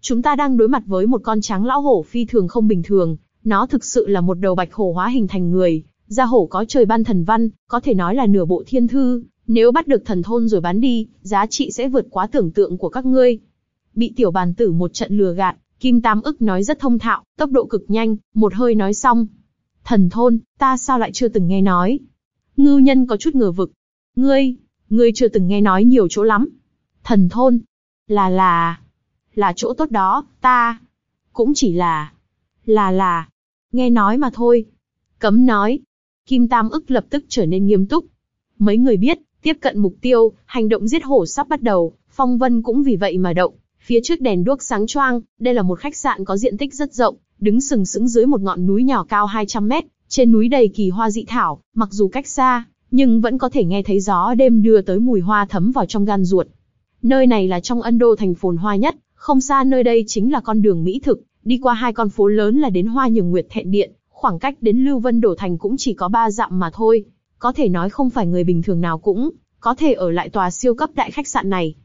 Chúng ta đang đối mặt với một con trắng lão hổ phi thường không bình thường. Nó thực sự là một đầu bạch hổ hóa hình thành người. Gia hổ có trời ban thần văn, có thể nói là nửa bộ thiên thư. Nếu bắt được thần thôn rồi bán đi, giá trị sẽ vượt quá tưởng tượng của các ngươi. Bị tiểu bàn tử một trận lừa gạt, Kim Tam ức nói rất thông thạo, tốc độ cực nhanh, một hơi nói xong. Thần thôn, ta sao lại chưa từng nghe nói? Ngư nhân có chút ngờ vực. Ngươi, ngươi chưa từng nghe nói nhiều chỗ lắm. Thần thôn, là là, là chỗ tốt đó, ta, cũng chỉ là, là là, nghe nói mà thôi. Cấm nói. Kim Tam ức lập tức trở nên nghiêm túc. Mấy người biết, tiếp cận mục tiêu, hành động giết hổ sắp bắt đầu, phong vân cũng vì vậy mà động. Phía trước đèn đuốc sáng choang, đây là một khách sạn có diện tích rất rộng, đứng sừng sững dưới một ngọn núi nhỏ cao 200 mét, trên núi đầy kỳ hoa dị thảo, mặc dù cách xa, nhưng vẫn có thể nghe thấy gió đêm đưa tới mùi hoa thấm vào trong gan ruột. Nơi này là trong Ân Đô thành phồn hoa nhất, không xa nơi đây chính là con đường mỹ thực, đi qua hai con phố lớn là đến Hoa Nhường Nguyệt Thẹn Điện, khoảng cách đến Lưu Vân Đổ Thành cũng chỉ có ba dặm mà thôi. Có thể nói không phải người bình thường nào cũng có thể ở lại tòa siêu cấp đại khách sạn này.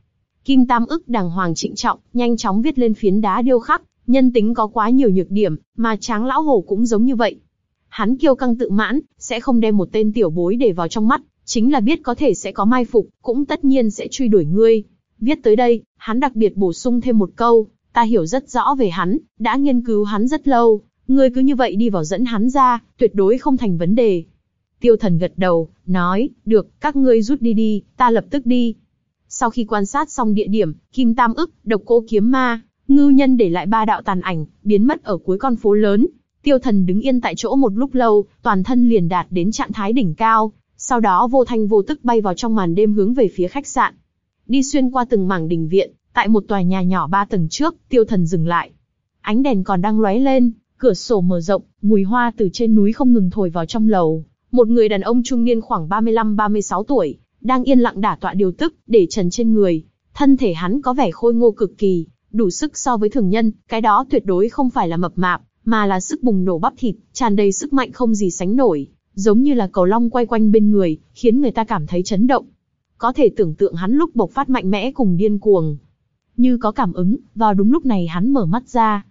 Kim Tam ức đàng hoàng trịnh trọng, nhanh chóng viết lên phiến đá điêu khắc, nhân tính có quá nhiều nhược điểm, mà tráng lão hổ cũng giống như vậy. Hắn kiêu căng tự mãn, sẽ không đem một tên tiểu bối để vào trong mắt, chính là biết có thể sẽ có mai phục, cũng tất nhiên sẽ truy đuổi ngươi. Viết tới đây, hắn đặc biệt bổ sung thêm một câu, ta hiểu rất rõ về hắn, đã nghiên cứu hắn rất lâu, ngươi cứ như vậy đi vào dẫn hắn ra, tuyệt đối không thành vấn đề. Tiêu thần gật đầu, nói, được, các ngươi rút đi đi, ta lập tức đi. Sau khi quan sát xong địa điểm, Kim Tam ức, độc cô kiếm ma, ngư nhân để lại ba đạo tàn ảnh, biến mất ở cuối con phố lớn. Tiêu thần đứng yên tại chỗ một lúc lâu, toàn thân liền đạt đến trạng thái đỉnh cao, sau đó vô thanh vô tức bay vào trong màn đêm hướng về phía khách sạn. Đi xuyên qua từng mảng đình viện, tại một tòa nhà nhỏ ba tầng trước, tiêu thần dừng lại. Ánh đèn còn đang lóe lên, cửa sổ mở rộng, mùi hoa từ trên núi không ngừng thổi vào trong lầu. Một người đàn ông trung niên khoảng 35-36 tuổi, đang yên lặng đả tọa điều tức, để trần trên người. Thân thể hắn có vẻ khôi ngô cực kỳ, đủ sức so với thường nhân, cái đó tuyệt đối không phải là mập mạp, mà là sức bùng nổ bắp thịt, tràn đầy sức mạnh không gì sánh nổi, giống như là cầu long quay quanh bên người, khiến người ta cảm thấy chấn động. Có thể tưởng tượng hắn lúc bộc phát mạnh mẽ cùng điên cuồng. Như có cảm ứng, vào đúng lúc này hắn mở mắt ra.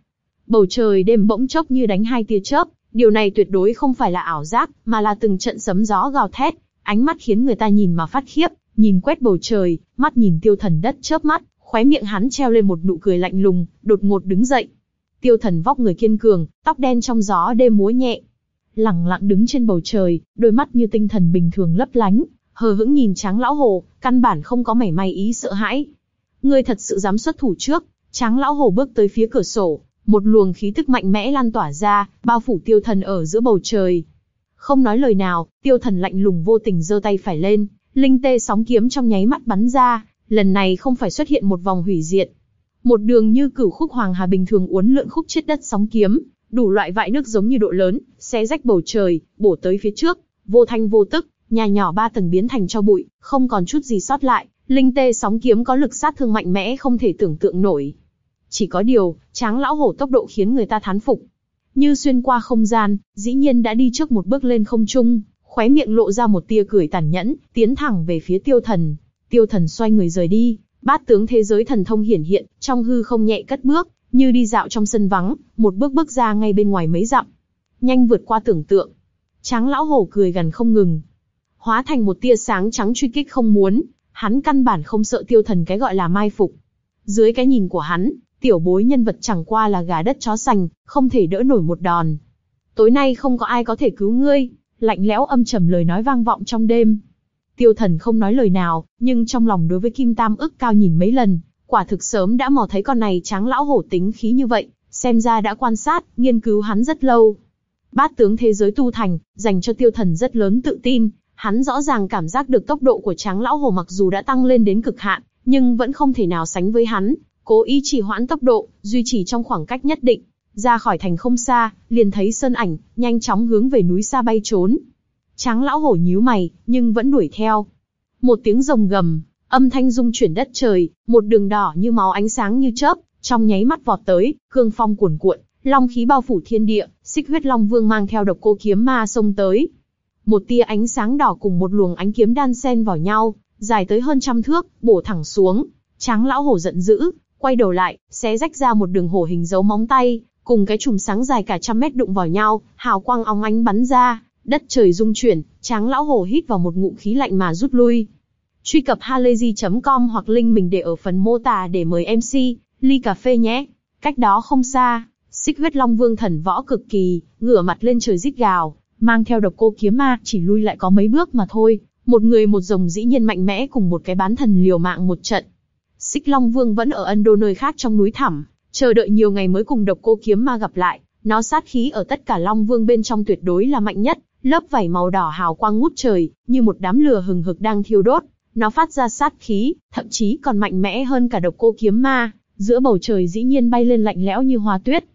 Bầu trời đêm bỗng chốc như đánh hai tia chớp, điều này tuyệt đối không phải là ảo giác, mà là từng trận sấm gió gào thét, ánh mắt khiến người ta nhìn mà phát khiếp, nhìn quét bầu trời, mắt nhìn tiêu thần đất chớp mắt, khóe miệng hắn treo lên một nụ cười lạnh lùng, đột ngột đứng dậy. Tiêu thần vóc người kiên cường, tóc đen trong gió đêm múa nhẹ. Lặng lặng đứng trên bầu trời, đôi mắt như tinh thần bình thường lấp lánh, hờ hững nhìn tráng lão hồ, căn bản không có mảy may ý sợ hãi. Ngươi thật sự dám xuất thủ trước, tráng lão hồ bước tới phía cửa sổ, một luồng khí tức mạnh mẽ lan tỏa ra, bao phủ tiêu thần ở giữa bầu trời. Không nói lời nào, tiêu thần lạnh lùng vô tình giơ tay phải lên, linh tê sóng kiếm trong nháy mắt bắn ra, lần này không phải xuất hiện một vòng hủy diệt. Một đường như cửu khúc hoàng hà bình thường uốn lượn khúc chết đất sóng kiếm, đủ loại vại nước giống như độ lớn, xé rách bầu trời, bổ tới phía trước, vô thanh vô tức, nhà nhỏ ba tầng biến thành cho bụi, không còn chút gì sót lại, linh tê sóng kiếm có lực sát thương mạnh mẽ không thể tưởng tượng nổi. Chỉ có điều, tráng lão hổ tốc độ khiến người ta thán phục. Như xuyên qua không gian, dĩ nhiên đã đi trước một bước lên không trung, khóe miệng lộ ra một tia cười tàn nhẫn, tiến thẳng về phía tiêu thần. Tiêu thần xoay người rời đi, bát tướng thế giới thần thông hiển hiện, trong hư không nhẹ cất bước, như đi dạo trong sân vắng, một bước bước ra ngay bên ngoài mấy dặm. Nhanh vượt qua tưởng tượng. Tráng lão hổ cười gần không ngừng. Hóa thành một tia sáng trắng truy kích không muốn, hắn căn bản không sợ tiêu thần cái gọi là mai phục. Dưới cái nhìn của hắn, tiểu bối nhân vật chẳng qua là gà đất chó sành, không thể đỡ nổi một đòn. Tối nay không có ai có thể cứu ngươi, lạnh lẽo âm trầm lời nói vang vọng trong đêm. Tiêu thần không nói lời nào, nhưng trong lòng đối với Kim Tam ức cao nhìn mấy lần, quả thực sớm đã mò thấy con này tráng lão hổ tính khí như vậy, xem ra đã quan sát, nghiên cứu hắn rất lâu. Bát tướng thế giới tu thành, dành cho tiêu thần rất lớn tự tin, hắn rõ ràng cảm giác được tốc độ của tráng lão hổ mặc dù đã tăng lên đến cực hạn, nhưng vẫn không thể nào sánh với hắn, cố ý chỉ hoãn tốc độ, duy trì trong khoảng cách nhất định. Ra khỏi thành không xa, liền thấy sơn ảnh, nhanh chóng hướng về núi xa bay trốn. Tráng lão hổ nhíu mày, nhưng vẫn đuổi theo. Một tiếng rồng gầm, âm thanh rung chuyển đất trời, một đường đỏ như máu ánh sáng như chớp, trong nháy mắt vọt tới, cương phong cuồn cuộn, long khí bao phủ thiên địa, xích huyết long vương mang theo độc cô kiếm ma xông tới. Một tia ánh sáng đỏ cùng một luồng ánh kiếm đan xen vào nhau, dài tới hơn trăm thước, bổ thẳng xuống. Tráng lão hổ giận dữ, quay đầu lại, xé rách ra một đường hổ hình dấu móng tay, cùng cái chùm sáng dài cả trăm mét đụng vào nhau, hào quang óng ánh bắn ra, đất trời rung chuyển, tráng lão hổ hít vào một ngụm khí lạnh mà rút lui. Truy cập halayzi.com hoặc link mình để ở phần mô tả để mời MC, ly cà phê nhé. Cách đó không xa, xích huyết long vương thần võ cực kỳ, ngửa mặt lên trời rít gào, mang theo độc cô kiếm ma, chỉ lui lại có mấy bước mà thôi. Một người một rồng dĩ nhiên mạnh mẽ cùng một cái bán thần liều mạng một trận. Xích Long Vương vẫn ở Ân Đô nơi khác trong núi thẳm, chờ đợi nhiều ngày mới cùng độc cô kiếm ma gặp lại. Nó sát khí ở tất cả Long Vương bên trong tuyệt đối là mạnh nhất, lớp vảy màu đỏ hào quang ngút trời, như một đám lửa hừng hực đang thiêu đốt. Nó phát ra sát khí, thậm chí còn mạnh mẽ hơn cả độc cô kiếm ma. Giữa bầu trời dĩ nhiên bay lên lạnh lẽo như hoa tuyết.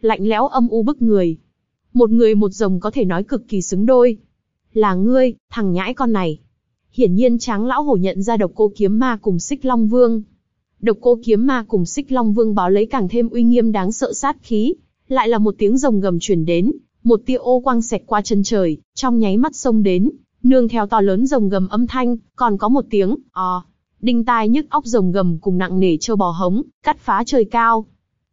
Lạnh lẽo âm u bức người. Một người một rồng có thể nói cực kỳ xứng đôi. Là ngươi, thằng nhãi con này. Hiển nhiên tráng lão hổ nhận ra độc cô kiếm ma cùng xích long vương. Độc cô kiếm ma cùng xích long vương báo lấy càng thêm uy nghiêm đáng sợ sát khí. Lại là một tiếng rồng gầm truyền đến, một tia ô quang xẹt qua chân trời, trong nháy mắt xông đến, nương theo to lớn rồng gầm âm thanh, còn có một tiếng, ò, đinh tai nhức óc rồng gầm cùng nặng nề châu bò hống, cắt phá trời cao.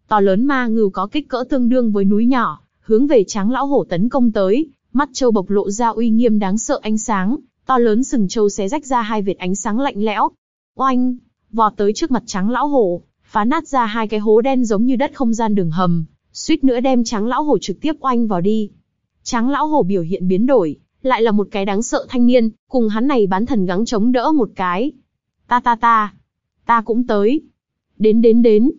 To lớn ma ngưu có kích cỡ tương đương với núi nhỏ, hướng về tráng lão hổ tấn công tới, mắt châu bộc lộ ra uy nghiêm đáng sợ ánh sáng, to lớn sừng châu xé rách ra hai vệt ánh sáng lạnh lẽo. Oanh, vọt tới trước mặt tráng lão hổ, phá nát ra hai cái hố đen giống như đất không gian đường hầm, suýt nữa đem tráng lão hổ trực tiếp oanh vào đi. Tráng lão hổ biểu hiện biến đổi, lại là một cái đáng sợ thanh niên, cùng hắn này bán thần gắng chống đỡ một cái. Ta ta ta, ta cũng tới. Đến đến đến.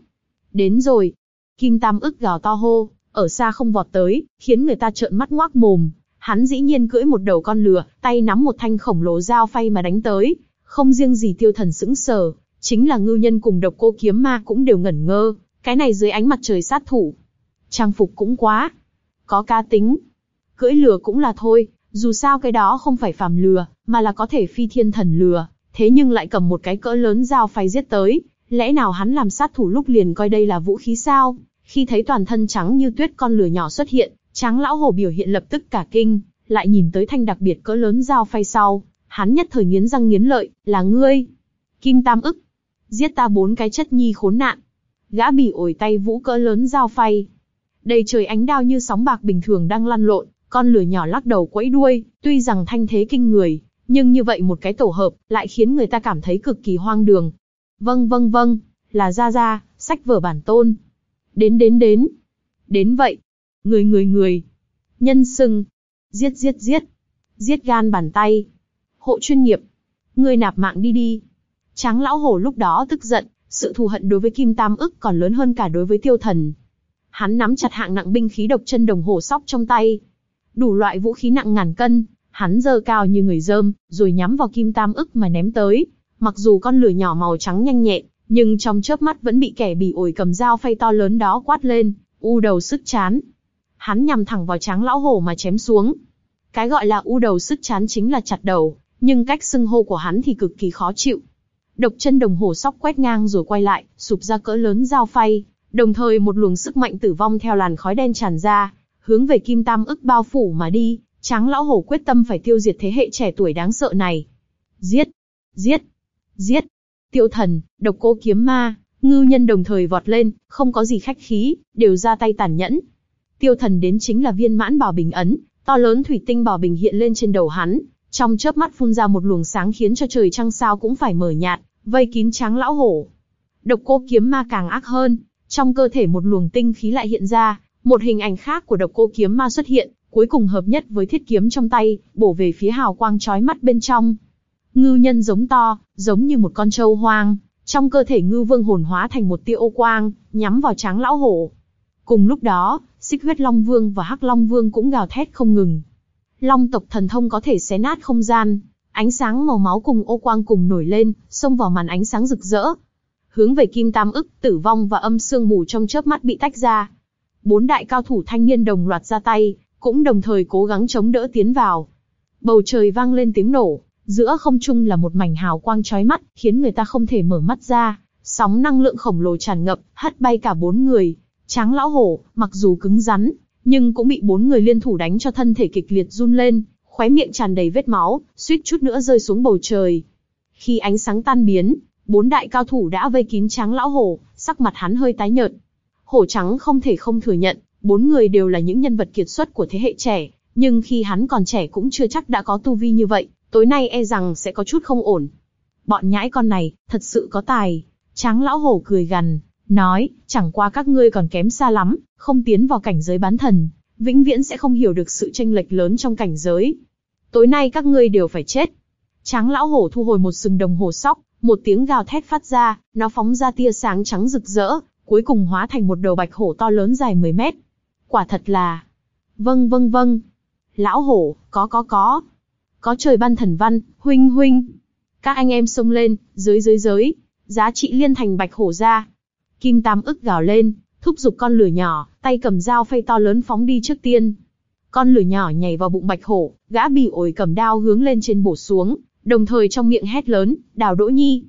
Đến rồi. Kim Tam ức gào to hô, ở xa không vọt tới, khiến người ta trợn mắt ngoác mồm. Hắn dĩ nhiên cưỡi một đầu con lừa, tay nắm một thanh khổng lồ dao phay mà đánh tới. Không riêng gì tiêu thần sững sờ, chính là ngư nhân cùng độc cô kiếm ma cũng đều ngẩn ngơ. Cái này dưới ánh mặt trời sát thủ. Trang phục cũng quá. Có cá tính. Cưỡi lừa cũng là thôi, dù sao cái đó không phải phàm lừa, mà là có thể phi thiên thần lừa. Thế nhưng lại cầm một cái cỡ lớn dao phay giết tới. Lẽ nào hắn làm sát thủ lúc liền coi đây là vũ khí sao? Khi thấy toàn thân trắng như tuyết con lừa nhỏ xuất hiện, tráng lão hồ biểu hiện lập tức cả kinh, lại nhìn tới thanh đặc biệt cỡ lớn dao phay sau, hắn nhất thời nghiến răng nghiến lợi, là ngươi. Kim Tam ức, giết ta bốn cái chất nhi khốn nạn. Gã bỉ ổi tay vũ cỡ lớn dao phay. Đầy trời ánh đao như sóng bạc bình thường đang lăn lộn, con lửa nhỏ lắc đầu quẫy đuôi, tuy rằng thanh thế kinh người, nhưng như vậy một cái tổ hợp lại khiến người ta cảm thấy cực kỳ hoang đường. Vâng vâng vâng, là ra ra, sách vở bản tôn, Đến đến đến. Đến vậy. Người người người. Nhân sưng. Giết giết giết. Giết gan bàn tay. Hộ chuyên nghiệp. Người nạp mạng đi đi. Tráng lão hổ lúc đó tức giận, sự thù hận đối với Kim Tam ức còn lớn hơn cả đối với tiêu thần. Hắn nắm chặt hạng nặng binh khí độc chân đồng hồ sóc trong tay. đủ loại vũ khí nặng ngàn cân, hắn giơ cao như người dơm, rồi nhắm vào kim tam ức mà ném tới. Mặc dù con lửa nhỏ màu trắng nhanh nhẹn, nhưng trong chớp mắt vẫn bị kẻ bỉ ổi cầm dao phay to lớn đó quát lên, u đầu sức chán. Hắn nhằm thẳng vào tráng lão hổ mà chém xuống. Cái gọi là u đầu sức chán chính là chặt đầu, nhưng cách xưng hô của hắn thì cực kỳ khó chịu. Độc chân đồng hồ sóc quét ngang rồi quay lại, sụp ra cỡ lớn dao phay, đồng thời một luồng sức mạnh tử vong theo làn khói đen tràn ra, hướng về kim tam ức bao phủ mà đi, tráng lão hổ quyết tâm phải tiêu diệt thế hệ trẻ tuổi đáng sợ này. Giết! Giết! Giết! Tiêu thần, độc cô kiếm ma, ngư nhân đồng thời vọt lên, không có gì khách khí, đều ra tay tàn nhẫn. Tiêu thần đến chính là viên mãn bảo bình ấn, to lớn thủy tinh bảo bình hiện lên trên đầu hắn, trong chớp mắt phun ra một luồng sáng khiến cho trời trăng sao cũng phải mở nhạt, vây kín tráng lão hổ. Độc cô kiếm ma càng ác hơn, trong cơ thể một luồng tinh khí lại hiện ra, một hình ảnh khác của độc cô kiếm ma xuất hiện, cuối cùng hợp nhất với thiết kiếm trong tay, bổ về phía hào quang chói mắt bên trong. Ngư nhân giống to, giống như một con trâu hoang, trong cơ thể ngư vương hồn hóa thành một tia ô quang, nhắm vào tráng lão hổ. Cùng lúc đó, xích huyết long vương và hắc long vương cũng gào thét không ngừng. Long tộc thần thông có thể xé nát không gian, ánh sáng màu máu cùng ô quang cùng nổi lên, xông vào màn ánh sáng rực rỡ. Hướng về kim tam ức, tử vong và âm sương mù trong chớp mắt bị tách ra. Bốn đại cao thủ thanh niên đồng loạt ra tay, cũng đồng thời cố gắng chống đỡ tiến vào. Bầu trời vang lên tiếng nổ, giữa không trung là một mảnh hào quang chói mắt, khiến người ta không thể mở mắt ra. Sóng năng lượng khổng lồ tràn ngập, hất bay cả bốn người. Tráng lão hổ, mặc dù cứng rắn, nhưng cũng bị bốn người liên thủ đánh cho thân thể kịch liệt run lên, khóe miệng tràn đầy vết máu, suýt chút nữa rơi xuống bầu trời. Khi ánh sáng tan biến, bốn đại cao thủ đã vây kín tráng lão hổ, sắc mặt hắn hơi tái nhợt. Hổ trắng không thể không thừa nhận, bốn người đều là những nhân vật kiệt xuất của thế hệ trẻ, nhưng khi hắn còn trẻ cũng chưa chắc đã có tu vi như vậy, tối nay e rằng sẽ có chút không ổn. Bọn nhãi con này, thật sự có tài. Tráng lão hổ cười gằn, nói, chẳng qua các ngươi còn kém xa lắm, không tiến vào cảnh giới bán thần, vĩnh viễn sẽ không hiểu được sự tranh lệch lớn trong cảnh giới. Tối nay các ngươi đều phải chết. Tráng lão hổ thu hồi một sừng đồng hồ sóc, một tiếng gào thét phát ra, nó phóng ra tia sáng trắng rực rỡ, cuối cùng hóa thành một đầu bạch hổ to lớn dài 10 mét. Quả thật là... Vâng vâng vâng. Lão hổ, có có có. Có trời ban thần văn, huynh huynh. Các anh em xông lên, dưới dưới dưới. Giá trị liên thành bạch hổ ra. Kim Tam ức gào lên, thúc giục con lửa nhỏ, tay cầm dao phay to lớn phóng đi trước tiên. Con lửa nhỏ nhảy vào bụng bạch hổ, gã bỉ ổi cầm đao hướng lên trên bổ xuống, đồng thời trong miệng hét lớn, đào đỗ nhi.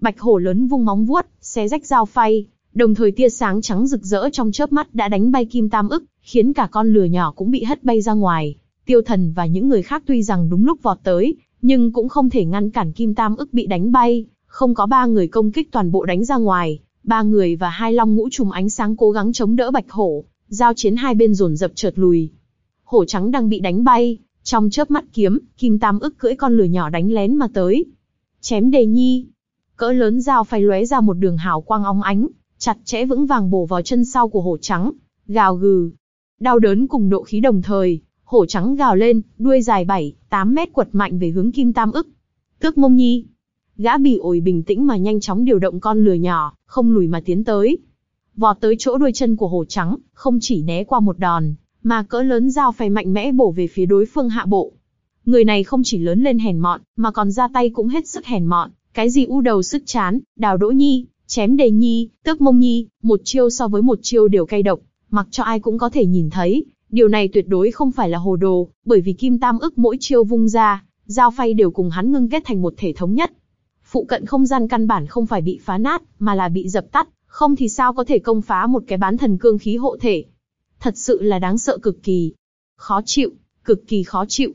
Bạch hổ lớn vung móng vuốt, xé rách dao phay, đồng thời tia sáng trắng rực rỡ trong chớp mắt đã đánh bay kim tam ức, khiến cả con lừa nhỏ cũng bị hất bay ra ngoài. Tiêu thần và những người khác tuy rằng đúng lúc vọt tới, nhưng cũng không thể ngăn cản kim tam ức bị đánh bay, không có ba người công kích toàn bộ đánh ra ngoài, ba người và hai long ngũ trùng ánh sáng cố gắng chống đỡ bạch hổ, giao chiến hai bên dồn dập trượt lùi. Hổ trắng đang bị đánh bay, trong chớp mắt kiếm, kim tam ức cưỡi con lửa nhỏ đánh lén mà tới. Chém đề nhi, cỡ lớn dao phay lóe ra một đường hào quang óng ánh, chặt chẽ vững vàng bổ vào chân sau của hổ trắng, gào gừ. Đau đớn cùng nộ khí đồng thời, hổ trắng gào lên, đuôi dài 7, 8 mét quật mạnh về hướng kim tam ức. Tước mông nhi, Gã bỉ ổi bình tĩnh mà nhanh chóng điều động con lừa nhỏ, không lùi mà tiến tới. Vọt tới chỗ đuôi chân của hổ trắng, không chỉ né qua một đòn, mà cỡ lớn dao phay mạnh mẽ bổ về phía đối phương hạ bộ. Người này không chỉ lớn lên hèn mọn, mà còn ra tay cũng hết sức hèn mọn, cái gì u đầu sức chán, đào đỗ nhi, chém đề nhi, tước mông nhi, một chiêu so với một chiêu đều cay độc, mặc cho ai cũng có thể nhìn thấy, điều này tuyệt đối không phải là hồ đồ, bởi vì kim tam ức mỗi chiêu vung ra, dao phay đều cùng hắn ngưng kết thành một thể thống nhất, phụ cận không gian căn bản không phải bị phá nát, mà là bị dập tắt, không thì sao có thể công phá một cái bán thần cương khí hộ thể. Thật sự là đáng sợ cực kỳ. Khó chịu, cực kỳ khó chịu.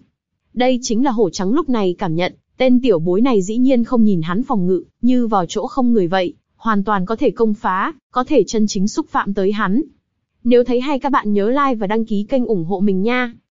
Đây chính là hổ trắng lúc này cảm nhận, tên tiểu bối này dĩ nhiên không nhìn hắn phòng ngự, như vào chỗ không người vậy, hoàn toàn có thể công phá, có thể chân chính xúc phạm tới hắn. Nếu thấy hay các bạn nhớ like và đăng ký kênh ủng hộ mình nha.